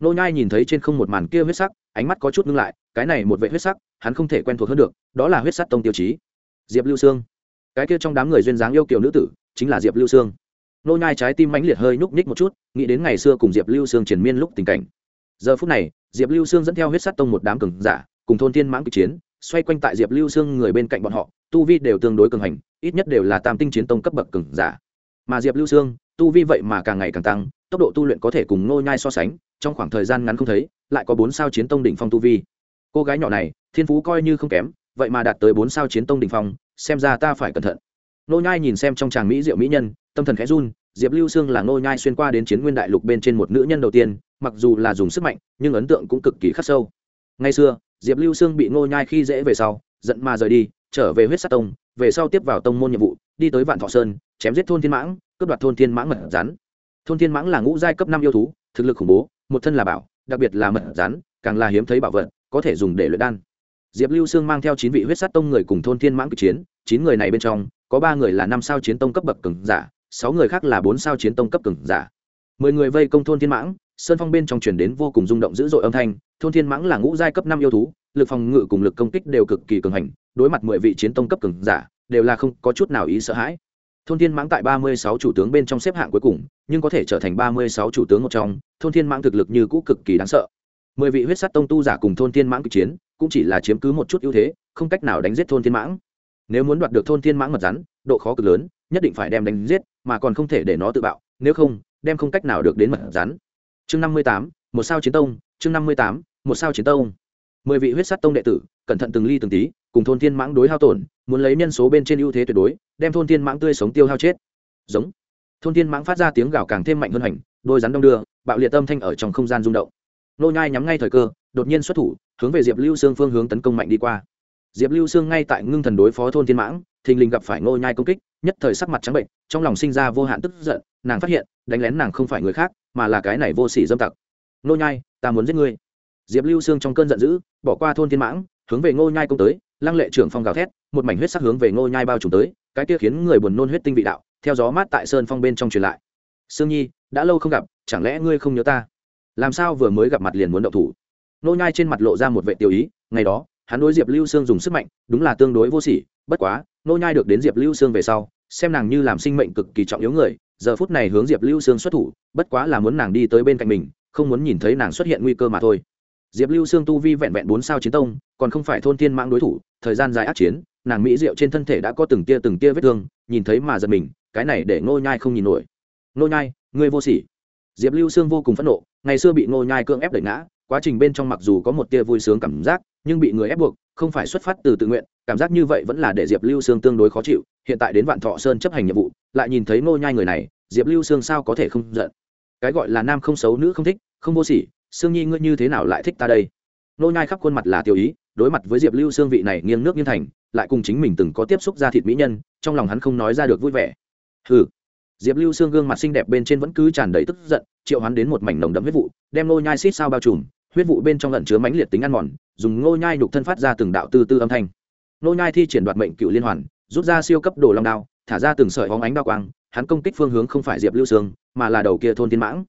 Nô nhai nhìn thấy trên không một màn kia huyết sắc, ánh mắt có chút ngưng lại, cái này một vệ huyết sắc hắn không thể quen thuộc hơn được, đó là huyết sắt tông tiêu chí. Diệp lưu sương. Cái kia trong đám người duyên dáng yêu kiều nữ tử, chính là diệp lưu sương. Nô nhai trái tim mãnh liệt hơi nhúc nhích một chút, nghĩ đến ngày xưa cùng diệp lưu sương triển miên lúc tình cảnh. Giờ phút này, diệp lưu sương dẫn theo huyết sắt tông một đám cường giả, cùng thôn thiên mãng kịch chiến, xoay quanh tại diệp lưu sương người bên cạnh bọn họ, tu vi đều tương đối cường hành, ít nhất đều là tam tinh chiến tông cấp bậc cường giả. Mà diệp lưu sương, tu vi vậy mà càng ngày càng tăng, tốc độ tu luyện có thể cùng nô nhai so sánh, trong khoảng thời gian ngắn không thấy, lại có bốn sao chiến tông đỉnh phong tu vi cô gái nhỏ này, thiên phú coi như không kém, vậy mà đạt tới bốn sao chiến tông đỉnh phong, xem ra ta phải cẩn thận. Nô nhai nhìn xem trong tràng mỹ diệu mỹ nhân, tâm thần khẽ run, diệp lưu sương là nô nhai xuyên qua đến chiến nguyên đại lục bên trên một nữ nhân đầu tiên, mặc dù là dùng sức mạnh, nhưng ấn tượng cũng cực kỳ khắc sâu. Ngày xưa, diệp lưu sương bị nô nhai khi dễ về sau, giận mà rời đi, trở về huyết sát tông, về sau tiếp vào tông môn nhiệm vụ, đi tới vạn thọ sơn, chém giết thôn thiên mãng, cướp đoạt thôn thiên mãng mật rắn. Thôn thiên mãng là ngũ giai cấp năm yêu thú, thực lực khủng bố, một thân là bảo, đặc biệt là mật rắn, càng là hiếm thấy bảo vật có thể dùng để luyện đan. Diệp lưu sương mang theo chín vị huyết sát tông người cùng thôn thiên mãng kịch chiến, chín người này bên trong, có ba người là năm sao chiến tông cấp bậc cường giả, sáu người khác là bốn sao chiến tông cấp cường giả. Mười người vây công thôn thiên mãng, sơn phong bên trong chuyển đến vô cùng rung động dữ dội âm thanh, thôn thiên mãng là ngũ giai cấp năm yêu thú, lực phòng ngự cùng lực công kích đều cực kỳ cường hành, đối mặt mười vị chiến tông cấp cường giả, đều là không có chút nào ý sợ hãi. Thôn thiên mãng tại ba mươi sáu chủ tướng bên trong xếp hạng cuối cùng, nhưng có thể trở thành ba mươi sáu chủ tướng một trong, thôn thiên mãng thực lực như cũ cực kỳ đáng sợ mười vị huyết sắt tông tu giả cùng thôn thiên mãng cực chiến, cũng chỉ là chiếm cứ một chút ưu thế, không cách nào đánh giết thôn thiên mãng. Nếu muốn đoạt được thôn thiên mãng mật rắn, độ khó cực lớn, nhất định phải đem đánh giết, mà còn không thể để nó tự bạo, nếu không, đem không cách nào được đến mật rắn. Chương năm mươi tám, một sao chiến tông, chương năm mươi tám, một sao chiến tông. Mười vị huyết sắt tông đệ tử, cẩn thận từng ly từng tí, cùng thôn thiên mãng đối hao tổn, muốn lấy nhân số bên trên ưu thế tuyệt đối, đem thôn thiên mãng tươi sống tiêu hao chết. Giống. Thôn thiên mãng phát ra tiếng gào càng thêm mạnh hơn hành đôi rắn đông đưa, bạo liệt tâm thanh ở trong không gian rung động nô nhai nhắm ngay thời cơ, đột nhiên xuất thủ, hướng về diệp lưu sương phương hướng tấn công mạnh đi qua. Diệp lưu sương ngay tại ngưng thần đối phó thôn thiên mãng, thình lình gặp phải nô nhai công kích, nhất thời sắc mặt trắng bệnh, trong lòng sinh ra vô hạn tức giận, nàng phát hiện, đánh lén nàng không phải người khác, mà là cái này vô sỉ dâm tặc. Nô nhai, ta muốn giết ngươi. Diệp lưu sương trong cơn giận dữ, bỏ qua thôn thiên mãng, hướng về ngô nhai công tới, lăng lệ trưởng phong gào thét, một mảnh huyết sắc hướng về ngô nhai bao trùm tới, cái kia khiến người buồn nôn huyết tinh vị đạo, theo gió mát tại sơn phong bên trong truyền lại. Sương nhi, đã lâu không gặp, chẳng lẽ ngươi không nhớ ta? Làm sao vừa mới gặp mặt liền muốn động thủ? Nô nhai trên mặt lộ ra một vệ tiêu ý, ngày đó, hắn đối diệp lưu sương dùng sức mạnh, đúng là tương đối vô sỉ, bất quá, Nô nhai được đến diệp lưu sương về sau, xem nàng như làm sinh mệnh cực kỳ trọng yếu người, giờ phút này hướng diệp lưu sương xuất thủ, bất quá là muốn nàng đi tới bên cạnh mình, không muốn nhìn thấy nàng xuất hiện nguy cơ mà thôi. Diệp lưu sương tu vi vẹn vẹn bốn sao chiến tông, còn không phải thôn thiên mạng đối thủ, thời gian dài ác chiến, nàng mỹ diệu trên thân thể đã có từng tia từng tia vết thương, nhìn thấy mà giật mình, cái này để Nô nhai không nhìn nổi. Nô nhai, ngươi vô sỉ diệp lưu sương vô cùng phẫn nộ, ngày xưa bị ngô nhai cưỡng ép đẩy ngã, quá trình bên trong mặc dù có một tia vui sướng cảm giác, nhưng bị người ép buộc, không phải xuất phát từ tự nguyện, cảm giác như vậy vẫn là để diệp lưu sương tương đối khó chịu, hiện tại đến vạn thọ sơn chấp hành nhiệm vụ, lại nhìn thấy ngô nhai người này, diệp lưu sương sao có thể không giận? Cái gọi là nam không xấu nữ không thích, không vô sỉ, sương nhi ngươi như thế nào lại thích ta đây? Ngô nhai khắp khuôn mặt là tiêu ý, đối mặt với diệp lưu sương vị này nghiêng nước nghiêng thành, lại cùng chính mình từng có tiếp xúc ra thịt mỹ nhân, trong lòng hắn không nói ra được vui vẻ. Hừ diệp lưu sương gương mặt xinh đẹp bên trên vẫn cứ tràn đầy tức giận, triệu hắn đến một mảnh nồng đậm huyết vụ, đem nô nhai xít sao bao trùm, huyết vụ bên trong lẩn chứa mãnh liệt tính ăn mòn, dùng nô nhai nhục thân phát ra từng đạo tư tư âm thanh. Nô nhai thi triển đoạt mệnh cựu liên hoàn, rút ra siêu cấp đồ long đao, thả ra từng sợi bóng ánh đao quang, hắn công kích phương hướng không phải diệp lưu sương, mà là đầu kia thôn thiên mãng.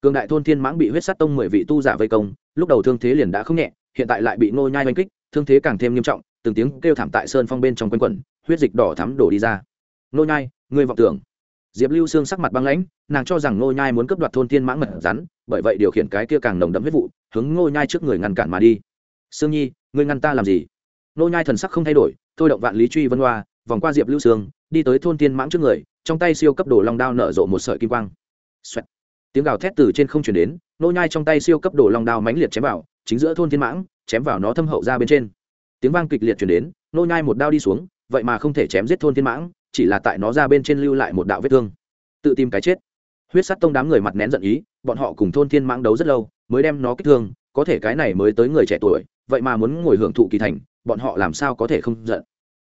Cường đại thôn thiên mãng bị huyết sát tông mười vị tu giả vây công, lúc đầu thương thế liền đã không nhẹ, hiện tại lại bị nô nhai đánh kích, thương thế càng thêm nghiêm trọng, từng tiếng kêu thảm tại sơn phong bên trong quanh quẩn, huyết dịch đỏ thắm đổ đi ra. Nô nhai, ngươi vọng tưởng diệp lưu xương sắc mặt băng lãnh, nàng cho rằng Ngô nhai muốn cướp đoạt thôn thiên mãng mật rắn, bởi vậy điều khiển cái kia càng nồng đậm huyết vụ, hướng Ngô nhai trước người ngăn cản mà đi. Sương nhi, ngươi ngăn ta làm gì? Ngô nhai thần sắc không thay đổi, thôi động vạn lý truy vân hoa, vòng qua diệp lưu xương đi tới thôn thiên mãng trước người, trong tay siêu cấp đồ long đao nở rộ một sợi kim quang. Xoẹt. Tiếng gào thét từ trên không truyền đến, Ngô nhai trong tay siêu cấp đồ long đao mãnh liệt chém vào, chính giữa thôn thiên mãng, chém vào nó thâm hậu ra bên trên. Tiếng vang kịch liệt truyền đến, Ngô nhai một đao đi xuống, vậy mà không thể chém giết thôn thiên mãng chỉ là tại nó ra bên trên lưu lại một đạo vết thương. Tự tìm cái chết. Huyết sắt tông đám người mặt nén giận ý, bọn họ cùng thôn thiên mãng đấu rất lâu, mới đem nó kích thương, có thể cái này mới tới người trẻ tuổi, vậy mà muốn ngồi hưởng thụ kỳ thành, bọn họ làm sao có thể không giận?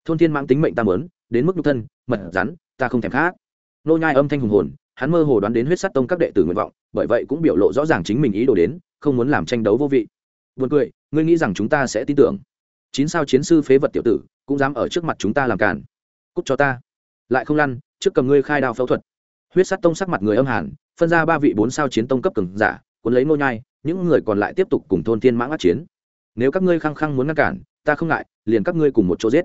Thôn thiên mãng tính mệnh ta muốn, đến mức nhục thân, mật rắn, ta không thèm khác. Nô nhai âm thanh hùng hồn, hắn mơ hồ đoán đến huyết sắt tông các đệ tử nguyện vọng, bởi vậy cũng biểu lộ rõ ràng chính mình ý đồ đến, không muốn làm tranh đấu vô vị. Buồn cười, ngươi nghĩ rằng chúng ta sẽ tin tưởng. Chín sao chiến sư phế vật tiểu tử, cũng dám ở trước mặt chúng ta làm cản cút cho ta lại không lăn, trước cầm ngươi khai đao phẫu thuật. Huyết sắt tông sắc mặt người âm hàn, phân ra ba vị bốn sao chiến tông cấp cường giả, cuốn lấy nô nhai, những người còn lại tiếp tục cùng thôn thiên mãng át chiến. Nếu các ngươi khăng khăng muốn ngăn cản, ta không ngại, liền các ngươi cùng một chỗ giết.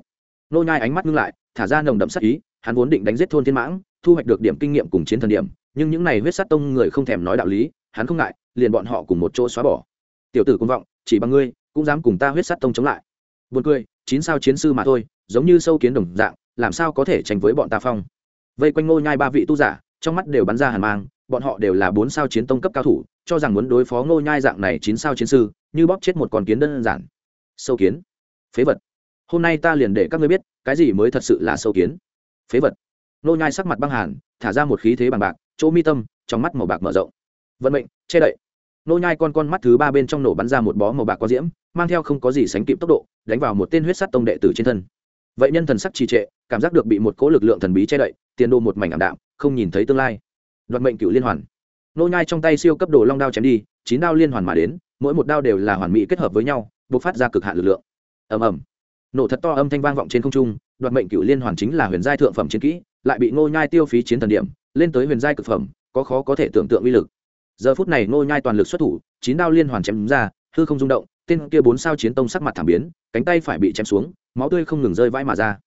Nô nhai ánh mắt ngưng lại, thả ra nồng đậm sát ý, hắn vốn định đánh giết thôn thiên mãng, thu hoạch được điểm kinh nghiệm cùng chiến thần điểm, nhưng những này huyết sát tông người không thèm nói đạo lý, hắn không ngại, liền bọn họ cùng một chỗ xóa bỏ. Tiểu tử công vọng, chỉ bằng ngươi, cũng dám cùng ta huyết sát tông chống lại. Buồn cười, chín sao chiến sư mà thôi, giống như sâu kiến đồng dạng làm sao có thể tranh với bọn ta phong? Vây quanh ngô nhai ba vị tu giả, trong mắt đều bắn ra hàn mang, bọn họ đều là bốn sao chiến tông cấp cao thủ, cho rằng muốn đối phó ngô nhai dạng này chín sao chiến sư, như bóp chết một con kiến đơn giản. Sâu kiến. Phế vật. Hôm nay ta liền để các ngươi biết, cái gì mới thật sự là sâu kiến. Phế vật. Ngô nhai sắc mặt băng hàn, thả ra một khí thế bằng bạc, chỗ mi tâm, trong mắt màu bạc mở rộng. Vận mệnh, che đậy. Nô nhai con con mắt thứ ba bên trong nổ bắn ra một bó màu bạc có diễm, mang theo không có gì sánh kịp tốc độ, đánh vào một tên huyết sắt tông đệ tử trên thân vậy nhân thần sắc trì trệ, cảm giác được bị một cỗ lực lượng thần bí che đậy, tiền đồ một mảnh ảm đạm, không nhìn thấy tương lai. Đoạt mệnh cựu liên hoàn. Nô nhai trong tay siêu cấp đồ long đao chém đi, chín đao liên hoàn mà đến, mỗi một đao đều là hoàn mỹ kết hợp với nhau, bộc phát ra cực hạn lực lượng. Ầm ầm. Nổ thật to âm thanh vang vọng trên không trung đoạt mệnh cựu liên hoàn chính là huyền giai thượng phẩm chiến kỹ, lại bị nô nhai tiêu phí chiến thần điểm, lên tới huyền giai cực phẩm, có khó có thể tưởng tượng uy lực. Giờ phút này nô nhai toàn lực xuất thủ, chín đao liên hoàn chém ra, hư không rung động tên kia bốn sao chiến tông sắc mặt thảm biến, cánh tay phải bị chém xuống, máu tươi không ngừng rơi vãi mà ra.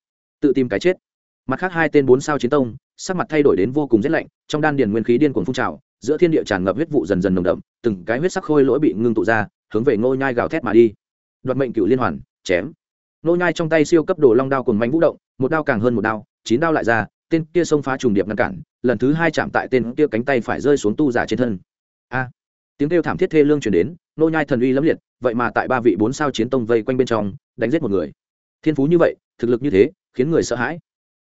Tự tìm cái chết. Mặt khác hai tên bốn sao chiến tông, sắc mặt thay đổi đến vô cùng rét lạnh, trong đan điền nguyên khí điên cuồng phun trào, giữa thiên địa tràn ngập huyết vụ dần dần nồng đậm, từng cái huyết sắc khôi lỗi bị ngưng tụ ra, hướng về ngô nhai gào thét mà đi. Đoạt mệnh cựu liên hoàn, chém. Ngô nhai trong tay siêu cấp đồ long đao cùng mánh vũ động, một đao càng hơn một đao, chín đao lại ra, tên kia xông phá trùng điệp ngăn cản, lần thứ hai chạm tại tên kia cánh tay phải rơi xuống tu giả trên thân. A tiếng kêu thảm thiết thê lương truyền đến, nô nhai thần uy lẫm liệt, vậy mà tại ba vị bốn sao chiến tông vây quanh bên trong, đánh giết một người. Thiên phú như vậy, thực lực như thế, khiến người sợ hãi.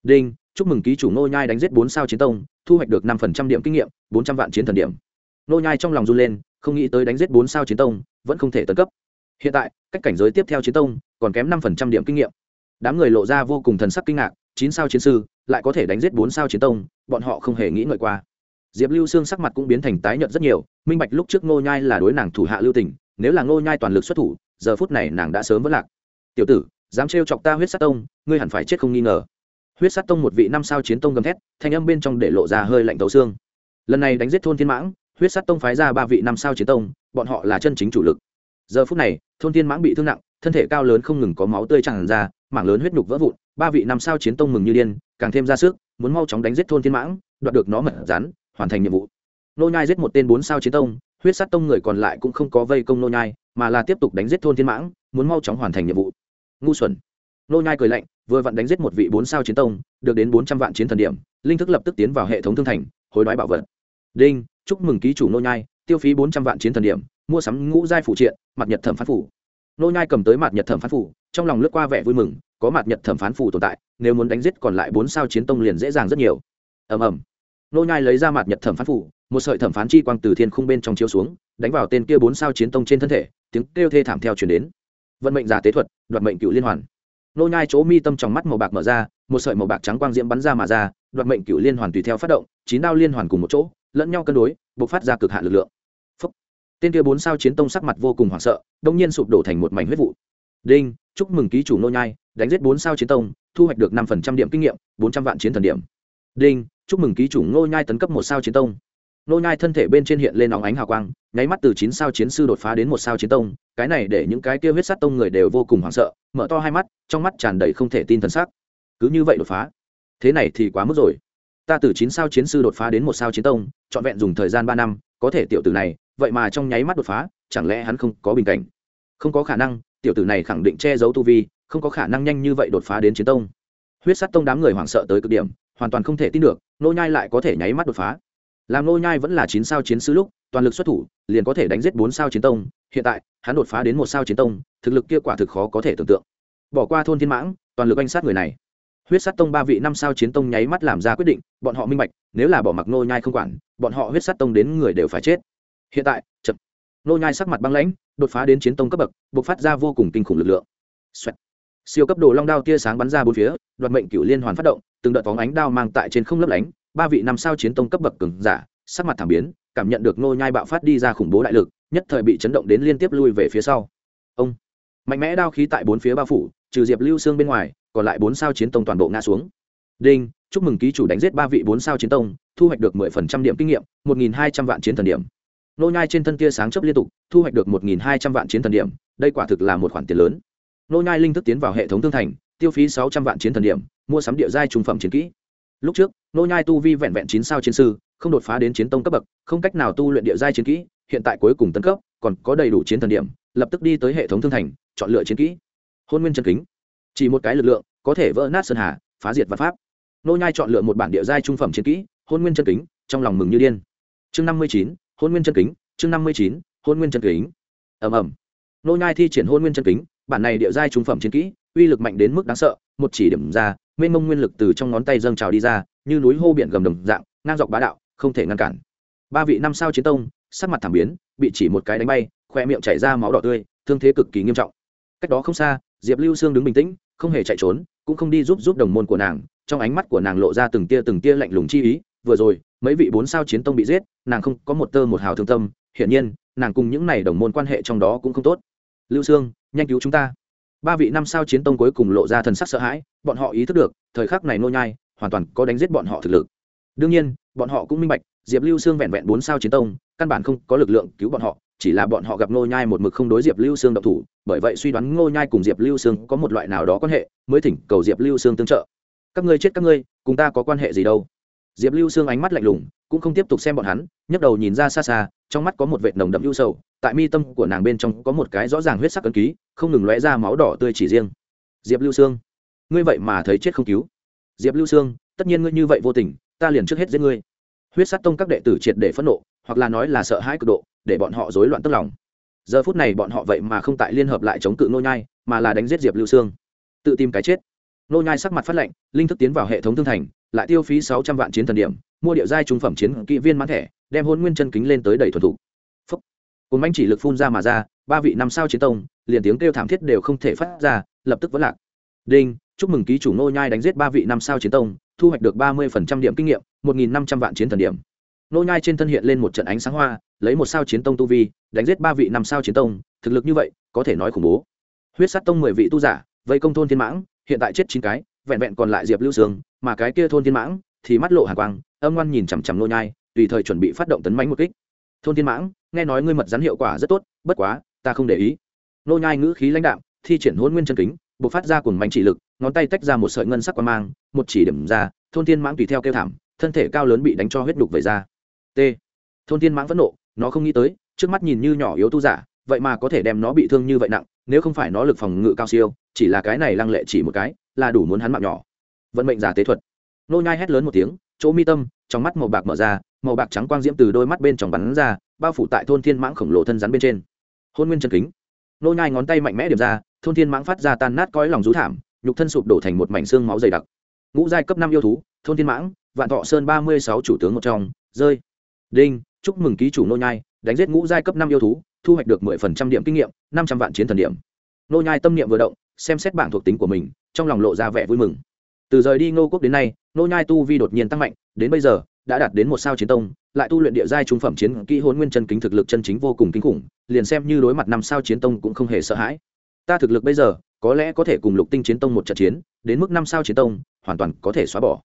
Đinh, chúc mừng ký chủ nô nhai đánh giết bốn sao chiến tông, thu hoạch được năm phần trăm điểm kinh nghiệm, bốn trăm vạn chiến thần điểm. Nô nhai trong lòng run lên, không nghĩ tới đánh giết bốn sao chiến tông, vẫn không thể tấn cấp. Hiện tại, cách cảnh giới tiếp theo chiến tông, còn kém năm phần trăm điểm kinh nghiệm. Đám người lộ ra vô cùng thần sắc kinh ngạc, chín sao chiến sư, lại có thể đánh giết bốn sao chiến tông, bọn họ không hề nghĩ ngợi qua diệp lưu xương sắc mặt cũng biến thành tái nhợt rất nhiều, minh bạch lúc trước ngô nhai là đối nàng thủ hạ lưu tình, nếu là ngô nhai toàn lực xuất thủ, giờ phút này nàng đã sớm vỡ lạc. Tiểu tử, dám trêu chọc ta huyết sát tông, ngươi hẳn phải chết không nghi ngờ. Huyết sát tông một vị năm sao chiến tông gầm thét, thanh âm bên trong để lộ ra hơi lạnh tấu xương. Lần này đánh giết thôn thiên mãng, huyết sát tông phái ra ba vị năm sao chiến tông, bọn họ là chân chính chủ lực. Giờ phút này, thôn thiên mãng bị thương nặng, thân thể cao lớn không ngừng có máu tươi tràn ra, mảng lớn huyết nhục vỡ vụn, ba vị năm sao chiến tông mừng như điên, càng thêm ra sức, muốn mau chóng đánh giết thôn thiên mãng, đoạt được nó mật rắn hoàn thành nhiệm vụ. Nô nhai giết một tên bốn sao chiến tông, huyết sát tông người còn lại cũng không có vây công nô nhai, mà là tiếp tục đánh giết thôn thiên mãng, muốn mau chóng hoàn thành nhiệm vụ. Ngu xuẩn. Nô nhai cười lạnh, vừa vặn đánh giết một vị bốn sao chiến tông, được đến bốn trăm vạn chiến thần điểm, linh thức lập tức tiến vào hệ thống thương thành, hối đoái bảo vật. Đinh, chúc mừng ký chủ nô nhai, tiêu phí bốn trăm vạn chiến thần điểm, mua sắm ngũ giai phụ triện mặt nhật thẩm phán phủ. Nô nhai cầm tới mặt nhật thẩm phán phủ, trong lòng lướt qua vẻ vui mừng, có mặt nhật thẩm phán phủ tồn tại, nếu muốn đánh giết còn lại bốn sao chiến tông liền dễ dàng rất nhiều. Ầm ầm nô nhai lấy ra mặt nhật thẩm phán phủ, một sợi thẩm phán chi quang từ thiên khung bên trong chiếu xuống, đánh vào tên kia bốn sao chiến tông trên thân thể, tiếng kêu thê thảm theo truyền đến. Vận mệnh giả tế thuật, đoạt mệnh cựu liên hoàn. Nô nhai chỗ mi tâm trong mắt màu bạc mở ra, một sợi màu bạc trắng quang diễm bắn ra mà ra, đoạt mệnh cựu liên hoàn tùy theo phát động, chín đao liên hoàn cùng một chỗ, lẫn nhau cân đối, bộc phát ra cực hạn lực lượng. Phúc. tên kia bốn sao chiến tông sắc mặt vô cùng hoảng sợ đung nhiên sụp đổ thành một mảnh huyết vụ. Đinh, chúc mừng ký chủ nô nhai, đánh giết bốn sao chiến tông, thu hoạch được năm phần trăm điểm kinh nghiệm, bốn trăm vạn chiến thần điểm. Đinh chúc mừng ký chủ ngô nhai tấn cấp một sao chiến tông. Ngô nhai thân thể bên trên hiện lên óng ánh hào quang, nháy mắt từ chín sao chiến sư đột phá đến một sao chiến tông, cái này để những cái kia huyết sát tông người đều vô cùng hoảng sợ, mở to hai mắt, trong mắt tràn đầy không thể tin thần sắc. Cứ như vậy đột phá, thế này thì quá mức rồi. Ta từ chín sao chiến sư đột phá đến một sao chiến tông, trọn vẹn dùng thời gian ba năm, có thể tiểu tử này, vậy mà trong nháy mắt đột phá, chẳng lẽ hắn không có bình cảnh? Không có khả năng, tiểu tử này khẳng định che giấu tu vi, không có khả năng nhanh như vậy đột phá đến chiến tông. Huyết sát tông đám người hoảng sợ tới cực điểm hoàn toàn không thể tin được nô nhai lại có thể nháy mắt đột phá. Làm nô nhai vẫn là chín sao chiến sứ lúc, toàn lực xuất thủ, liền có thể đánh giết bốn sao chiến tông. Hiện tại, hắn đột phá đến một sao chiến tông, thực lực kia quả thực khó có thể tưởng tượng. Bỏ qua thôn thiên mãng, toàn lực anh sát người này. Huyết sát tông ba vị năm sao chiến tông nháy mắt làm ra quyết định, bọn họ minh bạch, nếu là bỏ mặc nô nhai không quản, bọn họ huyết sát tông đến người đều phải chết. Hiện tại, chậm. Nô nhai sắc mặt băng lãnh, đột phá đến chiến tông cấp bậc, bộc phát ra vô cùng kinh khủng lực lượng. Xoẹt siêu cấp đồ long đao tia sáng bắn ra bốn phía, đoạt mệnh cửu liên hoàn phát động, từng đợt phóng ánh đao mang tại trên không lấp lánh, ba vị năm sao chiến tông cấp bậc cường giả, sắc mặt thảm biến, cảm nhận được nô nhai bạo phát đi ra khủng bố đại lực, nhất thời bị chấn động đến liên tiếp lui về phía sau. Ông, mạnh mẽ đao khí tại bốn phía bao phủ, trừ diệp lưu xương bên ngoài, còn lại bốn sao chiến tông toàn bộ ngã xuống. Đinh, chúc mừng ký chủ đánh giết ba vị bốn sao chiến tông, thu hoạch được mười phần trăm điểm kinh nghiệm, một nghìn hai trăm vạn chiến thần điểm. Nô nhai trên thân tia sáng chớp liên tục, thu hoạch được một nghìn hai trăm vạn chiến thần điểm, đây quả thực là một khoản tiền lớn nô nhai linh thức tiến vào hệ thống thương thành, tiêu phí sáu trăm vạn chiến thần điểm, mua sắm địa giai trung phẩm chiến kỹ. Lúc trước, nô nhai tu vi vẹn vẹn chín sao chiến sư, không đột phá đến chiến tông cấp bậc, không cách nào tu luyện địa giai chiến kỹ, hiện tại cuối cùng tấn cấp, còn có đầy đủ chiến thần điểm, lập tức đi tới hệ thống thương thành, chọn lựa chiến kỹ. Hôn nguyên chân kính. Chỉ một cái lực lượng, có thể vỡ nát sơn hà, phá diệt văn pháp. Nô nhai chọn lựa một bản địa giai trung phẩm chiến kỹ, hôn nguyên chân kính, trong lòng mừng như điên. Chương năm mươi chín, hôn nguyên chân kính, chương năm mươi chín, hôn nguyên chân kính. Ầm ầm. Nô nhai thi triển hôn nguyên chân kính bản này địa giai trung phẩm chiến kỹ, uy lực mạnh đến mức đáng sợ, một chỉ điểm ra, mênh mông nguyên lực từ trong ngón tay dâng trào đi ra, như núi hô biển gầm đồng dạng, ngang dọc bá đạo, không thể ngăn cản. Ba vị năm sao chiến tông, sắc mặt thảm biến, bị chỉ một cái đánh bay, khoe miệng chảy ra máu đỏ tươi, thương thế cực kỳ nghiêm trọng. Cách đó không xa, diệp lưu sương đứng bình tĩnh, không hề chạy trốn, cũng không đi giúp giúp đồng môn của nàng, trong ánh mắt của nàng lộ ra từng tia từng tia lạnh lùng chi ý, vừa rồi, mấy vị bốn sao chiến tông bị giết, nàng không có một tơ một hào thương tâm, hiển nhiên, nàng cùng những này đồng môn quan hệ trong đó cũng không tốt lưu sương, nhanh cứu chúng ta. Ba vị năm sao chiến tông cuối cùng lộ ra thần sắc sợ hãi, bọn họ ý thức được, thời khắc này nô nhai, hoàn toàn có đánh giết bọn họ thực lực. Đương nhiên, bọn họ cũng minh bạch, diệp lưu sương vẹn vẹn bốn sao chiến tông, căn bản không có lực lượng cứu bọn họ, chỉ là bọn họ gặp nô nhai một mực không đối diệp lưu sương độc thủ, bởi vậy suy đoán nô nhai cùng diệp lưu sương có một loại nào đó quan hệ, mới thỉnh cầu diệp lưu sương tương trợ. Các ngươi chết các ngươi, cùng ta có quan hệ gì đâu? Diệp lưu sương ánh mắt lạnh lùng, cũng không tiếp tục xem bọn hắn, nhấc đầu nhìn ra xa xa, trong mắt có một vệt nồng đậm ưu sầu tại mi tâm của nàng bên trong có một cái rõ ràng huyết sắc ấn ký, không ngừng lóe ra máu đỏ tươi chỉ riêng. Diệp lưu sương, ngươi vậy mà thấy chết không cứu. Diệp lưu sương, tất nhiên ngươi như vậy vô tình, ta liền trước hết giết ngươi. Huyết sát tông các đệ tử triệt để phẫn nộ, hoặc là nói là sợ hãi cực độ, để bọn họ rối loạn tức lòng. Giờ phút này bọn họ vậy mà không tại liên hợp lại chống cự nô nhai, mà là đánh giết diệp lưu sương. Tự tìm cái chết. Nô nhai sắc mặt phát lệnh linh thức tiến vào hệ thống thương thành, lại tiêu phí sáu trăm vạn chiến thần điểm, mua điệu giai trung phẩm chiến kỹ viên mãn thẻ, đem hôn nguyên chân kính lên tới đầy thuần thủ cùng anh chỉ lực phun ra mà ra, ba vị năm sao chiến tông, liền tiếng kêu thảm thiết đều không thể phát ra, lập tức vẫn lạc. Đinh, chúc mừng ký chủ nô nhai đánh giết ba vị năm sao chiến tông, thu hoạch được ba mươi điểm kinh nghiệm, một nghìn năm trăm vạn chiến thần điểm. Nô nhai trên thân hiện lên một trận ánh sáng hoa, lấy một sao chiến tông tu vi, đánh giết ba vị năm sao chiến tông, thực lực như vậy, có thể nói khủng bố. Huyết sát tông mười vị tu giả, vây công thôn thiên mãng, hiện tại chết chín cái, vẹn vẹn còn lại diệp lưu sương, mà cái kia thôn thiên mãng thì mắt lộ hàng quang, âm ngoan nhìn chằm chằm nô nhai, tùy thời chuẩn bị phát động tấn mãnh một kích thôn thiên mãng, nghe nói ngươi mật rắn hiệu quả rất tốt, bất quá, ta không để ý. Nô nhai ngữ khí lãnh đạm, thi triển hôn nguyên chân kính bộc phát ra cùng mạnh chỉ lực, ngón tay tách ra một sợi ngân sắc quang mang, một chỉ điểm ra, thôn thiên mãng tùy theo kêu thảm, thân thể cao lớn bị đánh cho huyết đục về ra. T. Thôn thiên mãng phẫn nộ, nó không nghĩ tới, trước mắt nhìn như nhỏ yếu tu giả, vậy mà có thể đem nó bị thương như vậy nặng, nếu không phải nó lực phòng ngự cao siêu, chỉ là cái này lăng lệ chỉ một cái, là đủ muốn hắn mạng nhỏ. Vận mệnh giả tế thuật. Nô nhai hét lớn một tiếng, chỗ mi tâm, trong mắt màu bạc mở ra màu bạc trắng quang diễm từ đôi mắt bên trong bắn ra, bao phủ tại thôn thiên mãng khổng lồ thân rắn bên trên. Hôn nguyên chân kính. Nô nhai ngón tay mạnh mẽ điểm ra, thôn thiên mãng phát ra tan nát cõi lòng rú thảm, nhục thân sụp đổ thành một mảnh xương máu dày đặc. Ngũ giai cấp năm yêu thú, thôn thiên mãng, vạn thọ sơn ba mươi sáu chủ tướng một trong, rơi. Đinh, chúc mừng ký chủ nô nhai, đánh giết ngũ giai cấp năm yêu thú, thu hoạch được mười phần trăm điểm kinh nghiệm, năm trăm vạn chiến thần điểm. Nô nhai tâm niệm vừa động, xem xét bảng thuộc tính của mình, trong lòng lộ ra vẻ vui mừng. Từ rời đi ngô quốc đến nay, nô nhai tu vi đột nhiên tăng mạnh, đến bây giờ đã đạt đến một sao chiến tông, lại tu luyện địa giai trung phẩm chiến kỹ hồn nguyên chân kính thực lực chân chính vô cùng kinh khủng, liền xem như đối mặt năm sao chiến tông cũng không hề sợ hãi. Ta thực lực bây giờ, có lẽ có thể cùng lục tinh chiến tông một trận chiến, đến mức năm sao chiến tông, hoàn toàn có thể xóa bỏ.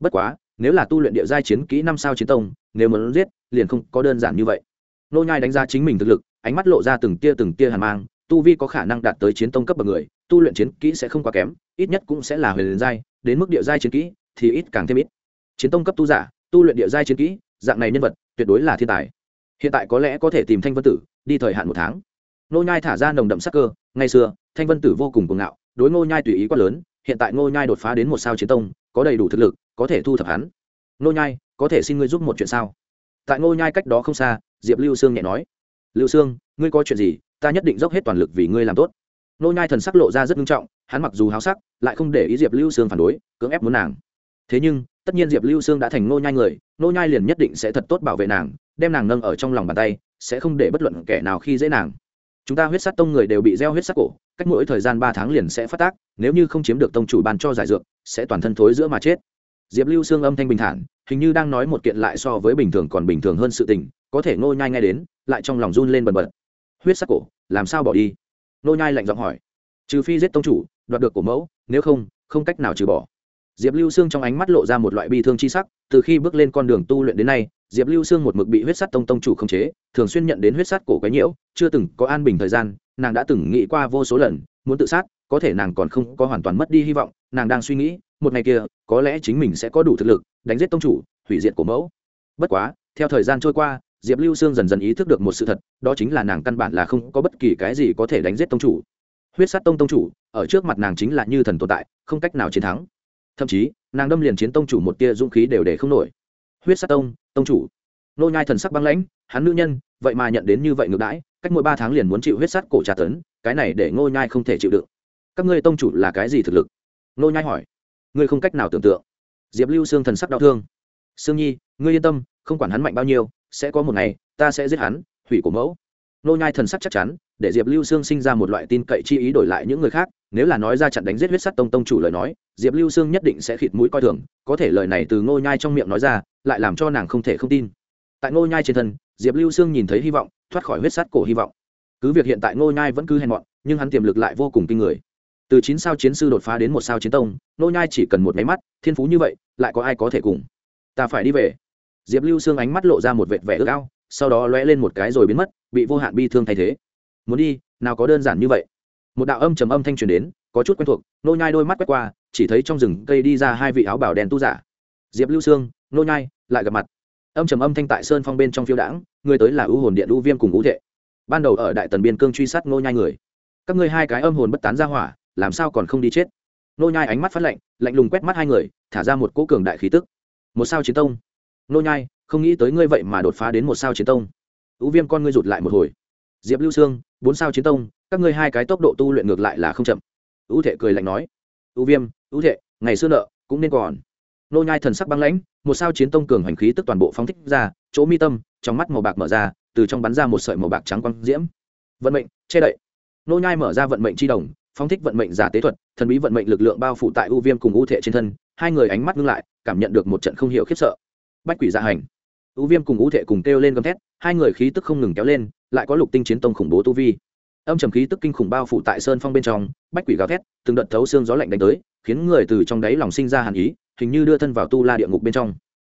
Bất quá, nếu là tu luyện địa giai chiến kỹ năm sao chiến tông, nếu muốn giết, liền không có đơn giản như vậy. Nô nhai đánh giá chính mình thực lực, ánh mắt lộ ra từng tia từng tia hàn mang, tu vi có khả năng đạt tới chiến tông cấp bậc người, tu luyện chiến kỹ sẽ không quá kém, ít nhất cũng sẽ là huyền giai, đến mức địa giai chiến kỹ thì ít càng thêm ít. Chiến tông cấp tu giả tu luyện địa giai chiến kỹ, dạng này nhân vật tuyệt đối là thiên tài. Hiện tại có lẽ có thể tìm thanh vân tử đi thời hạn một tháng. Nô nhai thả ra nồng đậm sắc cơ, ngày xưa, thanh vân tử vô cùng cuồng ngạo, đối ngô nhai tùy ý quá lớn, hiện tại ngô nhai đột phá đến một sao chiến tông, có đầy đủ thực lực, có thể thu thập hắn. Ngô nhai, có thể xin ngươi giúp một chuyện sao? Tại ngô nhai cách đó không xa, diệp lưu sương nhẹ nói. Lưu sương, ngươi có chuyện gì? Ta nhất định dốc hết toàn lực vì ngươi làm tốt. Ngô nhai thần sắc lộ ra rất nghiêm trọng, hắn mặc dù háo sắc, lại không để ý diệp lưu sương phản đối, cưỡng ép muốn nàng. Thế nhưng tất nhiên diệp lưu sương đã thành nô nhai người nô nhai liền nhất định sẽ thật tốt bảo vệ nàng, đem nàng nâng ở trong lòng bàn tay, sẽ không để bất luận kẻ nào khi dễ nàng. Chúng ta huyết sát tông người đều bị gieo huyết sắc cổ, cách mỗi thời gian ba tháng liền sẽ phát tác, nếu như không chiếm được tông chủ ban cho giải dược, sẽ toàn thân thối giữa mà chết. Diệp lưu Sương âm thanh bình thản, hình như đang nói một kiện lại so với bình thường còn bình thường hơn sự tình, có thể nô nhai nghe đến, lại trong lòng run lên bần bật. Huyết sắc cổ, làm sao bỏ đi? Nô nhai lạnh giọng hỏi. Trừ phi giết tông chủ, đoạt được cổ mẫu, nếu không không cách nào trừ bỏ diệp lưu Sương trong ánh mắt lộ ra một loại bi thương chi sắc, từ khi bước lên con đường tu luyện đến nay, diệp lưu sương một mực bị huyết sắt tông tông chủ khống chế, thường xuyên nhận đến huyết sắt cổ quái nhiễu, chưa từng có an bình thời gian, nàng đã từng nghĩ qua vô số lần, muốn tự sát, có thể nàng còn không có hoàn toàn mất đi hy vọng, nàng đang suy nghĩ, một ngày kia, có lẽ chính mình sẽ có đủ thực lực, đánh giết tông chủ, hủy diệt của mẫu. Bất quá, theo thời gian trôi qua, diệp lưu sương dần dần ý thức được một sự thật, đó chính là nàng căn bản là không có bất kỳ cái gì có thể đánh giết tông chủ. Huyết sát tông tông chủ, ở trước mặt nàng chính là như thần tồn tại, không cách nào chiến thắng thậm chí, nàng đâm liền chiến tông chủ một tia dũng khí đều để không nổi. Huyết sát tông tông chủ. Nô nhai thần sắc băng lãnh, hắn nữ nhân, vậy mà nhận đến như vậy ngược đãi, cách mỗi ba tháng liền muốn chịu huyết sát cổ trà tấn, cái này để nô nhai không thể chịu đựng. Các ngươi tông chủ là cái gì thực lực? Nô nhai hỏi. Ngươi không cách nào tưởng tượng. Diệp lưu xương thần sắc đau thương. Sương nhi, ngươi yên tâm, không quản hắn mạnh bao nhiêu, sẽ có một ngày, ta sẽ giết hắn, hủy cổ mẫu. Nô nhai thần sắc chắc chắn, để diệp lưu sương sinh ra một loại tin cậy chi ý đổi lại những người khác nếu là nói ra chặn đánh giết huyết sắt tông tông chủ lời nói, diệp lưu sương nhất định sẽ khịt mũi coi thường, có thể lời này từ ngô nhai trong miệng nói ra, lại làm cho nàng không thể không tin. Tại ngô nhai trên thân, diệp lưu sương nhìn thấy hy vọng, thoát khỏi huyết sắt cổ hy vọng. Cứ việc hiện tại ngô nhai vẫn cứ hèn mọn, nhưng hắn tiềm lực lại vô cùng kinh người. Từ chín sao chiến sư đột phá đến một sao chiến tông, ngô nhai chỉ cần một máy mắt, thiên phú như vậy, lại có ai có thể cùng? Ta phải đi về. Diệp lưu sương ánh mắt lộ ra một vệt vẻ ước ao, sau đó lóe lên một cái rồi biến mất, bị vô hạn bi thương thay thế. Muốn đi, nào có đơn giản như vậy một đạo âm trầm âm thanh truyền đến, có chút quen thuộc, nô nhai đôi mắt quét qua, chỉ thấy trong rừng cây đi ra hai vị áo bào đen tu giả. Diệp lưu sương, nô nhai, lại gặp mặt. Âm trầm âm thanh tại sơn phong bên trong phiêu đãng, người tới là ưu hồn điện ưu viêm cùng ưu thệ. Ban đầu ở đại tần biên cương truy sát nô nhai người. Các ngươi hai cái âm hồn bất tán ra hỏa, làm sao còn không đi chết? Nô nhai ánh mắt phát lạnh lạnh lùng quét mắt hai người, thả ra một cỗ cường đại khí tức. Một sao chiến tông. Nô nhai, không nghĩ tới ngươi vậy mà đột phá đến một sao chiến tông. Ưu viêm con ngươi rụt lại một hồi. Diệp lưu sương, bốn sao chiến tông các ngươi hai cái tốc độ tu luyện ngược lại là không chậm. Ưu thệ cười lạnh nói ưu viêm ưu thệ, ngày xưa nợ cũng nên còn. Nô nhai thần sắc băng lãnh, một sao chiến tông cường hành khí tức toàn bộ phóng thích ra, chỗ mi tâm, trong mắt màu bạc mở ra, từ trong bắn ra một sợi màu bạc trắng quang diễm. Vận mệnh, che đậy. Nô nhai mở ra vận mệnh chi đồng, phóng thích vận mệnh giả tế thuật, thần bí vận mệnh lực lượng bao phủ tại ưu viêm cùng ưu thệ trên thân, hai người ánh mắt ngưng lại, cảm nhận được một trận không hiểu khiếp sợ. Bách quỷ dạ hành. Ưu viêm cùng ưu thệ cùng kêu lên gầm thét, hai người khí tức không ngừng kéo lên, lại có lục tinh chiến tông khủng bố tu vi âm trầm khí tức kinh khủng bao phủ tại sơn phong bên trong, bách quỷ gào thét, từng đợt thấu xương gió lạnh đánh tới, khiến người từ trong đáy lòng sinh ra hàn ý, hình như đưa thân vào tu la địa ngục bên trong.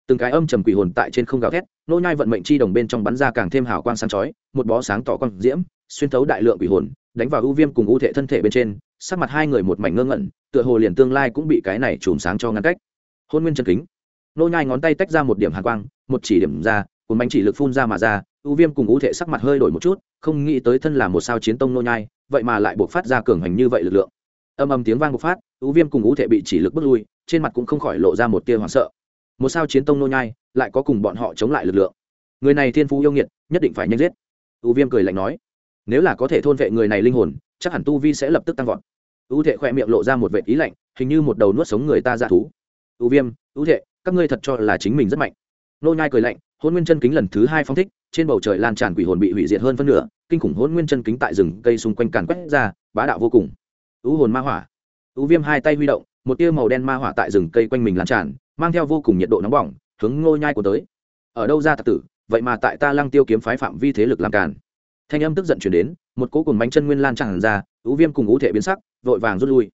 Từng cái âm trầm quỷ hồn tại trên không gào thét, nô nhai vận mệnh chi đồng bên trong bắn ra càng thêm hào quang sáng chói, một bó sáng tỏ quang diễm, xuyên thấu đại lượng quỷ hồn, đánh vào ưu viêm cùng ưu thể thân thể bên trên, sắc mặt hai người một mảnh ngơ ngẩn, tựa hồ liền tương lai cũng bị cái này chùm sáng cho ngăn cách. Hôn nguyên chân kính. Nô nhai ngón tay tách ra một điểm hàn quang, một chỉ điểm ra, cuốn bánh chỉ lực phun ra mà ra ưu viêm cùng ưu thể sắc mặt hơi đổi một chút, không nghĩ tới thân là một sao chiến tông nô nhai, vậy mà lại buộc phát ra cường hành như vậy lực lượng. Âm âm tiếng vang bộc phát ưu viêm cùng ưu thể bị chỉ lực bước lui, trên mặt cũng không khỏi lộ ra một tia hoảng sợ. Một sao chiến tông nô nhai, lại có cùng bọn họ chống lại lực lượng. Người này thiên phú yêu nghiệt, nhất định phải nhanh giết. Ưu viêm cười lạnh nói, nếu là có thể thôn vệ người này linh hồn, chắc hẳn tu vi sẽ lập tức tăng vọt. Ưu thể khoe miệng lộ ra một vệt ý lạnh, hình như một đầu nuốt sống người ta ra thú. Ưu viêm ưu thể các ngươi thật cho là chính mình rất mạnh. Nô nhai cười lạnh hôn nguyên chân kính lần thứ hai phong thích, trên bầu trời lan tràn quỷ hồn bị hủy diệt hơn phân nửa, kinh khủng hôn nguyên chân kính tại rừng cây xung quanh càn quét ra, bá đạo vô cùng. Ưu hồn ma hỏa. Ưu viêm hai tay huy động, một tia màu đen ma hỏa tại rừng cây quanh mình lan tràn, mang theo vô cùng nhiệt độ nóng bỏng, hướng ngôi nhai của tới. Ở đâu ra tạc tử, vậy mà tại ta lăng tiêu kiếm phái phạm vi thế lực làm càn. Thanh âm tức giận chuyển đến, một cỗ cùng bánh chân nguyên lan tràn ra ưu viêm cùng ưu thể biến sắc, vội vàng rút lui.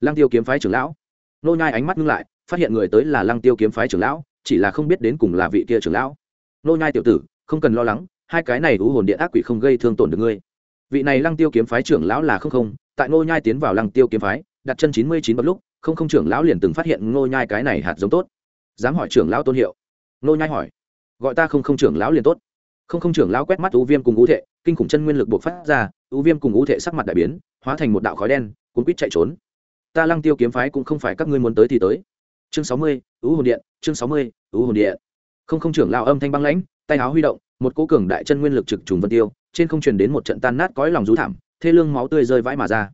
Lăng tiêu kiếm phái trưởng lão. Nô nhai ánh mắt ngưng lại, phát hiện người tới là lăng tiêu kiếm phái trưởng lão, chỉ là không biết đến cùng là vị kia trưởng lão nô nhai tiểu tử, không cần lo lắng, hai cái này u hồn điện ác quỷ không gây thương tổn được ngươi. Vị này lăng tiêu kiếm phái trưởng lão là không không, tại nô nhai tiến vào lăng tiêu kiếm phái, đặt chân chín mươi chín bậc lúc, không không trưởng lão liền từng phát hiện nô nhai cái này hạt giống tốt. Dám hỏi trưởng lão tôn hiệu. Nô nhai hỏi. Gọi ta không không trưởng lão liền tốt. Không không trưởng lão quét mắt u viêm cùng u thệ, kinh khủng chân nguyên lực bộc phát ra u viêm cùng u thệ sắc mặt đại biến, hóa thành một đạo khói đen, cuốn quýt chạy trốn. Ta lăng tiêu kiếm phái cũng không phải các ngươi muốn tới thì tới. Chương sáu mươi u hồn điện, chương sáu mươi u hồn điện không không trưởng lao âm thanh băng lãnh, tay áo huy động, một cố cường đại chân nguyên lực trực trùng vân tiêu, trên không truyền đến một trận tan nát cõi lòng rú thảm, thê lương máu tươi rơi vãi mà ra.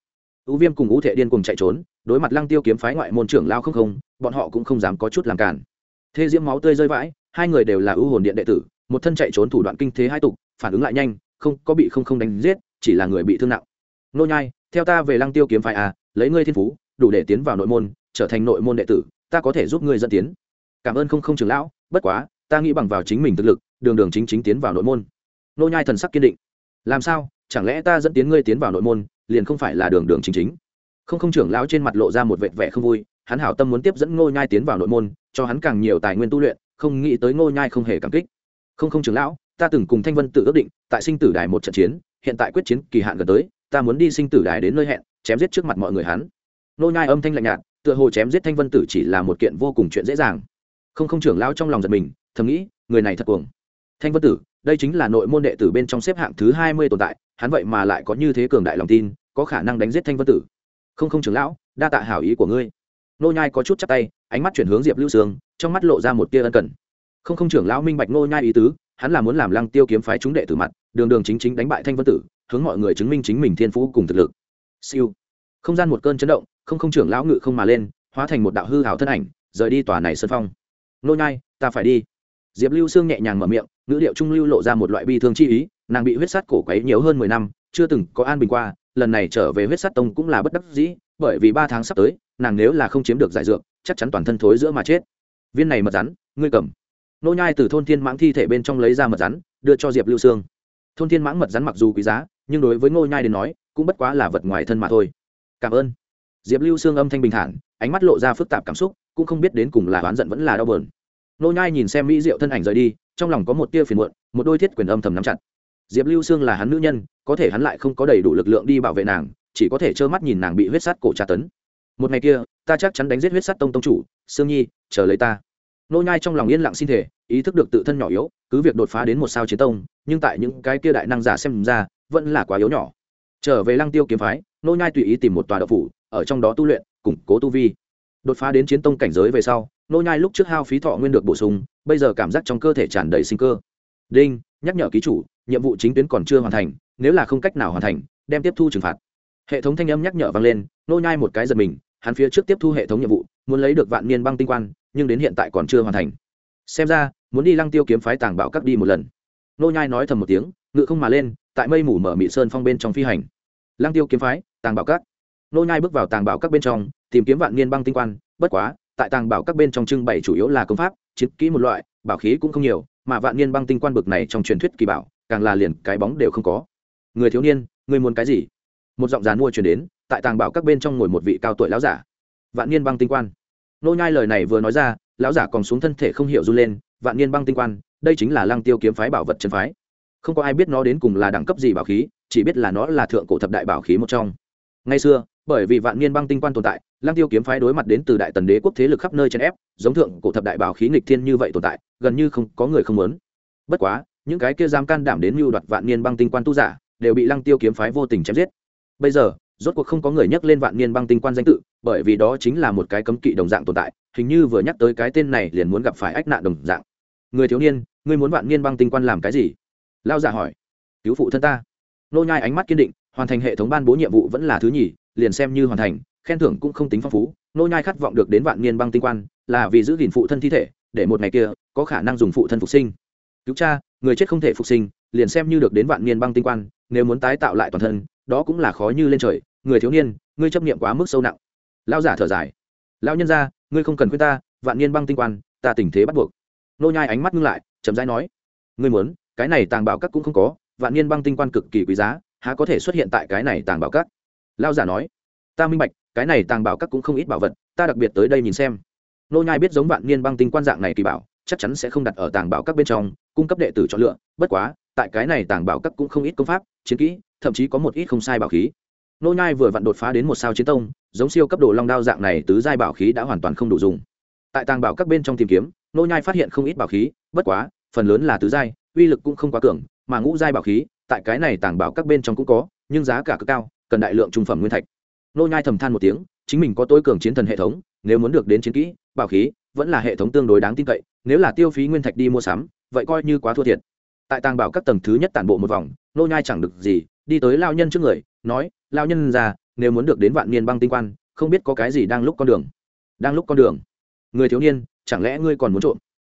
Ưu viêm cùng ú thệ điên cùng chạy trốn, đối mặt lăng tiêu kiếm phái ngoại môn trưởng lao không không, bọn họ cũng không dám có chút làm cản. Thê diễm máu tươi rơi vãi, hai người đều là ưu hồn điện đệ tử, một thân chạy trốn thủ đoạn kinh thế hai tục, phản ứng lại nhanh, không, có bị không không đánh giết, chỉ là người bị thương nặng. Nô nhai, theo ta về lăng tiêu kiếm phái à lấy ngươi thiên phú, đủ để tiến vào nội môn, trở thành nội môn đệ tử, ta có thể giúp ngươi dẫn tiến. Cảm ơn không không trưởng lão, bất quá ta nghĩ bằng vào chính mình thực lực, đường đường chính chính tiến vào nội môn. Nô nhai thần sắc kiên định. Làm sao? Chẳng lẽ ta dẫn tiến ngươi tiến vào nội môn, liền không phải là đường đường chính chính? Không không trưởng lão trên mặt lộ ra một vệt vẻ không vui, hắn hảo tâm muốn tiếp dẫn ngô nhai tiến vào nội môn, cho hắn càng nhiều tài nguyên tu luyện, không nghĩ tới ngô nhai không hề cảm kích. Không không trưởng lão, ta từng cùng thanh vân tự ước định, tại sinh tử đài một trận chiến, hiện tại quyết chiến kỳ hạn gần tới, ta muốn đi sinh tử đài đến nơi hẹn, chém giết trước mặt mọi người hắn. Nô nhai âm thanh lạnh nhạt, tựa hồ chém giết thanh vân tử chỉ là một kiện vô cùng chuyện dễ dàng. Không không trưởng lão trong lòng giật mình thầm nghĩ, người này thật cuồng. Thanh vân tử, đây chính là nội môn đệ tử bên trong xếp hạng thứ hai mươi tồn tại, hắn vậy mà lại có như thế cường đại lòng tin, có khả năng đánh giết thanh vân tử. Không không trưởng lão, đa tạ hảo ý của ngươi. Nô nhai có chút chắp tay, ánh mắt chuyển hướng diệp lưu sương, trong mắt lộ ra một tia ân cần. Không không trưởng lão minh bạch nô nhai ý tứ, hắn là muốn làm lăng tiêu kiếm phái chúng đệ tử mặt, đường đường chính chính đánh bại thanh vân tử, hướng mọi người chứng minh chính mình thiên phú cùng thực lực. Siêu. Không gian một cơn chấn động, không không trưởng lão ngự không mà lên, hóa thành một đạo hư hảo thân ảnh, rời đi tòa này sân phong. Nô nhai, ta phải đi diệp lưu sương nhẹ nhàng mở miệng, ngữ điệu trung lưu lộ ra một loại bi thương chi ý, nàng bị huyết sát cổ quấy nhiều hơn mười năm, chưa từng có an bình qua, lần này trở về huyết sát tông cũng là bất đắc dĩ, bởi vì ba tháng sắp tới, nàng nếu là không chiếm được giải dược, chắc chắn toàn thân thối giữa mà chết. Viên này mật rắn, ngươi cầm. Nô nhai từ thôn thiên mãng thi thể bên trong lấy ra mật rắn, đưa cho diệp lưu sương. Thôn thiên mãng mật rắn mặc dù quý giá, nhưng đối với ngô nhai đến nói, cũng bất quá là vật ngoài thân mà thôi. Cảm ơn. Diệp lưu sương âm thanh bình thản, ánh mắt lộ ra phức tạp cảm xúc, cũng không biết đến cùng là oán giận vẫn là đau buồn nô nhai nhìn xem mỹ diệu thân ảnh rời đi, trong lòng có một tia phiền muộn, một đôi thiết quyền âm thầm nắm chặt. Diệp lưu sương là hắn nữ nhân, có thể hắn lại không có đầy đủ lực lượng đi bảo vệ nàng, chỉ có thể trơ mắt nhìn nàng bị huyết sát cổ tra tấn. Một ngày kia, ta chắc chắn đánh giết huyết sát tông tông chủ, sương nhi, chờ lấy ta. Nô nhai trong lòng yên lặng xin thể ý thức được tự thân nhỏ yếu, cứ việc đột phá đến một sao chiến tông, nhưng tại những cái kia đại năng giả xem ra, vẫn là quá yếu nhỏ. Trở về lăng tiêu kiếm phái, nô nhai tùy ý tìm một tòa đạo phủ, ở trong đó tu luyện, củng cố tu vi. Đột phá đến chiến tông cảnh giới về sau nô nhai lúc trước hao phí thọ nguyên được bổ sung, bây giờ cảm giác trong cơ thể tràn đầy sinh cơ. Đinh, nhắc nhở ký chủ, nhiệm vụ chính tuyến còn chưa hoàn thành, nếu là không cách nào hoàn thành, đem tiếp thu trừng phạt. Hệ thống thanh âm nhắc nhở vang lên, nô nhai một cái giật mình, hắn phía trước tiếp thu hệ thống nhiệm vụ, muốn lấy được vạn niên băng tinh quan, nhưng đến hiện tại còn chưa hoàn thành. Xem ra, muốn đi lăng tiêu kiếm phái tàng bảo các đi một lần. Nô nhai nói thầm một tiếng, ngự không mà lên, tại mây mù mở mị sơn phong bên trong phi hành. Lăng tiêu kiếm phái, tàng bảo các nô nhai bước vào tàng bảo các bên trong, tìm kiếm vạn niên băng tinh quan, bất quá tại tàng bảo các bên trong trưng bày chủ yếu là công pháp, chiến kỹ một loại, bảo khí cũng không nhiều, mà vạn niên băng tinh quan bực này trong truyền thuyết kỳ bảo, càng là liền cái bóng đều không có. Người thiếu niên, người muốn cái gì? Một giọng dàn mua truyền đến, tại tàng bảo các bên trong ngồi một vị cao tuổi lão giả. Vạn niên băng tinh quan. Nô nhai lời này vừa nói ra, lão giả còn xuống thân thể không hiểu run lên, vạn niên băng tinh quan, đây chính là lăng tiêu kiếm phái bảo vật chân phái. Không có ai biết nó đến cùng là đẳng cấp gì bảo khí, chỉ biết là nó là thượng cổ thập đại bảo khí một trong. Ngay xưa, bởi vì vạn niên băng tinh quan tồn tại lăng tiêu kiếm phái đối mặt đến từ đại tần đế quốc thế lực khắp nơi trên ép, giống thượng cổ thập đại bảo khí nghịch thiên như vậy tồn tại, gần như không có người không muốn. Bất quá, những cái kia dám can đảm đến mưu đoạt vạn niên băng tinh quan tu giả, đều bị lăng tiêu kiếm phái vô tình chém giết. Bây giờ, rốt cuộc không có người nhắc lên vạn niên băng tinh quan danh tự, bởi vì đó chính là một cái cấm kỵ đồng dạng tồn tại, hình như vừa nhắc tới cái tên này liền muốn gặp phải ách nạn đồng dạng. Người thiếu niên, ngươi muốn vạn niên băng tinh quan làm cái gì? Lao giả hỏi. Cứu phụ thân ta. Nô nhai ánh mắt kiên định, hoàn thành hệ thống ban bố nhiệm vụ vẫn là thứ nhì, liền xem như hoàn thành khen thưởng cũng không tính phong phú, nô nhai khát vọng được đến vạn niên băng tinh quan, là vì giữ gìn phụ thân thi thể, để một ngày kia, có khả năng dùng phụ thân phục sinh. Cứu cha, người chết không thể phục sinh, liền xem như được đến vạn niên băng tinh quan, nếu muốn tái tạo lại toàn thân, đó cũng là khó như lên trời. Người thiếu niên, ngươi chấp niệm quá mức sâu nặng. Lao giả thở dài. Lao nhân gia, ngươi không cần khuyên ta, vạn niên băng tinh quan, ta tình thế bắt buộc. Nô nhai ánh mắt ngưng lại, chậm rãi nói. Ngươi muốn, cái này tàng bảo các cũng không có, vạn niên băng tinh quan cực kỳ quý giá, há có thể xuất hiện tại cái này tàng bảo các? Lao giả nói. Ta minh bạch cái này tàng bảo các cũng không ít bảo vật, ta đặc biệt tới đây nhìn xem. Nô nhai biết giống vạn niên băng tinh quan dạng này kỳ bảo, chắc chắn sẽ không đặt ở tàng bảo các bên trong, cung cấp đệ tử chọn lựa, bất quá, tại cái này tàng bảo các cũng không ít công pháp, chiến kỹ, thậm chí có một ít không sai bảo khí. Nô nhai vừa vặn đột phá đến một sao chiến tông, giống siêu cấp độ long đao dạng này tứ giai bảo khí đã hoàn toàn không đủ dùng. Tại tàng bảo các bên trong tìm kiếm, nô nhai phát hiện không ít bảo khí, bất quá, phần lớn là tứ giai, uy lực cũng không quá cường, mà ngũ giai bảo khí, tại cái này tàng bảo các bên trong cũng có, nhưng giá cả cực cao, cần đại lượng trung phẩm nguyên thạch nô nhai thầm than một tiếng chính mình có tối cường chiến thần hệ thống nếu muốn được đến chiến kỹ bảo khí vẫn là hệ thống tương đối đáng tin cậy nếu là tiêu phí nguyên thạch đi mua sắm vậy coi như quá thua thiệt. Tại tàng bảo các tầng thứ nhất tản bộ một vòng nô nhai chẳng được gì đi tới lao nhân trước người nói lao nhân già, nếu muốn được đến vạn niên băng tinh quan không biết có cái gì đang lúc con đường. Đang lúc con đường? Người thiếu niên chẳng lẽ ngươi còn muốn trộm?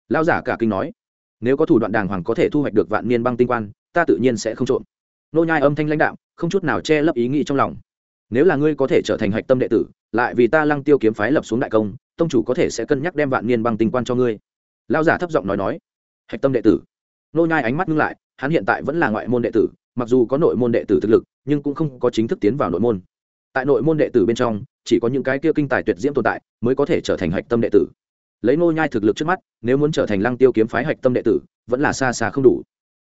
Lao giả cả kinh nói nếu có thủ đoạn đàng hoàng có thể thu hoạch được vạn niên băng tinh quan ta tự nhiên sẽ không trộm. Nô nhai âm thanh lãnh đạo, không chút nào che lấp ý nghĩ trong lòng nếu là ngươi có thể trở thành hạch tâm đệ tử, lại vì ta lăng tiêu kiếm phái lập xuống đại công, tông chủ có thể sẽ cân nhắc đem vạn niên băng tinh quan cho ngươi. Lao giả thấp giọng nói nói. Hạch tâm đệ tử. Nô nhai ánh mắt ngưng lại, hắn hiện tại vẫn là ngoại môn đệ tử, mặc dù có nội môn đệ tử thực lực, nhưng cũng không có chính thức tiến vào nội môn. Tại nội môn đệ tử bên trong, chỉ có những cái kia kinh tài tuyệt diễm tồn tại mới có thể trở thành hạch tâm đệ tử. Lấy nô nhai thực lực trước mắt, nếu muốn trở thành lăng tiêu kiếm phái hạch tâm đệ tử, vẫn là xa xa không đủ.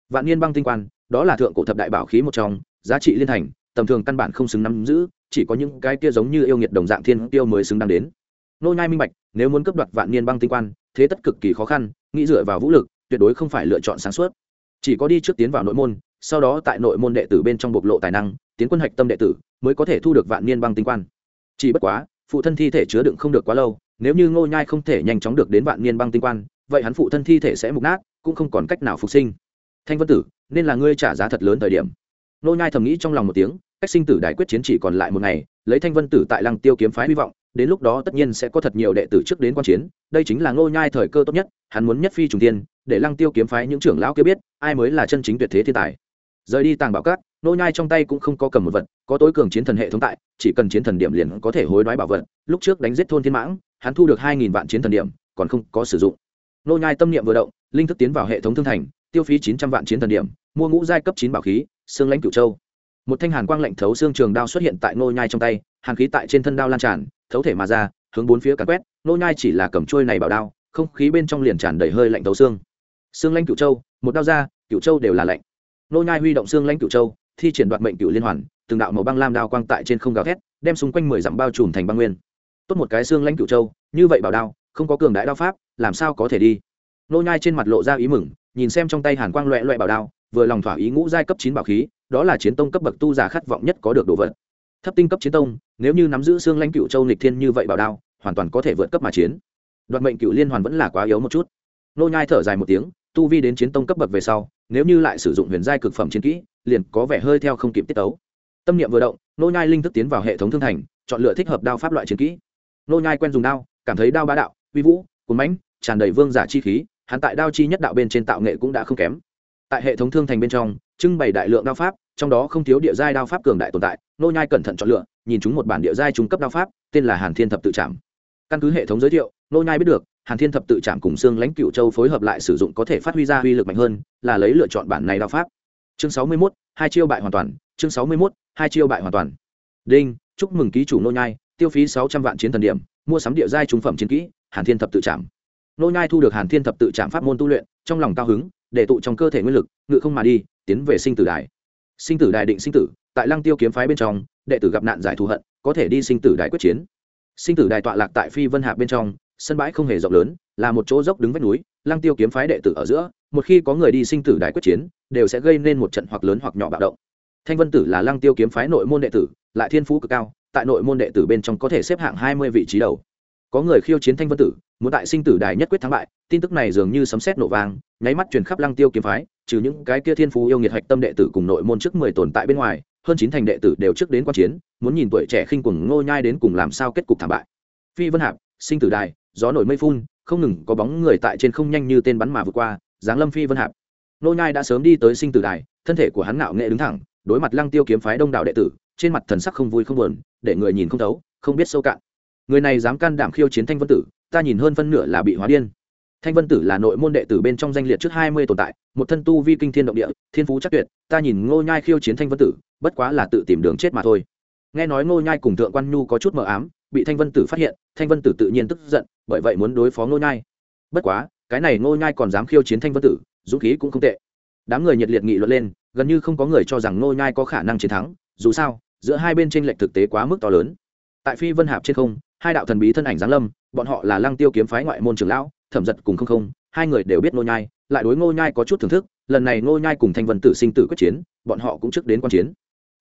Vạn niên băng tinh quan, đó là thượng cổ thập đại bảo khí một trong, giá trị liên thành tầm thường căn bản không xứng nắm giữ, chỉ có những cái kia giống như yêu nghiệt đồng dạng thiên tiêu mới xứng đáng đến. Nô nhai minh bạch, nếu muốn cướp đoạt vạn niên băng tinh quan, thế tất cực kỳ khó khăn, nghĩ dựa vào vũ lực, tuyệt đối không phải lựa chọn sáng suốt. Chỉ có đi trước tiến vào nội môn, sau đó tại nội môn đệ tử bên trong bộc lộ tài năng, tiến quân hạch tâm đệ tử, mới có thể thu được vạn niên băng tinh quan. Chỉ bất quá, phụ thân thi thể chứa đựng không được quá lâu, nếu như ngô nhai không thể nhanh chóng được đến vạn niên băng tinh quan, vậy hắn phụ thân thi thể sẽ mục nát, cũng không còn cách nào phục sinh. Thanh vân tử, nên là ngươi trả giá thật lớn thời điểm. Nô nhai thầm nghĩ trong lòng một tiếng, cách sinh tử đại quyết chiến chỉ còn lại một ngày, lấy thanh vân tử tại lăng tiêu kiếm phái hy vọng, đến lúc đó tất nhiên sẽ có thật nhiều đệ tử trước đến quan chiến, đây chính là ngô nhai thời cơ tốt nhất, hắn muốn nhất phi trùng tiên để lăng tiêu kiếm phái những trưởng lão kia biết, ai mới là chân chính tuyệt thế thiên tài. Rời đi tàng bảo cát Nô nhai trong tay cũng không có cầm một vật, có tối cường chiến thần hệ thống tại, chỉ cần chiến thần điểm liền có thể hối đoái bảo vật, lúc trước đánh giết thôn thiên mãng, hắn thu được hai nghìn vạn chiến thần điểm, còn không có sử dụng. Nô nhai tâm niệm vừa động, linh thức tiến vào hệ thống thương thành, tiêu phí chín trăm vạn chiến thần điểm, mua ngũ giai cấp chín bảo khí xương lãnh cửu châu. Một thanh hàn quang lạnh thấu xương trường đao xuất hiện tại nô nhai trong tay, hàn khí tại trên thân đao lan tràn, thấu thể mà ra, hướng bốn phía càn quét Nô nhai chỉ là cầm trôi này bảo đao, không khí bên trong liền tràn đầy hơi lạnh thấu xương. Xương lãnh cửu châu, một đao ra, cửu châu đều là lạnh. Nô nhai huy động xương lãnh cửu châu, thi triển đoạt mệnh cửu liên hoàn, từng đạo màu băng lam đao quang tại trên không gào thét, đem xung quanh mười dặm bao trùm thành băng nguyên. Tốt một cái xương lãnh cửu châu, như vậy bảo đao, không có cường đại đao pháp, làm sao có thể đi? Nô nhai trên mặt lộ ra ý mừng nhìn xem trong tay hàn quang loẹ loẹ bảo đao, vừa lòng thỏa ý ngũ giai cấp chín bảo khí, đó là chiến tông cấp bậc tu giả khát vọng nhất có được đồ vật. Thấp tinh cấp chiến tông, nếu như nắm giữ xương lãnh cựu châu nịch thiên như vậy bảo đao, hoàn toàn có thể vượt cấp mà chiến. Đoạt mệnh cựu liên hoàn vẫn là quá yếu một chút. Nô nhai thở dài một tiếng, tu vi đến chiến tông cấp bậc về sau, nếu như lại sử dụng huyền giai cực phẩm chiến kỹ, liền có vẻ hơi theo không kịp tiết tấu. Tâm niệm vừa động, nô nhai linh thức tiến vào hệ thống thương thành, chọn lựa thích hợp đao pháp loại chiến kỹ. Nô nhai quen dùng đao, cảm thấy đao bá đạo, uy vũ cuốn mãnh, tràn đầy vương giả chi khí hắn tại đao chi nhất đạo bên trên tạo nghệ cũng đã không kém. Tại hệ thống thương thành bên trong trưng bày đại lượng đao pháp trong đó không thiếu địa giai đao pháp cường đại tồn tại nô nhai cẩn thận chọn lựa nhìn chúng một bản địa giai trung cấp đao pháp tên là hàn thiên thập tự trảm. Căn cứ hệ thống giới thiệu nô nhai biết được hàn thiên thập tự trảm cùng xương lãnh cựu châu phối hợp lại sử dụng có thể phát huy ra uy lực mạnh hơn là lấy lựa chọn bản này đao pháp. Chương sáu mươi 61, hai chiêu bại hoàn toàn chương sáu mươi 61, hai chiêu bại hoàn toàn. Đinh chúc mừng ký chủ nô nhai tiêu phí sáu trăm vạn chiến thần điểm mua sắm địa giai trung phẩm chiến kỹ hàn thiên thập tự trảm nô nhai thu được hàn thiên thập tự trảm pháp môn tu luyện, trong lòng cao hứng, để tụ trong cơ thể nguyên lực, ngự không mà đi, tiến về sinh tử đài. Sinh tử đài định sinh tử, tại lăng tiêu kiếm phái bên trong, đệ tử gặp nạn giải thù hận, có thể đi sinh tử đài quyết chiến. Sinh tử đài tọa lạc tại phi vân hạ bên trong, sân bãi không hề rộng lớn, là một chỗ dốc đứng vách núi, lăng tiêu kiếm phái đệ tử ở giữa, một khi có người đi sinh tử đài quyết chiến, đều sẽ gây nên một trận hoặc lớn hoặc nhỏ bạo động. Thanh vân tử là lăng tiêu kiếm phái nội môn đệ tử, lại thiên phú cực cao, tại nội môn đệ tử bên trong có thể xếp hạng hai mươi vị trí đầu. Có người khiêu chiến thanh vân tử muốn tại sinh tử đài nhất quyết thắng bại, tin tức này dường như sấm sét nổ vang, nháy mắt truyền khắp lăng tiêu kiếm phái, trừ những cái kia thiên phú yêu nghiệt hạch tâm đệ tử cùng nội môn trước mười tồn tại bên ngoài, hơn chín thành đệ tử đều trước đến quan chiến, muốn nhìn tuổi trẻ khinh cuồng ngô nhai đến cùng làm sao kết cục thảm bại. Phi vân hạp, sinh tử đài, gió nổi mây phun, không ngừng có bóng người tại trên không nhanh như tên bắn mà vượt qua, giáng lâm phi vân hạp. Ngô nhai đã sớm đi tới sinh tử đài, thân thể của hắn ngạo nghệ đứng thẳng, đối mặt lăng tiêu kiếm phái đông đảo đệ tử, trên mặt thần sắc không vui không buồn, để người nhìn không thấu, không biết sâu cạn. Người này dám can đảm khiêu chiến thanh vân tử ta nhìn hơn phân nửa là bị hóa điên. Thanh vân tử là nội môn đệ tử bên trong danh liệt trước hai mươi tồn tại, một thân tu vi kinh thiên động địa, thiên phú chắc tuyệt, ta nhìn ngô nhai khiêu chiến thanh vân tử, bất quá là tự tìm đường chết mà thôi. Nghe nói ngô nhai cùng thượng quan nhu có chút mờ ám, bị thanh vân tử phát hiện, thanh vân tử tự nhiên tức giận, bởi vậy muốn đối phó ngô nhai. Bất quá, cái này ngô nhai còn dám khiêu chiến thanh vân tử, dũng khí cũng không tệ. Đám người nhiệt liệt nghị luận lên, gần như không có người cho rằng ngô nhai có khả năng chiến thắng, dù sao, giữa hai bên tranh lệch thực tế quá mức to lớn. Tại phi vân hạp trên không hai đạo thần bí thân ảnh giáng lâm, bọn họ là lăng tiêu kiếm phái ngoại môn trưởng lão, thẩm giật cùng không không, hai người đều biết ngô nhai, lại đối ngô nhai có chút thưởng thức, lần này ngô nhai cùng thanh vân tử sinh tử quyết chiến, bọn họ cũng trước đến quan chiến.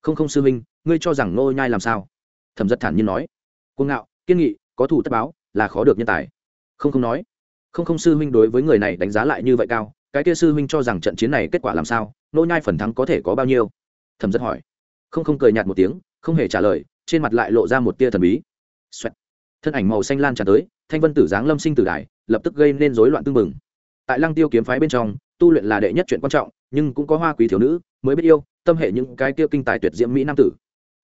Không không sư minh ngươi cho rằng ngô nhai làm sao? Thẩm giật thản nhiên nói. Cuồng ngạo, kiên nghị, có thủ tất báo, là khó được nhân tài. Không không nói. Không không sư huynh đối với người này đánh giá lại như vậy cao, cái kia sư huynh cho rằng trận chiến này kết quả làm sao nô nhai phần thắng có thể có bao nhiêu? Thẩm giật hỏi. Không không cười nhạt một tiếng, không hề trả lời, trên mặt lại lộ ra một tia thần bí. Xoẹt thân ảnh màu xanh lan tràn tới, thanh vân tử giáng lâm sinh tử đài, lập tức gây nên rối loạn tương mừng tại lăng tiêu kiếm phái bên trong, tu luyện là đệ nhất chuyện quan trọng, nhưng cũng có hoa quý thiếu nữ, mới biết yêu, tâm hệ những cái tiêu kinh tài tuyệt diễm mỹ nam tử.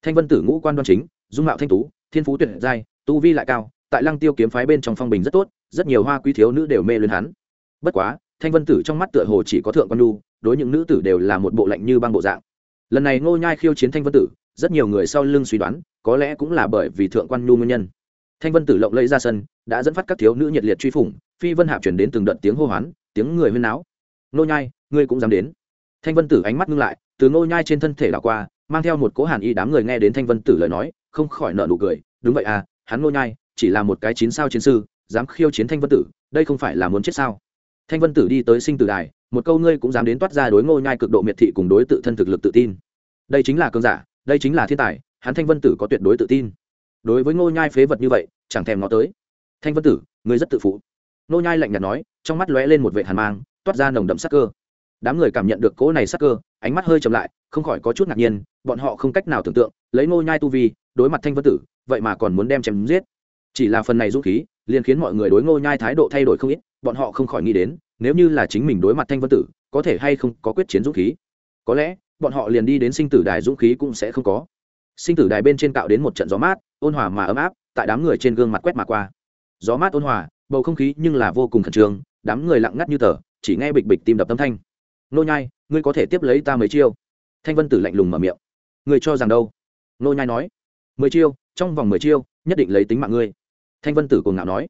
Thanh vân tử ngũ quan đoan chính, dung mạo thanh tú, thiên phú tuyệt giai, tu vi lại cao, tại lăng tiêu kiếm phái bên trong phong bình rất tốt, rất nhiều hoa quý thiếu nữ đều mê luyến hắn. Bất quá, thanh vân tử trong mắt tựa hồ chỉ có thượng quan nhu, đối những nữ tử đều là một bộ lạnh như băng bộ dạng. Lần này ngô nhai khiêu chiến thanh vân tử, rất nhiều người sau lưng suy đoán, có lẽ cũng là bởi vì thượng quan nhu nguyên nhân thanh vân tử lộng lẫy ra sân, đã dẫn phát các thiếu nữ nhiệt liệt truy phủng, phi vân hạp chuyển đến từng đợt tiếng hô hoán, tiếng người huyên náo. Nô nhai, ngươi cũng dám đến. Thanh vân tử ánh mắt ngưng lại, từ nô nhai trên thân thể đảo qua, mang theo một cố hàn y đám người nghe đến thanh vân tử lời nói, không khỏi nở nụ cười. Đúng vậy à hắn nô nhai, chỉ là một cái chín sao chiến sư, dám khiêu chiến thanh vân tử, đây không phải là muốn chết sao? Thanh vân tử đi tới sinh tử đài, một câu ngươi cũng dám đến toát ra đối ngô nhai cực độ miệt thị cùng đối tự thân thực lực tự tin. Đây chính là cơn giả, đây chính là thiên tài, hắn thanh vân tử có tuyệt đối tự tin đối với ngô nhai phế vật như vậy, chẳng thèm ngó tới. Thanh vân tử ngươi rất tự phụ. Ngô nhai lạnh nhạt nói, trong mắt lóe lên một vệ hàn mang, toát ra nồng đậm sắc cơ. Đám người cảm nhận được cỗ này sắc cơ, ánh mắt hơi chậm lại, không khỏi có chút ngạc nhiên, bọn họ không cách nào tưởng tượng, lấy ngô nhai tu vi, đối mặt thanh vân tử, vậy mà còn muốn đem chém giết. Chỉ là phần này dũng khí, liền khiến mọi người đối ngô nhai thái độ thay đổi không ít, bọn họ không khỏi nghĩ đến, nếu như là chính mình đối mặt thanh vân tử, có thể hay không có quyết chiến dũng khí. Có lẽ, bọn họ liền đi đến sinh tử đài dũng khí cũng sẽ không có sinh tử đài bên trên cạo đến một trận gió mát, ôn hòa mà ấm áp, tại đám người trên gương mặt quét mà qua. Gió mát ôn hòa, bầu không khí nhưng là vô cùng khẩn trương, đám người lặng ngắt như tờ, chỉ nghe bịch bịch tim đập tâm thanh. Nô nhai, ngươi có thể tiếp lấy ta mấy chiêu? Thanh vân tử lạnh lùng mở miệng. Ngươi cho rằng đâu? Nô nhai nói. Mười chiêu, trong vòng mười chiêu, nhất định lấy tính mạng ngươi. Thanh vân tử cuồng ngạo nói.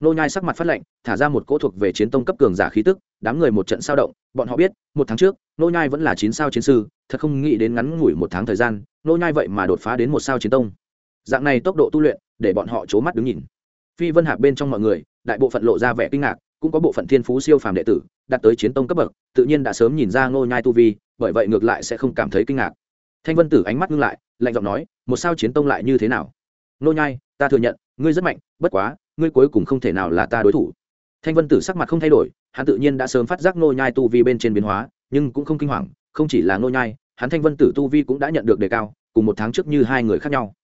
Nô nhai sắc mặt phát lạnh, thả ra một cỗ thuộc về chiến tông cấp cường giả khí tức, đám người một trận sao động, bọn họ biết, một tháng trước, nô nhai vẫn là chín sao chiến sư, thật không nghĩ đến ngắn ngủi một tháng thời gian nô nhai vậy mà đột phá đến một sao chiến tông. Dạng này tốc độ tu luyện, để bọn họ c mắt đứng nhìn. Phi vân hạc bên trong mọi người, đại bộ phận lộ ra vẻ kinh ngạc, cũng có bộ phận thiên phú siêu phàm đệ tử, đạt tới chiến tông cấp bậc, tự nhiên đã sớm nhìn ra nô nhai tu vi, bởi vậy ngược lại sẽ không cảm thấy kinh ngạc. Thanh vân tử ánh mắt ngưng lại, lạnh giọng nói, một sao chiến tông lại như thế nào? Nô nhai, ta thừa nhận, ngươi rất mạnh, bất quá, ngươi cuối cùng không thể nào là ta đối thủ. Thanh vân tử sắc mặt không thay đổi, hắn tự nhiên đã sớm phát giác nô nhai tu vi bên trên biến hóa, nhưng cũng không kinh hoàng, không chỉ là nô nhai hắn thanh vân tử tu vi cũng đã nhận được đề cao, cùng một tháng trước như hai người khác nhau.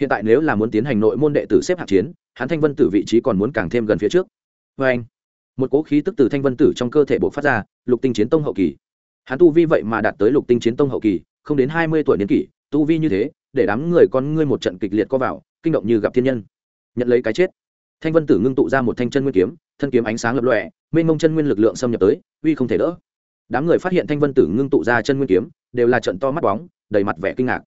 Hiện tại nếu là muốn tiến hành nội môn đệ tử xếp hạng chiến, hắn thanh vân tử vị trí còn muốn càng thêm gần phía trước. Với anh, một cỗ khí tức từ thanh vân tử trong cơ thể bộc phát ra, lục tinh chiến tông hậu kỳ. Hắn tu vi vậy mà đạt tới lục tinh chiến tông hậu kỳ, không đến hai mươi tuổi niên kỷ, tu vi như thế, để đám người con ngươi một trận kịch liệt có vào, kinh động như gặp thiên nhân. Nhận lấy cái chết. Thanh vân tử ngưng tụ ra một thanh chân nguyên kiếm, thân kiếm ánh sáng lập lọe mênh mông chân nguyên lực lượng xâm nhập tới, uy không thể đỡ. Đám người phát hiện thanh vân tử ngưng tụ ra chân nguyên kiếm đều là trận to mắt bóng, đầy mặt vẻ kinh ngạc.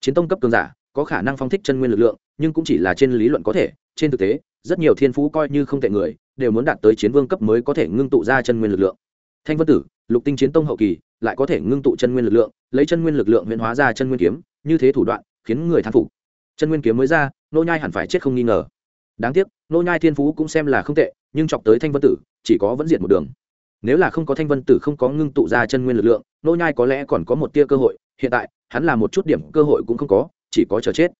Chiến tông cấp cường giả, có khả năng phong thích chân nguyên lực lượng, nhưng cũng chỉ là trên lý luận có thể, trên thực tế, rất nhiều thiên phú coi như không tệ người, đều muốn đạt tới chiến vương cấp mới có thể ngưng tụ ra chân nguyên lực lượng. Thanh vân tử, lục tinh chiến tông hậu kỳ, lại có thể ngưng tụ chân nguyên lực lượng, lấy chân nguyên lực lượng huyễn hóa ra chân nguyên kiếm, như thế thủ đoạn, khiến người thán phục. Chân nguyên kiếm mới ra, nô nhai hẳn phải chết không nghi ngờ. Đáng tiếc, nô nhai thiên phú cũng xem là không tệ, nhưng chọc tới thanh vân tử, chỉ có vẫn diệt một đường nếu là không có thanh vân tử không có ngưng tụ ra chân nguyên lực lượng, nô nhai có lẽ còn có một tia cơ hội, hiện tại, hắn là một chút điểm cơ hội cũng không có, chỉ có chờ chết.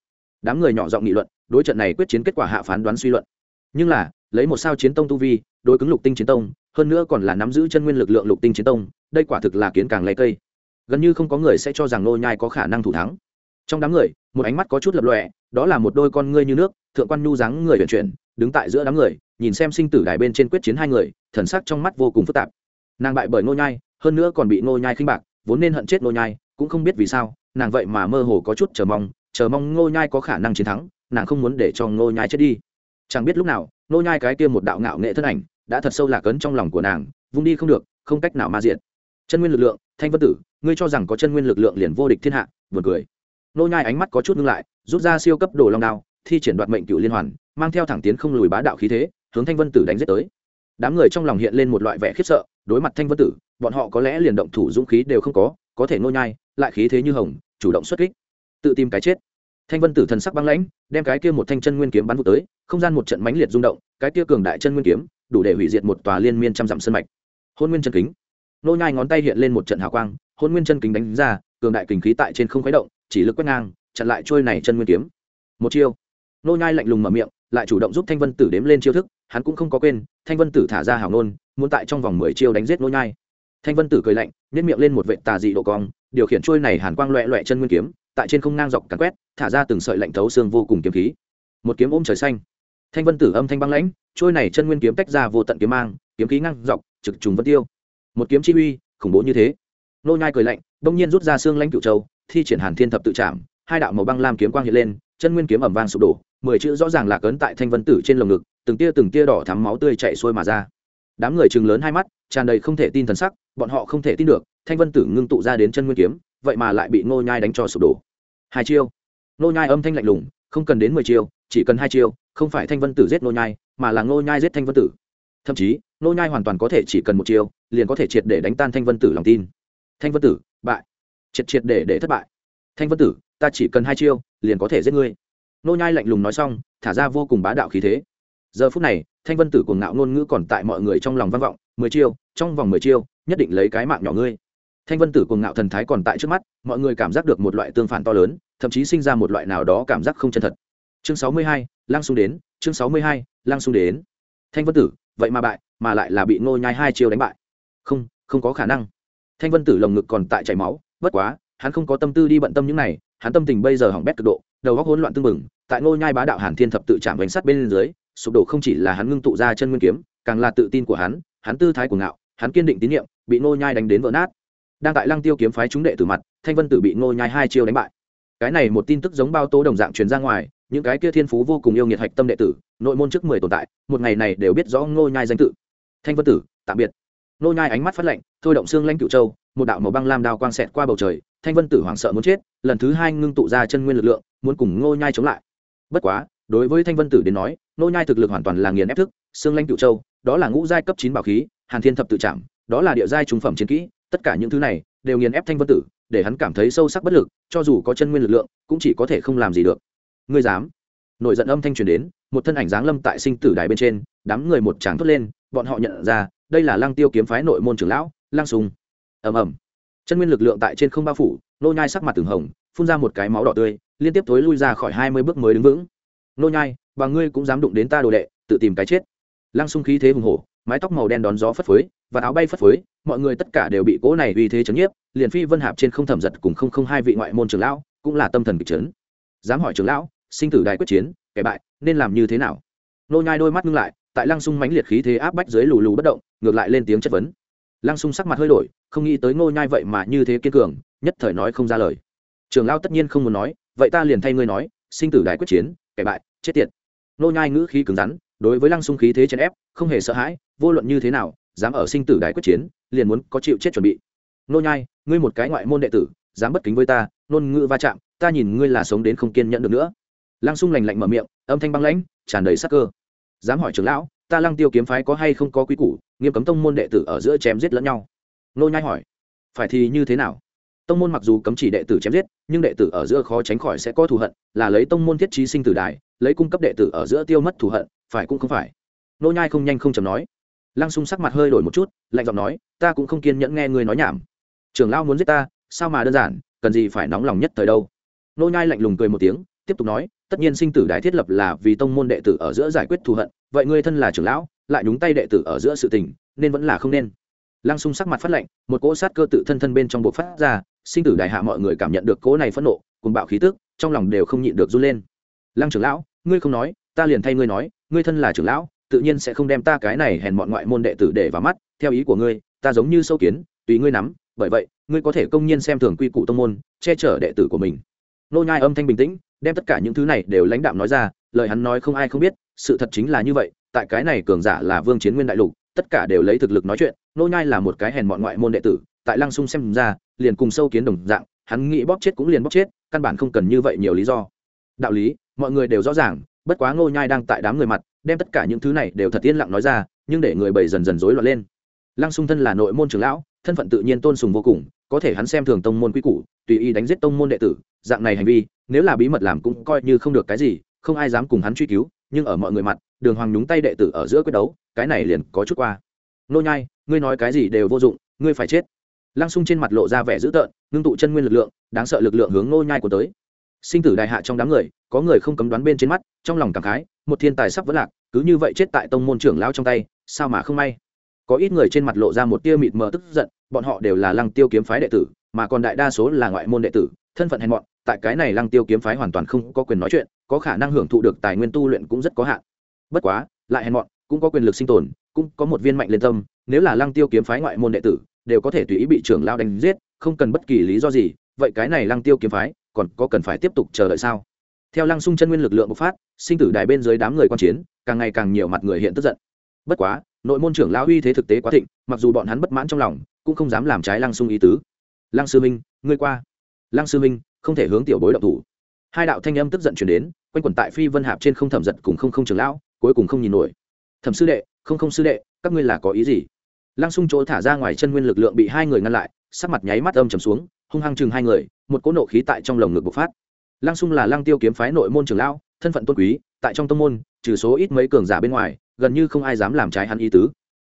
Đám người nhỏ giọng nghị luận, đối trận này quyết chiến kết quả hạ phán đoán suy luận. Nhưng là, lấy một sao chiến tông tu vi, đối cứng lục tinh chiến tông, hơn nữa còn là nắm giữ chân nguyên lực lượng lục tinh chiến tông, đây quả thực là kiến càng lấy cây. Gần như không có người sẽ cho rằng nô nhai có khả năng thủ thắng. Trong đám người, một ánh mắt có chút lập lòe, đó là một đôi con ngươi như nước, thượng quan nhu dáng người chuyển chuyển, đứng tại giữa đám người nhìn xem sinh tử đài bên trên quyết chiến hai người, thần sắc trong mắt vô cùng phức tạp. Nàng bại bởi Ngô nhai, hơn nữa còn bị Ngô nhai khinh bạc, vốn nên hận chết Ngô nhai, cũng không biết vì sao, nàng vậy mà mơ hồ có chút chờ mong chờ mong Ngô nhai có khả năng chiến thắng, nàng không muốn để cho Ngô nhai chết đi. Chẳng biết lúc nào, Ngô nhai cái kia một đạo ngạo nghệ thân ảnh đã thật sâu lạc ấn trong lòng của nàng, vung đi không được, không cách nào ma diện chân nguyên lực lượng, thanh vân tử, ngươi cho rằng có chân nguyên lực lượng liền vô địch thiên hạ, buồn cười. Nô nhai ánh mắt có chút ngưng lại, rút ra siêu cấp đồ long đao, thi triển đoạt mệnh cựu liên hoàn, mang theo thẳng tiến không lùi bá đạo khí thế hướng thanh vân tử đánh giết tới. Đám người trong lòng hiện lên một loại vẻ khiếp sợ, đối mặt thanh vân tử, bọn họ có lẽ liền động thủ dũng khí đều không có có thể nô nhai, lại khí thế như hồng, chủ động xuất kích, tự tìm cái chết. Thanh vân tử thần sắc băng lãnh, đem cái kia một thanh chân nguyên kiếm bắn vụ tới, không gian một trận mãnh liệt rung động, cái kia cường đại chân nguyên kiếm, đủ để hủy diệt một tòa liên miên trăm dặm sân mạch. Hôn nguyên chân kính. Nô nhai ngón tay hiện lên một trận hào quang, hôn nguyên chân kính đánh ra, cường đại kình khí tại trên không khuấy động, chỉ lực quét ngang, chặn lại trôi này chân nguyên kiếm. Một chiêu. Nô nhai lạnh lùng mở miệng lại chủ động giúp thanh vân tử đếm lên chiêu thức, hắn cũng không có quên, thanh vân tử thả ra hào nôn muốn tại trong vòng mười chiêu đánh giết nô nhai. Thanh vân tử cười lạnh nhét miệng lên một vệt tà dị độ cong, điều khiển trôi này hàn quang loẹ loẹ chân nguyên kiếm, tại trên không ngang dọc cắn quét, thả ra từng sợi lạnh thấu xương vô cùng kiếm khí. Một kiếm ôm trời xanh. Thanh vân tử âm thanh băng lãnh trôi này chân nguyên kiếm tách ra vô tận kiếm mang, kiếm khí ngang dọc, trực trùng vân tiêu. Một kiếm chi uy, khủng bố như thế. Nô nhai cười lạnh, đông nhiên rút ra xương lãnh cựu châu, thi triển hàn thiên thập tự chạm hai đạo màu băng lam kiếm quang hiện lên, chân nguyên kiếm ẩm vang sụp đổ mười chữ rõ ràng là cấn tại thanh vân tử trên lồng ngực, từng tia từng tia đỏ thắm máu tươi chảy xuôi mà ra. Đám người chừng lớn hai mắt, tràn đầy không thể tin thần sắc, bọn họ không thể tin được, thanh vân tử ngưng tụ ra đến chân nguyên kiếm, vậy mà lại bị ngô nhai đánh cho sụp đổ. Hai chiêu. Ngô nhai âm thanh lạnh lùng, không cần đến mười chiêu, chỉ cần hai chiêu, không phải thanh vân tử giết ngô nhai, mà là ngô nhai giết thanh vân tử. Thậm chí, ngô nhai hoàn toàn có thể chỉ cần một chiêu, liền có thể triệt để đánh tan thanh vân tử lòng tin. Thanh vân tử, bại. Triệt triệt để để thất bại. Thanh vân tử, ta chỉ cần hai chiêu, liền có thể giết ngươi nô nhai lạnh lùng nói xong thả ra vô cùng bá đạo khí thế. Giờ phút này thanh vân tử cuồng ngạo ngôn ngữ còn tại mọi người trong lòng vang vọng mười chiêu trong vòng mười chiêu nhất định lấy cái mạng nhỏ ngươi. Thanh vân tử cuồng ngạo thần thái còn tại trước mắt mọi người cảm giác được một loại tương phản to lớn thậm chí sinh ra một loại nào đó cảm giác không chân thật. Chương sáu mươi hai, lang xung đến chương sáu mươi hai, lang xung đến. Thanh vân tử vậy mà bại mà lại là bị ngô nhai hai chiêu đánh bại. Không không có khả năng. Thanh vân tử lồng ngực còn tại chảy máu bất quá hắn không có tâm tư đi bận tâm những này hắn tâm tình bây giờ hỏng bét cực độ, đầu óc hỗn loạn tương mừng tại ngô nhai bá đạo hàn thiên thập tự chạm bánh sắt bên dưới, sụp đổ không chỉ là hắn ngưng tụ ra chân nguyên kiếm, càng là tự tin của hắn hắn tư thái của ngạo, hắn kiên định tín nhiệm, bị ngô nhai đánh đến vỡ nát. Đang tại lăng tiêu kiếm phái chúng đệ tử mặt, thanh vân tử bị ngô nhai hai chiêu đánh bại. Cái này một tin tức giống bao tố đồng dạng truyền ra ngoài, những cái kia thiên phú vô cùng yêu nghiệt hạch tâm đệ tử, nội môn trước mười tồn tại, một ngày này đều biết rõ ngô nhai danh tự. Thanh vân tử, tạm biệt. Nô nhai ánh mắt phát lạnh thôi động xương lanh cựu châu một đạo màu băng lam đao quang xẹt qua bầu trời thanh vân tử hoảng sợ muốn chết lần thứ hai ngưng tụ ra chân nguyên lực lượng muốn cùng Nô nhai chống lại. Bất quá đối với thanh vân tử đến nói Nô nhai thực lực hoàn toàn là nghiền ép thức xương lanh cựu châu đó là ngũ giai cấp chín bảo khí hàn thiên thập tự trạng, đó là địa giai trung phẩm chiến kỹ tất cả những thứ này đều nghiền ép thanh vân tử để hắn cảm thấy sâu sắc bất lực cho dù có chân nguyên lực lượng cũng chỉ có thể không làm gì được. Ngươi dám? Nổi giận âm thanh truyền đến một thân ảnh dáng lâm tại sinh tử đài bên trên đám người một tràng thốt lên bọn họ nhận ra đây là lăng tiêu kiếm phái nội môn trưởng lão, lăng sùng. Ầm ầm. Chân nguyên lực lượng tại trên không bao phủ, nô nhai sắc mặt từng hồng, phun ra một cái máu đỏ tươi, liên tiếp thối lui ra khỏi hai mươi bước mới đứng vững. Nô nhai và ngươi cũng dám đụng đến ta đồ đệ, tự tìm cái chết. Lăng sung khí thế hùng hổ, mái tóc màu đen đón gió phất phới, và áo bay phất phới, mọi người tất cả đều bị cỗ này uy thế chấn nhiếp, liền phi vân hạp trên không thẩm giật cùng không không hai vị ngoại môn trưởng lão, cũng là tâm thần kịch chấn. Dám hỏi trưởng lão, sinh tử đài quyết chiến, kẻ bại, nên làm như thế nào? Nô nhai đôi mắt ngưng lại tại lăng sung mãnh liệt khí thế áp bách dưới lù lù bất động, ngược lại lên tiếng chất vấn. Lăng sung sắc mặt hơi đổi, không nghĩ tới ngô nhai vậy mà như thế kiên cường, nhất thời nói không ra lời. Trường Lao tất nhiên không muốn nói, vậy ta liền thay ngươi nói, sinh tử đại quyết chiến, kẻ bại, chết tiệt. Nô nhai ngữ khí cứng rắn, đối với lăng sung khí thế chèn ép, không hề sợ hãi, vô luận như thế nào, dám ở sinh tử đại quyết chiến, liền muốn có chịu chết chuẩn bị. Nô nhai, ngươi một cái ngoại môn đệ tử, dám bất kính với ta nôn ngữ va chạm, ta nhìn ngươi là sống đến không kiên nhẫn được nữa. Lăng sung lành lạnh mở miệng, âm thanh băng lãnh, tràn đầy sắc cơ dám hỏi trưởng lão, ta lăng tiêu kiếm phái có hay không có quý củ, nghiêm cấm tông môn đệ tử ở giữa chém giết lẫn nhau? Nô nhai hỏi. Phải thì như thế nào? Tông môn mặc dù cấm chỉ đệ tử chém giết, nhưng đệ tử ở giữa khó tránh khỏi sẽ có thù hận, là lấy tông môn thiết trí sinh tử đài, lấy cung cấp đệ tử ở giữa tiêu mất thù hận, phải cũng không phải. Nô nhai không nhanh không chậm nói. Lăng sung sắc mặt hơi đổi một chút, lạnh giọng nói, ta cũng không kiên nhẫn nghe ngươi nói nhảm. Trưởng lão muốn giết ta, sao mà đơn giản, cần gì phải nóng lòng nhất thời đâu? Nô nhai lạnh lùng cười một tiếng tiếp tục nói, tất nhiên sinh tử đài thiết lập là vì tông môn đệ tử ở giữa giải quyết thù hận, vậy ngươi thân là trưởng lão, lại nhúng tay đệ tử ở giữa sự tình, nên vẫn là không nên. Lăng sung sắc mặt phát lạnh, một cỗ sát cơ tự thân thân bên trong bộ phát ra, sinh tử đại hạ mọi người cảm nhận được cỗ này phẫn nộ cùng bạo khí tức, trong lòng đều không nhịn được run lên. Lăng trưởng lão, ngươi không nói, ta liền thay ngươi nói, ngươi thân là trưởng lão, tự nhiên sẽ không đem ta cái này hèn mọn ngoại môn đệ tử để vào mắt, theo ý của ngươi, ta giống như sâu kiến, tùy ngươi nắm, bởi vậy, ngươi có thể công nhiên xem thường quy củ tông môn, che chở đệ tử của mình. Nô nhai âm thanh bình tĩnh đem tất cả những thứ này đều lãnh đạm nói ra, lời hắn nói không ai không biết, sự thật chính là như vậy, tại cái này cường giả là vương chiến nguyên đại lục, tất cả đều lấy thực lực nói chuyện, nô nhai là một cái hèn mọn ngoại môn đệ tử, tại lăng sung xem ra, liền cùng sâu kiến đồng dạng, hắn nghĩ bóp chết cũng liền bóp chết, căn bản không cần như vậy nhiều lý do. Đạo lý, mọi người đều rõ ràng, bất quá ngô nhai đang tại đám người mặt, đem tất cả những thứ này đều thật yên lặng nói ra, nhưng để người bầy dần dần rối loạn lên. Lăng sung thân là nội môn trưởng lão, thân phận tự nhiên tôn sùng vô cùng, có thể hắn xem thường tông môn quy củ, tùy ý đánh giết tông môn đệ tử, dạng này hành vi nếu là bí mật làm cũng coi như không được cái gì, không ai dám cùng hắn truy cứu, nhưng ở mọi người mặt, đường hoàng nhúng tay đệ tử ở giữa quyết đấu, cái này liền có chút qua. Nô nhai, ngươi nói cái gì đều vô dụng, ngươi phải chết. Lăng sung trên mặt lộ ra vẻ dữ tợn, ngưng tụ chân nguyên lực lượng, đáng sợ lực lượng hướng nô nhai của tới. Sinh tử đại hạ trong đám người, có người không cấm đoán bên trên mắt, trong lòng cảm khái, một thiên tài sắp vỡ lạc, cứ như vậy chết tại tông môn trưởng lão trong tay, sao mà không may? Có ít người trên mặt lộ ra một tia mịt mờ tức giận, bọn họ đều là lăng tiêu kiếm phái đệ tử, mà còn đại đa số là ngoại môn đệ tử, thân phận hèn mọn tại cái này lăng tiêu kiếm phái hoàn toàn không có quyền nói chuyện, có khả năng hưởng thụ được tài nguyên tu luyện cũng rất có hạn. Bất quá, lại hèn mọn, cũng có quyền lực sinh tồn, cũng có một viên mạnh lên tâm, nếu là lăng tiêu kiếm phái ngoại môn đệ tử, đều có thể tùy ý bị trưởng lao đánh giết, không cần bất kỳ lý do gì, vậy cái này lăng tiêu kiếm phái còn có cần phải tiếp tục chờ đợi sao? Theo lăng sung chân nguyên lực lượng bộc phát, sinh tử đài bên dưới đám người quan chiến, càng ngày càng nhiều mặt người hiện tức giận. Bất quá, nội môn trưởng lão uy thế thực tế quá thịnh, mặc dù bọn hắn bất mãn trong lòng, cũng không dám làm trái lăng sung ý tứ. Lăng sư minh, ngươi qua. Lăng sư minh không thể hướng tiểu bối động thủ. Hai đạo thanh âm tức giận chuyển đến, quanh quẩn tại phi vân hạp trên không thẩm giật cùng không không trưởng lão, cuối cùng không nhìn nổi. Thẩm sư đệ, không không sư đệ, các ngươi là có ý gì? Lăng sung chỗ thả ra ngoài chân nguyên lực lượng bị hai người ngăn lại, sắc mặt nháy mắt âm trầm xuống, hung hăng chừng hai người, một cỗ nộ khí tại trong lồng ngực bộc phát. Lăng sung là lăng tiêu kiếm phái nội môn trưởng lão, thân phận tôn quý, tại trong tông môn, trừ số ít mấy cường giả bên ngoài, gần như không ai dám làm trái hắn ý tứ.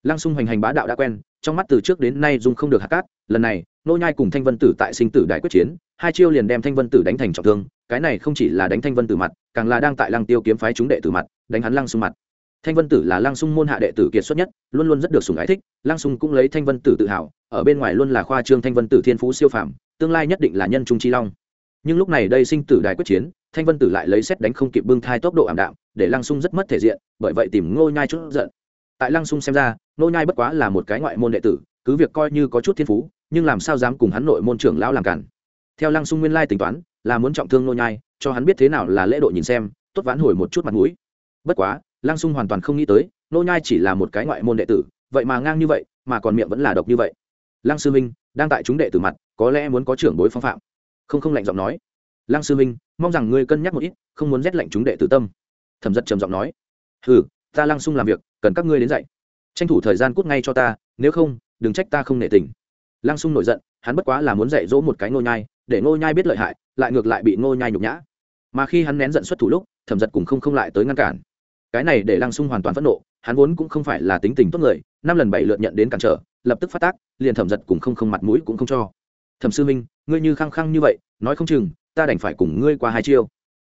Lăng sung hoành hành bá đạo đã quen, trong mắt từ trước đến nay dung không được hạt cát, lần này nô nhai cùng thanh vân tử tại sinh tử đại quyết chiến, hai chiêu liền đem thanh vân tử đánh thành trọng thương, cái này không chỉ là đánh thanh vân tử mặt, càng là đang tại lăng tiêu kiếm phái chúng đệ tử mặt, đánh hắn lăng sung mặt. Thanh vân tử là lăng sung môn hạ đệ tử kiệt xuất nhất, luôn luôn rất được sủng ái thích, lăng sung cũng lấy thanh vân tử tự hào, ở bên ngoài luôn là khoa trương thanh vân tử thiên phú siêu phàm, tương lai nhất định là nhân trung chi long. Nhưng lúc này đây sinh tử đại quyết chiến, thanh vân tử lại lấy xét đánh không kịp bưng thai tốc độ ảm đạm, để lăng sung rất mất thể diện, bởi vậy tìm ngô nhai chút giận. Tại lăng sung xem ra, ngô nhai bất quá là một cái ngoại môn đệ tử, cứ việc coi như có chút thiên phú nhưng làm sao dám cùng hắn nội môn trưởng lão làm cản? Theo lăng sung nguyên lai tính toán, là muốn trọng thương Nô nhai, cho hắn biết thế nào là lễ độ nhìn xem, tốt vãn hồi một chút mặt mũi. Bất quá, lăng sung hoàn toàn không nghĩ tới, Nô nhai chỉ là một cái ngoại môn đệ tử, vậy mà ngang như vậy, mà còn miệng vẫn là độc như vậy. Lăng sư minh, đang tại chúng đệ tử mặt, có lẽ muốn có trưởng bối phong phạm. Không không lạnh giọng nói. Lăng sư minh, mong rằng ngươi cân nhắc một ít, không muốn rét lạnh chúng đệ tử tâm. Thẩm giật trầm giọng nói. Ừ ta lăng sung làm việc, cần các ngươi đến dạy. Tranh thủ thời gian cút ngay cho ta, nếu không, đừng trách ta không nể tình lăng sung nổi giận, hắn bất quá là muốn dạy dỗ một cái ngô nhai, để ngô nhai biết lợi hại, lại ngược lại bị ngô nhai nhục nhã. Mà khi hắn nén giận xuất thủ lúc, thẩm giật cũng không không lại tới ngăn cản. Cái này để lăng sung hoàn toàn phẫn nộ, hắn vốn cũng không phải là tính tình tốt người, năm lần bảy lượt nhận đến cản trở, lập tức phát tác, liền thẩm giật cũng không không mặt mũi cũng không cho. Thẩm sư minh, ngươi như khăng khăng như vậy, nói không chừng, ta đành phải cùng ngươi qua hai chiêu.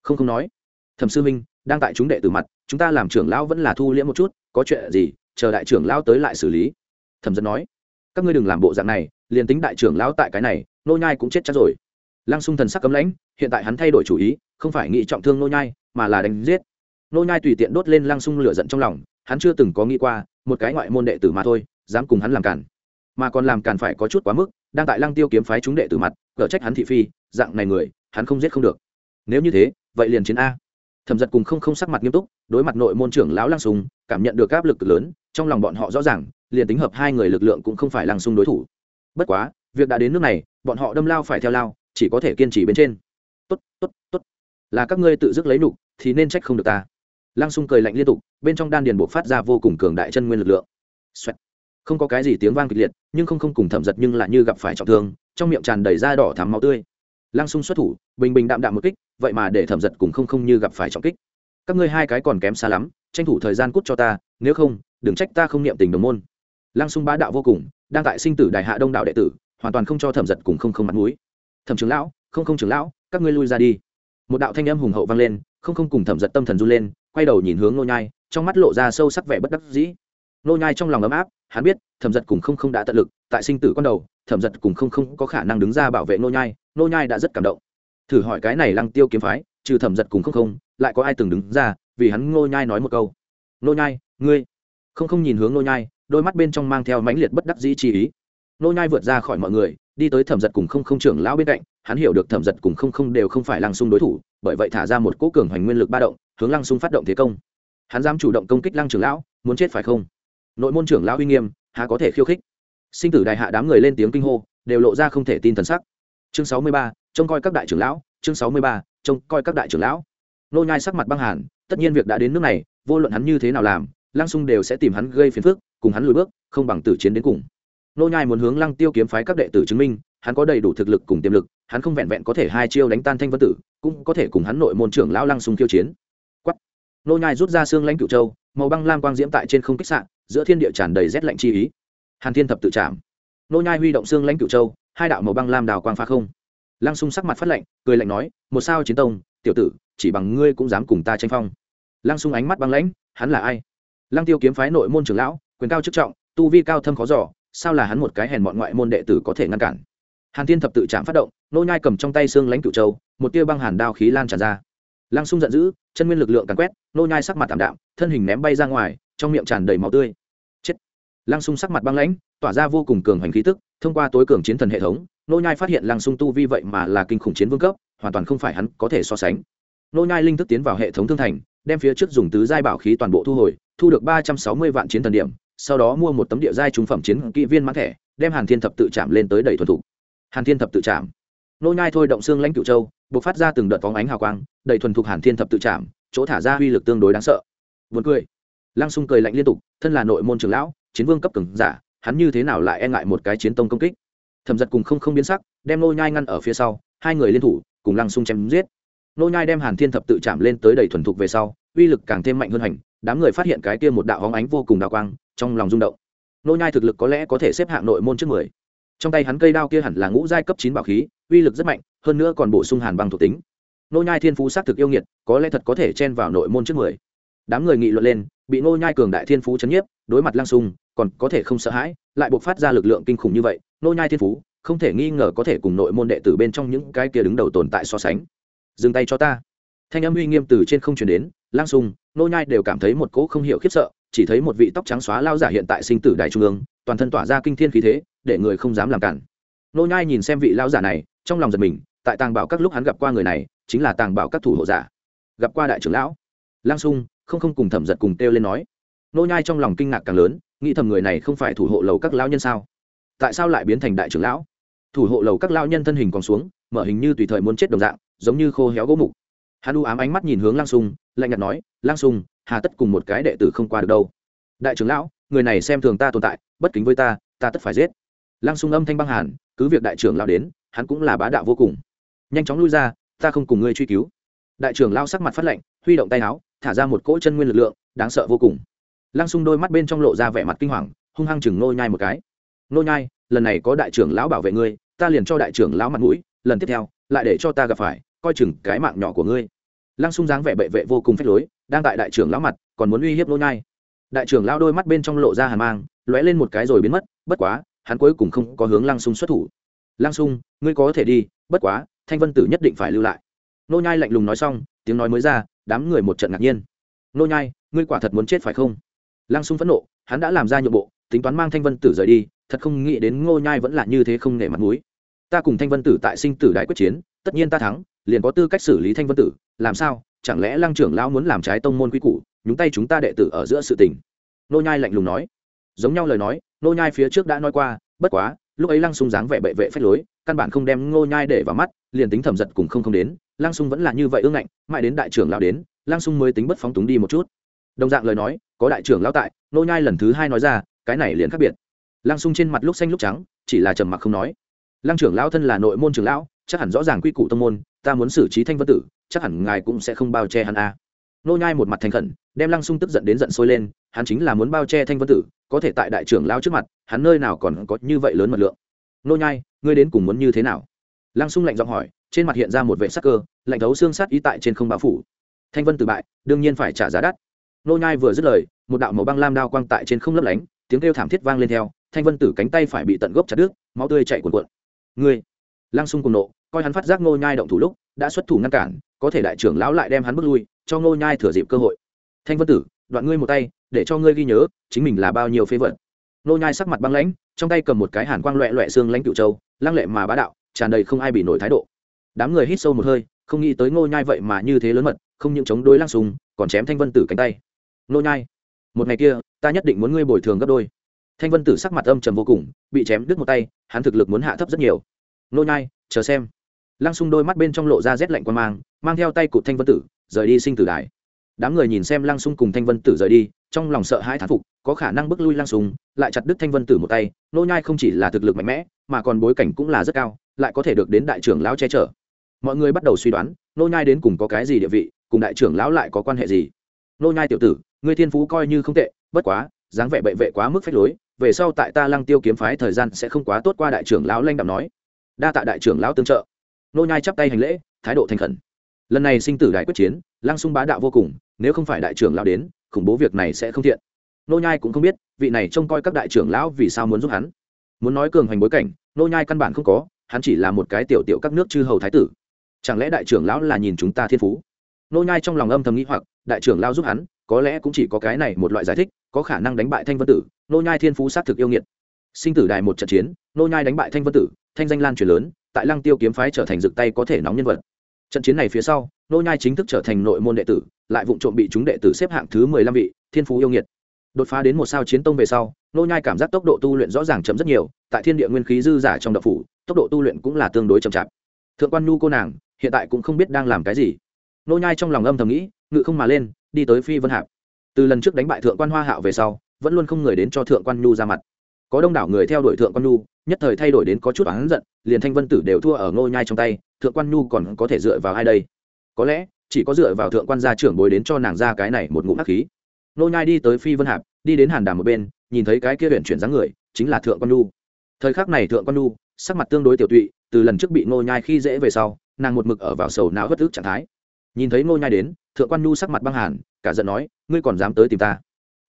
Không không nói. Thẩm sư minh, đang tại chúng đệ tử mặt, chúng ta làm trưởng lão vẫn là thu liễm một chút, có chuyện gì, chờ đại trưởng lão tới lại xử lý. Thẩm Dật nói các ngươi đừng làm bộ dạng này, liền tính đại trưởng lão tại cái này, nô nhai cũng chết chắc rồi. Lăng sung thần sắc cấm lãnh, hiện tại hắn thay đổi chủ ý, không phải nghĩ trọng thương nô nhai, mà là đánh giết. Nô nhai tùy tiện đốt lên lăng sung lửa giận trong lòng, hắn chưa từng có nghĩ qua, một cái ngoại môn đệ tử mà thôi, dám cùng hắn làm cản. Mà còn làm cản phải có chút quá mức, đang tại lăng tiêu kiếm phái chúng đệ tử mặt cở trách hắn thị phi, dạng này người, hắn không giết không được. Nếu như thế, vậy liền chiến a. Thẩm giật cùng không không sắc mặt nghiêm túc, đối mặt nội môn trưởng lão lăng sùng cảm nhận được áp lực lớn, trong lòng bọn họ rõ ràng liền tính hợp hai người lực lượng cũng không phải lăng xung đối thủ. Bất quá, việc đã đến nước này, bọn họ đâm lao phải theo lao, chỉ có thể kiên trì bên trên. Tốt tốt tốt. Là các ngươi tự dứt lấy nục thì nên trách không được ta. Lăng xung cười lạnh liên tục, bên trong đan điền buộc phát ra vô cùng cường đại chân nguyên lực lượng、Xoẹt. không có cái gì tiếng vang kịch liệt, nhưng không không cùng thẩm giật nhưng lại như gặp phải trọng thương, trong miệng tràn đầy da đỏ thắm máu tươi. Lăng xung xuất thủ, bình bình đạm đạm một kích, vậy mà để thẩm giật cùng không không như gặp phải trọng kích. Các ngươi hai cái còn kém xa lắm, tranh thủ thời gian cút cho ta, nếu không, đừng trách ta không niệm tình đồng môn lăng sung bá đạo vô cùng, đang tại sinh tử đại hạ đông đạo đệ tử, hoàn toàn không cho thẩm giật cùng không không mặt mũi. Thẩm trưởng lão, không không trưởng lão, các ngươi lui ra đi. Một đạo thanh âm hùng hậu vang lên, không không cùng thẩm giật tâm thần run lên, quay đầu nhìn hướng nô nhai, trong mắt lộ ra sâu sắc vẻ bất đắc dĩ. Nô nhai trong lòng ấm áp, hắn biết thẩm giật cùng không không đã tận lực, tại sinh tử con đầu, thẩm giật cùng không không có khả năng đứng ra bảo vệ nô nhai nô nhai đã rất cảm động. Thử hỏi cái này lăng tiêu kiếm phái, trừ thẩm giật cùng không không, lại có ai từng đứng ra, vì hắn nô nhai nói một câu. Nô nhai, ngươi. Không không nhìn hướng nô nhai đôi mắt bên trong mang theo mãnh liệt bất đắc dĩ chi ý. Nô nhai vượt ra khỏi mọi người, đi tới thẩm giật cùng không không trưởng lão bên cạnh, hắn hiểu được thẩm giật cùng không không đều không phải lăng sung đối thủ, bởi vậy thả ra một cỗ cường hoành nguyên lực ba động, hướng lăng sung phát động thế công. Hắn dám chủ động công kích lăng trưởng lão, muốn chết phải không? Nội môn trưởng lão uy nghiêm, há có thể khiêu khích? Sinh tử đại hạ đám người lên tiếng kinh hô, đều lộ ra không thể tin thần sắc. Chương sáu mươi ba, trông coi các đại trưởng lão, chương sáu mươi ba, trông coi các đại trưởng lão. Nô nhai sắc mặt băng hàn, tất nhiên việc đã đến nước này, vô luận hắn như thế nào làm, lăng sung đều sẽ tìm hắn gây phiền phức cùng hắn lùi bước, không bằng tử chiến đến cùng. Nô nhai muốn hướng lăng tiêu kiếm phái các đệ tử chứng minh, hắn có đầy đủ thực lực cùng tiềm lực, hắn không vẹn vẹn có thể hai chiêu đánh tan thanh vân tử, cũng có thể cùng hắn nội môn trưởng lão lăng sung khiêu chiến. Quát nô nhai rút ra xương lãnh cửu châu, màu băng lam quang diễm tại trên không kích sạn giữa thiên địa tràn đầy rét lạnh chi ý. Hàn thiên thập tự chạm. Nô nhai huy động xương lãnh cửu châu, hai đạo màu băng lam đào quang phá không. Lăng sung sắc mặt phát lạnh, cười lạnh nói, một sao chiến tông, tiểu tử, chỉ bằng ngươi cũng dám cùng ta tranh phong. Lăng sung ánh mắt băng lãnh, hắn là ai? Lăng tiêu kiếm phái nội môn trưởng lão quyền cao chức trọng, tu vi cao thâm khó giỏ sao là hắn một cái hèn mọn ngoại môn đệ tử có thể ngăn cản? Hàn thiên thập tự chạm phát động, nô nhai cầm trong tay xương lãnh cửu châu, một tia băng hàn đao khí lan tràn ra. Lăng sung giận dữ, chân nguyên lực lượng càn quét, nô nhai sắc mặt tạm đạm, thân hình ném bay ra ngoài, trong miệng tràn đầy máu tươi. Chết! Lăng sung sắc mặt băng lãnh, tỏa ra vô cùng cường hoành khí tức, thông qua tối cường chiến thần hệ thống, nô nhai phát hiện lăng sung tu vi vậy mà là kinh khủng chiến vương cấp, hoàn toàn không phải hắn có thể so sánh. Nô nhai linh thức tiến vào hệ thống thương thành, đem phía trước dùng tứ giai bảo khí toàn bộ thu hồi, thu được ba trăm sáu mươi vạn chiến thần điểm sau đó mua một tấm địa giai trung phẩm chiến kỵ viên mãn thẻ, đem hàn thiên thập tự chạm lên tới đầy thuần thục. Hàn thiên thập tự chạm nô nhai thôi động xương lãnh cựu châu bộc phát ra từng đợt phóng ánh hào quang, đầy thuần thục hàn thiên thập tự chạm chỗ thả ra uy lực tương đối đáng sợ. Buồn cười. Lăng sung cười lạnh liên tục, thân là nội môn trưởng lão, chiến vương cấp cường giả, hắn như thế nào lại e ngại một cái chiến tông công kích? Thẩm giật cùng không không biến sắc, đem nô nhai ngăn ở phía sau, hai người liên thủ, cùng lăng sung chém giết. Nô nhai đem hàn thiên thập tự chạm lên tới đầy thuần thục về sau, uy lực càng thêm mạnh hơn hành, đám người phát hiện cái kia một đạo hóng ánh vô cùng đạo quang trong lòng rung động. Nô nhai thực lực có lẽ có thể xếp hạng nội môn trước mười. Trong tay hắn cây đao kia hẳn là ngũ giai cấp chín bảo khí, uy lực rất mạnh, hơn nữa còn bổ sung hàn băng thuộc tính. Nô nhai thiên phú sát thực yêu nghiệt, có lẽ thật có thể chen vào nội môn trước mười. Đám người nghị luận lên, bị nô nhai cường đại thiên phú chấn nhiếp, đối mặt lang sung, còn có thể không sợ hãi, lại buộc phát ra lực lượng kinh khủng như vậy, nô nhai thiên phú, không thể nghi ngờ có thể cùng nội môn đệ tử bên trong những cái kia đứng đầu tồn tại so sánh. Dừng tay cho ta. Thanh âm uy nghiêm từ trên không truyền đến lang sung, nô nhai đều cảm thấy một cỗ không hiểu khiếp sợ chỉ thấy một vị tóc trắng xóa lao giả hiện tại sinh tử đại trung ương, toàn thân tỏa ra kinh thiên khí thế, để người không dám làm cản. Nô nhai nhìn xem vị lao giả này, trong lòng giật mình, tại tàng bảo các lúc hắn gặp qua người này, chính là tàng bảo các thủ hộ giả. Gặp qua đại trưởng lão. Lang sung, không không cùng thẩm giật cùng kêu lên nói. Nô nhai trong lòng kinh ngạc càng lớn, nghĩ thầm người này không phải thủ hộ lầu các lão nhân sao? Tại sao lại biến thành đại trưởng lão? Thủ hộ lầu các lão nhân thân hình còn xuống, mở hình như tùy thời muốn chết đồng dạng, giống như khô héo gỗ mục. Hắn u ám ánh mắt nhìn hướng lang sung, lạnh nhạt nói lang sung hà tất cùng một cái đệ tử không qua được đâu. Đại trưởng lão, người này xem thường ta tồn tại, bất kính với ta ta tất phải giết. Lang sung âm thanh băng hàn, cứ việc đại trưởng lão đến, hắn cũng là bá đạo vô cùng. Nhanh chóng lui ra, ta không cùng ngươi truy cứu. Đại trưởng lao sắc mặt phát lạnh, huy động tay áo, thả ra một cỗ chân nguyên lực lượng, đáng sợ vô cùng. Lăng sung đôi mắt bên trong lộ ra vẻ mặt kinh hoàng, hung hăng chừng nô nhai một cái. Nô nhai, lần này có đại trưởng lão bảo vệ ngươi, ta liền cho đại trưởng lão mặt mũi, lần tiếp theo, lại để cho ta gặp phải, coi chừng cái mạng nhỏ của ngươi lăng sung dáng vẻ bệ vệ vô cùng phách lối, đang tại đại trưởng lão mặt, còn muốn uy hiếp lỗ nhai. Đại trưởng lão đôi mắt bên trong lộ ra hàn mang, lóe lên một cái rồi biến mất, bất quá, hắn cuối cùng không có hướng lăng sung xuất thủ. Lăng sung, ngươi có thể đi, bất quá, thanh vân tử nhất định phải lưu lại. Nô nhai lạnh lùng nói xong, tiếng nói mới ra, đám người một trận ngạc nhiên. Nô nhai, ngươi quả thật muốn chết phải không? Lăng sung phẫn nộ, hắn đã làm ra nhượng bộ, tính toán mang thanh vân tử rời đi, thật không nghĩ đến ngô nhai vẫn là như thế không nể mặt mũi. Ta cùng thanh vân tử tại sinh tử đại quyết chiến, tất nhiên ta thắng liền có tư cách xử lý thanh vân tử, làm sao? Chẳng lẽ lăng trưởng lão muốn làm trái tông môn quy củ, nhúng tay chúng ta đệ tử ở giữa sự tình? Nô nhai lạnh lùng nói. Giống nhau lời nói, nô nhai phía trước đã nói qua, bất quá, lúc ấy lăng sung dáng vẻ bệ vệ phách lối, căn bản không đem nô nhai để vào mắt, liền tính thẩm giật cùng không không đến, lăng sung vẫn là như vậy ương ngạnh, mãi đến đại trưởng lão đến, lăng sung mới tính bất phóng túng đi một chút. Đồng dạng lời nói, có đại trưởng lão tại, nô nhai lần thứ hai nói ra, cái này liền khác biệt. Lăng sung trên mặt lúc xanh lúc trắng, chỉ là trầm mặc không nói. Lăng trưởng lão thân là nội môn trưởng lão, chắc hẳn rõ ràng quy củ tông môn ta muốn xử trí thanh vân tử, chắc hẳn ngài cũng sẽ không bao che hắn a à. nô nhai một mặt thành khẩn, đem lăng sung tức giận đến giận sôi lên, hắn chính là muốn bao che thanh vân tử, có thể tại đại trưởng lao trước mặt, hắn nơi nào còn có như vậy lớn mật lượng. Nô nhai, ngươi đến cùng muốn như thế nào? Lăng sung lạnh giọng hỏi, trên mặt hiện ra một vệ sắc cơ, lạnh thấu xương sát ý tại trên không bao phủ. Thanh vân tử bại, đương nhiên phải trả giá đắt. Nô nhai vừa dứt lời, một đạo màu băng lam đao quang tại trên không lấp lánh, tiếng kêu thảm thiết vang lên theo, thanh vân tử cánh tay phải bị tận gốc chặt đứt, máu tươi chảy cuồn cuộn. Ngươi! Lăng sung cùng nộ coi hắn phát giác Ngô nhai động thủ lúc, đã xuất thủ ngăn cản, có thể đại trưởng lão lại đem hắn bước lui, cho Ngô nhai thừa dịp cơ hội. Thanh vân tử, đoạn ngươi một tay, để cho ngươi ghi nhớ, chính mình là bao nhiêu phế vật. Ngô nhai sắc mặt băng lãnh, trong tay cầm một cái hàn quang loẹ loẹ xương lãnh cựu châu, lăng lệ mà bá đạo, tràn đầy không ai bị nổi thái độ. Đám người hít sâu một hơi, không nghĩ tới ngô nhai vậy mà như thế lớn mật, không những chống đối lăng sùng, còn chém thanh vân tử cánh tay. Ngô nhai, một ngày kia, ta nhất định muốn ngươi bồi thường gấp đôi. Thanh vân tử sắc mặt âm trầm vô cùng, bị chém đứt một tay, hắn thực lực muốn hạ thấp rất nhiều. Ngô nhai, chờ xem lăng sung đôi mắt bên trong lộ ra rét lạnh quan mang mang theo tay cụt thanh vân tử, rời đi sinh tử đài. Đám người nhìn xem lăng sung cùng thanh vân tử rời đi, trong lòng sợ hãi thán phục, có khả năng bước lui lăng sung, lại chặt đứt thanh vân tử một tay, nô nhai không chỉ là thực lực mạnh mẽ, mà còn bối cảnh cũng là rất cao, lại có thể được đến đại trưởng lão che chở. Mọi người bắt đầu suy đoán, nô nhai đến cùng có cái gì địa vị, cùng đại trưởng lão lại có quan hệ gì. Nô nhai tiểu tử, ngươi thiên phú coi như không tệ, bất quá, dáng vẻ bệ vệ quá mức phách lối, về sau tại ta lăng tiêu kiếm phái thời gian sẽ không quá tốt qua đại trưởng lão lanh đạm nói. Đa tạ đại trưởng lão tương trợ nô nhai chắp tay hành lễ, thái độ thành khẩn. Lần này sinh tử đại quyết chiến, lăng sung bá đạo vô cùng, nếu không phải đại trưởng lão đến, khủng bố việc này sẽ không thiện. Nô nhai cũng không biết, vị này trông coi các đại trưởng lão vì sao muốn giúp hắn. Muốn nói cường hành bối cảnh, nô nhai căn bản không có, hắn chỉ là một cái tiểu tiểu các nước chư hầu thái tử. Chẳng lẽ đại trưởng lão là nhìn chúng ta thiên phú? Nô nhai trong lòng âm thầm nghĩ hoặc, đại trưởng lão giúp hắn, có lẽ cũng chỉ có cái này một loại giải thích, có khả năng đánh bại thanh vân tử, nô nhai thiên phú sát thực yêu nghiệt. Sinh tử đài một trận chiến, nô nhai đánh bại thanh vân tử, thanh danh lan truyền lớn tại lăng tiêu kiếm phái trở thành rực tay có thể nóng nhân vật. Trận chiến này phía sau, nô nhai chính thức trở thành nội môn đệ tử, lại vụng trộm bị chúng đệ tử xếp hạng thứ mười lăm vị, thiên phú yêu nghiệt. Đột phá đến một sao chiến tông về sau, nô nhai cảm giác tốc độ tu luyện rõ ràng chậm rất nhiều, tại thiên địa nguyên khí dư giả trong đập phủ, tốc độ tu luyện cũng là tương đối chậm chạp. Thượng quan nhu cô nàng, hiện tại cũng không biết đang làm cái gì. Nô nhai trong lòng âm thầm nghĩ, ngự không mà lên, đi tới phi vân hạp. Từ lần trước đánh bại thượng quan hoa hạo về sau, vẫn luôn không người đến cho thượng quan nhu ra mặt có đông đảo người theo đuổi thượng quan nhu, nhất thời thay đổi đến có chút oán giận, liền thanh vân tử đều thua ở nô nhai trong tay, thượng quan nhu còn có thể dựa vào ai đây? Có lẽ, chỉ có dựa vào thượng quan gia trưởng bồi đến cho nàng ra cái này một ngụm hắc khí. Nô nhai đi tới phi vân hạp, đi đến hàn đàm một bên, nhìn thấy cái kia huyện chuyển dáng người, chính là thượng quan nu thời khắc này thượng quan nu sắc mặt tương đối tiểu tụy, từ lần trước bị nô nhai khi dễ về sau, nàng một mực ở vào sầu não bất tức trạng thái. Nhìn thấy nô nhai đến, thượng quan nu sắc mặt băng hàn, cả giận nói, ngươi còn dám tới tìm ta?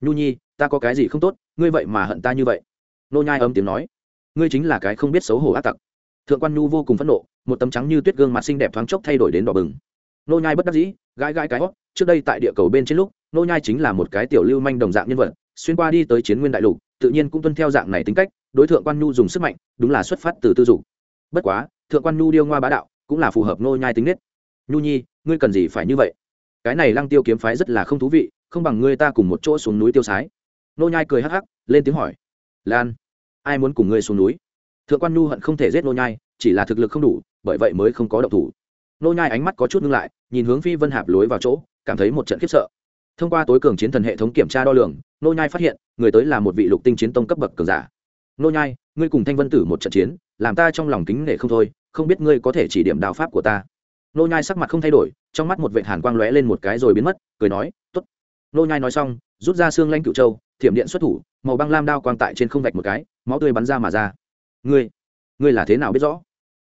Nhu nhi, ta có cái gì không tốt, ngươi vậy mà hận ta như vậy nô nhai ấm tiếng nói, ngươi chính là cái không biết xấu hổ ác tặc. Thượng quan nhu vô cùng phẫn nộ, một tấm trắng như tuyết gương mặt xinh đẹp thoáng chốc thay đổi đến đỏ bừng. Nô nhai bất đắc dĩ, gãi gãi cái hót, trước đây tại địa cầu bên trên lúc, nô nhai chính là một cái tiểu lưu manh đồng dạng nhân vật, xuyên qua đi tới chiến nguyên đại lục, tự nhiên cũng tuân theo dạng này tính cách, đối thượng quan nhu dùng sức mạnh, đúng là xuất phát từ tư dục. Bất quá, thượng quan nhu điêu ngoa bá đạo, cũng là phù hợp nô nhai tính nết. Nhu nhi, ngươi cần gì phải như vậy? Cái này lăng tiêu kiếm phái rất là không thú vị, không bằng ngươi ta cùng một chỗ xuống núi tiêu sái. Nô nhai cười hắc hắc, lên tiếng hỏi lan, ai muốn cùng ngươi xuống núi? Thượng quan nhu hận không thể giết nô nhai, chỉ là thực lực không đủ, bởi vậy mới không có động thủ. Nô nhai ánh mắt có chút ngưng lại, nhìn hướng phi vân hạp lối vào chỗ, cảm thấy một trận khiếp sợ. Thông qua tối cường chiến thần hệ thống kiểm tra đo lường, nô nhai phát hiện, người tới là một vị lục tinh chiến tông cấp bậc cường giả. Nô nhai, ngươi cùng thanh vân tử một trận chiến, làm ta trong lòng kính nể không thôi, không biết ngươi có thể chỉ điểm đạo pháp của ta. Nô nhai sắc mặt không thay đổi, trong mắt một vệt hàn quang lóe lên một cái rồi biến mất, cười nói, tốt. Nô nhai nói xong, rút ra xương lanh cựu châu, thiểm điện xuất thủ màu băng lam đao quang tại trên không vạch một cái, máu tươi bắn ra mà ra. Ngươi ngươi là thế nào biết rõ?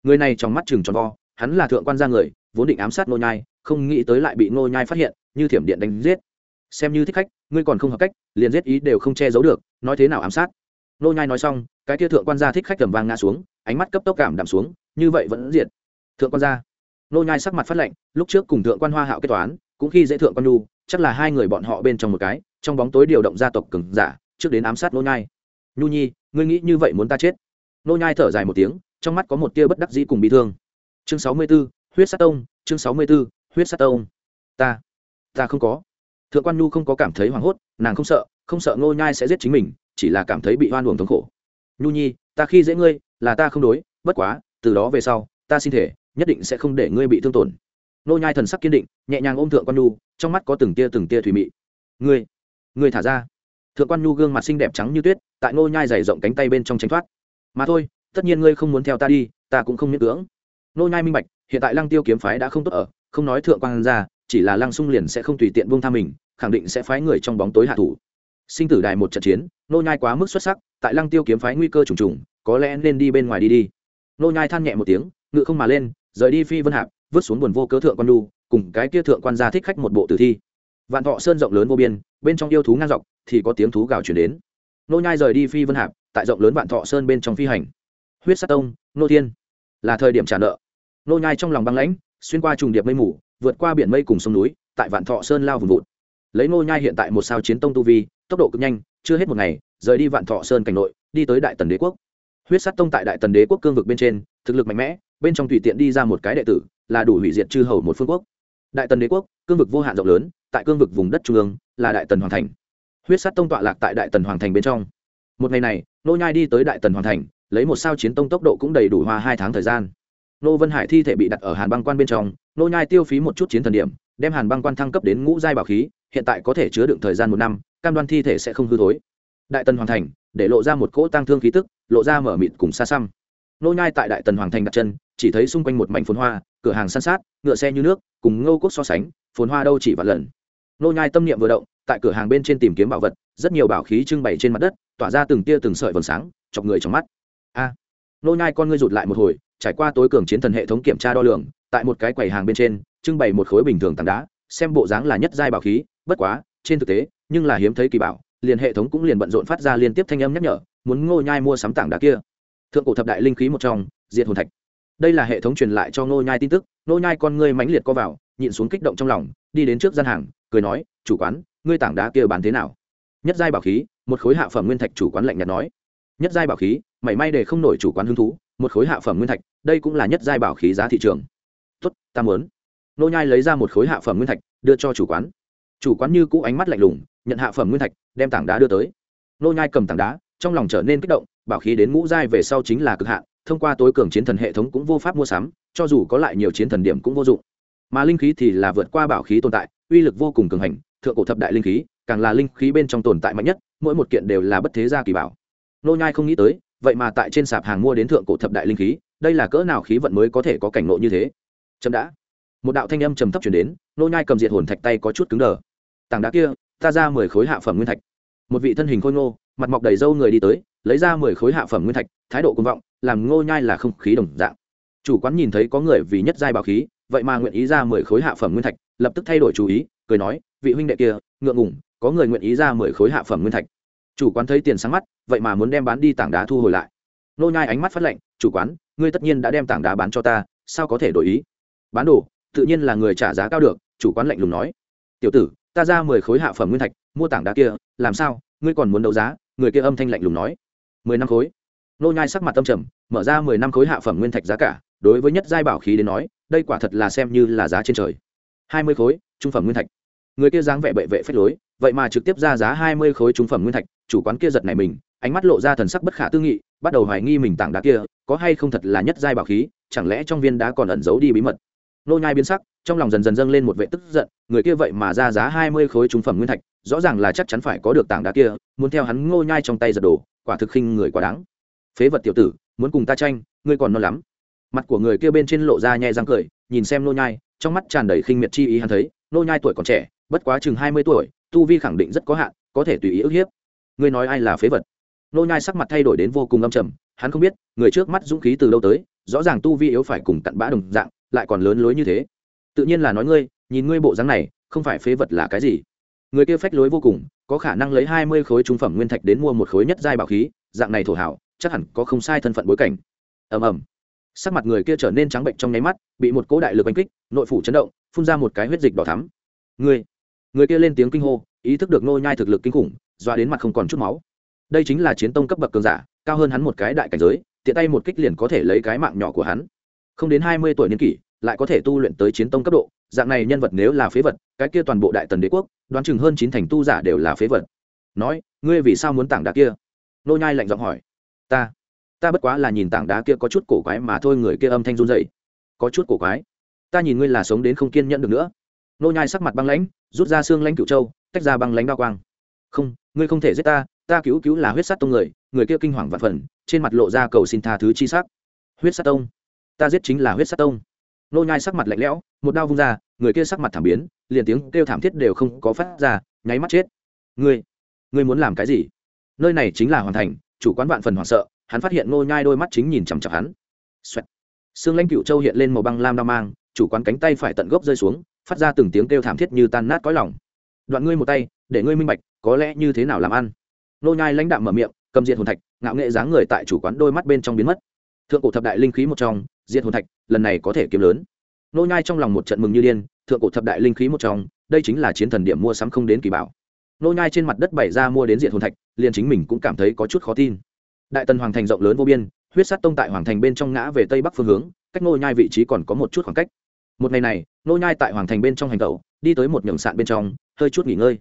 Người này trong mắt chừng tròn vo, hắn là thượng quan gia người, vốn định ám sát nô nhai, không nghĩ tới lại bị nô nhai phát hiện, như thiểm điện đánh giết. Xem như thích khách, ngươi còn không hợp cách, liền giết ý đều không che giấu được, nói thế nào ám sát? Nô nhai nói xong, cái kia thượng quan gia thích khách cầm vang ngã xuống, ánh mắt cấp tốc cảm đạm xuống, như vậy vẫn diệt. Thượng quan gia. Nô nhai sắc mặt phát lạnh, lúc trước cùng thượng quan hoa hạo kết toán, cũng khi dễ thượng quan nu chắc là hai người bọn họ bên trong một cái, trong bóng tối điều động gia tộc cường giả trước đến ám sát nô nhai. Nhu nhi ngươi nghĩ như vậy muốn ta chết? Nô nhai thở dài một tiếng trong mắt có một tia bất đắc dĩ cùng bị thương. Chương sáu mươi 64, huyết sát tông chương sáu mươi 64, huyết sát tông. Ta ta không có. Thượng quan nhu không có cảm thấy hoảng hốt nàng không sợ không sợ nô nhai sẽ giết chính mình chỉ là cảm thấy bị hoan uổng thống khổ. Nhu nhi ta khi dễ ngươi là ta không đối bất quá từ đó về sau ta xin thể nhất định sẽ không để ngươi bị thương tổn. Nô nhai thần sắc kiên định nhẹ nhàng ôm thượng quan nhu trong mắt có từng tia từng tia thủy mị. Ngươi ngươi thả ra thượng quan nhu gương mặt xinh đẹp trắng như tuyết, tại nô nhai dày rộng cánh tay bên trong tránh thoát. Mà thôi, tất nhiên ngươi không muốn theo ta đi, ta cũng không miễn cưỡng. Nô nhai minh bạch, hiện tại lăng tiêu kiếm phái đã không tốt ở, không nói thượng quan ra, chỉ là lăng sung liền sẽ không tùy tiện buông tha mình, khẳng định sẽ phái người trong bóng tối hạ thủ. Sinh tử đài một trận chiến nô nhai quá mức xuất sắc, tại lăng tiêu kiếm phái nguy cơ trùng trùng, có lẽ nên đi bên ngoài đi đi. Nô nhai than nhẹ một tiếng, ngự không mà lên, rời đi phi vân hạp, vứt xuống buồn vô cớ thượng quan nhu, cùng cái kia thượng quan gia thích khách một bộ tử thi. Vạn thọ sơn rộng lớn vô biên, bên trong yêu thú ngang dọc thì có tiếng thú gào chuyển đến. Nô nhai rời đi phi vân hạp, tại rộng lớn vạn thọ sơn bên trong phi hành. Huyết sát tông, nô thiên, là thời điểm trả nợ. Nô nhai trong lòng băng lãnh, xuyên qua trùng điệp mây mù, vượt qua biển mây cùng sông núi, tại vạn thọ sơn lao vùng vụt. Lấy nô nhai hiện tại một sao chiến tông tu vi, tốc độ cực nhanh, chưa hết một ngày, rời đi vạn thọ sơn cảnh nội, đi tới đại tần đế quốc. Huyết sát tông tại đại tần đế quốc cương vực bên trên, thực lực mạnh mẽ, bên trong tùy tiện đi ra một cái đệ tử, là đủ hủy diệt chư hầu một phương quốc. Đại tần đế quốc, cương vực vô hạn rộng lớn, tại cương vực vùng đất trung ương, là đại tần hoàng thành huyết sát tông tọa lạc tại đại tần hoàng thành bên trong. Một ngày này, nô nhai đi tới đại tần hoàng thành, lấy một sao chiến tông tốc độ cũng đầy đủ hoa hai tháng thời gian. Nô vân hải thi thể bị đặt ở hàn băng quan bên trong, nô nhai tiêu phí một chút chiến thần điểm, đem hàn băng quan thăng cấp đến ngũ giai bảo khí, hiện tại có thể chứa đựng thời gian một năm, cam đoan thi thể sẽ không hư thối. Đại tần hoàng thành, để lộ ra một cỗ tăng thương khí tức, lộ ra mở mịt cùng xa xăm. Nô nhai tại đại tần hoàng thành đặt chân, chỉ thấy xung quanh một mảnh phồn hoa, cửa hàng san sát, ngựa xe như nước, cùng ngô quốc so sánh, phồn hoa đâu chỉ vạn lần. Nô nhai tâm niệm vừa động tại cửa hàng bên trên tìm kiếm bảo vật, rất nhiều bảo khí trưng bày trên mặt đất, tỏa ra từng tia từng sợi vầng sáng, chọc người trong mắt. A, nô nhai con ngươi rụt lại một hồi, trải qua tối cường chiến thần hệ thống kiểm tra đo lường, tại một cái quầy hàng bên trên, trưng bày một khối bình thường tảng đá, xem bộ dáng là nhất giai bảo khí, bất quá, trên thực tế, nhưng là hiếm thấy kỳ bảo, liền hệ thống cũng liền bận rộn phát ra liên tiếp thanh âm nhắc nhở, muốn ngô nhai mua sắm tảng đá kia. Thượng cổ thập đại linh khí một trong, diệt hồn thạch. Đây là hệ thống truyền lại cho ngô nhai tin tức, ngô nhai con ngươi mãnh liệt co vào, nhịn xuống kích động trong lòng, đi đến trước gian hàng, cười nói, chủ quán ngươi tảng đá kia bán thế nào? Nhất giai bảo khí, một khối hạ phẩm nguyên thạch chủ quán lạnh nhạt nói. Nhất giai bảo khí, mảy may để không nổi chủ quán hứng thú, một khối hạ phẩm nguyên thạch, đây cũng là nhất giai bảo khí giá thị trường. Tuất ta muốn. Nô nhai lấy ra một khối hạ phẩm nguyên thạch, đưa cho chủ quán. Chủ quán như cũ ánh mắt lạnh lùng, nhận hạ phẩm nguyên thạch, đem tảng đá đưa tới. Nô nhai cầm tảng đá, trong lòng trở nên kích động, bảo khí đến ngũ giai về sau chính là cực hạn, thông qua tối cường chiến thần hệ thống cũng vô pháp mua sắm, cho dù có lại nhiều chiến thần điểm cũng vô dụng. Mà linh khí thì là vượt qua bảo khí tồn tại, uy lực vô cùng cường hành thượng cổ thập đại linh khí, càng là linh khí bên trong tồn tại mạnh nhất, mỗi một kiện đều là bất thế gia kỳ bảo. Nô nhai không nghĩ tới, vậy mà tại trên sạp hàng mua đến thượng cổ thập đại linh khí, đây là cỡ nào khí vận mới có thể có cảnh ngộ như thế. Chậm đã. Một đạo thanh âm trầm thấp truyền đến, nô nhai cầm diệt hồn thạch tay có chút cứng đờ. Tảng đá kia, ta ra mười khối hạ phẩm nguyên thạch. Một vị thân hình khôi ngô, mặt mọc đầy râu người đi tới, lấy ra mười khối hạ phẩm nguyên thạch, thái độ cuồng vọng, làm ngô nhai là không khí đồng dạng. Chủ quán nhìn thấy có người vì nhất giai bảo khí, vậy mà nguyện ý ra mười khối hạ phẩm nguyên thạch, lập tức thay đổi chú ý, cười nói vị huynh đệ kia, ngượng ngùng, có người nguyện ý ra mười khối hạ phẩm nguyên thạch. Chủ quán thấy tiền sáng mắt, vậy mà muốn đem bán đi tảng đá thu hồi lại. Nô nhai ánh mắt phát lệnh chủ quán, ngươi tất nhiên đã đem tảng đá bán cho ta, sao có thể đổi ý? Bán đồ, tự nhiên là người trả giá cao được, chủ quán lạnh lùng nói. Tiểu tử, ta ra mười khối hạ phẩm nguyên thạch, mua tảng đá kia, làm sao, ngươi còn muốn đấu giá? Người kia âm thanh lạnh lùng nói. Mười năm khối. Nô nhai sắc mặt tâm trầm, mở ra mười năm khối hạ phẩm nguyên thạch giá cả, đối với nhất giai bảo khí đến nói, đây quả thật là xem như là giá trên trời. Hai mươi khối, trung phẩm nguyên thạch người kia dáng vẻ bệ vệ phép lối, vậy mà trực tiếp ra giá hai mươi khối trung phẩm nguyên thạch, chủ quán kia giật này mình, ánh mắt lộ ra thần sắc bất khả tư nghị, bắt đầu hoài nghi mình tảng đá kia, có hay không thật là nhất giai bảo khí, chẳng lẽ trong viên đá còn ẩn giấu đi bí mật. Nô nhai biến sắc, trong lòng dần dần dâng lên một vệ tức giận, người kia vậy mà ra giá hai mươi khối trung phẩm nguyên thạch, rõ ràng là chắc chắn phải có được tảng đá kia, muốn theo hắn ngô nhai trong tay giật đồ quả thực khinh người quá đáng. Phế vật tiểu tử, muốn cùng ta tranh, ngươi còn non lắm. Mặt của người kia bên trên lộ ra nhẹ răng cười, nhìn xem nô nhai, trong mắt tràn đầy khinh miệt chi ý hắn thấy, nô nhai tuổi còn trẻ bất quá chừng hai mươi tuổi, tu vi khẳng định rất có hạn, có thể tùy ý ức hiếp. Ngươi nói ai là phế vật? Nô nhai sắc mặt thay đổi đến vô cùng âm trầm, hắn không biết, người trước mắt dũng khí từ đâu tới, rõ ràng tu vi yếu phải cùng cặn bã đồng dạng, lại còn lớn lối như thế. Tự nhiên là nói ngươi, nhìn ngươi bộ dáng này, không phải phế vật là cái gì. Người kia phách lối vô cùng, có khả năng lấy hai mươi khối trung phẩm nguyên thạch đến mua một khối nhất giai bảo khí, dạng này thổ hảo, chắc hẳn có không sai thân phận bối cảnh. Ầm ầm. Sắc mặt người kia trở nên trắng bệnh trong nháy mắt, bị một cỗ đại lực đánh kích, nội phủ chấn động, phun ra một cái huyết dịch đỏ thắm. Ngươi người kia lên tiếng kinh hô, ý thức được nô nhai thực lực kinh khủng doa đến mặt không còn chút máu. Đây chính là chiến tông cấp bậc cường giả, cao hơn hắn một cái đại cảnh giới, tiện tay một kích liền có thể lấy cái mạng nhỏ của hắn. Không đến hai mươi tuổi niên kỷ, lại có thể tu luyện tới chiến tông cấp độ, dạng này nhân vật nếu là phế vật, cái kia toàn bộ đại tần đế quốc, đoán chừng hơn chín thành tu giả đều là phế vật. Nói, ngươi vì sao muốn tảng đá kia? Nô nhai lạnh giọng hỏi. Ta ta bất quá là nhìn tảng đá kia có chút cổ quái mà thôi, người kia âm thanh run rẩy. Có chút cổ quái? Ta nhìn ngươi là sống đến không kiên nhẫn được nữa nô nhai sắc mặt băng lãnh, rút ra xương lãnh cựu châu, tách ra băng lãnh đao quang. Không, ngươi không thể giết ta ta cứu cứu là huyết sát tông người người kia kinh hoàng vạn phần, trên mặt lộ ra cầu xin tha thứ chi sắc. Huyết sát tông? Ta giết chính là huyết sát tông. Nô nhai sắc mặt lạnh lẽo, một đao vung ra, người kia sắc mặt thảm biến, liền tiếng kêu thảm thiết đều không có phát ra, nháy mắt chết. Ngươi ngươi muốn làm cái gì? Nơi này chính là hoàn thành, chủ quán vạn phần hoảng sợ. Hắn phát hiện nô nhai đôi mắt chính nhìn chằm chằm hắn. Xoẹt. xương lãnh cựu châu hiện lên màu băng lam đao mang, chủ quán cánh tay phải tận gốc rơi xuống phát ra từng tiếng kêu thảm thiết như tan nát cõi lòng. Đoạn ngươi một tay, để ngươi minh bạch, có lẽ như thế nào làm ăn. Nô nhai lãnh đạm mở miệng, cầm diện hồn thạch, ngạo nghệ dáng người tại chủ quán đôi mắt bên trong biến mất. Thượng cổ thập đại linh khí một trong diện hồn thạch, lần này có thể kiếm lớn. Nô nhai trong lòng một trận mừng như điên, thượng cổ thập đại linh khí một trong, đây chính là chiến thần điểm mua sắm không đến kỳ bảo. Nô nhai trên mặt đất bày ra mua đến diện hồn thạch, liền chính mình cũng cảm thấy có chút khó tin. Đại tần hoàng thành rộng lớn vô biên, huyết sát tông tại hoàng thành bên trong ngã về tây bắc phương hướng, cách nô nhai vị trí còn có một chút khoảng cách. Một ngày này nô nhai tại hoàng thành bên trong hành tẩu, đi tới một nhường sạn bên trong, hơi chút nghỉ ngơi.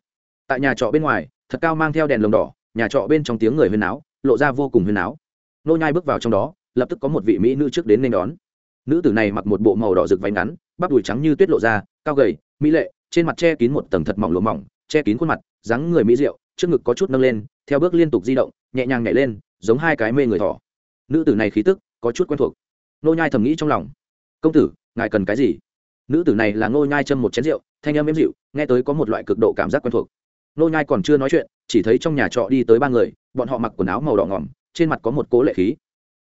Tại nhà trọ bên ngoài, thật cao mang theo đèn lồng đỏ, nhà trọ bên trong tiếng người huyên náo, lộ ra vô cùng huyên náo. Nô nhai bước vào trong đó, lập tức có một vị mỹ nữ trước đến nên đón. Nữ tử này mặc một bộ màu đỏ rực váy ngắn, bắp đùi trắng như tuyết lộ ra, cao gầy, mỹ lệ, trên mặt che kín một tầng thật mỏng lỗ mỏng, che kín khuôn mặt, dáng người mỹ diệu, trước ngực có chút nâng lên, theo bước liên tục di động, nhẹ nhàng nhảy lên, giống hai cái mê người thỏ. Nữ tử này khí tức, có chút quen thuộc. Nô nhai thầm nghĩ trong lòng. Công tử, ngài cần cái gì? Nữ tử này là ngô nhai châm một chén rượu, thanh âm êm dịu, nghe tới có một loại cực độ cảm giác quen thuộc. Ngô nhai còn chưa nói chuyện, chỉ thấy trong nhà trọ đi tới ba người, bọn họ mặc quần áo màu đỏ ngỏm, trên mặt có một cố lệ khí.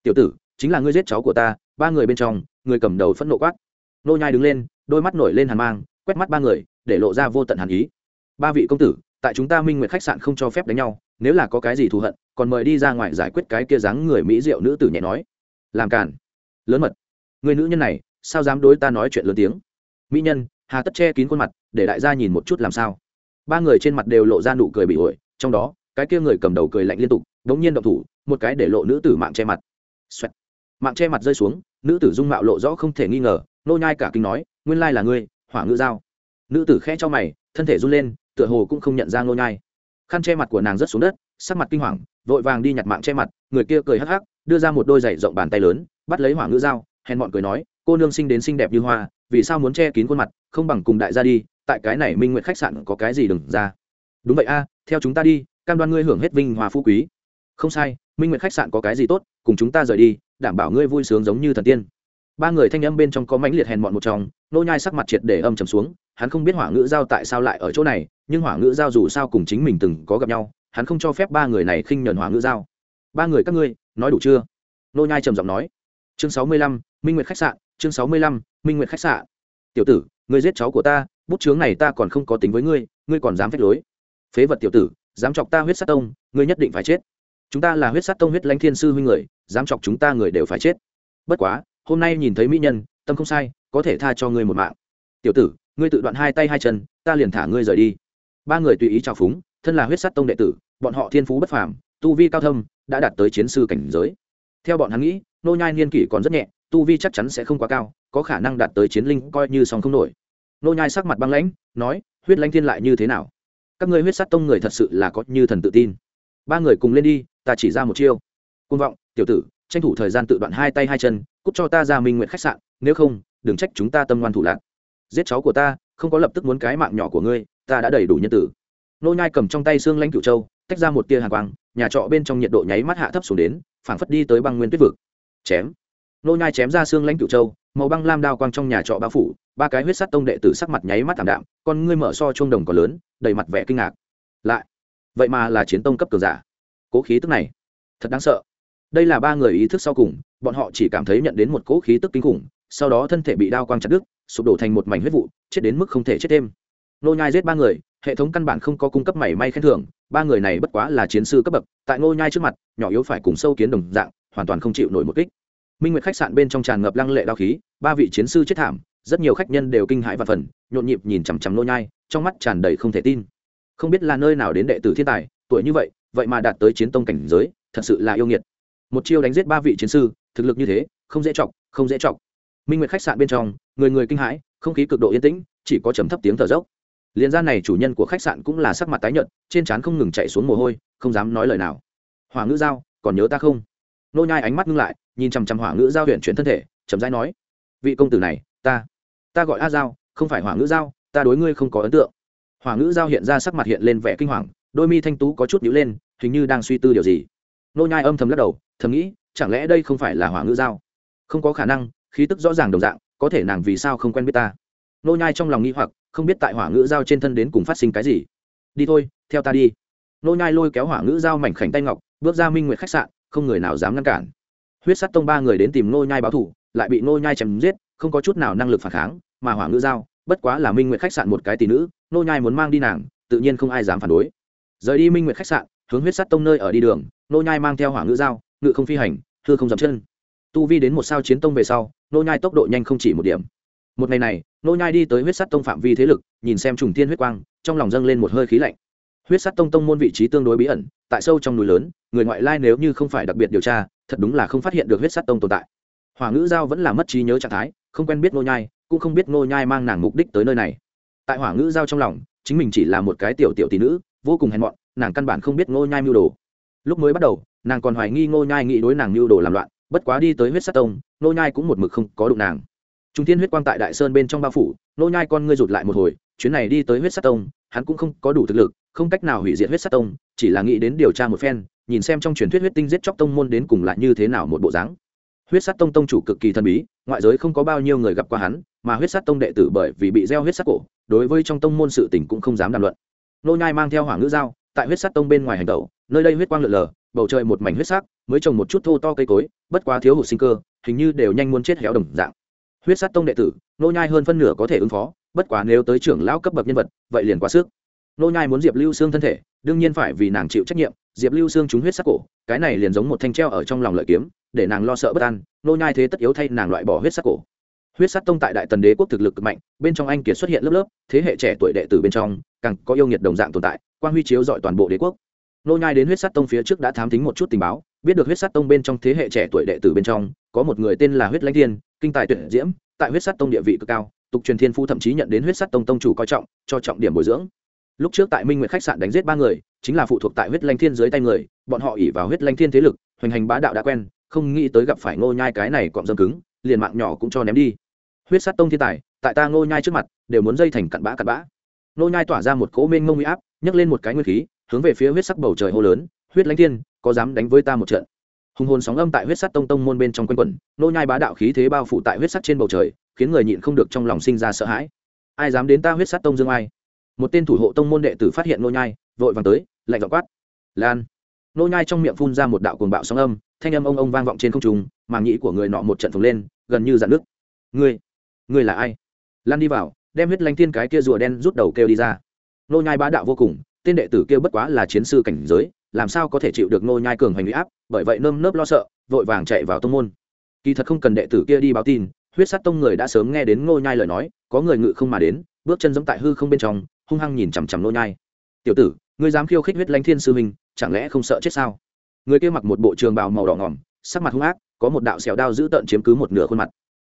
Tiểu tử, chính là ngươi giết cháu của ta. Ba người bên trong, người cầm đầu phẫn nộ quát. Ngô nhai đứng lên, đôi mắt nổi lên hàn mang, quét mắt ba người, để lộ ra vô tận hàn ý. Ba vị công tử, tại chúng ta minh nguyệt khách sạn không cho phép đánh nhau, nếu là có cái gì thù hận, còn mời đi ra ngoài giải quyết cái kia dáng người mỹ diệu nữ tử nhẹ nói. Làm cản lớn mật. Người nữ nhân này, sao dám đối ta nói chuyện lớn tiếng? Mỹ nhân, hà tất che kín khuôn mặt, để đại gia nhìn một chút làm sao. Ba người trên mặt đều lộ ra nụ cười bị ổi, trong đó, cái kia người cầm đầu cười lạnh liên tục, đống nhiên động thủ, một cái để lộ nữ tử mạng che mặt. Xoẹt. mạng che mặt rơi xuống, nữ tử dung mạo lộ rõ không thể nghi ngờ, nô nhai cả kinh nói, nguyên lai là ngươi, hỏa ngữ giao. Nữ tử khẽ cho mày, thân thể run lên, tựa hồ cũng không nhận ra nô nhai. Khăn che mặt của nàng rớt xuống đất, sắc mặt kinh hoàng, vội vàng đi nhặt mạng che mặt, người kia cười hắc hắc, đưa ra một đôi giày rộng bàn tay lớn, bắt lấy hỏa ngữ dao hèn bọn cười nói, cô nương sinh đến xinh đẹp như hoa vì sao muốn che kín khuôn mặt không bằng cùng đại gia đi tại cái này minh nguyện khách sạn có cái gì đừng ra. Đúng vậy a theo chúng ta đi cam đoan ngươi hưởng hết vinh hoa phú quý. Không sai minh nguyện khách sạn có cái gì tốt cùng chúng ta rời đi đảm bảo ngươi vui sướng giống như thần tiên. Ba người thanh âm bên trong có mãnh liệt hèn mọn một trong nô nhai sắc mặt triệt để âm trầm xuống hắn không biết hỏa ngữ giao tại sao lại ở chỗ này nhưng hỏa ngữ giao dù sao cùng chính mình từng có gặp nhau hắn không cho phép ba người này khinh nhẫn hỏa ngữ giao. Ba người các ngươi nói đủ chưa? Nô nhai trầm giọng nói. Chương sáu mươi lăm, minh nguyệt khách sạn chương sáu mươi lăm, minh nguyệt khách sạn. Tiểu tử ngươi giết cháu của ta bút chướng này ta còn không có tính với ngươi ngươi còn dám phách lối. Phế vật tiểu tử dám chọc ta huyết sát tông ngươi nhất định phải chết. Chúng ta là huyết sát tông huyết lãnh thiên sư huynh người dám chọc chúng ta người đều phải chết. Bất quá hôm nay nhìn thấy mỹ nhân tâm không sai có thể tha cho ngươi một mạng. Tiểu tử ngươi tự đoạn hai tay hai chân ta liền thả ngươi rời đi. Ba người tùy ý chào phúng thân là huyết sát tông đệ tử bọn họ thiên phú bất phàm tu vi cao thâm đã đạt tới chiến sư cảnh giới. Theo bọn hắn nghĩ nô nhai niên kỷ còn rất nhẹ tu vi chắc chắn sẽ không quá cao, có khả năng đạt tới chiến linh coi như song không nổi. Nô nhai sắc mặt băng lãnh, nói, huyết lãnh thiên lại như thế nào? Các ngươi huyết sát tông người thật sự là có như thần tự tin. Ba người cùng lên đi, ta chỉ ra một chiêu. Côn vọng, tiểu tử, tranh thủ thời gian tự đoạn hai tay hai chân, cút cho ta ra minh nguyện khách sạn, nếu không, đừng trách chúng ta tâm ngoan thủ lạc. Giết cháu của ta, không có lập tức muốn cái mạng nhỏ của ngươi, ta đã đầy đủ nhân tử. Nô nhai cầm trong tay xương lãnh cửu châu, tách ra một tia hàn quang, nhà trọ bên trong nhiệt độ nháy mắt hạ thấp xuống đến, phảng phất đi tới băng nguyên tuyết vực. Chém nô nhai chém ra xương lãnh cửu châu, màu băng lam đao quang trong nhà trọ bao phủ, ba cái huyết sắt tông đệ tử sắc mặt nháy mắt thảm đạm, con ngươi mở so chuông đồng còn lớn, đầy mặt vẻ kinh ngạc. Lại, vậy mà là chiến tông cấp cường giả. Cố khí tức này, thật đáng sợ. Đây là ba người ý thức sau cùng, bọn họ chỉ cảm thấy nhận đến một cỗ khí tức kinh khủng, sau đó thân thể bị đao quang chặt đứt, sụp đổ thành một mảnh huyết vụ, chết đến mức không thể chết thêm. Nô nhai giết ba người, hệ thống căn bản không có cung cấp mảy may khen thưởng, ba người này bất quá là chiến sư cấp bậc, tại nô nhai trước mặt, nhỏ yếu phải cùng sâu kiến đồng dạng, hoàn toàn không chịu nổi một kích minh nguyệt khách sạn bên trong tràn ngập lăng lệ đao khí, ba vị chiến sư chết thảm, rất nhiều khách nhân đều kinh hãi và phần nhộn nhịp nhìn chằm chằm nô nhai, trong mắt tràn đầy không thể tin. Không biết là nơi nào đến đệ tử thiên tài, tuổi như vậy vậy mà đạt tới chiến tông cảnh giới, thật sự là yêu nghiệt. Một chiêu đánh giết ba vị chiến sư, thực lực như thế, không dễ chọc, không dễ chọc. Minh nguyệt khách sạn bên trong, người người kinh hãi, không khí cực độ yên tĩnh, chỉ có trầm thấp tiếng thở dốc. Liền gian này chủ nhân của khách sạn cũng là sắc mặt tái nhợt, trên trán không ngừng chạy xuống mồ hôi, không dám nói lời nào. Hỏa ngữ giao, còn nhớ ta không? Nô nhai ánh mắt ngưng lại nhìn chằm chằm hỏa ngữ giao huyện chuyển thân thể, chậm rãi nói, vị công tử này, ta ta gọi a giao, không phải hỏa ngữ giao, ta đối ngươi không có ấn tượng. Hỏa ngữ giao hiện ra sắc mặt hiện lên vẻ kinh hoàng, đôi mi thanh tú có chút nhíu lên, hình như đang suy tư điều gì. Nô nhai âm thầm lắc đầu, thầm nghĩ, chẳng lẽ đây không phải là hỏa ngữ giao? Không có khả năng, khí tức rõ ràng đồng dạng, có thể nàng vì sao không quen biết ta? Nô nhai trong lòng nghi hoặc, không biết tại hỏa ngữ giao trên thân đến cùng phát sinh cái gì. Đi thôi, theo ta đi. Nô nhai lôi kéo hỏa ngữ giao mảnh khảnh tay ngọc, bước ra minh nguyệt khách sạn, không người nào dám ngăn cản huyết sắt tông ba người đến tìm nô nhai báo thù, lại bị nô nhai chém giết, không có chút nào năng lực phản kháng, mà hỏa ngữ giao, bất quá là minh nguyệt khách sạn một cái tỷ nữ nô nhai muốn mang đi nàng, tự nhiên không ai dám phản đối. Rời đi minh nguyệt khách sạn, hướng huyết sắt tông nơi ở đi đường nô nhai mang theo hỏa ngữ giao, ngự không phi hành thưa không dậm chân. Tu vi đến một sao chiến tông về sau nô nhai tốc độ nhanh không chỉ một điểm. Một ngày này nô nhai đi tới huyết sắt tông phạm vi thế lực, nhìn xem trùng thiên huyết quang, trong lòng dâng lên một hơi khí lạnh. Huyết sắt tông tông môn vị trí tương đối bí ẩn, tại sâu trong núi lớn, người ngoại lai nếu như không phải đặc biệt điều tra thật đúng là không phát hiện được huyết sắt tông tồn tại. Hỏa ngữ giao vẫn là mất trí nhớ trạng thái, không quen biết Ngô nhai, cũng không biết Ngô nhai mang nàng mục đích tới nơi này. Tại hỏa ngữ giao trong lòng, chính mình chỉ là một cái tiểu tiểu tỷ nữ, vô cùng hèn mọn, nàng căn bản không biết Ngô nhai mưu đồ. Lúc mới bắt đầu, nàng còn hoài nghi Ngô nhai nghĩ đối nàng mưu đồ làm loạn, bất quá đi tới huyết sát tông, Ngô nhai cũng một mực không có đụng nàng. Trung thiên huyết quang tại đại sơn bên trong bao phủ, Ngô nhai con ngươi rụt lại một hồi, chuyến này đi tới huyết sát tông, hắn cũng không có đủ thực lực, không cách nào hủy diệt huyết sát tông, chỉ là nghĩ đến điều tra một phen nhìn xem trong truyền thuyết huyết tinh giết chóc tông môn đến cùng lại như thế nào một bộ dáng. Huyết sát tông tông chủ cực kỳ thần bí, ngoại giới không có bao nhiêu người gặp qua hắn, mà huyết sát tông đệ tử bởi vì bị gieo huyết sát cổ, đối với trong tông môn sự tình cũng không dám đàm luận. Nô nhai mang theo hỏa ngữ dao tại huyết sát tông bên ngoài hành tẩu, nơi đây huyết quang lượn lờ, bầu trời một mảnh huyết sắc, mới trồng một chút thô to cây cối, bất quá thiếu hụt sinh cơ, hình như đều nhanh muốn chết héo đồng dạng. Huyết sát tông đệ tử, nô nhai hơn phân nửa có thể ứng phó, bất quá nếu tới trưởng lão cấp bậc nhân vật, vậy liền quá sức. Nô nhai muốn diệp lưu xương thân thể, đương nhiên phải vì nàng chịu trách nhiệm diệp lưu xương trúng huyết sắc cổ, cái này liền giống một thanh treo ở trong lòng lợi kiếm, để nàng lo sợ bất an, nô nhai thế tất yếu thay nàng loại bỏ huyết sắc cổ. Huyết sắc tông tại đại tần đế quốc thực lực cực mạnh, bên trong anh kiệt xuất hiện lớp lớp, thế hệ trẻ tuổi đệ tử bên trong, càng có yêu nghiệt đồng dạng tồn tại quan huy chiếu dọi toàn bộ đế quốc. Nô nhai đến huyết sắc tông phía trước đã thám thính một chút tình báo, biết được huyết sắc tông bên trong thế hệ trẻ tuổi đệ tử bên trong, có một người tên là huyết lãnh thiên, kinh tài tuyệt diễm, tại huyết sắc tông địa vị cực cao, tục truyền thiên phu thậm chí nhận đến huyết sắc tông tông chủ coi trọng, cho trọng điểm bồi dưỡng lúc trước tại minh nguyệt khách sạn đánh giết ba người, chính là phụ thuộc tại huyết lanh thiên dưới tay người, bọn họ ỉ vào huyết lanh thiên thế lực, hoành hành bá đạo đã quen, không nghĩ tới gặp phải ngô nhai cái này cọm dâm cứng, liền mạng nhỏ cũng cho ném đi. Huyết sát tông thiên tài, tại ta ngô nhai trước mặt, đều muốn dây thành cặn bã cặn bã. Ngô nhai tỏa ra một cỗ mênh mông uy áp, nhấc lên một cái nguyên khí, hướng về phía huyết sắc bầu trời hô lớn, huyết lanh thiên, có dám đánh với ta một trận? Hùng hồn sóng âm tại huyết sát tông tông môn bên trong quanh quẩn nô nhai bá đạo khí thế bao phủ tại huyết sắc trên bầu trời, khiến người nhịn không được trong lòng sinh ra sợ hãi. Ai dám đến ta huyết sát tông dương ai? Một tên thủ hộ tông môn đệ tử phát hiện nô nhai, vội vàng tới, lạnh giọng quát. Lan. Nô nhai trong miệng phun ra một đạo cuồng bạo sóng âm, thanh âm ông ông vang vọng trên không trung, màng nhĩ của người nọ một trận phồng lên, gần như dạn nước ngươi ngươi là ai? Lan đi vào, đem huyết lanh thiên cái kia rùa đen rút đầu kêu đi ra. Nô nhai bá đạo vô cùng, tên đệ tử kia bất quá là chiến sư cảnh giới, làm sao có thể chịu được nô nhai cường hành uy áp, bởi vậy nơm nớp lo sợ, vội vàng chạy vào tông môn. Kỳ thật không cần đệ tử kia đi báo tin, huyết sát tông người đã sớm nghe đến nô nhai lời nói, có người ngự không mà đến, bước chân giống tại hư không bên trong hung hăng nhìn chằm chằm nô nhai. Tiểu tử, ngươi dám khiêu khích huyết lãnh thiên sư huynh, chẳng lẽ không sợ chết sao? Người kia mặc một bộ trường bào màu đỏ ngỏm, sắc mặt hung ác, có một đạo xẻo đao giữ tợn chiếm cứ một nửa khuôn mặt.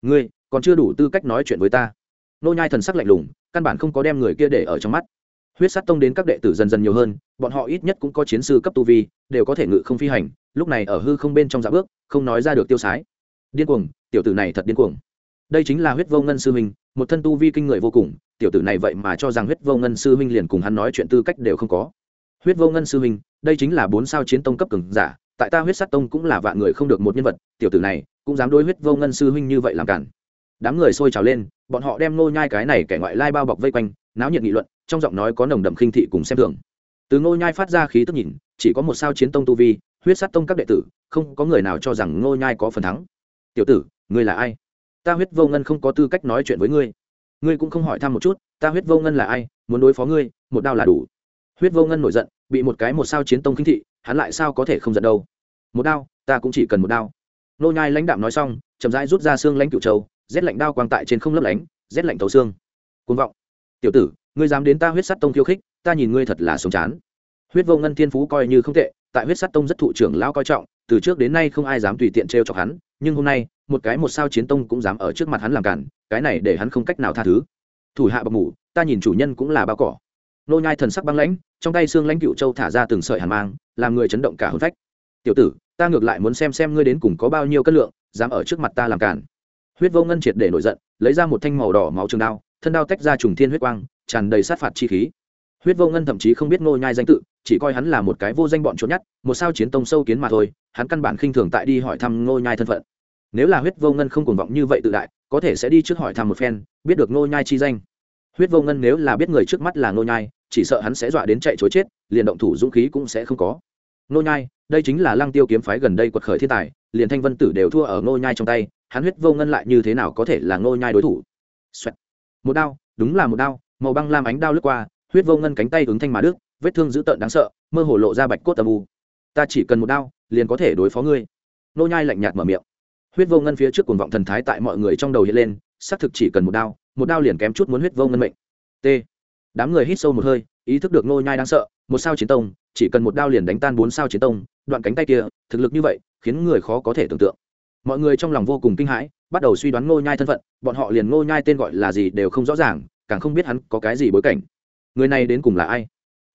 Ngươi, còn chưa đủ tư cách nói chuyện với ta. Nô nhai thần sắc lạnh lùng, căn bản không có đem người kia để ở trong mắt. Huyết sát tông đến các đệ tử dần dần nhiều hơn, bọn họ ít nhất cũng có chiến sư cấp tu vi, đều có thể ngự không phi hành, lúc này ở hư không bên trong dạ bước, không nói ra được tiêu sái. Điên cuồng, tiểu tử này thật điên cuồng. Đây chính là huyết vô ngân sư huynh, một thân tu vi kinh người vô cùng tiểu tử này vậy mà cho rằng huyết vô ngân sư huynh liền cùng hắn nói chuyện tư cách đều không có. Huyết vô ngân sư huynh, đây chính là bốn sao chiến tông cấp cường giả, tại ta huyết sát tông cũng là vạn người không được một nhân vật, tiểu tử này cũng dám đối huyết vô ngân sư huynh như vậy làm cản. Đám người sôi trào lên, bọn họ đem nô nhai cái này kẻ ngoại lai bao bọc vây quanh, náo nhiệt nghị luận, trong giọng nói có nồng đậm khinh thị cùng xem thường. Từ ngô nhai phát ra khí tức nhìn, chỉ có một sao chiến tông tu vi, huyết sát tông các đệ tử, không có người nào cho rằng ngô nhai có phần thắng. Tiểu tử, ngươi là ai? Ta huyết vô ngân không có tư cách nói chuyện với ngươi ngươi cũng không hỏi thăm một chút, ta huyết vô ngân là ai, muốn đối phó ngươi, một đao là đủ. Huyết vô ngân nổi giận, bị một cái một sao chiến tông khinh thị, hắn lại sao có thể không giận đâu? Một đao, ta cũng chỉ cần một đao. Nô nhai lãnh đạm nói xong, chậm rãi rút ra xương lãnh cựu châu, rét lạnh đao quang tại trên không lấp lánh, rét lạnh thấu xương. Cuồng vọng. Tiểu tử, ngươi dám đến ta huyết sắt tông khiêu khích, ta nhìn ngươi thật là sống chán. Huyết vô ngân thiên phú coi như không tệ, tại huyết sắt tông rất thụ trưởng lao coi trọng, từ trước đến nay không ai dám tùy tiện trêu chọc hắn, nhưng hôm nay một cái một sao chiến tông cũng dám ở trước mặt hắn làm cản, cái này để hắn không cách nào tha thứ. Thủ hạ bọc mủ, ta nhìn chủ nhân cũng là bao cỏ. Nô nhai thần sắc băng lãnh, trong tay xương lãnh cựu châu thả ra từng sợi hàn mang, làm người chấn động cả hồn phách. Tiểu tử, ta ngược lại muốn xem xem ngươi đến cùng có bao nhiêu cân lượng, dám ở trước mặt ta làm cản. Huyết vô ngân triệt để nổi giận, lấy ra một thanh màu đỏ máu trường đao, thân đao tách ra trùng thiên huyết quang, tràn đầy sát phạt chi khí. Huyết vô ngân thậm chí không biết nô nhai danh tự, chỉ coi hắn là một cái vô danh bọn trốn nhất một sao chiến tông sâu kiến mà thôi, hắn căn bản khinh thường tại đi hỏi thăm nô nhai thân phận nếu là huyết vô ngân không cuồng vọng như vậy tự đại, có thể sẽ đi trước hỏi thăm một phen, biết được ngô nhai chi danh. Huyết vô ngân nếu là biết người trước mắt là ngô nhai, chỉ sợ hắn sẽ dọa đến chạy chối chết, liền động thủ dũng khí cũng sẽ không có. Ngô nhai, đây chính là lăng tiêu kiếm phái gần đây quật khởi thiên tài, liền thanh vân tử đều thua ở ngô nhai trong tay, hắn huyết vô ngân lại như thế nào có thể là ngô nhai đối thủ? Xoẹt. một đao, đúng là một đao, màu băng lam ánh đao lướt qua, huyết vô ngân cánh tay ứng thanh mà đức vết thương dữ tợn đáng sợ, mơ hồ lộ ra bạch cốt âm u. Ta chỉ cần một đao, liền có thể đối phó ngươi. Nô nhai lạnh nhạt mở miệng huyết vô ngân phía trước cuồng vọng thần thái tại mọi người trong đầu hiện lên, xác thực chỉ cần một đao một đao liền kém chút muốn huyết vô ngân mệnh. T. Đám người hít sâu một hơi, ý thức được nô nhai đang sợ, một sao chiến tông, chỉ cần một đao liền đánh tan bốn sao chiến tông, đoạn cánh tay kia, thực lực như vậy, khiến người khó có thể tưởng tượng. Mọi người trong lòng vô cùng kinh hãi, bắt đầu suy đoán ngô nhai thân phận, bọn họ liền ngô nhai tên gọi là gì đều không rõ ràng, càng không biết hắn có cái gì bối cảnh. Người này đến cùng là ai?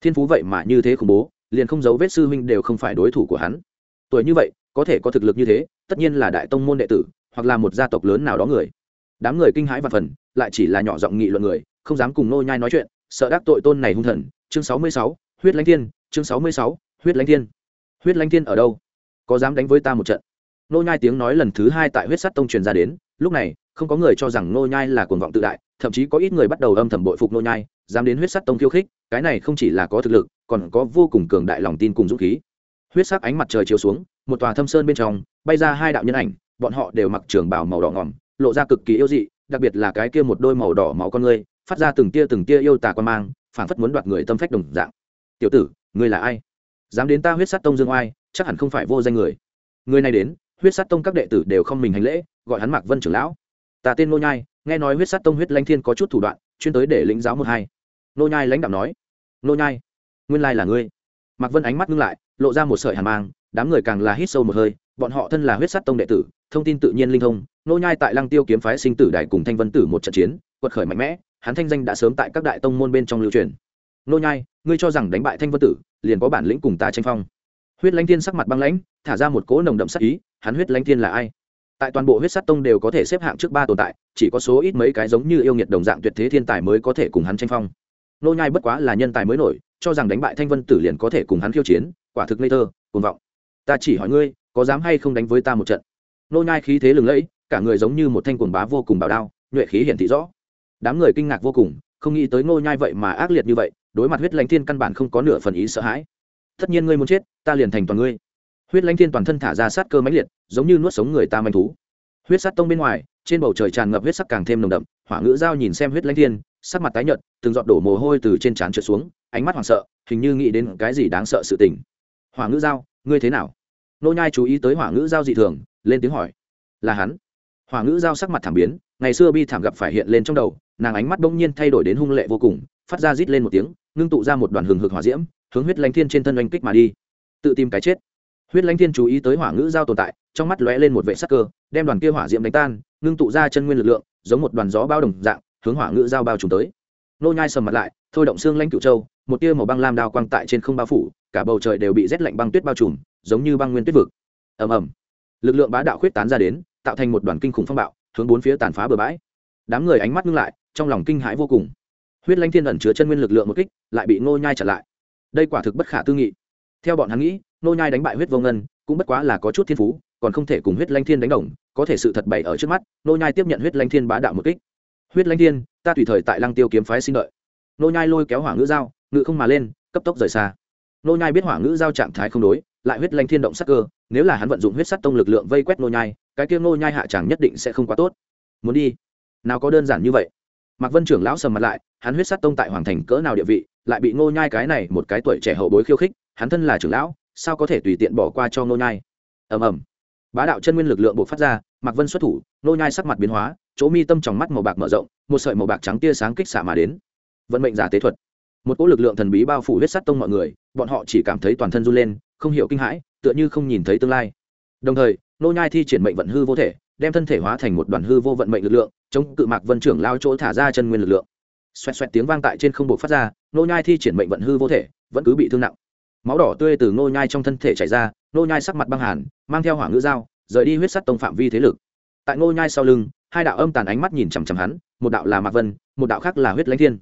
Thiên phú vậy mà như thế khủng bố, liền không giấu vết sư huynh đều không phải đối thủ của hắn. Tuổi như vậy có thể có thực lực như thế tất nhiên là đại tông môn đệ tử hoặc là một gia tộc lớn nào đó người. Đám người kinh hãi và phần lại chỉ là nhỏ giọng nghị luận người không dám cùng nô nhai nói chuyện sợ đắc tội tôn này hung thần. Chương sáu mươi sáu, huyết lãnh thiên chương sáu mươi sáu, huyết lãnh thiên. Huyết lãnh thiên ở đâu? Có dám đánh với ta một trận? Nô nhai tiếng nói lần thứ hai tại huyết sắt tông truyền ra đến lúc này không có người cho rằng nô nhai là cuồng vọng tự đại thậm chí có ít người bắt đầu âm thầm bội phục nô nhai dám đến huyết sắt tông khiêu khích cái này không chỉ là có thực lực còn có vô cùng cường đại lòng tin cùng dũng khí. Huyết sắc ánh mặt trời chiếu xuống một tòa thâm sơn bên trong, bay ra hai đạo nhân ảnh, bọn họ đều mặc trường bào màu đỏ ngỏm lộ ra cực kỳ yêu dị, đặc biệt là cái kia một đôi màu đỏ máu con ngươi, phát ra từng tia từng tia yêu tà quan mang phản phất muốn đoạt người tâm phách đồng dạng. Tiểu tử, ngươi là ai? Dám đến ta huyết sát tông dương oai, chắc hẳn không phải vô danh người. Người này đến, huyết sát tông các đệ tử đều không mình hành lễ, gọi hắn mạc vân trưởng lão. Ta tên nô nhai, nghe nói huyết sát tông huyết lãnh thiên có chút thủ đoạn, chuyên tới để lĩnh giáo một hai. Nô nhai lãnh đạo nói. Nô nhai, nguyên lai là ngươi. Mạc vân ánh mắt ngưng lại, lộ ra một sợi hàn mang đám người càng là hít sâu một hơi, bọn họ thân là huyết sát tông đệ tử, thông tin tự nhiên linh thông, nô nhai tại lăng tiêu kiếm phái sinh tử đại cùng thanh vân tử một trận chiến, quật khởi mạnh mẽ, hắn thanh danh đã sớm tại các đại tông môn bên trong lưu truyền. Nô nhai, ngươi cho rằng đánh bại thanh vân tử, liền có bản lĩnh cùng ta tranh phong. Huyết lãnh thiên sắc mặt băng lãnh, thả ra một cỗ nồng đậm sắc ý, hắn huyết lãnh thiên là ai? Tại toàn bộ huyết sát tông đều có thể xếp hạng trước ba tồn tại, chỉ có số ít mấy cái giống như yêu nghiệt đồng dạng tuyệt thế thiên tài mới có thể cùng hắn tranh phong. Nô nhai bất quá là nhân tài mới nổi, cho rằng đánh bại thanh vân tử liền có thể cùng hắn khiêu chiến, quả thực ngây thơ, cuồng vọng ta chỉ hỏi ngươi, có dám hay không đánh với ta một trận? Nô nhai khí thế lừng lẫy, cả người giống như một thanh cuồng bá vô cùng bảo đao, nhuệ khí hiển thị rõ. Đám người kinh ngạc vô cùng, không nghĩ tới nô nhai vậy mà ác liệt như vậy, đối mặt huyết lãnh thiên căn bản không có nửa phần ý sợ hãi. Tất nhiên ngươi muốn chết, ta liền thành toàn ngươi. Huyết lãnh thiên toàn thân thả ra sát cơ mãnh liệt, giống như nuốt sống người ta manh thú. Huyết sát tông bên ngoài, trên bầu trời tràn ngập huyết sắc càng thêm nồng đậm, hỏa ngữ giao nhìn xem huyết lãnh thiên, sắc mặt tái nhợt, từng giọt đổ mồ hôi từ trên trán trượt xuống, ánh mắt hoảng sợ, hình như nghĩ đến cái gì đáng sợ sự tình. Hỏa ngữ giao ngươi thế nào? Nô nhai chú ý tới hỏa ngữ giao dị thường, lên tiếng hỏi. Là hắn. Hỏa ngữ giao sắc mặt thảm biến, ngày xưa bi thảm gặp phải hiện lên trong đầu, nàng ánh mắt bỗng nhiên thay đổi đến hung lệ vô cùng, phát ra rít lên một tiếng, ngưng tụ ra một đoàn hừng hực hỏa diễm, hướng huyết lãnh thiên trên thân oanh kích mà đi. Tự tìm cái chết. Huyết lãnh thiên chú ý tới hỏa ngữ giao tồn tại, trong mắt lóe lên một vệ sắc cơ, đem đoàn kia hỏa diễm đánh tan, ngưng tụ ra chân nguyên lực lượng, giống một đoàn gió bao đồng dạng, hướng hỏa ngữ giao bao trùm tới. Nô nhai sầm mặt lại, thôi động xương lãnh cựu châu, một tia màu băng lam đao quang tại trên không bao phủ cả bầu trời đều bị rét lạnh băng tuyết bao trùm, giống như băng nguyên tuyết vực. Ầm ầm. Lực lượng bá đạo khuyết tán ra đến, tạo thành một đoàn kinh khủng phong bạo, hướng bốn phía tàn phá bờ bãi. Đám người ánh mắt ngưng lại, trong lòng kinh hãi vô cùng. Huyết lãnh thiên ẩn chứa chân nguyên lực lượng một kích, lại bị nô nhai chặn lại. Đây quả thực bất khả tư nghị. Theo bọn hắn nghĩ nô nhai đánh bại huyết vô ngân, cũng bất quá là có chút thiên phú, còn không thể cùng huyết lãnh thiên đánh đồng, có thể sự thật bày ở trước mắt nô nhai tiếp nhận huyết lãnh thiên bá đạo một kích. Huyết lãnh thiên, ta tùy thời tại lăng tiêu kiếm phái xin đợi. Nô nhai lôi kéo hỏa ngữ dao ngự không mà lên, cấp tốc rời xa nô nhai biết hỏa ngữ giao trạng thái không đối, lại huyết lanh thiên động sắc cơ, nếu là hắn vận dụng huyết sắt tông lực lượng vây quét nô nhai, cái kia nô nhai hạ chẳng nhất định sẽ không quá tốt. Muốn đi? Nào có đơn giản như vậy. Mạc vân trưởng lão sầm mặt lại, hắn huyết sắt tông tại hoàng thành cỡ nào địa vị, lại bị nô nhai cái này một cái tuổi trẻ hậu bối khiêu khích, hắn thân là trưởng lão, sao có thể tùy tiện bỏ qua cho nô nhai? Ầm ầm. Bá đạo chân nguyên lực lượng bộc phát ra, mạc vân xuất thủ, nô nhai sắc mặt biến hóa, chỗ mi tâm trong mắt màu bạc mở rộng, một sợi màu bạc trắng tia sáng kích xạ mà đến. Vận mệnh giả tế thuật. Một cỗ lực lượng thần bí bao phủ huyết sắt tông mọi người bọn họ chỉ cảm thấy toàn thân run lên, không hiểu kinh hãi, tựa như không nhìn thấy tương lai. Đồng thời, nô nhai thi triển mệnh vận hư vô thể, đem thân thể hóa thành một đoàn hư vô vận mệnh lực lượng, chống cự mạc vân trưởng lao chỗ thả ra chân nguyên lực lượng. Xoẹt xoẹt tiếng vang tại trên không bộ phát ra, nô nhai thi triển mệnh vận hư vô thể, vẫn cứ bị thương nặng. Máu đỏ tươi từ nô nhai trong thân thể chảy ra, nô nhai sắc mặt băng hàn, mang theo hỏa ngữ dao, rời đi huyết sắt tông phạm vi thế lực. Tại nô nhai sau lưng, hai đạo âm tàn ánh mắt nhìn chằm chằm hắn, một đạo là mạc vân, một đạo khác là huyết lãnh thiên.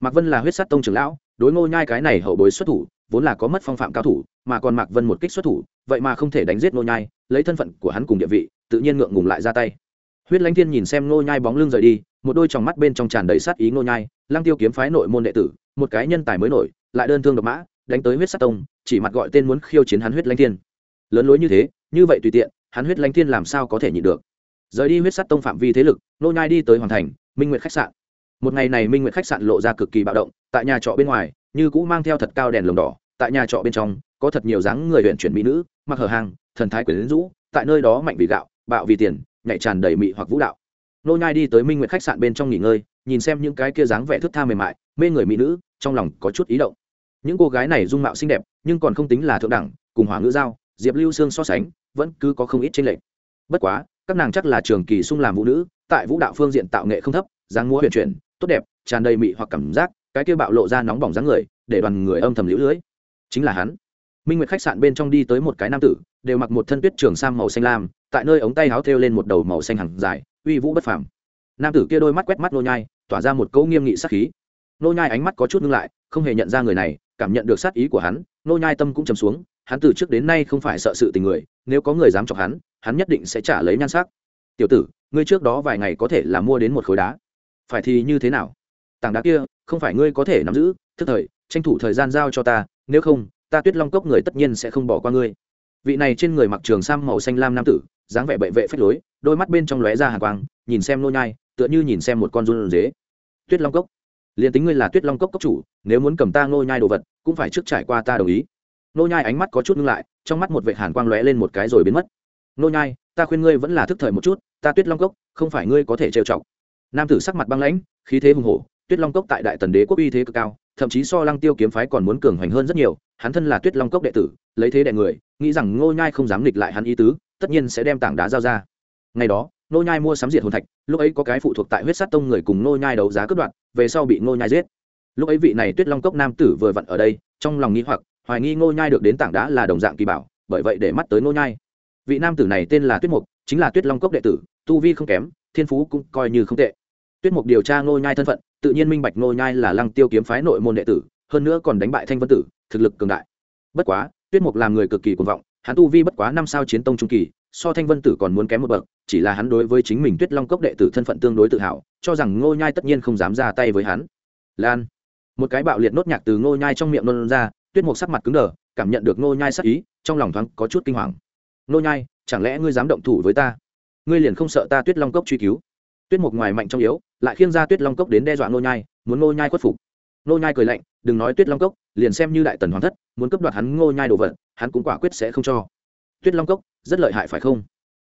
Mạc vân là huyết sắt tông trưởng lão, đối ngô nhai cái này hậu bối xuất thủ vốn là có mất phong phạm cao thủ, mà còn mạc vân một kích xuất thủ, vậy mà không thể đánh giết ngô nhai, lấy thân phận của hắn cùng địa vị, tự nhiên ngượng ngùng lại ra tay. Huyết lãnh thiên nhìn xem ngô nhai bóng lưng rời đi, một đôi tròng mắt bên trong tràn đầy sát ý ngô nhai, lăng tiêu kiếm phái nội môn đệ tử, một cái nhân tài mới nổi, lại đơn thương độc mã, đánh tới huyết sát tông, chỉ mặt gọi tên muốn khiêu chiến hắn huyết lãnh thiên. Lớn lối như thế, như vậy tùy tiện, hắn huyết lãnh thiên làm sao có thể nhịn được? Rời đi huyết sát tông phạm vi thế lực, ngô nhai đi tới hoàn thành, minh nguyệt khách sạn. Một ngày này minh nguyệt khách sạn lộ ra cực kỳ bạo động, tại nhà trọ bên ngoài như cũ mang theo thật cao đèn lồng đỏ, tại nhà trọ bên trong, có thật nhiều dáng người huyện chuyển mỹ nữ, mặc hở hàng thần thái quyển rũ, tại nơi đó mạnh vì gạo, bạo vì tiền, nhạy tràn đầy mị hoặc vũ đạo. Nô nhai đi tới minh nguyệt khách sạn bên trong nghỉ ngơi, nhìn xem những cái kia dáng vẻ thức tha mềm mại, mê người mỹ nữ, trong lòng có chút ý động. Những cô gái này dung mạo xinh đẹp, nhưng còn không tính là thượng đẳng, cùng hỏa ngữ giao, diệp lưu sương so sánh, vẫn cứ có không ít trên lệnh bất quá, các nàng chắc là trường kỳ sung làm vũ nữ, tại vũ đạo phương diện tạo nghệ không thấp, dáng múa huyền chuyển, tốt đẹp, tràn đầy mị hoặc cảm giác cái kia bạo lộ ra nóng bỏng dáng người, để đoàn người âm thầm liễu lưới. Chính là hắn. Minh nguyệt khách sạn bên trong đi tới một cái nam tử, đều mặc một thân tuyết trường sam màu xanh lam, tại nơi ống tay áo thêu lên một đầu màu xanh hẳn dài, uy vũ bất phàm. Nam tử kia đôi mắt quét mắt nô nhai, tỏa ra một cỗ nghiêm nghị sát khí. Nô nhai ánh mắt có chút ngưng lại, không hề nhận ra người này, cảm nhận được sát ý của hắn, nô nhai tâm cũng trầm xuống, hắn từ trước đến nay không phải sợ sự tình người, nếu có người dám chọc hắn hắn nhất định sẽ trả lấy nhan sắc. Tiểu tử, ngươi trước đó vài ngày có thể là mua đến một khối đá. Phải thì như thế nào? Tảng đá kia, không phải ngươi có thể nắm giữ, thức thời, tranh thủ thời gian giao cho ta, nếu không, ta tuyết long cốc người tất nhiên sẽ không bỏ qua ngươi. Vị này trên người mặc trường sam màu xanh lam nam tử, dáng vẻ bệ vệ phách lối, đôi mắt bên trong lóe ra hàng quang, nhìn xem nô nhai, tựa như nhìn xem một con run dế tuyết long cốc, liền tính ngươi là tuyết long cốc cốc chủ, nếu muốn cầm ta nô nhai đồ vật, cũng phải trước trải qua ta đồng ý. Nô nhai ánh mắt có chút ngưng lại, trong mắt một vệ hàn quang lóe lên một cái rồi biến mất. Nô nhai, ta khuyên ngươi vẫn là thức thời một chút, ta tuyết long cốc, không phải ngươi có thể trêu chọc. Nam tử sắc mặt băng lãnh, khí thế hùng hổ tuyết long cốc tại đại tần đế quốc uy thế cực cao, thậm chí so lăng tiêu kiếm phái còn muốn cường hoành hơn rất nhiều, hắn thân là tuyết long cốc đệ tử, lấy thế đệ người, nghĩ rằng ngô nhai không dám nghịch lại hắn ý tứ, tất nhiên sẽ đem tảng đá giao ra. Ngày đó, ngô nhai mua sắm diệt hồn thạch, lúc ấy có cái phụ thuộc tại huyết sát tông người cùng ngô nhai đấu giá cướp đoạt, về sau bị ngô nhai giết. Lúc ấy vị này tuyết long cốc nam tử vừa vặn ở đây, trong lòng nghĩ hoặc, hoài nghi ngô nhai được đến tảng đá là đồng dạng kỳ bảo, bởi vậy để mắt tới ngô nhai. Vị nam tử này tên là tuyết mục, chính là tuyết long cốc đệ tử, tu vi không kém, thiên phú cũng coi như không tệ tuyết mục điều tra ngô nhai thân phận, tự nhiên minh bạch ngô nhai là lăng tiêu kiếm phái nội môn đệ tử, hơn nữa còn đánh bại thanh vân tử, thực lực cường đại. Bất quá, tuyết mục làm người cực kỳ cuồng vọng, hắn tu vi bất quá năm sao chiến tông trung kỳ, so thanh vân tử còn muốn kém một bậc, chỉ là hắn đối với chính mình tuyết long cốc đệ tử thân phận tương đối tự hào, cho rằng ngô nhai tất nhiên không dám ra tay với hắn. Lan, một cái bạo liệt nốt nhạc từ ngô nhai trong miệng nôn ra, tuyết mục sắc mặt cứng đờ, cảm nhận được ngô nhai sắc ý, trong lòng thoáng có chút kinh hoàng. Ngô nhai, chẳng lẽ ngươi dám động thủ với ta? Ngươi liền không sợ ta tuyết long cốc truy cứu? Tuyết mục ngoài mạnh trong yếu lại khiêng ra tuyết long cốc đến đe dọa ngô nhai, muốn ngô nhai khuất phục. Ngô nhai cười lạnh, đừng nói tuyết long cốc, liền xem như đại tần hoàng thất, muốn cướp đoạt hắn ngô nhai đồ vật, hắn cũng quả quyết sẽ không cho. Tuyết long cốc, rất lợi hại phải không?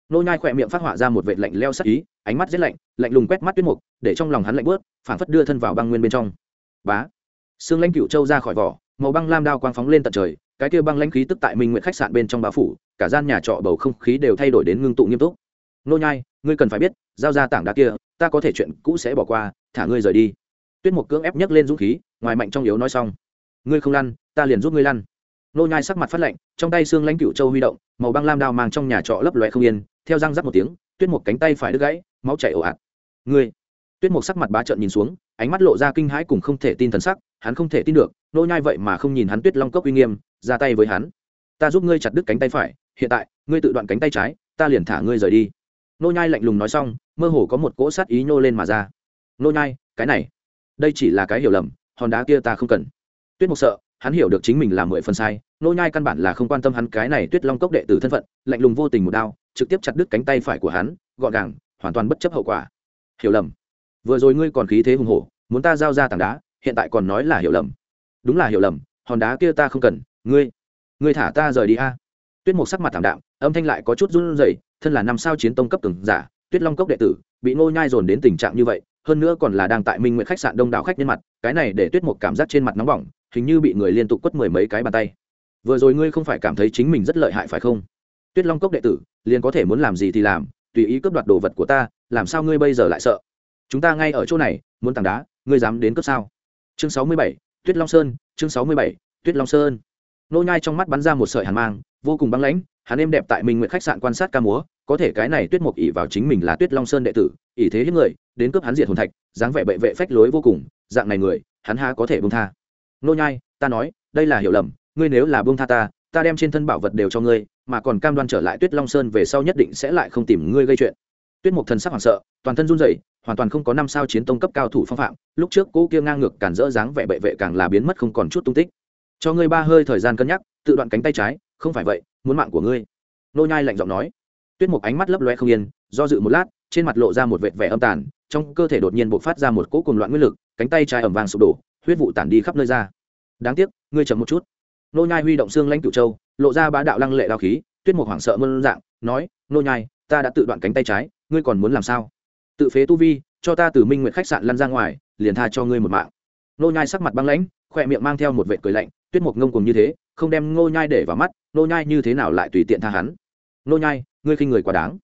Ngô nhai khỏe miệng phát họa ra một vệt lạnh leo sắc ý, ánh mắt rất lạnh lạnh lùng quét mắt tuyết mục, để trong lòng hắn lạnh bớt phảng phất đưa thân vào băng nguyên bên trong. Bá. Xương lãnh cựu châu ra khỏi vỏ, màu băng lam đao quang phóng lên tận trời, cái kia băng lãnh khí tức tại minh nguyện khách sạn bên trong bá phủ, cả gian nhà trọ bầu không khí đều thay đổi đến ngưng tụ nghiêm túc. Nô nhai, ngươi cần phải biết, giao ra tảng đá kia ta có thể chuyện cũ sẽ bỏ qua, thả ngươi rời đi. Tuyết mục cưỡng ép nhấc lên dũng khí, ngoài mạnh trong yếu nói xong. Ngươi không lăn, ta liền giúp ngươi lăn. Nô nhai sắc mặt phát lạnh, trong tay xương lãnh cựu châu huy động, màu băng lam đao mang trong nhà trọ lấp loe không yên, theo răng rắc một tiếng, tuyết mục cánh tay phải đứt gãy, máu chảy ồ ạt. Ngươi! Tuyết mục sắc mặt bá trợn nhìn xuống, ánh mắt lộ ra kinh hãi cùng không thể tin thần sắc, hắn không thể tin được, nô nhai vậy mà không nhìn hắn tuyết long cốc uy nghiêm, ra tay với hắn. Ta giúp ngươi chặt đứt cánh tay phải, hiện tại, ngươi tự đoạn cánh tay trái, ta liền thả ngươi rời đi. Nô nhai lạnh lùng nói xong mơ hồ có một cỗ sát ý nhô lên mà ra. Nô nhai, cái này, đây chỉ là cái hiểu lầm, hòn đá kia ta không cần. Tuyết mục sợ, hắn hiểu được chính mình là mười phần sai, nô nhai căn bản là không quan tâm hắn cái này tuyết long cốc đệ tử thân phận, lạnh lùng vô tình một đao, trực tiếp chặt đứt cánh tay phải của hắn, gọn gàng, hoàn toàn bất chấp hậu quả. Hiểu lầm. Vừa rồi ngươi còn khí thế hùng hổ, muốn ta giao ra tảng đá, hiện tại còn nói là hiểu lầm. Đúng là hiểu lầm, hòn đá kia ta không cần, ngươi ngươi thả ta rời đi a. Tuyết mục sắc mặt thảm đạm, âm thanh lại có chút run rẩy, thân là năm sao chiến tông cấp cường giả tuyết long cốc đệ tử, bị ngô nhai dồn đến tình trạng như vậy, hơn nữa còn là đang tại minh nguyện khách sạn đông đảo khách nhân mặt, cái này để tuyết mục cảm giác trên mặt nóng bỏng, hình như bị người liên tục quất mười mấy cái bàn tay. Vừa rồi ngươi không phải cảm thấy chính mình rất lợi hại phải không? Tuyết long cốc đệ tử, liền có thể muốn làm gì thì làm, tùy ý cướp đoạt đồ vật của ta, làm sao ngươi bây giờ lại sợ? Chúng ta ngay ở chỗ này, muốn tảng đá, ngươi dám đến cướp sao? Chương sáu mươi bảy, tuyết long sơn, chương sáu mươi bảy, tuyết long sơn. Nô nhai trong mắt bắn ra một sợi hàn mang, vô cùng băng lãnh hắn êm đẹp tại minh nguyện khách sạn quan sát ca múa, có thể cái này tuyết mục ỉ vào chính mình là tuyết long sơn đệ tử ỉ thế hiếp người, đến cướp hắn diệt hồn thạch, dáng vẻ bệ vệ phách lối vô cùng, dạng này người, hắn ha có thể buông tha. Nô nhai, ta nói, đây là hiểu lầm, ngươi nếu là buông tha ta ta đem trên thân bảo vật đều cho ngươi, mà còn cam đoan trở lại tuyết long sơn về sau nhất định sẽ lại không tìm ngươi gây chuyện. Tuyết mục thần sắc hoảng sợ, toàn thân run rẩy, hoàn toàn không có năm sao chiến tông cấp cao thủ phong phạm, lúc trước cô kia ngang ngược cản rỡ dáng vẻ bệ vệ càng là biến mất không còn chút tung tích. Cho ngươi ba hơi thời gian cân nhắc, tự đoạn cánh tay trái, không phải vậy muốn mạng của ngươi. Nô nhai lạnh giọng nói. Tuyết mục ánh mắt lấp loe không yên, do dự một lát, trên mặt lộ ra một vệt vẻ âm tàn, trong cơ thể đột nhiên bộc phát ra một cỗ cuồng loạn nguyên lực, cánh tay trái ẩm vàng sụp đổ, huyết vụ tản đi khắp nơi ra. Đáng tiếc, ngươi chậm một chút. Nô nhai huy động xương lãnh cửu châu, lộ ra bá đạo lăng lệ đao khí, tuyết mục hoảng sợ mơn dạng, nói, nô nhai, ta đã tự đoạn cánh tay trái, ngươi còn muốn làm sao? Tự phế tu vi, cho ta từ minh nguyện khách sạn lăn ra ngoài, liền tha cho ngươi một mạng. Nô nhai sắc mặt băng lãnh khoe miệng mang theo một vệt cười lạnh, tuyết mục ngông cuồng như thế không đem nô nhai để vào mắt nô nhai như thế nào lại tùy tiện tha hắn? Nô nhai, ngươi khinh người quá đáng.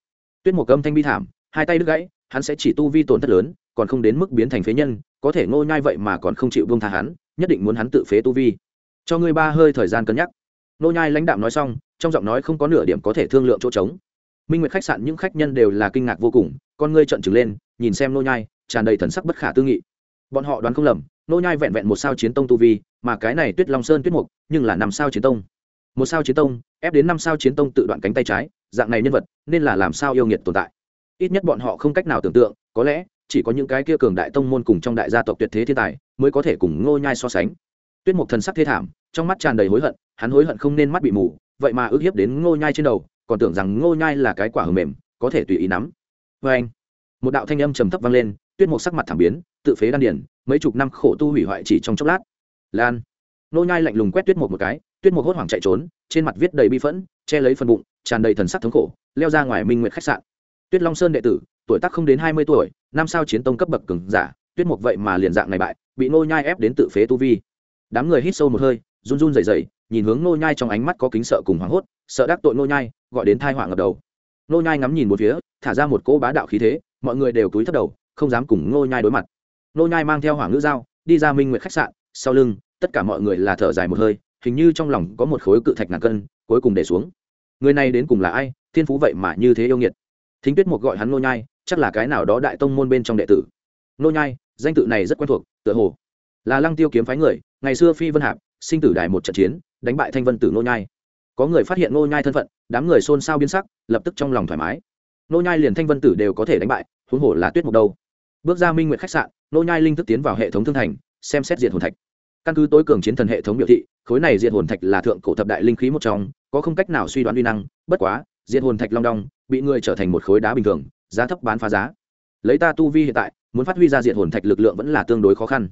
Tuyết mục âm thanh bi thảm, hai tay đứt gãy, hắn sẽ chỉ tu vi tổn thất lớn, còn không đến mức biến thành phế nhân, có thể nô nhai vậy mà còn không chịu buông tha hắn, nhất định muốn hắn tự phế tu vi. Cho ngươi ba hơi thời gian cân nhắc. Nô nhai lãnh đạm nói xong, trong giọng nói không có nửa điểm có thể thương lượng chỗ trống. Minh nguyệt khách sạn những khách nhân đều là kinh ngạc vô cùng, con ngươi trợn trừng lên, nhìn xem nô nhai, tràn đầy thần sắc bất khả tư nghị. Bọn họ đoán không lầm nô nhai vẹn vẹn một sao chiến tông tu vi mà cái này tuyết long sơn tuyết mục nhưng là năm sao chiến tông. Một sao chiến tông, ép đến năm sao chiến tông tự đoạn cánh tay trái, dạng này nhân vật, nên là làm sao yêu nghiệt tồn tại? Ít nhất bọn họ không cách nào tưởng tượng, có lẽ, chỉ có những cái kia cường đại tông môn cùng trong đại gia tộc tuyệt thế thiên tài, mới có thể cùng ngô nhai so sánh. Tuyết mục thần sắc thê thảm, trong mắt tràn đầy hối hận, hắn hối hận không nên mắt bị mù, vậy mà ước hiếp đến ngô nhai trên đầu, còn tưởng rằng ngô nhai là cái quả hờ mềm, có thể tùy ý nắm. Với anh, một đạo thanh âm trầm thấp vang lên, tuyết mục sắc mặt thảm biến, tự phế đan điển mấy chục năm khổ tu hủy hoại chỉ trong chốc lát lan. Nô nhai lạnh lùng quét tuyết một một cái, tuyết một hốt hoảng chạy trốn, trên mặt viết đầy bi phẫn, che lấy phần bụng, tràn đầy thần sắc thống khổ, leo ra ngoài minh nguyệt khách sạn. Tuyết long sơn đệ tử, tuổi tác không đến hai mươi tuổi, năm sao chiến tông cấp bậc cường giả, tuyết một vậy mà liền dạng này bại, bị nô nhai ép đến tự phế tu vi. Đám người hít sâu một hơi, run run rẩy rẩy, nhìn hướng nô nhai trong ánh mắt có kính sợ cùng hoảng hốt, sợ đắc tội nô nhai, gọi đến thay họa ngập đầu. Nô nhai ngắm nhìn một phía, thả ra một cỗ bá đạo khí thế, mọi người đều cúi thấp đầu, không dám cùng nô nhai đối mặt. Nô nhai mang theo hỏa ngữ dao, đi ra minh nguyệt khách sạn sau lưng, tất cả mọi người là thở dài một hơi, hình như trong lòng có một khối cự thạch ngàn cân, cuối cùng để xuống. Người này đến cùng là ai? Thiên phú vậy mà như thế yêu nghiệt. Thính tuyết một gọi hắn nô nhai, chắc là cái nào đó đại tông môn bên trong đệ tử. Nô nhai, danh tự này rất quen thuộc, tựa hồ là lăng tiêu kiếm phái người, ngày xưa phi vân hạp, sinh tử đài một trận chiến, đánh bại thanh vân tử nô nhai. Có người phát hiện nô nhai thân phận, đám người xôn xao biến sắc, lập tức trong lòng thoải mái. Nô nhai liền thanh vân tử đều có thể đánh bại, huống hồ là tuyết mục đâu. Bước ra minh nguyện khách sạn, nô nhai linh thức tiến vào hệ thống thương thành xem xét diệt hồn thạch. Căn cứ tối cường chiến thần hệ thống biểu thị, khối này diệt hồn thạch là thượng cổ thập đại linh khí một trong, có không cách nào suy đoán uy năng, bất quá, diệt hồn thạch long đong bị người trở thành một khối đá bình thường, giá thấp bán phá giá. Lấy ta tu vi hiện tại, muốn phát huy ra diệt hồn thạch lực lượng vẫn là tương đối khó khăn.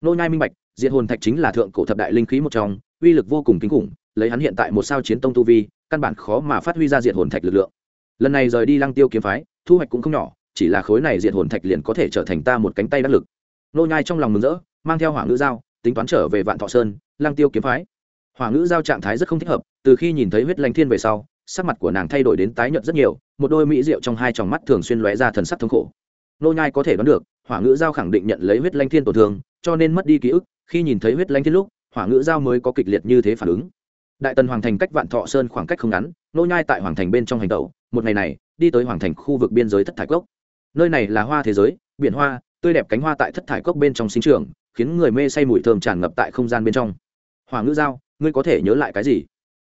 Nô nhai minh bạch, diệt hồn thạch chính là thượng cổ thập đại linh khí một trong, uy lực vô cùng kinh khủng, lấy hắn hiện tại một sao chiến tông tu vi, căn bản khó mà phát huy ra diệt hồn thạch lực lượng. Lần này rời đi lăng tiêu kiếm phái, thu hoạch cũng không nhỏ, chỉ là khối này diệt hồn thạch liền có thể trở thành ta một cánh tay đắc lực. Nô nhai trong lòng mừng rỡ mang theo hỏa ngữ giao, tính toán trở về vạn thọ sơn lang tiêu kiếm phái. Hỏa ngữ giao trạng thái rất không thích hợp, từ khi nhìn thấy huyết lanh thiên về sau, sắc mặt của nàng thay đổi đến tái nhợt rất nhiều, một đôi mỹ rượu trong hai tròng mắt thường xuyên lóe ra thần sắc thống khổ. Nô nhai có thể đoán được, hỏa ngữ giao khẳng định nhận lấy huyết lanh thiên tổn thương, cho nên mất đi ký ức, khi nhìn thấy huyết lanh thiên lúc, hỏa ngữ giao mới có kịch liệt như thế phản ứng. Đại tần hoàng thành cách vạn thọ sơn khoảng cách không ngắn, nô nhai tại hoàng thành bên trong hành tẩu, một ngày này, đi tới hoàng thành khu vực biên giới thất thải cốc. Nơi này là hoa thế giới, biển hoa, tươi đẹp cánh hoa tại thất thải cốc bên trong sinh trường khiến người mê say mùi thơm tràn ngập tại không gian bên trong. Hỏa ngữ giao, ngươi có thể nhớ lại cái gì?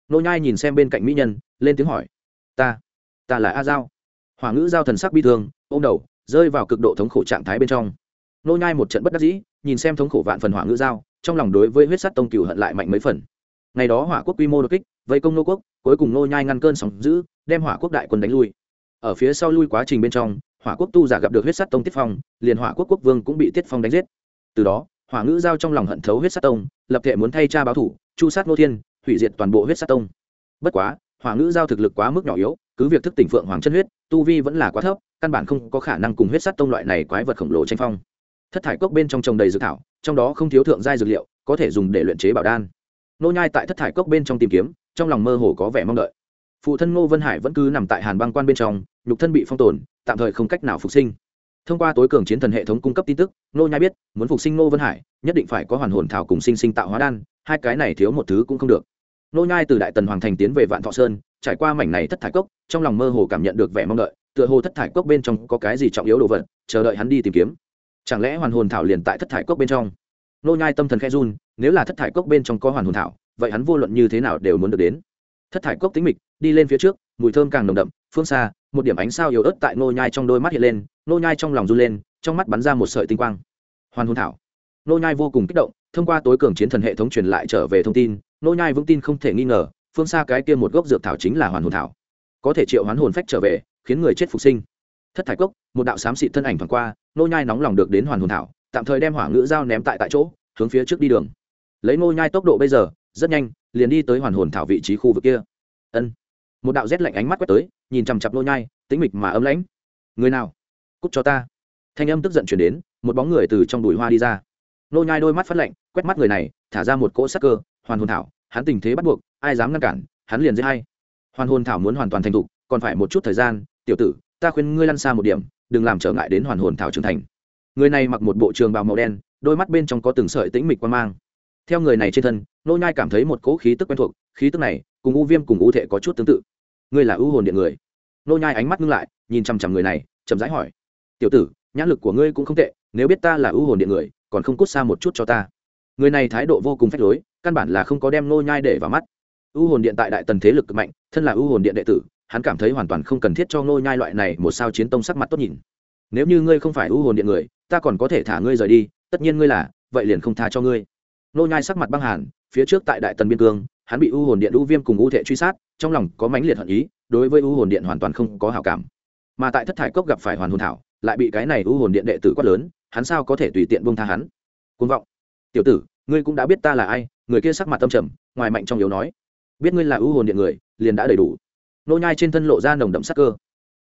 Nô nhai nhìn xem bên cạnh mỹ nhân, lên tiếng hỏi. Ta ta là a giao. Hỏa ngữ giao thần sắc bi thương, ôm đầu, rơi vào cực độ thống khổ trạng thái bên trong. Nô nhai một trận bất đắc dĩ, nhìn xem thống khổ vạn phần hỏa ngữ giao, trong lòng đối với huyết sắt tông cửu hận lại mạnh mấy phần. Ngày đó hỏa quốc quy mô đột kích, vây công nô quốc, cuối cùng nô nhai ngăn cơn sóng dữ, đem hỏa quốc đại quân đánh lui. Ở phía sau lui quá trình bên trong, hỏa quốc tu giả gặp được huyết sắt tông tiết phong, liền hỏa quốc quốc vương cũng bị tiết phong đánh giết. Từ đó hỏa ngữ giao trong lòng hận thấu huyết sắt tông, lập thể muốn thay cha báo thủ, chu sát Ngô thiên, hủy diệt toàn bộ huyết sắt tông. Bất quá, hỏa ngữ giao thực lực quá mức nhỏ yếu, cứ việc thức tỉnh phượng hoàng chân huyết, tu vi vẫn là quá thấp, căn bản không có khả năng cùng huyết sắt tông loại này quái vật khổng lồ tranh phong. Thất thải cốc bên trong trồng đầy dược thảo, trong đó không thiếu thượng giai dược liệu, có thể dùng để luyện chế bảo đan. Nô nhai tại thất thải cốc bên trong tìm kiếm, trong lòng mơ hồ có vẻ mong đợi. Phụ thân ngô vân hải vẫn cứ nằm tại hàn băng quan bên trong, nhục thân bị phong tồn, tạm thời không cách nào phục sinh thông qua tối cường chiến thần hệ thống cung cấp tin tức nô nhai biết, muốn phục sinh Nô vân hải, nhất định phải có hoàn hồn thảo cùng sinh sinh tạo hóa đan, hai cái này thiếu một thứ cũng không được. Nô nhai từ đại tần hoàng thành tiến về vạn thọ sơn, trải qua mảnh này thất thải cốc, trong lòng mơ hồ cảm nhận được vẻ mong đợi, tựa hồ thất thải cốc bên trong có cái gì trọng yếu đồ vật, chờ đợi hắn đi tìm kiếm. Chẳng lẽ hoàn hồn thảo liền tại thất thải cốc bên trong? Nô nhai tâm thần khẽ run, nếu là thất thải cốc bên trong có hoàn hồn thảo, vậy hắn vô luận như thế nào đều muốn được đến. Thất thải cốc tĩnh mịch, đi lên phía trước, mùi thơm càng nồng đậm, phương xa, một điểm ánh sao yếu ớt tại nô nhai trong đôi mắt hiện lên nô nhai trong lòng run lên, trong mắt bắn ra một sợi tinh quang. Hoàn hồn thảo. Nô nhai vô cùng kích động, thông qua tối cường chiến thần hệ thống truyền lại trở về thông tin, nô nhai vững tin không thể nghi ngờ, phương xa cái kia một gốc dược thảo chính là hoàn hồn thảo. Có thể triệu hoán hồn phách trở về, khiến người chết phục sinh. Thất thải cốc, một đạo xám xịt thân ảnh thoáng qua, nô nhai nóng lòng được đến hoàn hồn thảo, tạm thời đem hỏa ngữ dao ném tại tại chỗ, hướng phía trước đi đường. Lấy nô nhai tốc độ bây giờ, rất nhanh, liền đi tới hoàn hồn thảo vị trí khu vực kia. Ân. Một đạo rét lạnh ánh mắt quét tới, nhìn chằm chặp nô nhai, tĩnh mịch mà ấm lãnh. Người nào? Cút cho ta. Thanh âm tức giận chuyển đến, một bóng người từ trong đùi hoa đi ra. Nô nhai đôi mắt phát lạnh, quét mắt người này, thả ra một cỗ sắc cơ, hoàn hồn thảo, hắn tình thế bắt buộc, ai dám ngăn cản, hắn liền dễ hay hoàn hồn thảo muốn hoàn toàn thành thục, còn phải một chút thời gian, tiểu tử, ta khuyên ngươi lăn xa một điểm, đừng làm trở ngại đến hoàn hồn thảo trưởng thành. Người này mặc một bộ trường bào màu đen, đôi mắt bên trong có từng sợi tĩnh mịch quan mang. Theo người này trên thân, nô nhai cảm thấy một cỗ khí tức quen thuộc, khí tức này cùng u viêm cùng u thể có chút tương tự. Ngươi là u hồn điện người. Nô nhai ánh mắt ngưng lại, nhìn chăm chăm người này, chậm rãi hỏi tiểu tử nhãn lực của ngươi cũng không tệ, nếu biết ta là ưu hồn điện người, còn không cút xa một chút cho ta. Người này thái độ vô cùng phách lối, căn bản là không có đem nô nhai để vào mắt. U hồn điện tại đại tần thế lực mạnh, thân là ưu hồn điện đệ tử, hắn cảm thấy hoàn toàn không cần thiết cho nô nhai loại này một sao chiến tông sắc mặt tốt nhìn. Nếu như ngươi không phải ưu hồn điện người, ta còn có thể thả ngươi rời đi, tất nhiên ngươi là, vậy liền không tha cho ngươi. Nô nhai sắc mặt băng hàn, phía trước tại đại tần biên cương, hắn bị ưu hồn điện ưu viêm cùng ưu thệ truy sát, trong lòng có mãnh liệt hận ý, đối với ưu hồn điện hoàn toàn không có hảo cảm. Mà tại thất thải cốc gặp phải hoàn hồn thảo lại bị cái này u hồn điện đệ tử quát lớn, hắn sao có thể tùy tiện buông tha hắn? Côn vọng. Tiểu tử, ngươi cũng đã biết ta là ai, người kia sắc mặt tâm trầm, ngoài mạnh trong yếu nói. Biết ngươi là u hồn điện người, liền đã đầy đủ. Nô nhai trên thân lộ ra nồng đậm sắc cơ.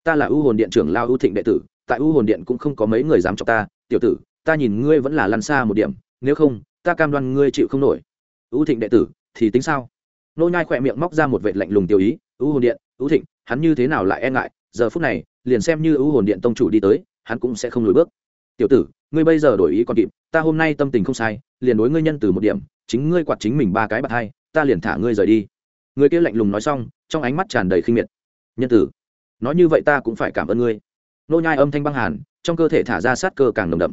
Ta là u hồn điện trưởng lao u thịnh đệ tử, tại u hồn điện cũng không có mấy người dám chọc ta. Tiểu tử, ta nhìn ngươi vẫn là lăn xa một điểm, nếu không, ta cam đoan ngươi chịu không nổi. U thịnh đệ tử, thì tính sao? Nô nhai khỏe miệng móc ra một vệt lạnh lùng tiêu ý. U hồn điện, u thịnh, hắn như thế nào lại e ngại? Giờ phút này, liền xem như u hồn điện tông chủ đi tới, hắn cũng sẽ không lùi bước. Tiểu tử, ngươi bây giờ đổi ý còn kịp, ta hôm nay tâm tình không sai, liền đối ngươi nhân từ một điểm, chính ngươi quạt chính mình ba cái bạc hai, ta liền thả ngươi rời đi. Người kia lạnh lùng nói xong, trong ánh mắt tràn đầy khinh miệt. Nhân tử, nói như vậy ta cũng phải cảm ơn ngươi. Nô nhai âm thanh băng hàn, trong cơ thể thả ra sát cơ càng nồng đậm.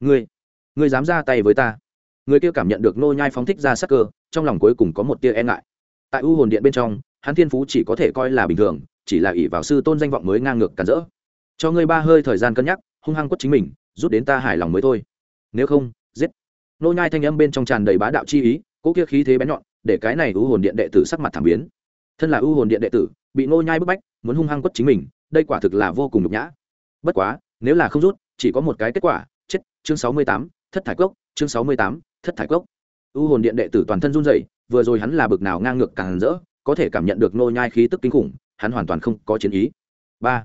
Ngươi ngươi dám ra tay với ta. Người kia cảm nhận được nô nhai phóng thích ra sát cơ, trong lòng cuối cùng có một tia e ngại. Tại u hồn điện bên trong, hắn thiên phú chỉ có thể coi là bình thường chỉ là ỷ vào sư tôn danh vọng mới ngang ngược cản rỡ. Cho ngươi ba hơi thời gian cân nhắc hung hăng quất chính mình rút đến ta hài lòng mới thôi. Nếu không giết. Nô nhai thanh âm bên trong tràn đầy bá đạo chi ý cỗ kia khí thế bén nhọn để cái này u hồn điện đệ tử sắc mặt thảm biến. Thân là u hồn điện đệ tử bị nô nhai bức bách muốn hung hăng quất chính mình đây quả thực là vô cùng nhục nhã. Bất quá nếu là không rút chỉ có một cái kết quả chết chương sáu mươi tám, thất thải cốc chương sáu mươi tám, thất thải cốc. U hồn điện đệ tử toàn thân run rẩy vừa rồi hắn là bực nào ngang ngược càng rỡ có thể cảm nhận được nô nhai khí tức kinh khủng hắn hoàn toàn không có chiến ý. Ba,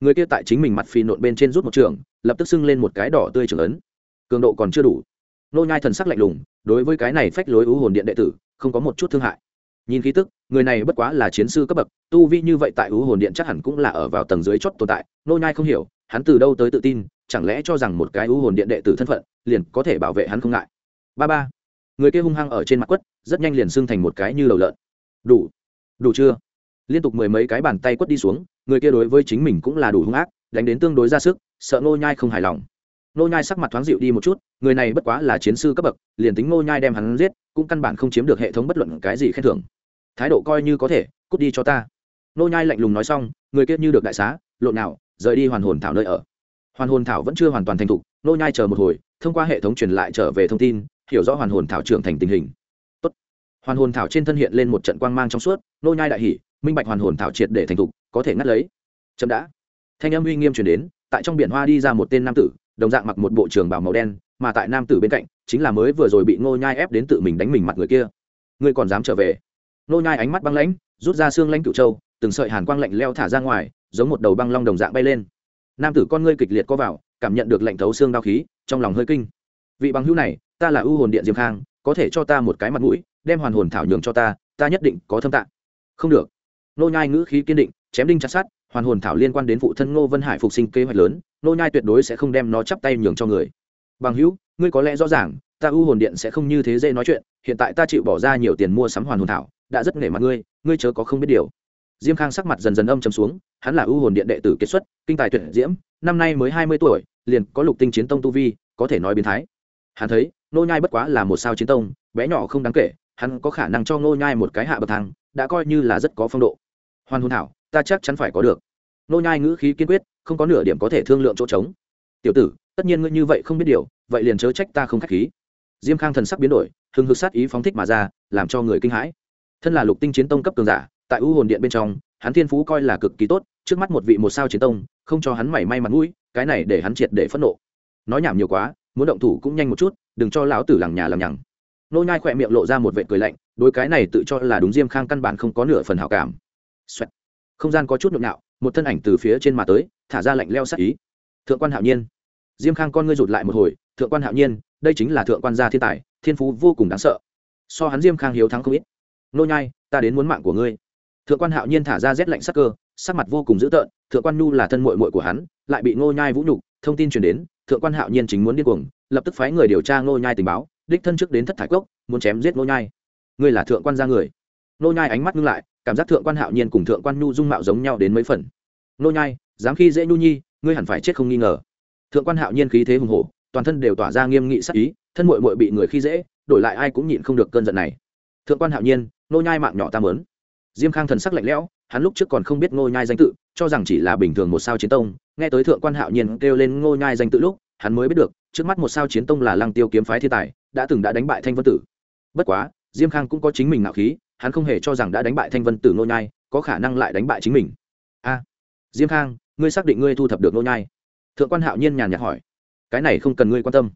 người kia tại chính mình mặt phi nộn bên trên rút một trường, lập tức sưng lên một cái đỏ tươi trưởng ấn. Cường độ còn chưa đủ. Nô nhai thần sắc lạnh lùng, đối với cái này phách lối u hồn điện đệ tử, không có một chút thương hại. Nhìn khí tức, người này bất quá là chiến sư cấp bậc, tu vi như vậy tại u hồn điện chắc hẳn cũng là ở vào tầng dưới chót tồn tại. Nô nhai không hiểu, hắn từ đâu tới tự tin, chẳng lẽ cho rằng một cái u hồn điện đệ tử thân phận, liền có thể bảo vệ hắn không ngại. Ba ba, người kia hung hăng ở trên mặt quất, rất nhanh liền xưng thành một cái như đầu lợn. Đủ. Đủ chưa? Liên tục mười mấy cái bàn tay quất đi xuống, người kia đối với chính mình cũng là đủ hung ác, đánh đến tương đối ra sức, sợ nô nhai không hài lòng. Nô nhai sắc mặt thoáng dịu đi một chút, người này bất quá là chiến sư cấp bậc, liền tính nô nhai đem hắn giết, cũng căn bản không chiếm được hệ thống bất luận cái gì khen thưởng. Thái độ coi như có thể, cút đi cho ta. Nô nhai lạnh lùng nói xong, người kia như được đại xá, lộn nào, rời đi hoàn hồn thảo nơi ở. Hoàn hồn thảo vẫn chưa hoàn toàn thành thục nô nhai chờ một hồi, thông qua hệ thống truyền lại trở về thông tin, hiểu rõ hoàn hồn thảo trưởng thành tình hình. Tốt. hoàn hồn thảo trên thân hiện lên một trận quang mang trong suốt nô nhai đại hỉ minh bạch hoàn hồn thảo triệt để thành thục, có thể ngắt lấy. Chậm đã. Thanh âm uy nghiêm chuyển đến, tại trong biển hoa đi ra một tên nam tử, đồng dạng mặc một bộ trường bào màu đen, mà tại nam tử bên cạnh, chính là mới vừa rồi bị ngô nhai ép đến tự mình đánh mình mặt người kia. Ngươi còn dám trở về? Ngô nhai ánh mắt băng lãnh, rút ra xương lãnh cửu châu, từng sợi hàn quang lạnh leo thả ra ngoài, giống một đầu băng long đồng dạng bay lên. Nam tử con ngươi kịch liệt co vào, cảm nhận được lạnh thấu xương đau khí, trong lòng hơi kinh. Vị bằng hữu này, ta là ưu hồn điện diêm khang, có thể cho ta một cái mặt mũi, đem hoàn hồn thảo nhường cho ta ta nhất định có thâm tạng không được nô nhai ngữ khí kiên định, chém đinh chặt sắt, hoàn hồn thảo liên quan đến phụ thân ngô vân hải phục sinh kế hoạch lớn, nô nhai tuyệt đối sẽ không đem nó chắp tay nhường cho người. Bằng hữu, ngươi có lẽ rõ ràng, ta U hồn điện sẽ không như thế dễ nói chuyện, hiện tại ta chịu bỏ ra nhiều tiền mua sắm hoàn hồn thảo, đã rất nể mặt ngươi ngươi chớ có không biết điều. Diêm khang sắc mặt dần dần âm trầm xuống, hắn là U hồn điện đệ tử kết xuất, kinh tài tuyệt diễm, năm nay mới hai mươi tuổi, liền có lục tinh chiến tông tu vi, có thể nói biến thái. Hắn thấy, nô nhai bất quá là một sao chiến tông, bé nhỏ không đáng kể, hắn có khả năng cho nô nhai một cái hạ bậc thang, đã coi như là rất có phong độ hoàn hồn thảo, ta chắc chắn phải có được. Nô nhai ngữ khí kiên quyết, không có nửa điểm có thể thương lượng chỗ trống. Tiểu tử, tất nhiên ngươi như vậy không biết điều, vậy liền chớ trách ta không khách khí. Diêm khang thần sắc biến đổi, hừng hực sát ý phóng thích mà ra, làm cho người kinh hãi. Thân là lục tinh chiến tông cấp cường giả, tại u hồn điện bên trong, hắn thiên phú coi là cực kỳ tốt, trước mắt một vị một sao chiến tông, không cho hắn mảy may mặt mũi, cái này để hắn triệt để phẫn nộ. Nói nhảm nhiều quá, muốn động thủ cũng nhanh một chút, đừng cho lão tử lằng nhà làm nhằng. Nô nhai khỏe miệng lộ ra một vệt cười lạnh, đối cái này tự cho là đúng diêm khang căn bản không có nửa phần hảo cảm. Xoẹt. không gian có chút nhộn nhạo, một thân ảnh từ phía trên mà tới, thả ra lạnh leo sát ý. Thượng quan hạo nhiên. Diêm khang con ngươi rụt lại một hồi, thượng quan hạo nhiên, đây chính là thượng quan gia thiên tài, thiên phú vô cùng đáng sợ. So hắn diêm khang hiếu thắng không ít. Nô nhai, ta đến muốn mạng của ngươi. Thượng quan hạo nhiên thả ra rét lạnh sắc cơ, sắc mặt vô cùng dữ tợn, thượng quan nhu là thân muội muội của hắn, lại bị nô nhai vũ nhục, thông tin truyền đến, thượng quan hạo nhiên chính muốn điên cuồng, lập tức phái người điều tra nô nhai tình báo, đích thân trước đến thất thải cốc, muốn chém giết nô nhai. Ngươi là thượng quan gia người. Nô nhai ánh mắt ngưng lại cảm giác thượng quan hạo nhiên cùng thượng quan nhu dung mạo giống nhau đến mấy phần. Nô nhai, dám khi dễ nhu nhi, ngươi hẳn phải chết không nghi ngờ. Thượng quan hạo nhiên khí thế hùng hổ, toàn thân đều tỏa ra nghiêm nghị sắc ý, thân muội muội bị người khi dễ, đổi lại ai cũng nhịn không được cơn giận này. Thượng quan hạo nhiên, nô nhai mạng nhỏ ta mớn. Diêm khang thần sắc lạnh lẽo, hắn lúc trước còn không biết nô nhai danh tự, cho rằng chỉ là bình thường một sao chiến tông, nghe tới thượng quan hạo nhiên kêu lên nô nhai danh tự lúc, hắn mới biết được, trước mắt một sao chiến tông là lăng tiêu kiếm phái thiên tài, đã từng đã đánh bại thanh vân tử. Bất quá, diêm khang cũng có chính mình nạo khí hắn không hề cho rằng đã đánh bại thanh vân tử nô nhai, có khả năng lại đánh bại chính mình. A, diêm khang, ngươi xác định ngươi thu thập được nô nhai? Thượng quan hạo nhiên nhàn nhạt hỏi. Cái này không cần ngươi quan tâm.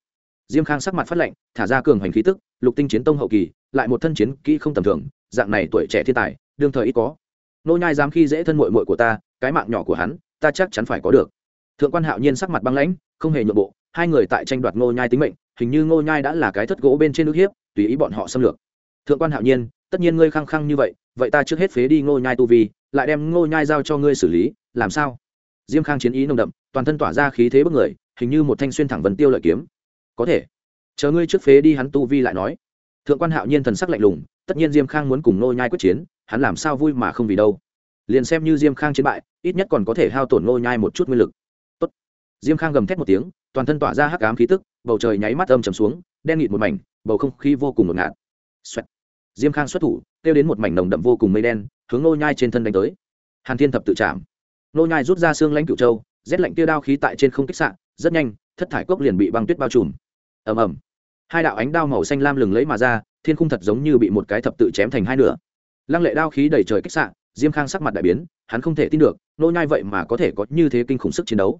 Diêm khang sắc mặt phát lệnh thả ra cường hành khí tức, lục tinh chiến tông hậu kỳ, lại một thân chiến kỹ không tầm thường, dạng này tuổi trẻ thiên tài, đương thời ít có. Nô nhai dám khi dễ thân muội muội của ta, cái mạng nhỏ của hắn, ta chắc chắn phải có được. Thượng quan hạo nhiên sắc mặt băng lãnh, không hề nhượng bộ, hai người tại tranh đoạt nô nhai tính mệnh, hình như nô nhai đã là cái thất gỗ bên trên nước hiếp, tùy ý bọn họ xâm lược. Thượng quan hạo nhiên tất nhiên ngươi khăng khăng như vậy vậy ta trước hết phế đi Ngô nhai tu vi, lại đem Ngô nhai giao cho ngươi xử lý, làm sao? Diêm khang chiến ý nồng đậm, toàn thân tỏa ra khí thế bức người, hình như một thanh xuyên thẳng vân tiêu lợi kiếm. Có thể. Chờ ngươi trước phế đi hắn tu vi lại nói. Thượng quan hạo nhiên thần sắc lạnh lùng, tất nhiên diêm khang muốn cùng Ngô nhai quyết chiến, hắn làm sao vui mà không vì đâu. Liền xem như diêm khang chiến bại, ít nhất còn có thể hao tổn Ngô nhai một chút nguyên lực. Tốt. diêm khang gầm thét một tiếng, toàn thân tỏa ra hắc ám khí tức, bầu trời nháy mắt âm trầm xuống, đen nghịt một mảnh, bầu không khí vô cùng ngột ngạt. Xoẹt diêm khang xuất thủ, kêu đến một mảnh nồng đậm vô cùng mây đen, hướng nô nhai trên thân đánh tới. Hàn thiên thập tự chạm. Nô nhai rút ra xương lãnh cựu châu, rét lạnh kia đao khí tại trên không kích sạn rất nhanh, thất thải cốc liền bị băng tuyết bao trùm. Ầm ầm. Hai đạo ánh đao màu xanh lam lừng lấy mà ra, thiên khung thật giống như bị một cái thập tự chém thành hai nửa. Lăng lệ đao khí đầy trời kích sạn diêm khang sắc mặt đại biến, hắn không thể tin được nô nhai vậy mà có thể có như thế kinh khủng sức chiến đấu.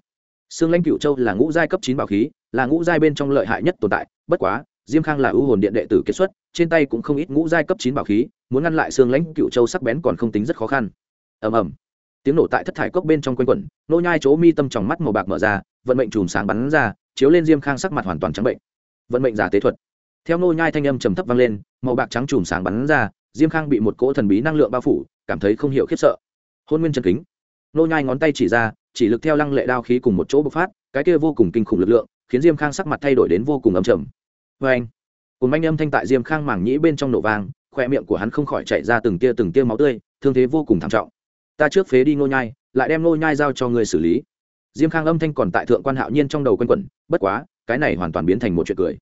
Xương lãnh cựu châu là ngũ giai cấp chín bảo khí, là ngũ giai bên trong lợi hại nhất tồn tại, bất quá, diêm khang là ưu hồn điện đệ tử kết xuất trên tay cũng không ít ngũ giai cấp chín bảo khí, muốn ngăn lại xương lãnh cựu châu sắc bén còn không tính rất khó khăn. Ầm ầm. Tiếng nổ tại thất thải cốc bên trong quanh quẩn, nô nhai chỗ mi tâm tròng mắt màu bạc mở ra, vận mệnh chùm sáng bắn ra, chiếu lên diêm khang sắc mặt hoàn toàn trắng bệnh. Vận mệnh giả tế thuật. Theo nô nhai thanh âm trầm thấp vang lên, màu bạc trắng chùm sáng bắn ra, diêm khang bị một cỗ thần bí năng lượng bao phủ, cảm thấy không hiểu khiếp sợ. Hôn nguyên chân kính. Nô nhai ngón tay chỉ ra, chỉ lực theo lăng lệ đao khí cùng một chỗ bộc phát, cái kia vô cùng kinh khủng lực lượng, khiến diêm khang sắc mặt thay đổi đến vô cùng âm trầm. Với anh cùng anh âm thanh tại diêm khang mảng nhĩ bên trong nổ vang, khoe miệng của hắn không khỏi chảy ra từng tia từng tia máu tươi, thương thế vô cùng thảm trọng. Ta trước phế đi nô nhai, lại đem nô nhai giao cho người xử lý. Diêm khang âm thanh còn tại thượng quan hạo nhiên trong đầu quanh quẩn, bất quá, cái này hoàn toàn biến thành một chuyện cười.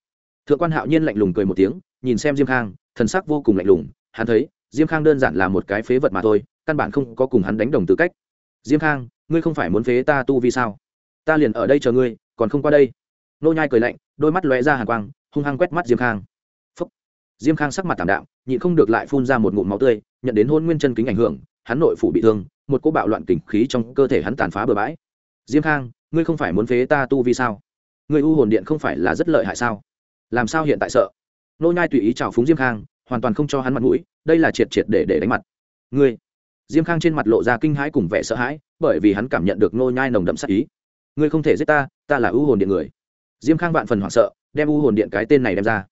Thượng quan hạo nhiên lạnh lùng cười một tiếng, nhìn xem diêm khang, thần sắc vô cùng lạnh lùng, hắn thấy, diêm khang đơn giản là một cái phế vật mà thôi, căn bản không có cùng hắn đánh đồng tư cách. Diêm khang, ngươi không phải muốn phế ta tu vì sao? Ta liền ở đây chờ ngươi, còn không qua đây. Nô nhai cười lạnh, đôi mắt lóe ra hàn quang hung hăng quét mắt diêm khang. Phúc. diêm khang sắc mặt tảm đạm, nhịn không được lại phun ra một ngụm máu tươi, nhận đến hôn nguyên chân kính ảnh hưởng, hắn nội phủ bị thương, một cô bạo loạn kình khí trong cơ thể hắn tàn phá bừa bãi. Diêm khang, ngươi không phải muốn phế ta tu vì sao? Ngươi u hồn điện không phải là rất lợi hại sao? Làm sao hiện tại sợ? Nô nhai tùy ý chào phúng diêm khang, hoàn toàn không cho hắn mặt mũi, đây là triệt triệt để để đánh mặt. Ngươi. Diêm khang trên mặt lộ ra kinh hãi cùng vẻ sợ hãi, bởi vì hắn cảm nhận được nô nhai nồng đậm sát ý. Ngươi không thể giết ta ta là u hồn điện người. Diêm khang vạn phần hoảng sợ đem u hồn điện cái tên này đem ra.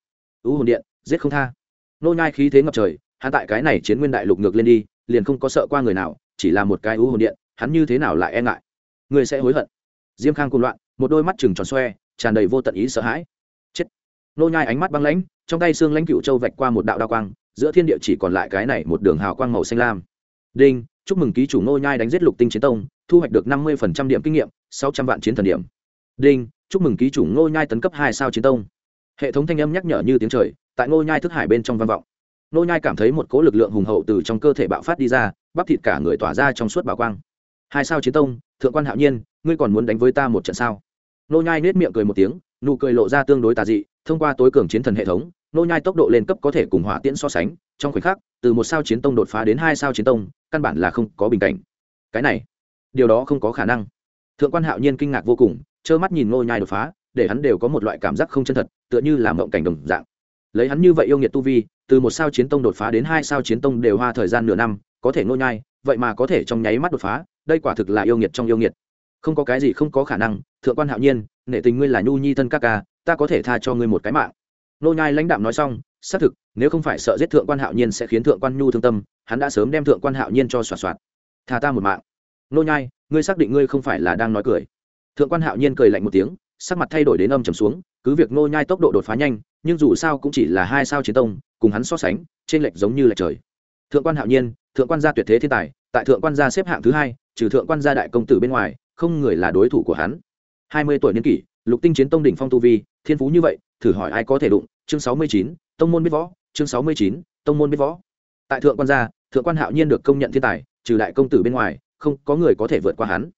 U hồn điện, giết không tha. Nô nhai khí thế ngập trời, hắn tại cái này chiến nguyên đại lục ngược lên đi, liền không có sợ qua người nào, chỉ là một cái u hồn điện, hắn như thế nào lại e ngại? Người sẽ hối hận. Diêm khang cuồng loạn, một đôi mắt trừng tròn xoe, tràn đầy vô tận ý sợ hãi. Chết. Nô nhai ánh mắt băng lãnh, trong tay xương lãnh cựu châu vạch qua một đạo đao quang, giữa thiên địa chỉ còn lại cái này một đường hào quang màu xanh lam. Đinh, chúc mừng ký chủ nô nhai đánh giết lục tinh chiến tông, thu hoạch được năm mươi điểm kinh nghiệm, sáu trăm vạn chiến thần điểm. Đinh chúc mừng ký chủ ngô nhai tấn cấp hai sao chiến tông. Hệ thống thanh âm nhắc nhở như tiếng trời, tại ngô nhai thức hải bên trong vang vọng. Ngô nhai cảm thấy một cỗ lực lượng hùng hậu từ trong cơ thể bạo phát đi ra, bắp thịt cả người tỏa ra trong suốt bảo quang. Hai sao chiến tông, thượng quan hạo nhiên, ngươi còn muốn đánh với ta một trận sao? Nô nhai nết miệng cười một tiếng, nụ cười lộ ra tương đối tà dị, thông qua tối cường chiến thần hệ thống nô nhai tốc độ lên cấp có thể cùng hỏa tiễn so sánh, trong khoảnh khắc, từ một sao chiến tông đột phá đến hai sao chiến tông, căn bản là không có bình cảnh. Cái này, điều đó không có khả năng. Thượng quan hạo nhiên kinh ngạc vô cùng trơ mắt nhìn Ngô nhai đột phá, để hắn đều có một loại cảm giác không chân thật, tựa như là mộng cảnh đồng dạng. Lấy hắn như vậy yêu nghiệt tu vi, từ một sao chiến tông đột phá đến hai sao chiến tông đều hoa thời gian nửa năm, có thể nô nhai, vậy mà có thể trong nháy mắt đột phá, đây quả thực là yêu nghiệt trong yêu nghiệt. Không có cái gì không có khả năng, thượng quan hạo nhiên, nể tình ngươi là nhu nhi thân các ca, ta có thể tha cho ngươi một cái mạng. Nô nhai lãnh đạm nói xong, xác thực, nếu không phải sợ giết thượng quan hạo nhiên sẽ khiến thượng quan nhu thương tâm, hắn đã sớm đem thượng quan hạo nhiên cho xoạt xoạt. Tha ta một mạng. Nô nhai, ngươi xác định ngươi không phải là đang nói cười thượng quan hạo nhiên cười lạnh một tiếng, sắc mặt thay đổi đến âm trầm xuống, cứ việc nô nhai tốc độ đột phá nhanh, nhưng dù sao cũng chỉ là hai sao chiến tông, cùng hắn so sánh, trên lệch giống như lệch trời. Thượng quan hạo nhiên, thượng quan gia tuyệt thế thiên tài, tại thượng quan gia xếp hạng thứ hai, trừ thượng quan gia đại công tử bên ngoài, không người là đối thủ của hắn. Hai mươi tuổi niên kỷ, lục tinh chiến tông đỉnh phong tu vi, thiên phú như vậy, thử hỏi ai có thể đụng, chương sáu mươi chín, tông môn biết võ, chương sáu mươi chín, tông môn biết võ. Tại thượng quan gia, thượng quan hạo nhiên được công nhận thiên tài, trừ đại công tử bên ngoài, không có người có thể vượt qua hắn.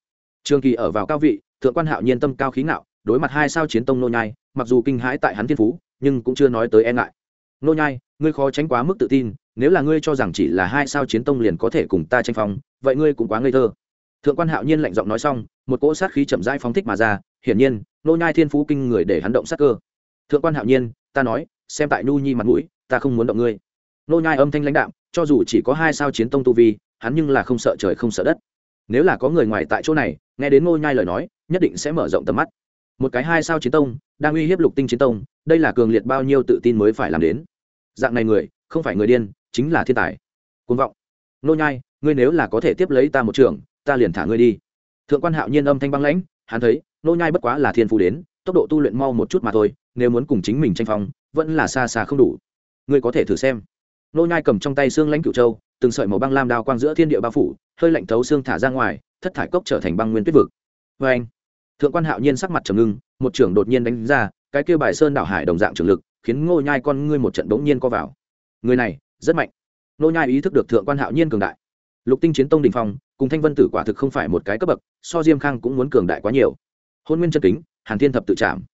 Trường kỳ ở vào cao vị thượng quan hạo nhiên tâm cao khí ngạo, đối mặt hai sao chiến tông nô nhai, mặc dù kinh hãi tại hắn thiên phú, nhưng cũng chưa nói tới e ngại. Nô nhai, ngươi khó tránh quá mức tự tin, nếu là ngươi cho rằng chỉ là hai sao chiến tông liền có thể cùng ta tranh phong, vậy ngươi cũng quá ngây thơ. Thượng quan hạo nhiên lạnh giọng nói xong, một cỗ sát khí chậm rãi phóng thích mà ra, hiển nhiên, nô nhai thiên phú kinh người để hắn động sát cơ. Thượng quan hạo nhiên, ta nói, xem tại nhu nhi mặt mũi, ta không muốn động ngươi. Nô nhai âm thanh lãnh đạm, cho dù chỉ có hai sao chiến tông tu vi, hắn nhưng là không sợ trời không sợ đất. Nếu là có người ngoài tại chỗ này nghe đến nô nhai lời nói, nhất định sẽ mở rộng tầm mắt. Một cái hai sao chiến tông, đang uy hiếp lục tinh chiến tông, đây là cường liệt bao nhiêu tự tin mới phải làm đến? Dạng này người, không phải người điên, chính là thiên tài. Côn vọng. Nô nhai, ngươi nếu là có thể tiếp lấy ta một trường, ta liền thả ngươi đi. Thượng quan hạo nhiên âm thanh băng lãnh, hắn thấy nô nhai bất quá là thiên phú đến, tốc độ tu luyện mau một chút mà thôi, nếu muốn cùng chính mình tranh phong, vẫn là xa xa không đủ. Ngươi có thể thử xem. Nô nhai cầm trong tay xương lãnh cửu châu, từng sợi màu băng lam đao quang giữa thiên địa bao phủ, hơi lạnh thấu xương thả ra ngoài thất thải cốc trở thành băng nguyên tuyết vực. Với anh, thượng quan hạo nhiên sắc mặt trầm ngưng, một trưởng đột nhiên đánh ra, cái kia bài sơn đảo hải đồng dạng trường lực, khiến ngô nhai con ngươi một trận bỗng nhiên co vào. Người này, rất mạnh. Ngô nhai ý thức được thượng quan hạo nhiên cường đại. Lục tinh chiến tông đình phong, cùng thanh vân tử quả thực không phải một cái cấp bậc, so diêm khang cũng muốn cường đại quá nhiều. Hôn nguyên chân kính, hàn thiên thập tự chạm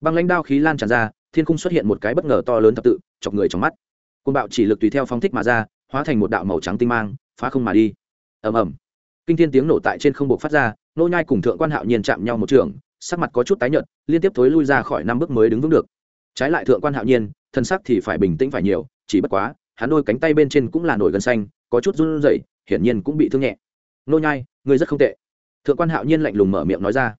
băng lãnh đao khí lan tràn ra, thiên cung xuất hiện một cái bất ngờ to lớn thập tự, chọc người trong mắt. Côn bạo chỉ lực tùy theo phóng thích mà ra, hóa thành một đạo màu trắng tinh mang, phá không mà đi. Ầm ầm kinh thiên tiếng nổ tại trên không buộc phát ra, nô nhai cùng thượng quan hạo nhiên chạm nhau một trường, sắc mặt có chút tái nhợt, liên tiếp thối lui ra khỏi năm bước mới đứng vững được. Trái lại thượng quan hạo nhiên, thân sắc thì phải bình tĩnh phải nhiều, chỉ bất quá, hắn đôi cánh tay bên trên cũng là nổi gân xanh, có chút run rẩy, hiển nhiên cũng bị thương nhẹ. Nô nhai, ngươi rất không tệ. Thượng quan hạo nhiên lạnh lùng mở miệng nói ra.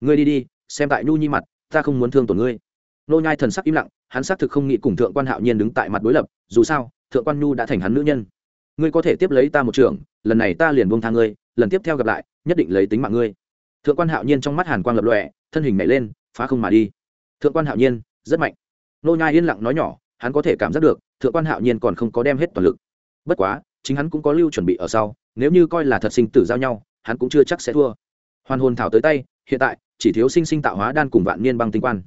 Ngươi đi đi, xem tại nhu nhi mặt, ta không muốn thương tổn ngươi. Nô nhai thần sắc im lặng, hắn xác thực không nghĩ cùng thượng quan hạo nhiên đứng tại mặt đối lập, dù sao, thượng quan nhu đã thành hắn nữ nhân. Ngươi có thể tiếp lấy ta một trường, lần này ta liền buông tha ngươi lần tiếp theo gặp lại, nhất định lấy tính mạng ngươi. Thượng quan hạo nhiên trong mắt hàn quang lập lòe, thân hình nhảy lên, phá không mà đi. Thượng quan hạo nhiên, rất mạnh. Nô nhai yên lặng nói nhỏ, hắn có thể cảm giác được, thượng quan hạo nhiên còn không có đem hết toàn lực. Bất quá, chính hắn cũng có lưu chuẩn bị ở sau, nếu như coi là thật sinh tử giao nhau, hắn cũng chưa chắc sẽ thua. Hoàn hồn thảo tới tay, hiện tại, chỉ thiếu sinh sinh tạo hóa đan cùng vạn niên băng tinh quan.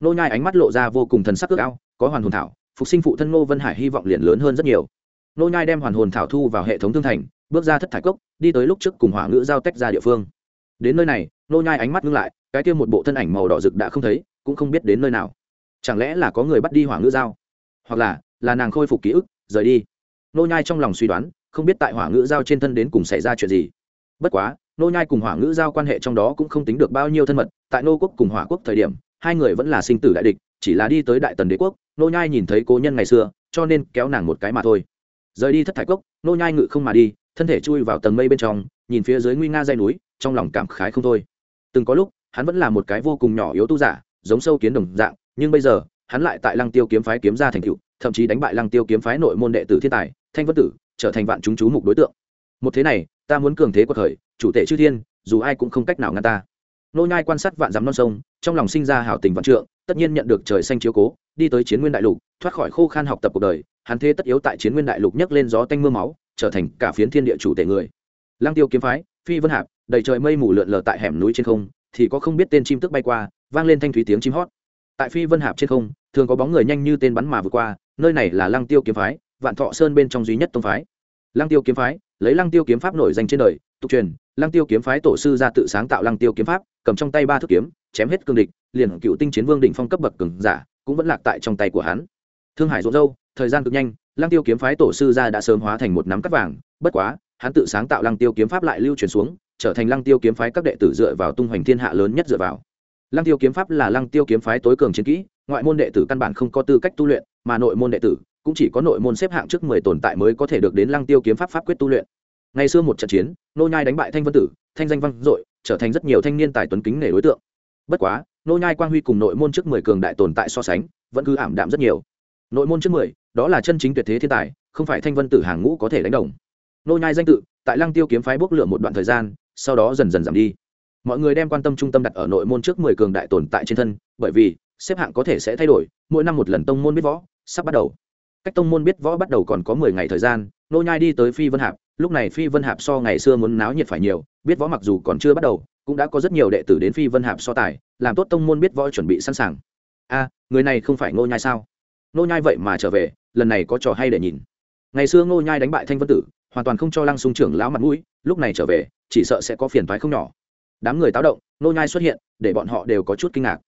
Nô nhai ánh mắt lộ ra vô cùng thần sắc ước ao, có hoàn hồn thảo, phục sinh phụ thân ngô vân hải hy vọng liền lớn hơn rất nhiều. Nô nhai đem hoàn hồn thảo thu vào hệ thống thương thành bước ra thất thải cốc, đi tới lúc trước cùng hỏa ngữ giao tách ra địa phương. Đến nơi này, nô nhai ánh mắt ngưng lại, cái kia một bộ thân ảnh màu đỏ rực đã không thấy, cũng không biết đến nơi nào. Chẳng lẽ là có người bắt đi hỏa ngữ giao? Hoặc là là nàng khôi phục ký ức, rời đi? Nô nhai trong lòng suy đoán, không biết tại hỏa ngữ giao trên thân đến cùng xảy ra chuyện gì. Bất quá, nô nhai cùng hỏa ngữ giao quan hệ trong đó cũng không tính được bao nhiêu thân mật, tại nô quốc cùng hỏa quốc thời điểm, hai người vẫn là sinh tử đại địch, chỉ là đi tới đại tần đế quốc, nô nhai nhìn thấy cố nhân ngày xưa, cho nên kéo nàng một cái mà thôi. Rời đi thất thải cốc, nô nhai ngự không mà đi thân thể chui vào tầng mây bên trong, nhìn phía dưới nguy nga dây núi, trong lòng cảm khái không thôi. Từng có lúc, hắn vẫn là một cái vô cùng nhỏ yếu tu giả, giống sâu kiến đồng dạng, nhưng bây giờ, hắn lại tại lăng tiêu kiếm phái kiếm ra thành tựu, thậm chí đánh bại lăng tiêu kiếm phái nội môn đệ tử thiên tài, thanh vân tử, trở thành vạn chúng chú mục đối tượng. Một thế này, ta muốn cường thế quật thời chủ tể chư thiên, dù ai cũng không cách nào ngăn ta. Nô nhai quan sát vạn dặm non sông, trong lòng sinh ra hảo tình vạn trượng, tất nhiên nhận được trời xanh chiếu cố, đi tới chiến nguyên đại lục, thoát khỏi khô khan học tập cuộc đời, hắn thế tất yếu tại chiến nguyên đại lục nhấc lên gió tanh mưa máu trở thành cả phiến thiên địa chủ tể người. Lăng tiêu kiếm phái, phi vân hạp, đầy trời mây mù lượn lờ tại hẻm núi trên không, thì có không biết tên chim tức bay qua, vang lên thanh thúy tiếng chim hót. Tại phi vân hạp trên không, thường có bóng người nhanh như tên bắn mà vượt qua, nơi này là lăng tiêu kiếm phái, vạn thọ sơn bên trong duy nhất tông phái. Lăng tiêu kiếm phái, lấy lăng tiêu kiếm pháp nổi danh trên đời, tục truyền, lăng tiêu kiếm phái tổ sư ra tự sáng tạo lăng tiêu kiếm pháp, cầm trong tay ba thước kiếm, chém hết cương địch, liền cựu tinh chiến vương đỉnh phong cấp bậc cường giả, cũng vẫn lạc tại trong tay của hắn. Thương hải rộn râu, thời gian cực nhanh lăng tiêu kiếm phái tổ sư ra đã sớm hóa thành một nắm cắt vàng, bất quá, hắn tự sáng tạo lăng tiêu kiếm pháp lại lưu truyền xuống, trở thành lăng tiêu kiếm phái các đệ tử dựa vào tung hoành thiên hạ lớn nhất dựa vào. Lăng tiêu kiếm pháp là lăng tiêu kiếm phái tối cường chiến kỹ, ngoại môn đệ tử căn bản không có tư cách tu luyện, mà nội môn đệ tử cũng chỉ có nội môn xếp hạng trước mười tồn tại mới có thể được đến lăng tiêu kiếm pháp pháp quyết tu luyện. Ngày xưa một trận chiến, nô nhai đánh bại thanh vân tử, thanh danh văn dội, trở thành rất nhiều thanh niên tài tuấn kính nể đối tượng. Bất quá, nô nhai quang huy cùng nội môn trước mười cường đại tồn tại so sánh, vẫn cứ ảm đạm rất nhiều. Nội môn trước mười đó là chân chính tuyệt thế thiên tài, không phải thanh vân tử hàng ngũ có thể đánh đồng. Nô nhai danh tự, tại lăng tiêu kiếm phái bốc lửa một đoạn thời gian, sau đó dần dần giảm đi. Mọi người đem quan tâm trung tâm đặt ở nội môn trước mười cường đại tồn tại trên thân, bởi vì, xếp hạng có thể sẽ thay đổi, mỗi năm một lần tông môn biết võ, sắp bắt đầu. Cách tông môn biết võ bắt đầu còn có mười ngày thời gian, nô nhai đi tới phi vân hạp, lúc này phi vân hạp so ngày xưa muốn náo nhiệt phải nhiều, biết võ mặc dù còn chưa bắt đầu, cũng đã có rất nhiều đệ tử đến phi vân hạp so tài, làm tốt tông môn biết võ chuẩn bị sẵn sàng. A, người này không phải nô nhai sao? Nô nhai vậy mà trở về lần này có trò hay để nhìn. Ngày xưa Ngô nhai đánh bại thanh vân tử, hoàn toàn không cho lăng sung trưởng lão mặt mũi, lúc này trở về, chỉ sợ sẽ có phiền toái không nhỏ. Đám người táo động, Ngô nhai xuất hiện, để bọn họ đều có chút kinh ngạc.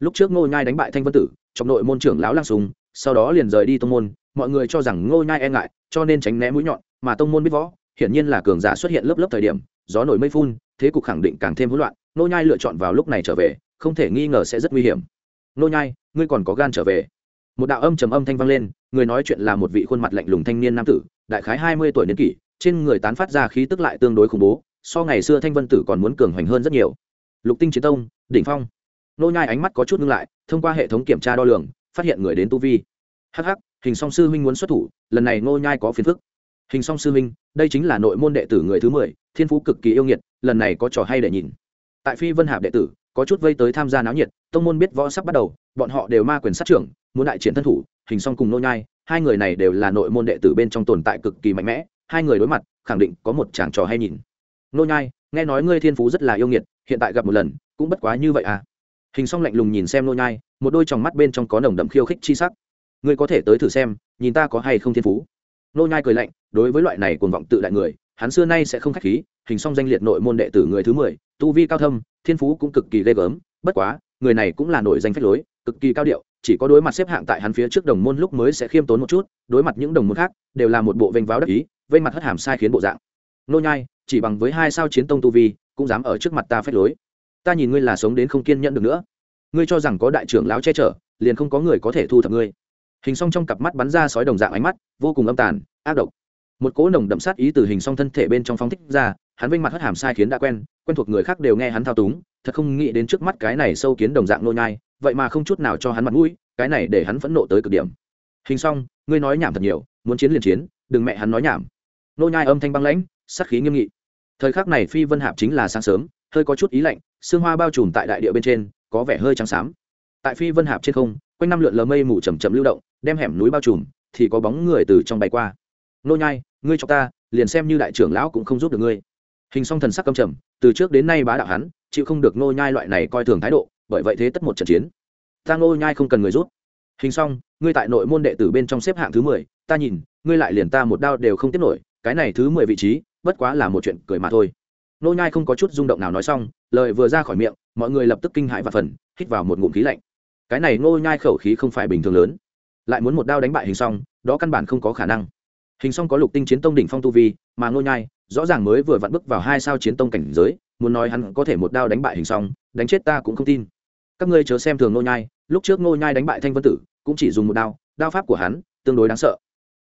Lúc trước Ngô nhai đánh bại thanh vân tử, trong nội môn trưởng lão lăng sung, sau đó liền rời đi tông môn, mọi người cho rằng Ngô nhai e ngại, cho nên tránh né mũi nhọn, mà tông môn biết võ, hiển nhiên là cường giả xuất hiện lớp lớp thời điểm, gió nổi mây phun, thế cục khẳng định càng thêm hỗn loạn, Ngô nhai lựa chọn vào lúc này trở về, không thể nghi ngờ sẽ rất nguy hiểm. Ngô nhai, ngươi còn có gan trở về một đạo âm trầm âm thanh vang lên, người nói chuyện là một vị khuôn mặt lạnh lùng thanh niên nam tử, đại khái hai mươi tuổi niên kỷ, trên người tán phát ra khí tức lại tương đối khủng bố, so ngày xưa thanh vân tử còn muốn cường hoành hơn rất nhiều. Lục tinh chiến tông, đỉnh phong. Nô nhai ánh mắt có chút ngưng lại, thông qua hệ thống kiểm tra đo lường, phát hiện người đến tu vi. Hắc hắc, hình song sư huynh muốn xuất thủ, lần này nô nhai có phiền phức. Hình song sư huynh, đây chính là nội môn đệ tử người thứ mười, thiên phú cực kỳ yêu nghiệt, lần này có trò hay để nhìn. Tại phi vân hạp đệ tử có chút vây tới tham gia náo nhiệt, tông môn biết võ sắp bắt đầu, bọn họ đều ma quyền sát trưởng, muốn đại triển thân thủ, hình song cùng nô nhai, hai người này đều là nội môn đệ tử bên trong tồn tại cực kỳ mạnh mẽ, hai người đối mặt, khẳng định có một chàng trò hay nhìn. Nô nhai, nghe nói ngươi thiên phú rất là yêu nghiệt, hiện tại gặp một lần, cũng bất quá như vậy à? Hình song lạnh lùng nhìn xem nô nhai, một đôi tròng mắt bên trong có nồng đậm khiêu khích chi sắc. Ngươi có thể tới thử xem, nhìn ta có hay không thiên phú. Nô nhai cười lạnh, đối với loại này cuồng vọng tự đại người, hắn xưa nay sẽ không khách khí hình song danh liệt nội môn đệ tử người thứ mười, tu vi cao thâm, thiên phú cũng cực kỳ ghê gớm, bất quá, người này cũng là nổi danh phách lối, cực kỳ cao điệu, chỉ có đối mặt xếp hạng tại hắn phía trước đồng môn lúc mới sẽ khiêm tốn một chút, đối mặt những đồng môn khác, đều là một bộ vênh váo đắc ý, vênh mặt hất hàm sai khiến bộ dạng. Nô nhai, chỉ bằng với hai sao chiến tông tu vi, cũng dám ở trước mặt ta phách lối. Ta nhìn ngươi là sống đến không kiên nhẫn được nữa. Ngươi cho rằng có đại trưởng lão che chở, liền không có người có thể thu thập ngươi. Hình song trong cặp mắt bắn ra sói đồng dạng ánh mắt, vô cùng âm tàn, ác độc. Một cỗ nồng đậm sát ý từ hình song thân thể bên trong phóng thích ra hắn vinh mặt hất hàm sai khiến đã quen quen thuộc người khác đều nghe hắn thao túng, thật không nghĩ đến trước mắt cái này sâu kiến đồng dạng nô nhai, vậy mà không chút nào cho hắn mặt mũi, cái này để hắn phẫn nộ tới cực điểm. Hình song ngươi nói nhảm thật nhiều, muốn chiến liền chiến, đừng mẹ hắn nói nhảm. Nô nhai âm thanh băng lãnh, sát khí nghiêm nghị. Thời khắc này phi vân hạp chính là sáng sớm, hơi có chút ý lạnh, sương hoa bao trùm tại đại địa bên trên, có vẻ hơi trắng xám. Tại phi vân hạp trên không, quanh năm lượn lờ mây mù chầm chậm lưu động, đem hẻm núi bao trùm, thì có bóng người từ trong bay qua. Nô nhai, ngươi cho ta, liền xem như đại trưởng lão cũng không giúp được ngươi hình song thần sắc căm trầm, từ trước đến nay bá đạo hắn, chịu không được nô nhai loại này coi thường thái độ, bởi vậy thế tất một trận chiến. Ta nô nhai không cần người giúp. Hình song, ngươi tại nội môn đệ tử bên trong xếp hạng thứ mười, ta nhìn, ngươi lại liền ta một đao đều không tiếp nổi, cái này thứ mười vị trí, bất quá là một chuyện cười mà thôi. Nô nhai không có chút rung động nào nói xong, lời vừa ra khỏi miệng, mọi người lập tức kinh hãi và phần, hít vào một ngụm khí lạnh. Cái này nô nhai khẩu khí không phải bình thường lớn. Lại muốn một đao đánh bại hình song, đó căn bản không có khả năng. Hình song có lục tinh chiến tông đỉnh phong tu vi, mà nô nhai rõ ràng mới vừa vặn bước vào hai sao chiến tông cảnh giới muốn nói hắn có thể một đao đánh bại hình xong, đánh chết ta cũng không tin. Các ngươi chớ xem thường nô nhai lúc trước nô nhai đánh bại thanh vân tử cũng chỉ dùng một đao đao pháp của hắn tương đối đáng sợ.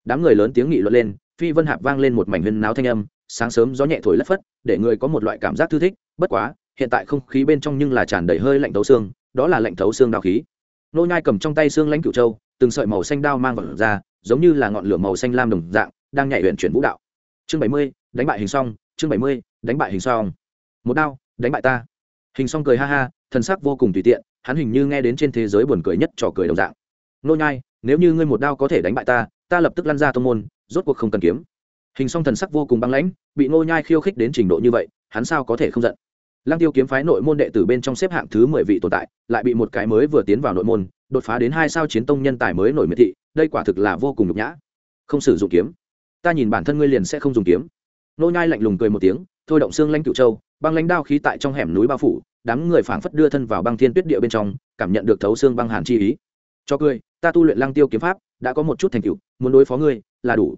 Đám người lớn tiếng nghị luận lên phi vân hạp vang lên một mảnh huyên náo thanh âm sáng sớm gió nhẹ thổi lất phất để người có một loại cảm giác thư thích bất quá hiện tại không khí bên trong nhưng là tràn đầy hơi lạnh thấu xương đó là lạnh thấu xương đao khí. Nô nhai cầm trong tay xương lãnh cửu châu từng sợi màu xanh đao mang vào ra giống như là ngọn lửa màu xanh lam đồng dạng đang nhảy luyện chuyển vũ đạo. Chương bảy mươi đánh bại hình song chương bảy mươi đánh bại hình song. Một đao đánh bại ta. Hình song cười ha ha thần sắc vô cùng tùy tiện hắn hình như nghe đến trên thế giới buồn cười nhất trò cười đồng dạng. Nô nhai nếu như ngươi một đao có thể đánh bại ta ta lập tức lăn ra tông môn rốt cuộc không cần kiếm. Hình song thần sắc vô cùng băng lãnh bị nô nhai khiêu khích đến trình độ như vậy hắn sao có thể không giận? Lăng Tiêu kiếm phái nội môn đệ tử bên trong xếp hạng thứ mười vị tồn tại, lại bị một cái mới vừa tiến vào nội môn, đột phá đến hai sao chiến tông nhân tài mới nổi miệt thị, đây quả thực là vô cùng nhục nhã. Không sử dụng kiếm, ta nhìn bản thân ngươi liền sẽ không dùng kiếm. Nô Nhai lạnh lùng cười một tiếng, thôi động xương lanh cựu châu, băng lãnh đao khí tại trong hẻm núi bao phủ, đám người phảng phất đưa thân vào băng thiên tuyết địa bên trong, cảm nhận được thấu xương băng hàn chi ý. Cho cười, ta tu luyện Lăng Tiêu kiếm pháp, đã có một chút thành tựu, muốn đối phó ngươi, là đủ.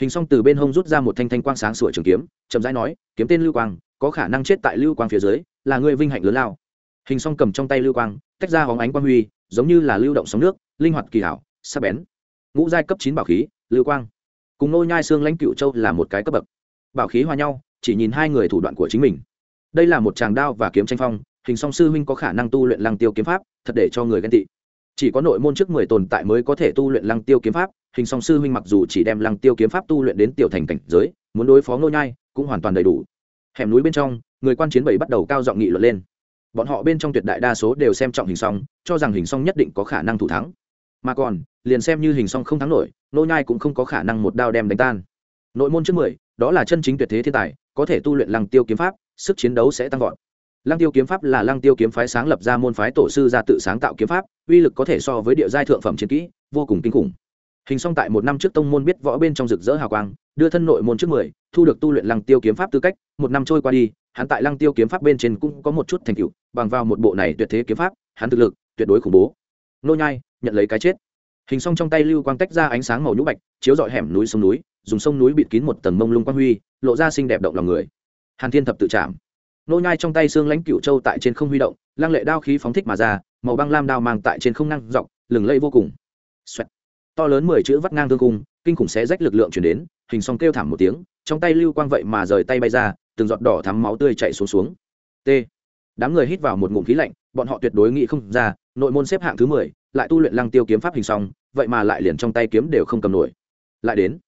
Hình Song từ bên hông rút ra một thanh thanh quang sáng sủa trường kiếm, chậm rãi nói, kiếm tên Lưu Quang, có khả năng chết tại Lưu Quang phía dưới, là ngươi vinh hạnh lớn lao hình song cầm trong tay lưu quang tách ra hóng ánh quang huy giống như là lưu động sóng nước linh hoạt kỳ hảo sắc bén ngũ giai cấp chín bảo khí lưu quang cùng nô nhai xương lãnh cựu châu là một cái cấp bậc bảo khí hòa nhau, chỉ nhìn hai người thủ đoạn của chính mình. Đây là một tràng đao và kiếm tranh phong, hình song sư huynh có khả năng tu luyện lăng tiêu kiếm pháp, thật để cho người ghen tị. Chỉ có nội môn trước mười tồn tại mới có thể tu luyện lăng tiêu kiếm pháp, hình song sư huynh mặc dù chỉ đem lăng tiêu kiếm pháp tu luyện đến tiểu thành cảnh giới, muốn đối phó nô nhai cũng hoàn toàn đầy đủ. Hẻm núi bên trong, người quan chiến bảy bắt đầu cao giọng nghị luận lên. Bọn họ bên trong tuyệt đại đa số đều xem trọng hình song, cho rằng hình song nhất định có khả năng thủ thắng. Mà còn, liền xem như hình song không thắng nổi nô nhai cũng không có khả năng một đao đem đánh tan. Nội môn trước mười đó là chân chính tuyệt thế thiên tài, có thể tu luyện lăng tiêu kiếm pháp, sức chiến đấu sẽ tăng vọt. Lăng tiêu kiếm pháp là lăng tiêu kiếm phái sáng lập ra môn phái tổ sư ra tự sáng tạo kiếm pháp, uy lực có thể so với địa giai thượng phẩm chiến kỹ, vô cùng kinh khủng. Hình song tại một năm trước tông môn biết võ bên trong rực rỡ hào quang, đưa thân nội môn trước mười, thu được tu luyện lăng tiêu kiếm pháp tư cách, một năm trôi qua đi, hắn tại lăng tiêu kiếm pháp bên trên cũng có một chút thành tựu, bằng vào một bộ này tuyệt thế kiếm pháp, hắn thực lực tuyệt đối khủng bố. Nô nhai, nhận lấy cái chết. Hình song trong tay lưu quang tách ra ánh sáng màu nhũ bạch, chiếu dọi hẻm núi sông núi dùng sông núi bịt kín một tầng mông lung quang huy, lộ ra xinh đẹp động lòng người. Hàn thiên thập tự chạm nô nhai trong tay xương lãnh cựu châu tại trên không huy động, lăng lệ đao khí phóng thích mà ra, màu băng lam đao mang tại trên không năng dọc, lừng lẫy vô cùng. Xoẹt. to lớn mười chữ vắt ngang thương cung, kinh khủng xé rách lực lượng chuyển đến, hình song kêu thảm một tiếng, trong tay lưu quang vậy mà rời tay bay ra, từng giọt đỏ thắm máu tươi chảy xuống xuống. T. Đám người hít vào một ngụm khí lạnh, bọn họ tuyệt đối nghĩ không ra, nội môn xếp hạng thứ mười, lại tu luyện lăng tiêu kiếm pháp hình song, vậy mà lại liền trong tay kiếm đều không cầm nổi. Lại đến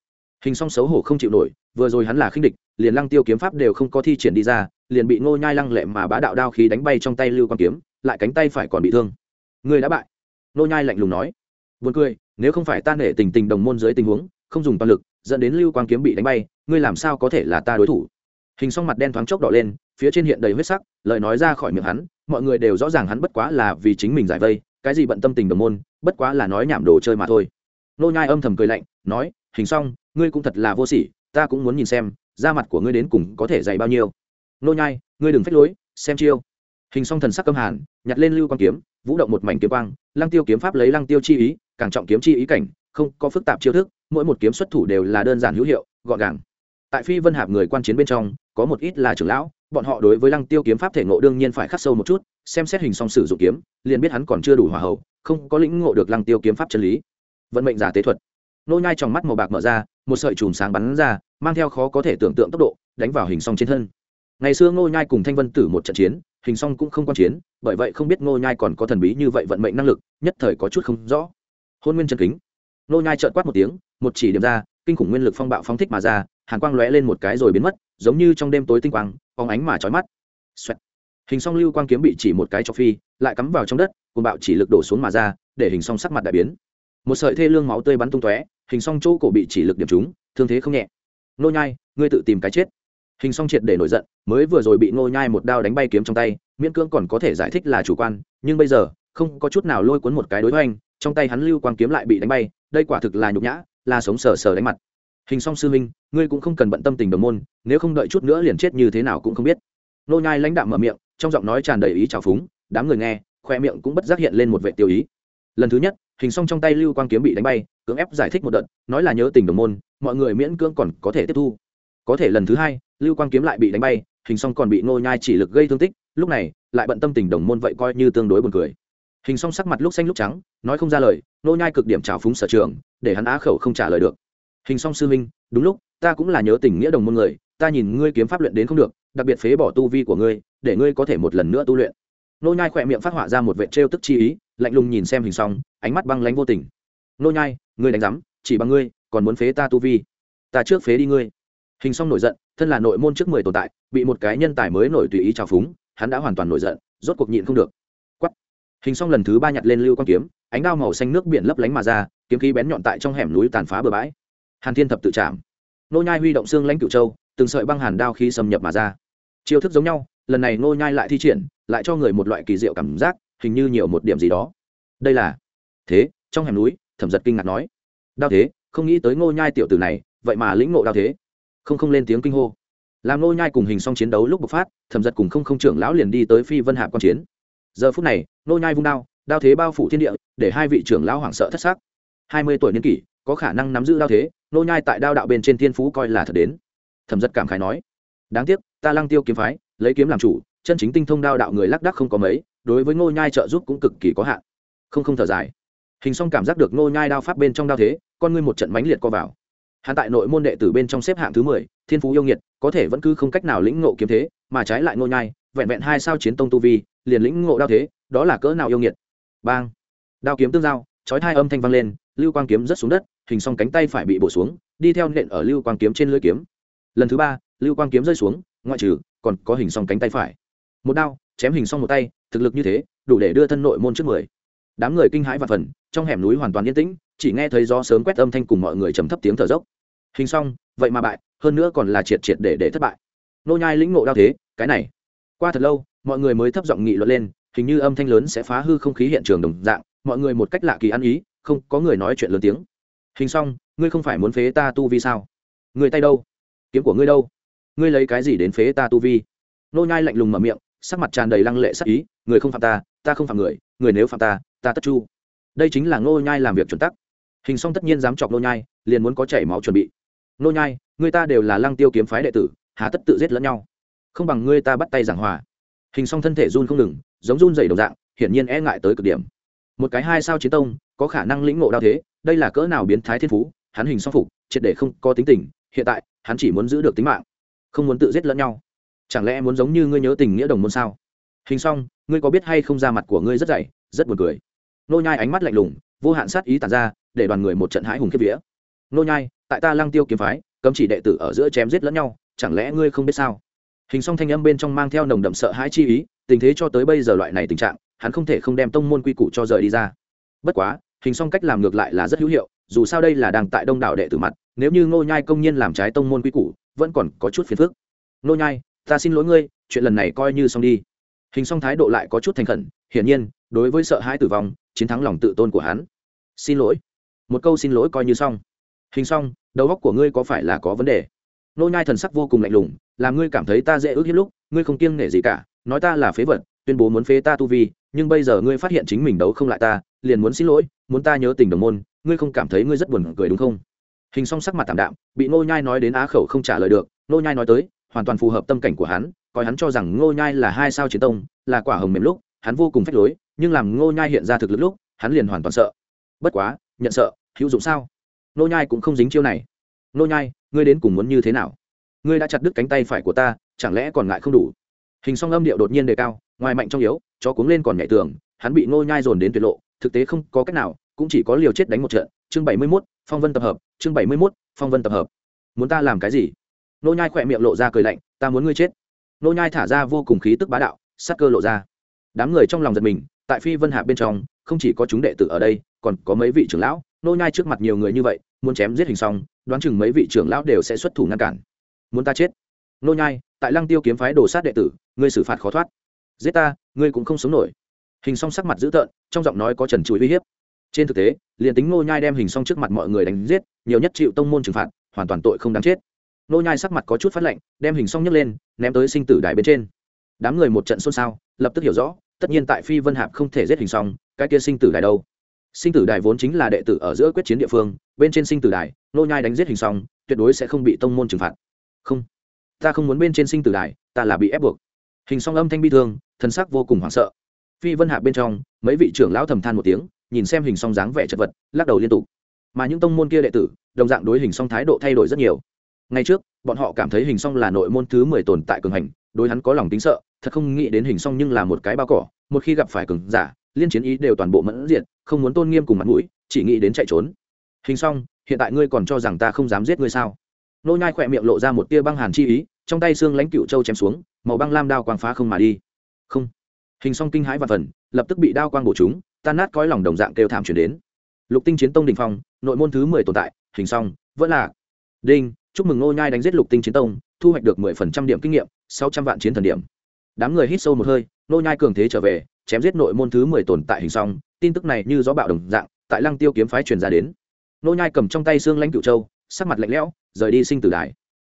hình song xấu hổ không chịu nổi, vừa rồi hắn là khinh địch, liền lăng tiêu kiếm pháp đều không có thi triển đi ra, liền bị ngô nhai lăng lệ mà bá đạo đao khí đánh bay trong tay lưu quang kiếm, lại cánh tay phải còn bị thương. Người đã bại. Ngô nhai lạnh lùng nói. Buồn cười, nếu không phải ta nể tình tình đồng môn dưới tình huống, không dùng toàn lực, dẫn đến lưu quang kiếm bị đánh bay, ngươi làm sao có thể là ta đối thủ? Hình song mặt đen thoáng chốc đỏ lên, phía trên hiện đầy huyết sắc, lời nói ra khỏi miệng hắn, mọi người đều rõ ràng hắn bất quá là vì chính mình giải vây, cái gì bận tâm tình đồng môn, bất quá là nói nhảm đồ chơi mà thôi. Nô nhai âm thầm cười lạnh, nói hình xong, ngươi cũng thật là vô sỉ, ta cũng muốn nhìn xem, da mặt của ngươi đến cùng có thể dày bao nhiêu. Nô nhai, ngươi đừng phách lối, xem chiêu. Hình song thần sắc căm hàn, nhặt lên lưu quang kiếm, vũ động một mảnh kiếm quang, lăng tiêu kiếm pháp lấy lăng tiêu chi ý, càng trọng kiếm chi ý cảnh, không có phức tạp chiêu thức, mỗi một kiếm xuất thủ đều là đơn giản hữu hiệu, gọn gàng. Tại phi vân hạp người quan chiến bên trong, có một ít là trưởng lão, bọn họ đối với lăng tiêu kiếm pháp thể ngộ đương nhiên phải khắc sâu một chút, xem xét hình song sử dụng kiếm, liền biết hắn còn chưa đủ hòa hậu, không có lĩnh ngộ được lăng tiêu kiếm pháp chân lý. Vận mệnh giả tế thuật nô nhai trong mắt màu bạc mở ra, một sợi chùm sáng bắn ra, mang theo khó có thể tưởng tượng tốc độ, đánh vào hình song trên thân. Ngày xưa ngô nhai cùng thanh vân tử một trận chiến, hình song cũng không quan chiến, bởi vậy không biết ngô nhai còn có thần bí như vậy vận mệnh năng lực, nhất thời có chút không rõ. Hôn nguyên chân kính. Ngô nhai trợn quát một tiếng, một chỉ điểm ra, kinh khủng nguyên lực phong bạo phóng thích mà ra, hàn quang lóe lên một cái rồi biến mất, giống như trong đêm tối tinh quang, phóng ánh mà chói mắt. Xoẹt. hình song lưu quang kiếm bị chỉ một cái cho phi, lại cắm vào trong đất cùng bạo chỉ lực đổ xuống mà ra, để hình song sắc mặt đại biến một sợi thê lương máu tươi bắn tung tóe, hình song chỗ cổ bị chỉ lực điểm trúng, thương thế không nhẹ. Nô nhai, ngươi tự tìm cái chết. Hình song triệt để nổi giận, mới vừa rồi bị nô nhai một đao đánh bay kiếm trong tay, miễn cưỡng còn có thể giải thích là chủ quan, nhưng bây giờ, không có chút nào lôi cuốn một cái đối hoành, trong tay hắn lưu quang kiếm lại bị đánh bay, đây quả thực là nhục nhã, là sống sờ sờ đánh mặt. Hình song sư minh ngươi cũng không cần bận tâm tình đồng môn, nếu không đợi chút nữa liền chết như thế nào cũng không biết. Nô nhai lãnh đạm mở miệng, trong giọng nói tràn đầy ý trào phúng, đám người nghe, khoe miệng cũng bất giác hiện lên một vệ tiêu ý lần thứ nhất, hình song trong tay lưu quang kiếm bị đánh bay, cưỡng ép giải thích một đợt, nói là nhớ tình đồng môn, mọi người miễn cưỡng còn có thể tiếp thu. Có thể lần thứ hai, lưu quang kiếm lại bị đánh bay, hình song còn bị nô nhai chỉ lực gây thương tích, lúc này, lại bận tâm tình đồng môn vậy coi như tương đối buồn cười. Hình song sắc mặt lúc xanh lúc trắng, nói không ra lời nô nhai cực điểm trào phúng sở trường, để hắn á khẩu không trả lời được. Hình song sư minh đúng lúc, ta cũng là nhớ tình nghĩa đồng môn người, ta nhìn ngươi kiếm pháp luyện đến không được, đặc biệt phế bỏ tu vi của ngươi, để ngươi có thể một lần nữa tu luyện nô nhai khỏe miệng phát họa ra một vệ trêu tức chi ý, lạnh lùng nhìn xem hình song, ánh mắt băng lãnh vô tình. Nô nhai, ngươi đánh giám, chỉ bằng ngươi, còn muốn phế ta tu vi. Ta trước phế đi ngươi. Hình song nổi giận, thân là nội môn trước mười tồn tại, bị một cái nhân tài mới nổi tùy ý trào phúng, hắn đã hoàn toàn nổi giận, rốt cuộc nhịn không được. Quắt hình song lần thứ ba nhặt lên lưu quang kiếm, ánh đao màu xanh nước biển lấp lánh mà ra, kiếm khí bén nhọn tại trong hẻm núi tàn phá bờ bãi. Hàn thiên thập tự chạm. Nô nhai huy động xương lãnh cửu châu, từng sợi băng hàn đao khí xâm nhập mà ra. Chiêu thức giống nhau lần này Ngô nhai lại thi triển, lại cho người một loại kỳ diệu cảm giác, hình như nhiều một điểm gì đó. Đây là, thế, trong hẻm núi, thẩm giật kinh ngạc nói. Đao thế, không nghĩ tới ngô nhai tiểu tử này, vậy mà lĩnh ngộ đao thế. Không không lên tiếng kinh hô. Làm ngô nhai cùng hình song chiến đấu lúc bộc phát, thẩm giật cùng không không trưởng lão liền đi tới phi vân hạ quan chiến. Giờ phút này, ngô nhai vung đao đao thế bao phủ thiên địa, để hai vị trưởng lão hoảng sợ thất sắc. hai mươi tuổi niên kỷ, có khả năng nắm giữ đao thế, ngô nhai tại đao đạo bên trên thiên phú coi là thật đến. Thẩm giật cảm khái nói. Đáng tiếc, ta lăng tiêu kiếm phái lấy kiếm làm chủ, chân chính tinh thông đao đạo người lác đác không có mấy, đối với ngô nhai trợ giúp cũng cực kỳ có hạn. Không không thở dài. Hình song cảm giác được ngô nhai đao pháp bên trong đao thế, con ngươi một trận mãnh liệt co vào. Hắn tại nội môn đệ tử bên trong xếp hạng thứ mười, thiên phú yêu nghiệt, có thể vẫn cứ không cách nào lĩnh ngộ kiếm thế, mà trái lại ngô nhai, vẹn vẹn hai sao chiến tông tu vi, liền lĩnh ngộ đao thế, đó là cỡ nào yêu nghiệt. Bang. Đao kiếm tương giao, chói hai âm thanh vang lên, lưu quang kiếm rất xuống đất, hình song cánh tay phải bị bổ xuống, đi theo nện ở lưu quang kiếm trên lưỡi kiếm. Lần thứ ba, lưu quang kiếm rơi xuống, ngoại trừ còn có hình song cánh tay phải. Một đao, chém hình song một tay, thực lực như thế, đủ để đưa thân nội môn trước mười. Đám người kinh hãi và phần, trong hẻm núi hoàn toàn yên tĩnh, chỉ nghe thấy gió sớm quét âm thanh cùng mọi người trầm thấp tiếng thở dốc. Hình xong vậy mà bại, hơn nữa còn là triệt triệt để để thất bại. Nô nhai lĩnh ngộ đao thế, cái này. Qua thật lâu, mọi người mới thấp giọng nghị luận lên, hình như âm thanh lớn sẽ phá hư không khí hiện trường đồng dạng, mọi người một cách lạ kỳ ăn ý, không có người nói chuyện lớn tiếng. Hình xong ngươi không phải muốn phế ta tu vi sao? Người tay đâu? Kiếm của ngươi đâu? Ngươi lấy cái gì đến phế ta tu vi? Nô nhai lạnh lùng mở miệng, sắc mặt tràn đầy lăng lệ sắc ý, người không phạm ta ta không phạm người người nếu phạm ta ta tất chu. Đây chính là nô nhai làm việc chuẩn tắc. Hình song tất nhiên dám chọc nô nhai, liền muốn có chảy máu chuẩn bị. Nô nhai, người ta đều là lăng tiêu kiếm phái đệ tử, hà tất tự giết lẫn nhau. Không bằng ngươi ta bắt tay giảng hòa. Hình song thân thể run không ngừng, giống run dày đồng dạng, hiển nhiên e ngại tới cực điểm. Một cái hai sao chiến tông, có khả năng lĩnh ngộ đao thế, đây là cỡ nào biến thái thiên phú, hắn hình song phục, triệt để không có tính tình, hiện tại, hắn chỉ muốn giữ được tính mạng không muốn tự giết lẫn nhau. Chẳng lẽ muốn giống như ngươi nhớ tình nghĩa đồng môn sao? Hình song ngươi có biết hay không ra mặt của ngươi rất dày, rất buồn cười. Nô nhai ánh mắt lạnh lùng, vô hạn sát ý tàn ra, để đoàn người một trận hãi hùng kiếp vía. Nô nhai, tại ta lăng tiêu kiếm phái, cấm chỉ đệ tử ở giữa chém giết lẫn nhau, chẳng lẽ ngươi không biết sao? Hình song thanh âm bên trong mang theo nồng đậm sợ hãi chi ý, tình thế cho tới bây giờ loại này tình trạng, hắn không thể không đem tông môn quy củ cho rời đi ra. Bất quá, hình song cách làm ngược lại là rất hữu hiệu, dù sao đây là đang tại đông đảo đệ tử mặt, nếu như ngô nhai công nhiên làm trái tông môn quy củ vẫn còn có chút phiền phức. Nô nhai, ta xin lỗi ngươi, chuyện lần này coi như xong đi. Hình song thái độ lại có chút thành khẩn, hiển nhiên, đối với sợ hãi tử vong, chiến thắng lòng tự tôn của hắn. Xin lỗi. Một câu xin lỗi coi như xong. Hình xong đầu óc của ngươi có phải là có vấn đề? Nô nhai thần sắc vô cùng lạnh lùng, làm ngươi cảm thấy ta dễ ước hiếp lúc, ngươi không kiêng nể gì cả, nói ta là phế vật, tuyên bố muốn phế ta tu vi, nhưng bây giờ ngươi phát hiện chính mình đấu không lại ta, liền muốn xin lỗi, muốn ta nhớ tình đồng môn, ngươi không cảm thấy ngươi rất buồn cười đúng không? Hình song sắc mặt tạm đạm bị Ngô nhai nói đến á khẩu không trả lời được Ngô nhai nói tới hoàn toàn phù hợp tâm cảnh của hắn coi hắn cho rằng ngô nhai là hai sao chiến tông là quả hồng mềm lúc hắn vô cùng phách lối nhưng làm ngô nhai hiện ra thực lực lúc hắn liền hoàn toàn sợ. Bất quá nhận sợ hữu dụng sao? Ngô nhai cũng không dính chiêu này. Ngô nhai ngươi đến cùng muốn như thế nào? Ngươi đã chặt đứt cánh tay phải của ta chẳng lẽ còn ngại không đủ? Hình song âm điệu đột nhiên đề cao ngoài mạnh trong yếu chó cuống lên còn nhảy tường hắn bị ngô nhai dồn đến tuyệt lộ thực tế không có cách nào cũng chỉ có liều chết đánh một trận. Chương bảy mươi 71, phong vân tập hợp, chương bảy mươi mốt, phong vân tập hợp. Muốn ta làm cái gì? Nô nhai khỏe miệng lộ ra cười lạnh, ta muốn ngươi chết. Nô nhai thả ra vô cùng khí tức bá đạo, sắc cơ lộ ra. Đám người trong lòng giật mình, tại phi vân hạ bên trong, không chỉ có chúng đệ tử ở đây, còn có mấy vị trưởng lão. Nô nhai trước mặt nhiều người như vậy, muốn chém giết hình xong đoán chừng mấy vị trưởng lão đều sẽ xuất thủ ngăn cản. Muốn ta chết? Nô nhai, tại lăng tiêu kiếm phái đổ sát đệ tử, ngươi xử phạt khó thoát. Giết ta, ngươi cũng không sống nổi. Hình song sắc mặt dữ tợn, trong giọng nói có trần trụi uy hiếp trên thực tế, liền tính nô nhai đem hình song trước mặt mọi người đánh giết, nhiều nhất chịu tông môn trừng phạt, hoàn toàn tội không đáng chết. Nô nhai sắc mặt có chút phát lạnh, đem hình song nhấc lên, ném tới sinh tử đài bên trên. Đám người một trận xôn xao, lập tức hiểu rõ, tất nhiên tại phi vân hạp không thể giết hình xong cái kia sinh tử đài đâu? Sinh tử đài vốn chính là đệ tử ở giữa quyết chiến địa phương, bên trên sinh tử đài nô nhai đánh giết hình xong tuyệt đối sẽ không bị tông môn trừng phạt. Không, ta không muốn bên trên sinh tử đài, ta là bị ép buộc. Hình song âm thanh bi thương thân sắc vô cùng hoảng sợ. Phi vân hạp bên trong, mấy vị trưởng lão thầm than một tiếng nhìn xem hình song dáng vẻ chật vật, lắc đầu liên tục. Mà những tông môn kia đệ tử, đồng dạng đối hình song thái độ thay đổi rất nhiều. Ngay trước, bọn họ cảm thấy hình song là nội môn thứ mười tồn tại cường hành, đối hắn có lòng tính sợ, thật không nghĩ đến hình song nhưng là một cái bao cỏ, một khi gặp phải cường giả, liên chiến ý đều toàn bộ mẫn diện không muốn tôn nghiêm cùng mặt mũi, chỉ nghĩ đến chạy trốn. Hình song, hiện tại ngươi còn cho rằng ta không dám giết ngươi sao? Nô nhai khỏe miệng lộ ra một tia băng hàn chi ý, trong tay xương lãnh cựu châu chém xuống, màu băng lam đao quang phá không mà đi. Không. Hình song kinh hãi và phần, lập tức bị đao quang bổ trúng tan nát cõi lòng đồng dạng kêu thảm chuyển đến. Lục tinh chiến tông đình phong, nội môn thứ mười tồn tại, hình song, vẫn là đinh. Chúc mừng Ngô nhai đánh giết lục tinh chiến tông, thu hoạch được mười phần trăm điểm kinh nghiệm, sáu trăm vạn chiến thần điểm. Đám người hít sâu một hơi, Ngô nhai cường thế trở về, chém giết nội môn thứ mười tồn tại hình song, tin tức này như gió bạo đồng dạng, tại lăng tiêu kiếm phái truyền ra đến. Ngô nhai cầm trong tay xương lãnh cựu châu, sắc mặt lạnh lẽo, rời đi sinh tử đài.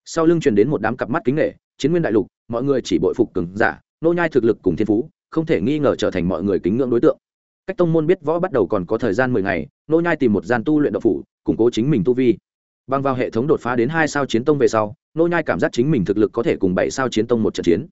Sau lưng truyền đến một đám cặp mắt kính nghệ chiến nguyên đại lục, mọi người chỉ bội phục cường giả. Ngô nhai thực lực cùng thiên phú, không thể nghi ngờ trở thành mọi người kính ngưỡng đối tượng cách tông môn biết võ bắt đầu còn có thời gian mười ngày, nô nhai tìm một gian tu luyện độc phủ, củng cố chính mình tu vi. Băng vào hệ thống đột phá đến hai sao chiến tông về sau, nô nhai cảm giác chính mình thực lực có thể cùng bảy sao chiến tông một trận chiến.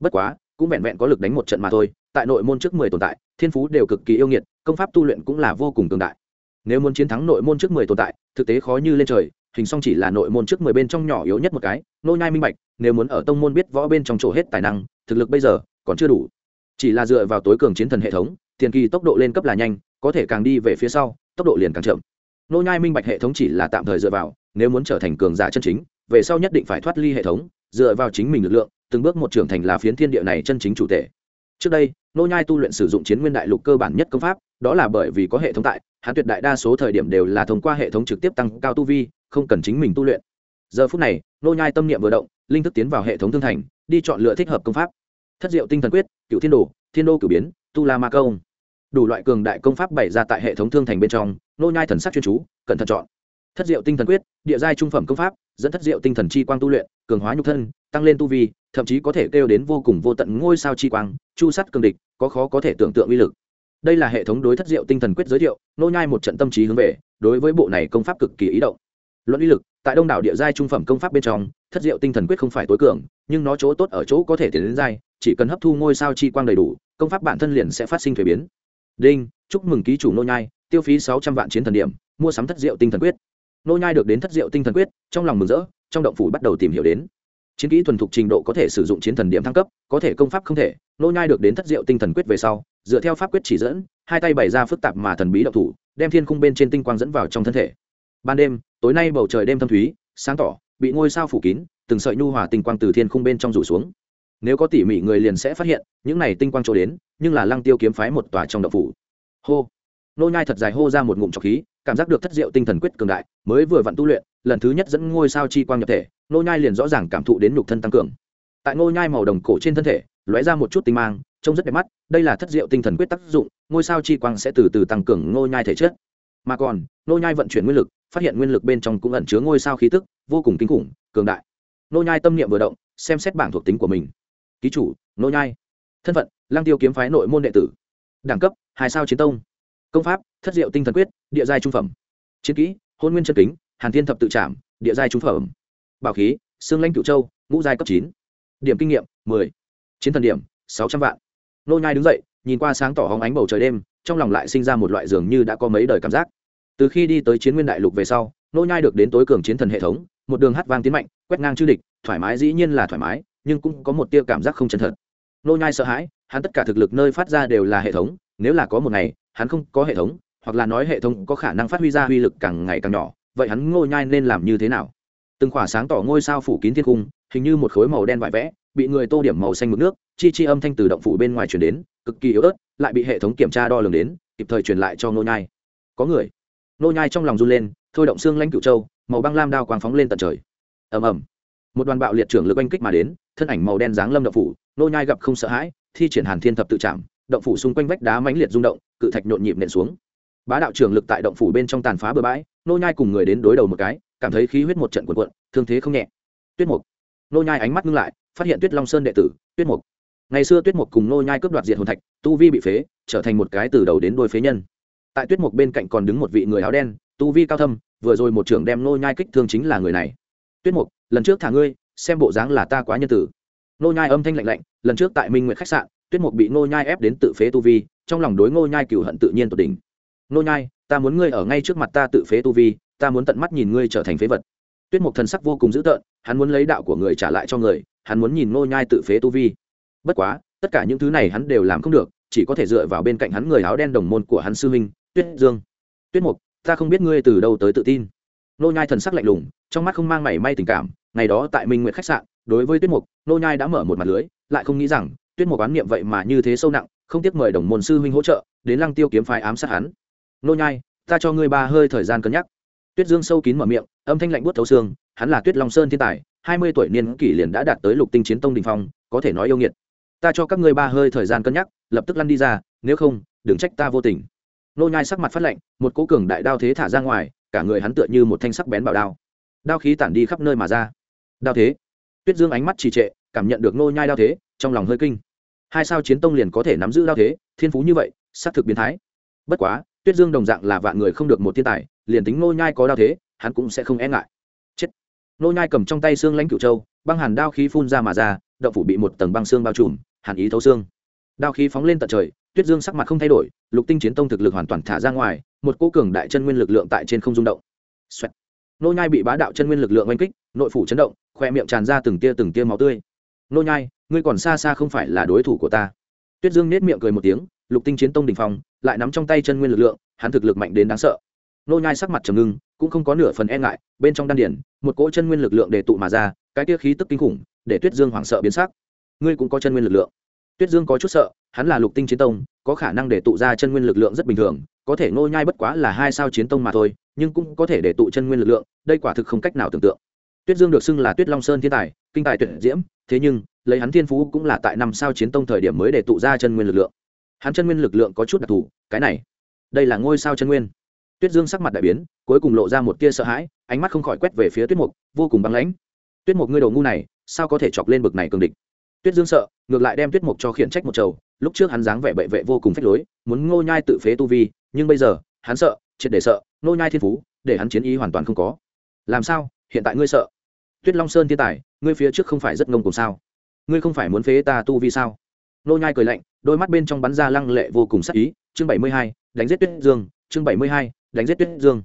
Bất quá, cũng vẹn vẹn có lực đánh một trận mà thôi, tại nội môn trước mười tồn tại, thiên phú đều cực kỳ yêu nghiệt, công pháp tu luyện cũng là vô cùng tương đại. Nếu muốn chiến thắng nội môn trước mười tồn tại, thực tế khó như lên trời, hình song chỉ là nội môn trước mười bên trong nhỏ yếu nhất một cái, nô nhai minh bạch, nếu muốn ở tông môn biết võ bên trong chỗ hết tài năng, thực lực bây giờ còn chưa đủ. Chỉ là dựa vào tối cường chiến thần hệ thống tiền kỳ tốc độ lên cấp là nhanh, có thể càng đi về phía sau, tốc độ liền càng chậm. Nô nhai minh bạch hệ thống chỉ là tạm thời dựa vào, nếu muốn trở thành cường giả chân chính, về sau nhất định phải thoát ly hệ thống, dựa vào chính mình lực lượng, từng bước một trưởng thành là phiến thiên địa này chân chính chủ thể. Trước đây, nô nhai tu luyện sử dụng chiến nguyên đại lục cơ bản nhất công pháp, đó là bởi vì có hệ thống tại, hắn tuyệt đại đa số thời điểm đều là thông qua hệ thống trực tiếp tăng cao tu vi, không cần chính mình tu luyện. Giờ phút này, nô nhai tâm niệm vừa động, linh thức tiến vào hệ thống thương thành, đi chọn lựa thích hợp công pháp. Thất diệu tinh thần quyết, cựu thiên đồ, thiên đô cửu biến, tu la ma công đủ loại cường đại công pháp bày ra tại hệ thống thương thành bên trong, nô nhai thần sắc chuyên chú, cẩn thận chọn. Thất diệu tinh thần quyết, địa giai trung phẩm công pháp, dẫn thất diệu tinh thần chi quang tu luyện, cường hóa nhục thân, tăng lên tu vi, thậm chí có thể kêu đến vô cùng vô tận ngôi sao chi quang, chu sắt cường địch, có khó có thể tưởng tượng uy lực. Đây là hệ thống đối thất diệu tinh thần quyết giới thiệu, nô nhai một trận tâm trí hướng về, đối với bộ này công pháp cực kỳ ý động. Luận uy lực, tại đông đảo địa giai trung phẩm công pháp bên trong, thất diệu tinh thần quyết không phải tối cường, nhưng nó chỗ tốt ở chỗ có thể tiến đến giai, chỉ cần hấp thu ngôi sao chi quang đầy đủ, công pháp bản thân liền sẽ phát sinh thuế biến đinh, chúc mừng ký chủ nô nhai, tiêu phí sáu trăm vạn chiến thần điểm, mua sắm thất diệu tinh thần quyết. Nô nhai được đến thất diệu tinh thần quyết, trong lòng mừng rỡ, trong động phủ bắt đầu tìm hiểu đến. Chiến kỹ thuần thục trình độ có thể sử dụng chiến thần điểm thăng cấp, có thể công pháp không thể, nô nhai được đến thất diệu tinh thần quyết về sau, dựa theo pháp quyết chỉ dẫn, hai tay bày ra phức tạp mà thần bí động thủ, đem thiên khung bên trên tinh quang dẫn vào trong thân thể. Ban đêm, tối nay bầu trời đêm thâm thúy, sáng tỏ, bị ngôi sao phủ kín, từng sợi nhu hòa tinh quang từ thiên khung bên trong rủ xuống nếu có tỉ mỉ người liền sẽ phát hiện, những này tinh quang chỗ đến, nhưng là lăng tiêu kiếm phái một tòa trong động phủ. Hô. Nô nhai thật dài hô ra một ngụm trọc khí, cảm giác được thất diệu tinh thần quyết cường đại, mới vừa vặn tu luyện, lần thứ nhất dẫn ngôi sao chi quang nhập thể, nô nhai liền rõ ràng cảm thụ đến nhục thân tăng cường. Tại ngôi nhai màu đồng cổ trên thân thể, lóe ra một chút tinh mang, trông rất đẹp mắt, đây là thất diệu tinh thần quyết tác dụng, ngôi sao chi quang sẽ từ từ tăng cường ngôi nhai thể chất. Mà còn, nô nhai vận chuyển nguyên lực, phát hiện nguyên lực bên trong cũng ẩn chứa ngôi sao khí tức, vô cùng kinh khủng, cường đại. Nô nhai tâm niệm vừa động, xem xét bảng thuộc tính của mình ký chủ, nô nhai. Thân phận lang tiêu kiếm phái nội môn đệ tử. Đẳng cấp, hai sao chiến tông. Công pháp, thất diệu tinh thần quyết, địa giai trung phẩm. Chiến kỹ, hôn nguyên chân kính, hàn thiên thập tự trảm, địa giai trung phẩm. Bảo khí xương lanh cựu châu, ngũ giai cấp chín. Điểm kinh nghiệm, mười. Chiến thần điểm, sáu trăm vạn. Nô nhai đứng dậy, nhìn qua sáng tỏ hóng ánh bầu trời đêm, trong lòng lại sinh ra một loại dường như đã có mấy đời cảm giác. Từ khi đi tới chiến nguyên đại lục về sau, nô nhai được đến tối cường chiến thần hệ thống, một đường hát vang tiến mạnh, quét ngang chư địch, thoải mái dĩ nhiên là thoải mái nhưng cũng có một tia cảm giác không chân thật. Nô nhai sợ hãi, hắn tất cả thực lực nơi phát ra đều là hệ thống, nếu là có một ngày, hắn không có hệ thống, hoặc là nói hệ thống có khả năng phát huy ra uy lực càng ngày càng nhỏ, vậy hắn ngô nhai nên làm như thế nào? Từng khỏa sáng tỏ ngôi sao phủ kín thiên cung, hình như một khối màu đen vải vẽ, bị người tô điểm màu xanh mực nước, chi chi âm thanh từ động phủ bên ngoài truyền đến, cực kỳ yếu ớt, lại bị hệ thống kiểm tra đo lường đến, kịp thời truyền lại cho ngô nhai. Có người. Ngô nhai trong lòng run lên, thôi động xương lãnh cựu châu, màu băng lam đao quang phóng lên tận trời. Ầm ầm một đoàn bạo liệt trưởng lực oanh kích mà đến, thân ảnh màu đen dáng lâm động phủ, nô nhai gặp không sợ hãi, thi triển hàn thiên thập tự chạm động phủ xung quanh vách đá mãnh liệt rung động, cự thạch nhộn nhịp nện xuống. Bá đạo trưởng lực tại động phủ bên trong tàn phá bừa bãi, nô nhai cùng người đến đối đầu một cái, cảm thấy khí huyết một trận cuộn cuộn, thương thế không nhẹ. Tuyết mục. Nô nhai ánh mắt ngưng lại, phát hiện tuyết long sơn đệ tử, tuyết mục. Ngày xưa tuyết mục cùng nô nhai cướp đoạt diệt hồn thạch, tu vi bị phế, trở thành một cái từ đầu đến đuôi phế nhân. Tại tuyết mục bên cạnh còn đứng một vị người áo đen, tu vi cao thâm, vừa rồi một trưởng đem nô nhai kích thương chính là người này. Tuyết mục lần trước thả ngươi, xem bộ dáng là ta quá nhân tử. Nô nhai âm thanh lạnh lạnh, lần trước tại minh nguyệt khách sạn, tuyết mục bị nô nhai ép đến tự phế tu vi, trong lòng đối nô nhai cửu hận tự nhiên tột đỉnh. Nô nhai, ta muốn ngươi ở ngay trước mặt ta tự phế tu vi, ta muốn tận mắt nhìn ngươi trở thành phế vật. Tuyết mục thần sắc vô cùng dữ tợn, hắn muốn lấy đạo của người trả lại cho người, hắn muốn nhìn nô nhai tự phế tu vi. Bất quá, tất cả những thứ này hắn đều làm không được, chỉ có thể dựa vào bên cạnh hắn người áo đen đồng môn của hắn sư minh tuyết dương. Tuyết mục, ta không biết ngươi từ đâu tới tự tin nô nhai thần sắc lạnh lùng, trong mắt không mang mảy may tình cảm, ngày đó tại minh nguyệt khách sạn, đối với tuyết mục, nô nhai đã mở một mặt lưới, lại không nghĩ rằng, tuyết mục oán niệm vậy mà như thế sâu nặng, không tiếc mời đồng môn sư huynh hỗ trợ, đến lăng tiêu kiếm phái ám sát hắn. Nô nhai, ta cho ngươi ba hơi thời gian cân nhắc. Tuyết dương sâu kín mở miệng, âm thanh lạnh buốt thấu xương, hắn là tuyết long sơn thiên tài, hai mươi tuổi niên kỷ liền đã đạt tới lục tinh chiến tông đình phong, có thể nói yêu nghiệt. Ta cho các ngươi ba hơi thời gian cân nhắc, lập tức lăn đi ra, nếu không, đừng trách ta vô tình. Nô nhai sắc mặt phát lạnh, một cỗ cường đại đao thế thả ra ngoài cả người hắn tựa như một thanh sắc bén bảo đao. Đao khí tản đi khắp nơi mà ra. Đao thế. Tuyết dương ánh mắt trì trệ, cảm nhận được nô nhai đao thế, trong lòng hơi kinh. Hai sao chiến tông liền có thể nắm giữ đao thế, thiên phú như vậy, xác thực biến thái. Bất quá, tuyết dương đồng dạng là vạn người không được một thiên tài, liền tính nô nhai có đao thế, hắn cũng sẽ không e ngại. Chết. Nô nhai cầm trong tay xương lãnh cửu châu, băng hàn đao khí phun ra mà ra, động phủ bị một tầng băng xương bao trùm, hàn ý thấu xương. Đao khí phóng lên tận trời tuyết dương sắc mặt không thay đổi, lục tinh chiến tông thực lực hoàn toàn thả ra ngoài, một cỗ cường đại chân nguyên lực lượng tại trên không rung động. Xoẹt. nô nhai bị bá đạo chân nguyên lực lượng oanh kích, nội phủ chấn động, khoe miệng tràn ra từng tia từng tia máu tươi. Nô nhai, ngươi còn xa xa không phải là đối thủ của ta. Tuyết dương nét miệng cười một tiếng, lục tinh chiến tông đỉnh phong, lại nắm trong tay chân nguyên lực lượng, hắn thực lực mạnh đến đáng sợ. Nô nhai sắc mặt trầm ngưng, cũng không có nửa phần e ngại, bên trong đan điển một cỗ chân nguyên lực lượng để tụ mà ra, cái tia khí tức kinh khủng, để tuyết dương hoảng sợ biến sắc. Ngươi cũng có chân nguyên lực lượng tuyết dương có chút sợ, hắn là lục tinh chiến tông, có khả năng để tụ ra chân nguyên lực lượng rất bình thường, có thể nô nhai bất quá là hai sao chiến tông mà thôi, nhưng cũng có thể để tụ chân nguyên lực lượng, đây quả thực không cách nào tưởng tượng. Tuyết dương được xưng là tuyết long sơn thiên tài, kinh tài tuyệt diễm, thế nhưng, lấy hắn thiên phú cũng là tại năm sao chiến tông thời điểm mới để tụ ra chân nguyên lực lượng. Hắn chân nguyên lực lượng có chút đặc thù, cái này, đây là ngôi sao chân nguyên. Tuyết dương sắc mặt đại biến, cuối cùng lộ ra một tia sợ hãi, ánh mắt không khỏi quét về phía tuyết mục, vô cùng băng lãnh. Tuyết mục ngươi đầu ngu này, sao có thể chọc lên bực này cường địch? Tuyết dương sợ, ngược lại đem tuyết mục cho khiển trách một trầu lúc trước hắn dáng vẻ bệ vệ vô cùng phách lối, muốn ngô nhai tự phế tu vi, nhưng bây giờ, hắn sợ, triệt để sợ, ngô nhai thiên phú, để hắn chiến ý hoàn toàn không có. Làm sao? Hiện tại ngươi sợ? Tuyết long sơn thiên tài, ngươi phía trước không phải rất ngông cùng sao? Ngươi không phải muốn phế ta tu vi sao? Ngô nhai cười lạnh, đôi mắt bên trong bắn ra lăng lệ vô cùng sắc ý. Chương bảy mươi hai, đánh giết tuyết dương. Chương bảy mươi hai, đánh giết tuyết dương.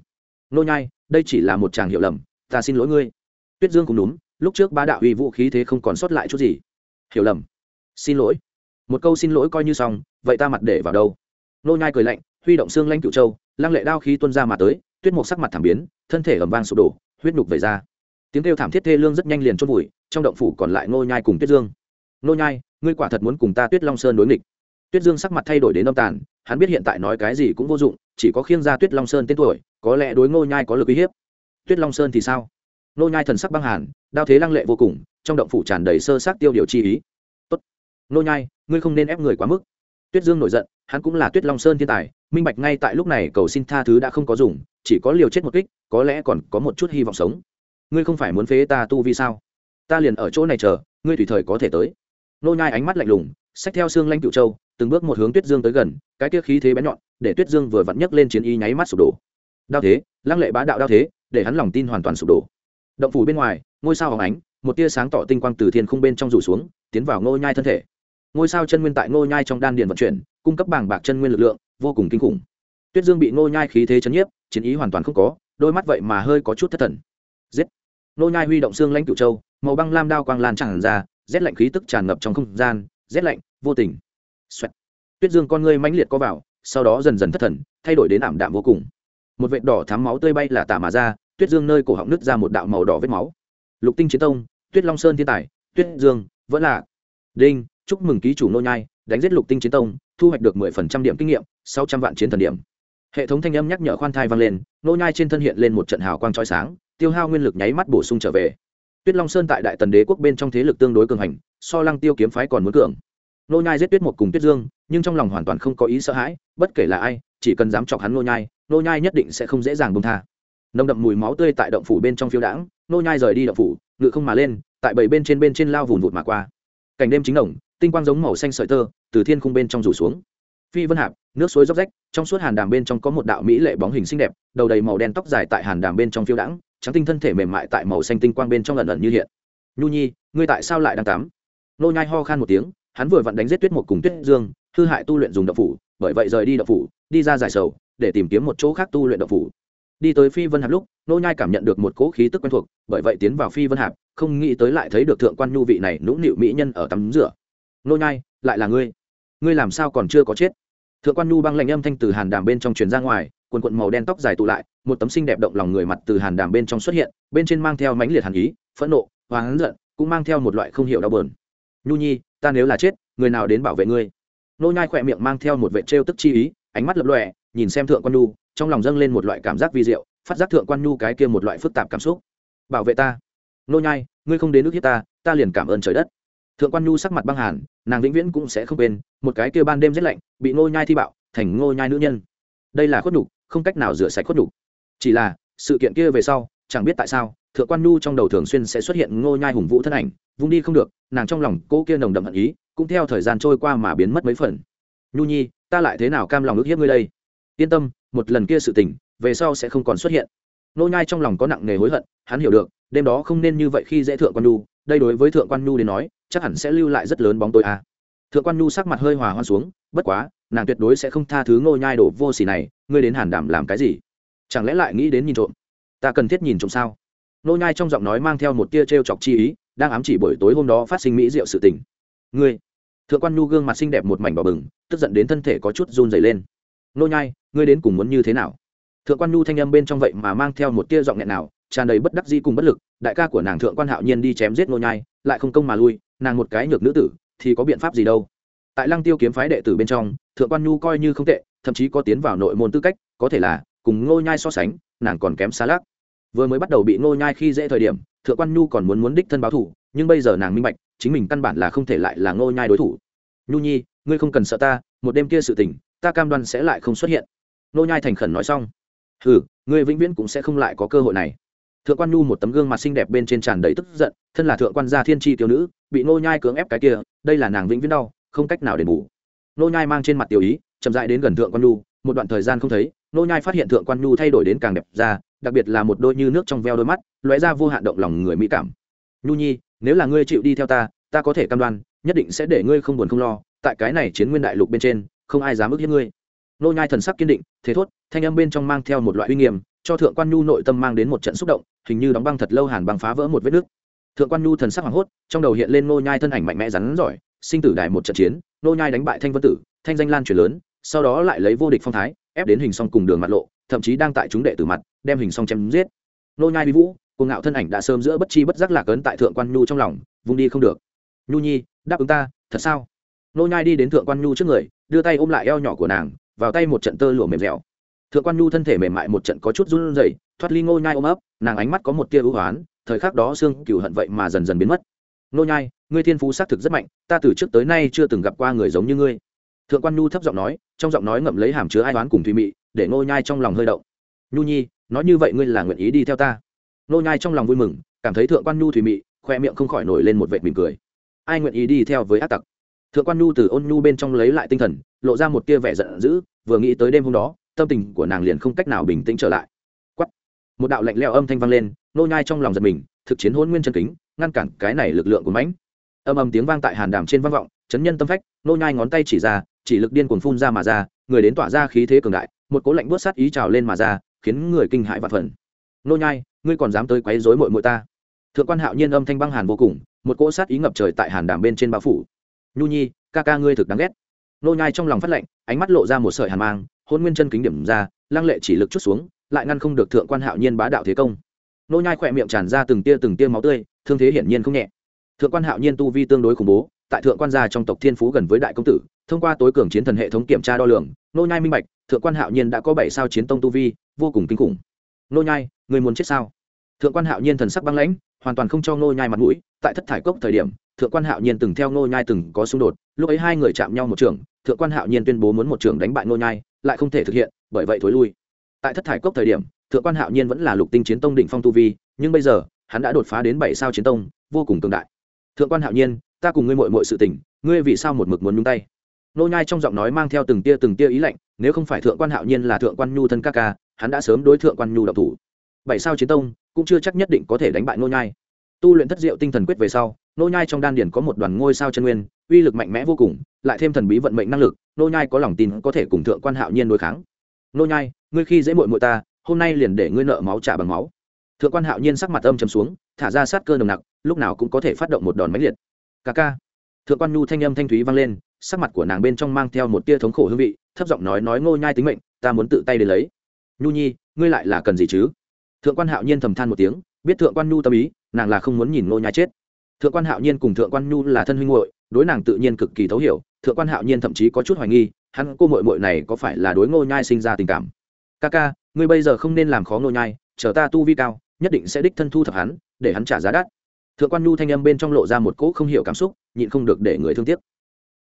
Ngô nhai, đây chỉ là một chàng hiểu lầm, ta xin lỗi ngươi. Tuyết dương cũng đúng, lúc trước bá đạo uy vũ khí thế không còn sót lại chút gì hiểu lầm. Xin lỗi. Một câu xin lỗi coi như xong, vậy ta mặt để vào đâu? Nô nhai cười lạnh, huy động xương lanh cựu châu, lăng lệ đao khí tuôn ra mà tới, tuyết mục sắc mặt thảm biến, thân thể ầm vang sụp đổ, huyết nhục về ra. Tiếng kêu thảm thiết thê lương rất nhanh liền chôn vùi, trong động phủ còn lại nô nhai cùng tuyết dương. Nô nhai, ngươi quả thật muốn cùng ta tuyết long sơn đối nghịch. Tuyết dương sắc mặt thay đổi đến âm tàn, hắn biết hiện tại nói cái gì cũng vô dụng, chỉ có khiêng ra tuyết long sơn tên tuổi, có lẽ đối ngô nhai có lực uy hiếp. Tuyết long sơn thì sao? Ngô nhai thần sắc băng hàn, đao thế lăng lệ vô cùng trong động phủ tràn đầy sơ sát tiêu điều chi ý. Tốt. Nô nhai, ngươi không nên ép người quá mức. Tuyết dương nổi giận, hắn cũng là tuyết long sơn thiên tài, minh bạch ngay tại lúc này cầu xin tha thứ đã không có dùng, chỉ có liều chết một kích, có lẽ còn có một chút hy vọng sống. Ngươi không phải muốn phế ta tu vi sao? Ta liền ở chỗ này chờ, ngươi tùy thời có thể tới. Nô nhai ánh mắt lạnh lùng, xách theo xương lanh cựu châu, từng bước một hướng tuyết dương tới gần, cái kia khí thế bén nhọn, để tuyết dương vừa vặn nhấc lên chiến y nháy mắt sụp đổ. Đao thế, lăng lệ bá đạo đao thế, để hắn lòng tin hoàn toàn sụp đổ. Động phủ bên ngoài, ngôi sao hóng ánh một tia sáng tỏ tinh quang từ thiên khung bên trong rủ xuống, tiến vào ngôi nhai thân thể. Ngôi sao chân nguyên tại ngôi nhai trong đan điền vận chuyển, cung cấp bảng bạc chân nguyên lực lượng, vô cùng kinh khủng. Tuyết dương bị ngôi nhai khí thế chấn nhiếp, chiến ý hoàn toàn không có, đôi mắt vậy mà hơi có chút thất thần. Giết! Ngô nhai huy động xương lãnh cửu châu, màu băng lam đao quang lan tràn ra, rét lạnh khí tức tràn ngập trong không gian, rét lạnh, vô tình. Xoẹt. tuyết dương con ngươi mãnh liệt có vào, sau đó dần dần thất thần, thay đổi đến ảm đạm vô cùng. Một vệt đỏ thắm máu tươi bay là tả mà ra, tuyết dương nơi cổ họng nứt ra một đạo màu đỏ vết máu. Lục tinh chiến tông tuyết long sơn thiên tài, tuyết dương, vẫn là đinh. Chúc mừng ký chủ nô nhai, đánh giết lục tinh chiến tông, thu hoạch được mười phần trăm điểm kinh nghiệm, sáu trăm vạn chiến thần điểm. Hệ thống thanh âm nhắc nhở khoan thai vang lên, nô nhai trên thân hiện lên một trận hào quang chói sáng, tiêu hao nguyên lực nháy mắt bổ sung trở về. Tuyết long sơn tại đại tần đế quốc bên trong thế lực tương đối cường hành, so lăng tiêu kiếm phái còn muốn cường. Nô nhai giết tuyết một cùng tuyết dương, nhưng trong lòng hoàn toàn không có ý sợ hãi, bất kể là ai, chỉ cần dám chọc hắn nô nhai nô nhai nhất định sẽ không dễ dàng buông tha. Nồng đậm mùi máu tươi tại động phủ bên trong phiêu đãng nô nhai rời đi đạo phủ, ngự không mà lên, tại bảy bên trên bên trên lao vùn vụt mà qua. Cảnh đêm chính đồng tinh quang giống màu xanh sợi tơ, từ thiên khung bên trong rủ xuống. Phi vân hạp, nước suối róc rách, trong suốt hàn đàm bên trong có một đạo mỹ lệ bóng hình xinh đẹp, đầu đầy màu đen tóc dài tại hàn đàm bên trong phiêu đãng, trắng tinh thân thể mềm mại tại màu xanh tinh quang bên trong ẩn ẩn như hiện. Nhu nhi, ngươi tại sao lại đang tắm? Nô nhai ho khan một tiếng, hắn vừa vặn đánh giết tuyết một cùng tuyết dương, hư hại tu luyện dùng đậu phủ, bởi vậy rời đi đậu phủ, đi ra giải sầu, để tìm kiếm một chỗ khác tu luyện đậu phủ đi tới phi vân hạp lúc, nô nhai cảm nhận được một cỗ khí tức quen thuộc, bởi vậy tiến vào phi vân hạp, không nghĩ tới lại thấy được thượng quan nhu vị này nũng nịu mỹ nhân ở tắm rửa. Nô nhai, lại là ngươi. Ngươi làm sao còn chưa có chết? Thượng quan nhu băng lạnh âm thanh từ hàn đàm bên trong truyền ra ngoài, quần cuộn màu đen tóc dài tụ lại, một tấm sinh đẹp động lòng người mặt từ hàn đàm bên trong xuất hiện, bên trên mang theo mãnh liệt hàn ý, phẫn nộ hoáng giận, cũng mang theo một loại không hiểu đau buồn. Nhu nhi, ta nếu là chết, người nào đến bảo vệ ngươi? Nô nhai khỏe miệng mang theo một vệ trêu tức chi ý, ánh mắt lập lòe nhìn xem thượng quan nhu, trong lòng dâng lên một loại cảm giác vi diệu, phát giác thượng quan nhu cái kia một loại phức tạp cảm xúc. Bảo vệ ta. Nô nhai, ngươi không đến nước hiếp ta ta liền cảm ơn trời đất. Thượng quan nhu sắc mặt băng hàn, nàng vĩnh viễn cũng sẽ không quên, một cái kia ban đêm rét lạnh, bị nô nhai thi bạo, thành nô nhai nữ nhân. Đây là khuất nhục, không cách nào rửa sạch khuất nhục. Chỉ là, sự kiện kia về sau, chẳng biết tại sao, thượng quan nhu trong đầu thường xuyên sẽ xuất hiện ngô nhai hùng vũ thân ảnh, vung đi không được, nàng trong lòng cô kia nồng đậm hận ý, cũng theo thời gian trôi qua mà biến mất mấy phần. Nhu nhi, ta lại thế nào cam lòng ước hiếp ngươi đây? Yên tâm, một lần kia sự tình, về sau sẽ không còn xuất hiện. Nô nhai trong lòng có nặng nề hối hận, hắn hiểu được, đêm đó không nên như vậy khi dễ thượng quan nhu, đây đối với thượng quan nhu đến nói, chắc hẳn sẽ lưu lại rất lớn bóng tối à. thượng quan nhu sắc mặt hơi hòa hoan xuống, bất quá, nàng tuyệt đối sẽ không tha thứ nô nhai đổ vô sỉ này, ngươi đến hàn đảm làm cái gì? Chẳng lẽ lại nghĩ đến nhìn trộm? Ta cần thiết nhìn trộm sao? Nô nhai trong giọng nói mang theo một tia treo chọc chi ý, đang ám chỉ buổi tối hôm đó phát sinh mỹ diệu sự tình. Ngươi! Thượng quan nhu gương mặt xinh đẹp một mảnh đỏ bừng, tức giận đến thân thể có chút run rẩy lên nô nhai, ngươi đến cùng muốn như thế nào? Thượng quan nhu thanh âm bên trong vậy mà mang theo một tia giọng nghẹn nào, tràn đầy bất đắc dĩ cùng bất lực, đại ca của nàng thượng quan hạo nhiên đi chém giết nô nhai, lại không công mà lui, nàng một cái nhược nữ tử, thì có biện pháp gì đâu? Tại lăng tiêu kiếm phái đệ tử bên trong, thượng quan nhu coi như không tệ, thậm chí có tiến vào nội môn tư cách, có thể là cùng ngô nhai so sánh, nàng còn kém xa lắc. Vừa mới bắt đầu bị ngô nhai khi dễ thời điểm, thượng quan nhu còn muốn muốn đích thân báo thủ, nhưng bây giờ nàng minh bạch, chính mình căn bản là không thể lại là ngô nhai đối thủ. Nhu nhi, ngươi không cần sợ ta, một đêm kia sự tình ta cam đoan sẽ lại không xuất hiện. Ngô nhai thành khẩn nói xong. Hừ, ngươi vĩnh viễn cũng sẽ không lại có cơ hội này. Thượng quan nhu một tấm gương mặt xinh đẹp bên trên tràn đầy tức giận, thân là thượng quan gia thiên tri tiểu nữ, bị ngô nhai cưỡng ép cái kia, đây là nàng vĩnh viễn đau, không cách nào để bù. Ngô nhai mang trên mặt tiểu ý, chậm rãi đến gần thượng quan nhu, một đoạn thời gian không thấy ngô nhai phát hiện thượng quan nhu thay đổi đến càng đẹp ra, đặc biệt là một đôi như nước trong veo đôi mắt, lóe ra vô hạn động lòng người mỹ cảm. Nhu nhi, nếu là ngươi chịu đi theo ta ta có thể cam đoan, nhất định sẽ để ngươi không buồn không lo, tại cái này chiến nguyên đại lục bên trên không ai dám ức hiếp ngươi. Nô nhai thần sắc kiên định, thế thốt, thanh âm bên trong mang theo một loại uy nghiêm, cho thượng quan nhu nội tâm mang đến một trận xúc động, hình như đóng băng thật lâu hàn băng phá vỡ một vết nước thượng quan nhu thần sắc hoảng hốt, trong đầu hiện lên nô nhai thân ảnh mạnh mẽ rắn giỏi, sinh tử đài một trận chiến, nô nhai đánh bại thanh vân tử, thanh danh lan truyền lớn, sau đó lại lấy vô địch phong thái, ép đến hình song cùng đường mặt lộ, thậm chí đang tại chúng đệ tử mặt, đem hình song chém giết. Nô nhai vi vũ, cuồng ngạo thân ảnh đã sớm giữa bất chi bất giác lạc ấn tại thượng quan nhu trong lòng, vung đi không được. Nhu nhi, đáp ứng ta, thật sao? Nô nhai đi đến thượng quan nhu trước người, đưa tay ôm lại eo nhỏ của nàng, vào tay một trận tơ lụa mềm dẻo. Thượng quan nhu thân thể mềm mại một trận có chút run rẩy, thoát ly ngô nhai ôm ấp, nàng ánh mắt có một tia ưu hoán, thời khắc đó xương cửu hận vậy mà dần dần biến mất. Nô nhai, ngươi thiên phú xác thực rất mạnh, ta từ trước tới nay chưa từng gặp qua người giống như ngươi. Thượng quan nhu thấp giọng nói, trong giọng nói ngậm lấy hàm chứa ai đoán cùng thùy mị, để nô nhai trong lòng hơi động. Nhu nhi, nói như vậy ngươi là nguyện ý đi theo ta? Nô nhai trong lòng vui mừng, cảm thấy thượng quan nhu thùy mị, khoe miệng không khỏi nổi lên một vệt mỉm cười. Ai nguyện ý đi theo với ác tặc? Thượng quan nhu từ ôn nhu bên trong lấy lại tinh thần, lộ ra một tia vẻ giận dữ, vừa nghĩ tới đêm hôm đó, tâm tình của nàng liền không cách nào bình tĩnh trở lại. Quắt một đạo lạnh lẽo âm thanh vang lên, nô nhai trong lòng giật mình, thực chiến hôn nguyên chân kính, ngăn cản cái này lực lượng của mãnh. Âm âm tiếng vang tại hàn đàm trên vang vọng, chấn nhân tâm phách, nô nhai ngón tay chỉ ra, chỉ lực điên cuồng phun ra mà ra, người đến tỏa ra khí thế cường đại, một cố lạnh buốt sát ý trào lên mà ra, khiến người kinh hãi vạn phần. Nô nhai, ngươi còn dám tới quấy rối muội muội ta? Thượng quan hạo nhiên âm thanh băng hàn vô cùng, một cỗ sát ý ngập trời tại hàn đàm bên trên bao phủ nhu nhi, ca ca ngươi thực đáng ghét. Nô nhai trong lòng phát lệnh, ánh mắt lộ ra một sợi hàn mang, hôn nguyên chân kính điểm ra, lăng lệ chỉ lực chút xuống, lại ngăn không được thượng quan hạo nhiên bá đạo thế công. Nô nhai khỏe miệng tràn ra từng tia từng tia máu tươi, thương thế hiển nhiên không nhẹ. Thượng quan hạo nhiên tu vi tương đối khủng bố, tại thượng quan gia trong tộc thiên phú gần với đại công tử, thông qua tối cường chiến thần hệ thống kiểm tra đo lường, nô nhai minh bạch, thượng quan hạo nhiên đã có bảy sao chiến tông tu vi, vô cùng kinh khủng. Nô nhai người muốn chết sao? Thượng quan hạo nhiên thần sắc băng lãnh, hoàn toàn không cho nô nhai mặt mũi, tại thất thải cốc thời điểm, thượng quan hạo nhiên từng theo nô nhai từng có xung đột, lúc ấy hai người chạm nhau một trường, thượng quan hạo nhiên tuyên bố muốn một trường đánh bại nô nhai, lại không thể thực hiện, bởi vậy thối lui. Tại thất thải cốc thời điểm, thượng quan hạo nhiên vẫn là lục tinh chiến tông đỉnh phong tu vi, nhưng bây giờ, hắn đã đột phá đến bảy sao chiến tông, vô cùng cường đại. Thượng quan hạo nhiên, ta cùng ngươi muội muội sự tình, ngươi vì sao một mực muốn nhúng tay? Nô nhai trong giọng nói mang theo từng tia từng tia ý lạnh, nếu không phải thượng quan hạo nhiên là thượng quan nhu thân ca ca, hắn đã sớm đối thượng quan nhu độc thủ. Bảy sao chiến tông cũng chưa chắc nhất định có thể đánh bại nô nhai. Tu luyện thất diệu tinh thần quyết về sau nô nhai trong đan điển có một đoàn ngôi sao chân nguyên, uy lực mạnh mẽ vô cùng, lại thêm thần bí vận mệnh năng lực nô nhai có lòng tin có thể cùng thượng quan hạo nhiên đối kháng. Nô nhai, ngươi khi dễ muội muội ta, hôm nay liền để ngươi nợ máu trả bằng máu. Thượng quan hạo nhiên sắc mặt âm trầm xuống, thả ra sát cơ nồng nặc, lúc nào cũng có thể phát động một đòn mãnh liệt. Ca ca. Thượng quan nhu thanh âm thanh thúy vang lên, sắc mặt của nàng bên trong mang theo một tia thống khổ hương vị, thấp giọng nói nói ngô nhai tính mệnh, ta muốn tự tay đến lấy. Nhu nhi, ngươi lại là cần gì chứ? Thượng quan hạo nhiên thầm than một tiếng, biết thượng quan nhu tâm ý, nàng là không muốn nhìn ngô nhai chết. Thượng quan hạo nhiên cùng thượng quan nhu là thân huynh muội, đối nàng tự nhiên cực kỳ thấu hiểu, thượng quan hạo nhiên thậm chí có chút hoài nghi, hắn cô muội muội này có phải là đối ngô nhai sinh ra tình cảm? Ca ca, ngươi bây giờ không nên làm khó ngô nhai, chờ ta tu vi cao, nhất định sẽ đích thân thu thập hắn, để hắn trả giá đắt. Thượng quan nhu thanh âm bên trong lộ ra một cỗ không hiểu cảm xúc, nhịn không được để người thương tiếc.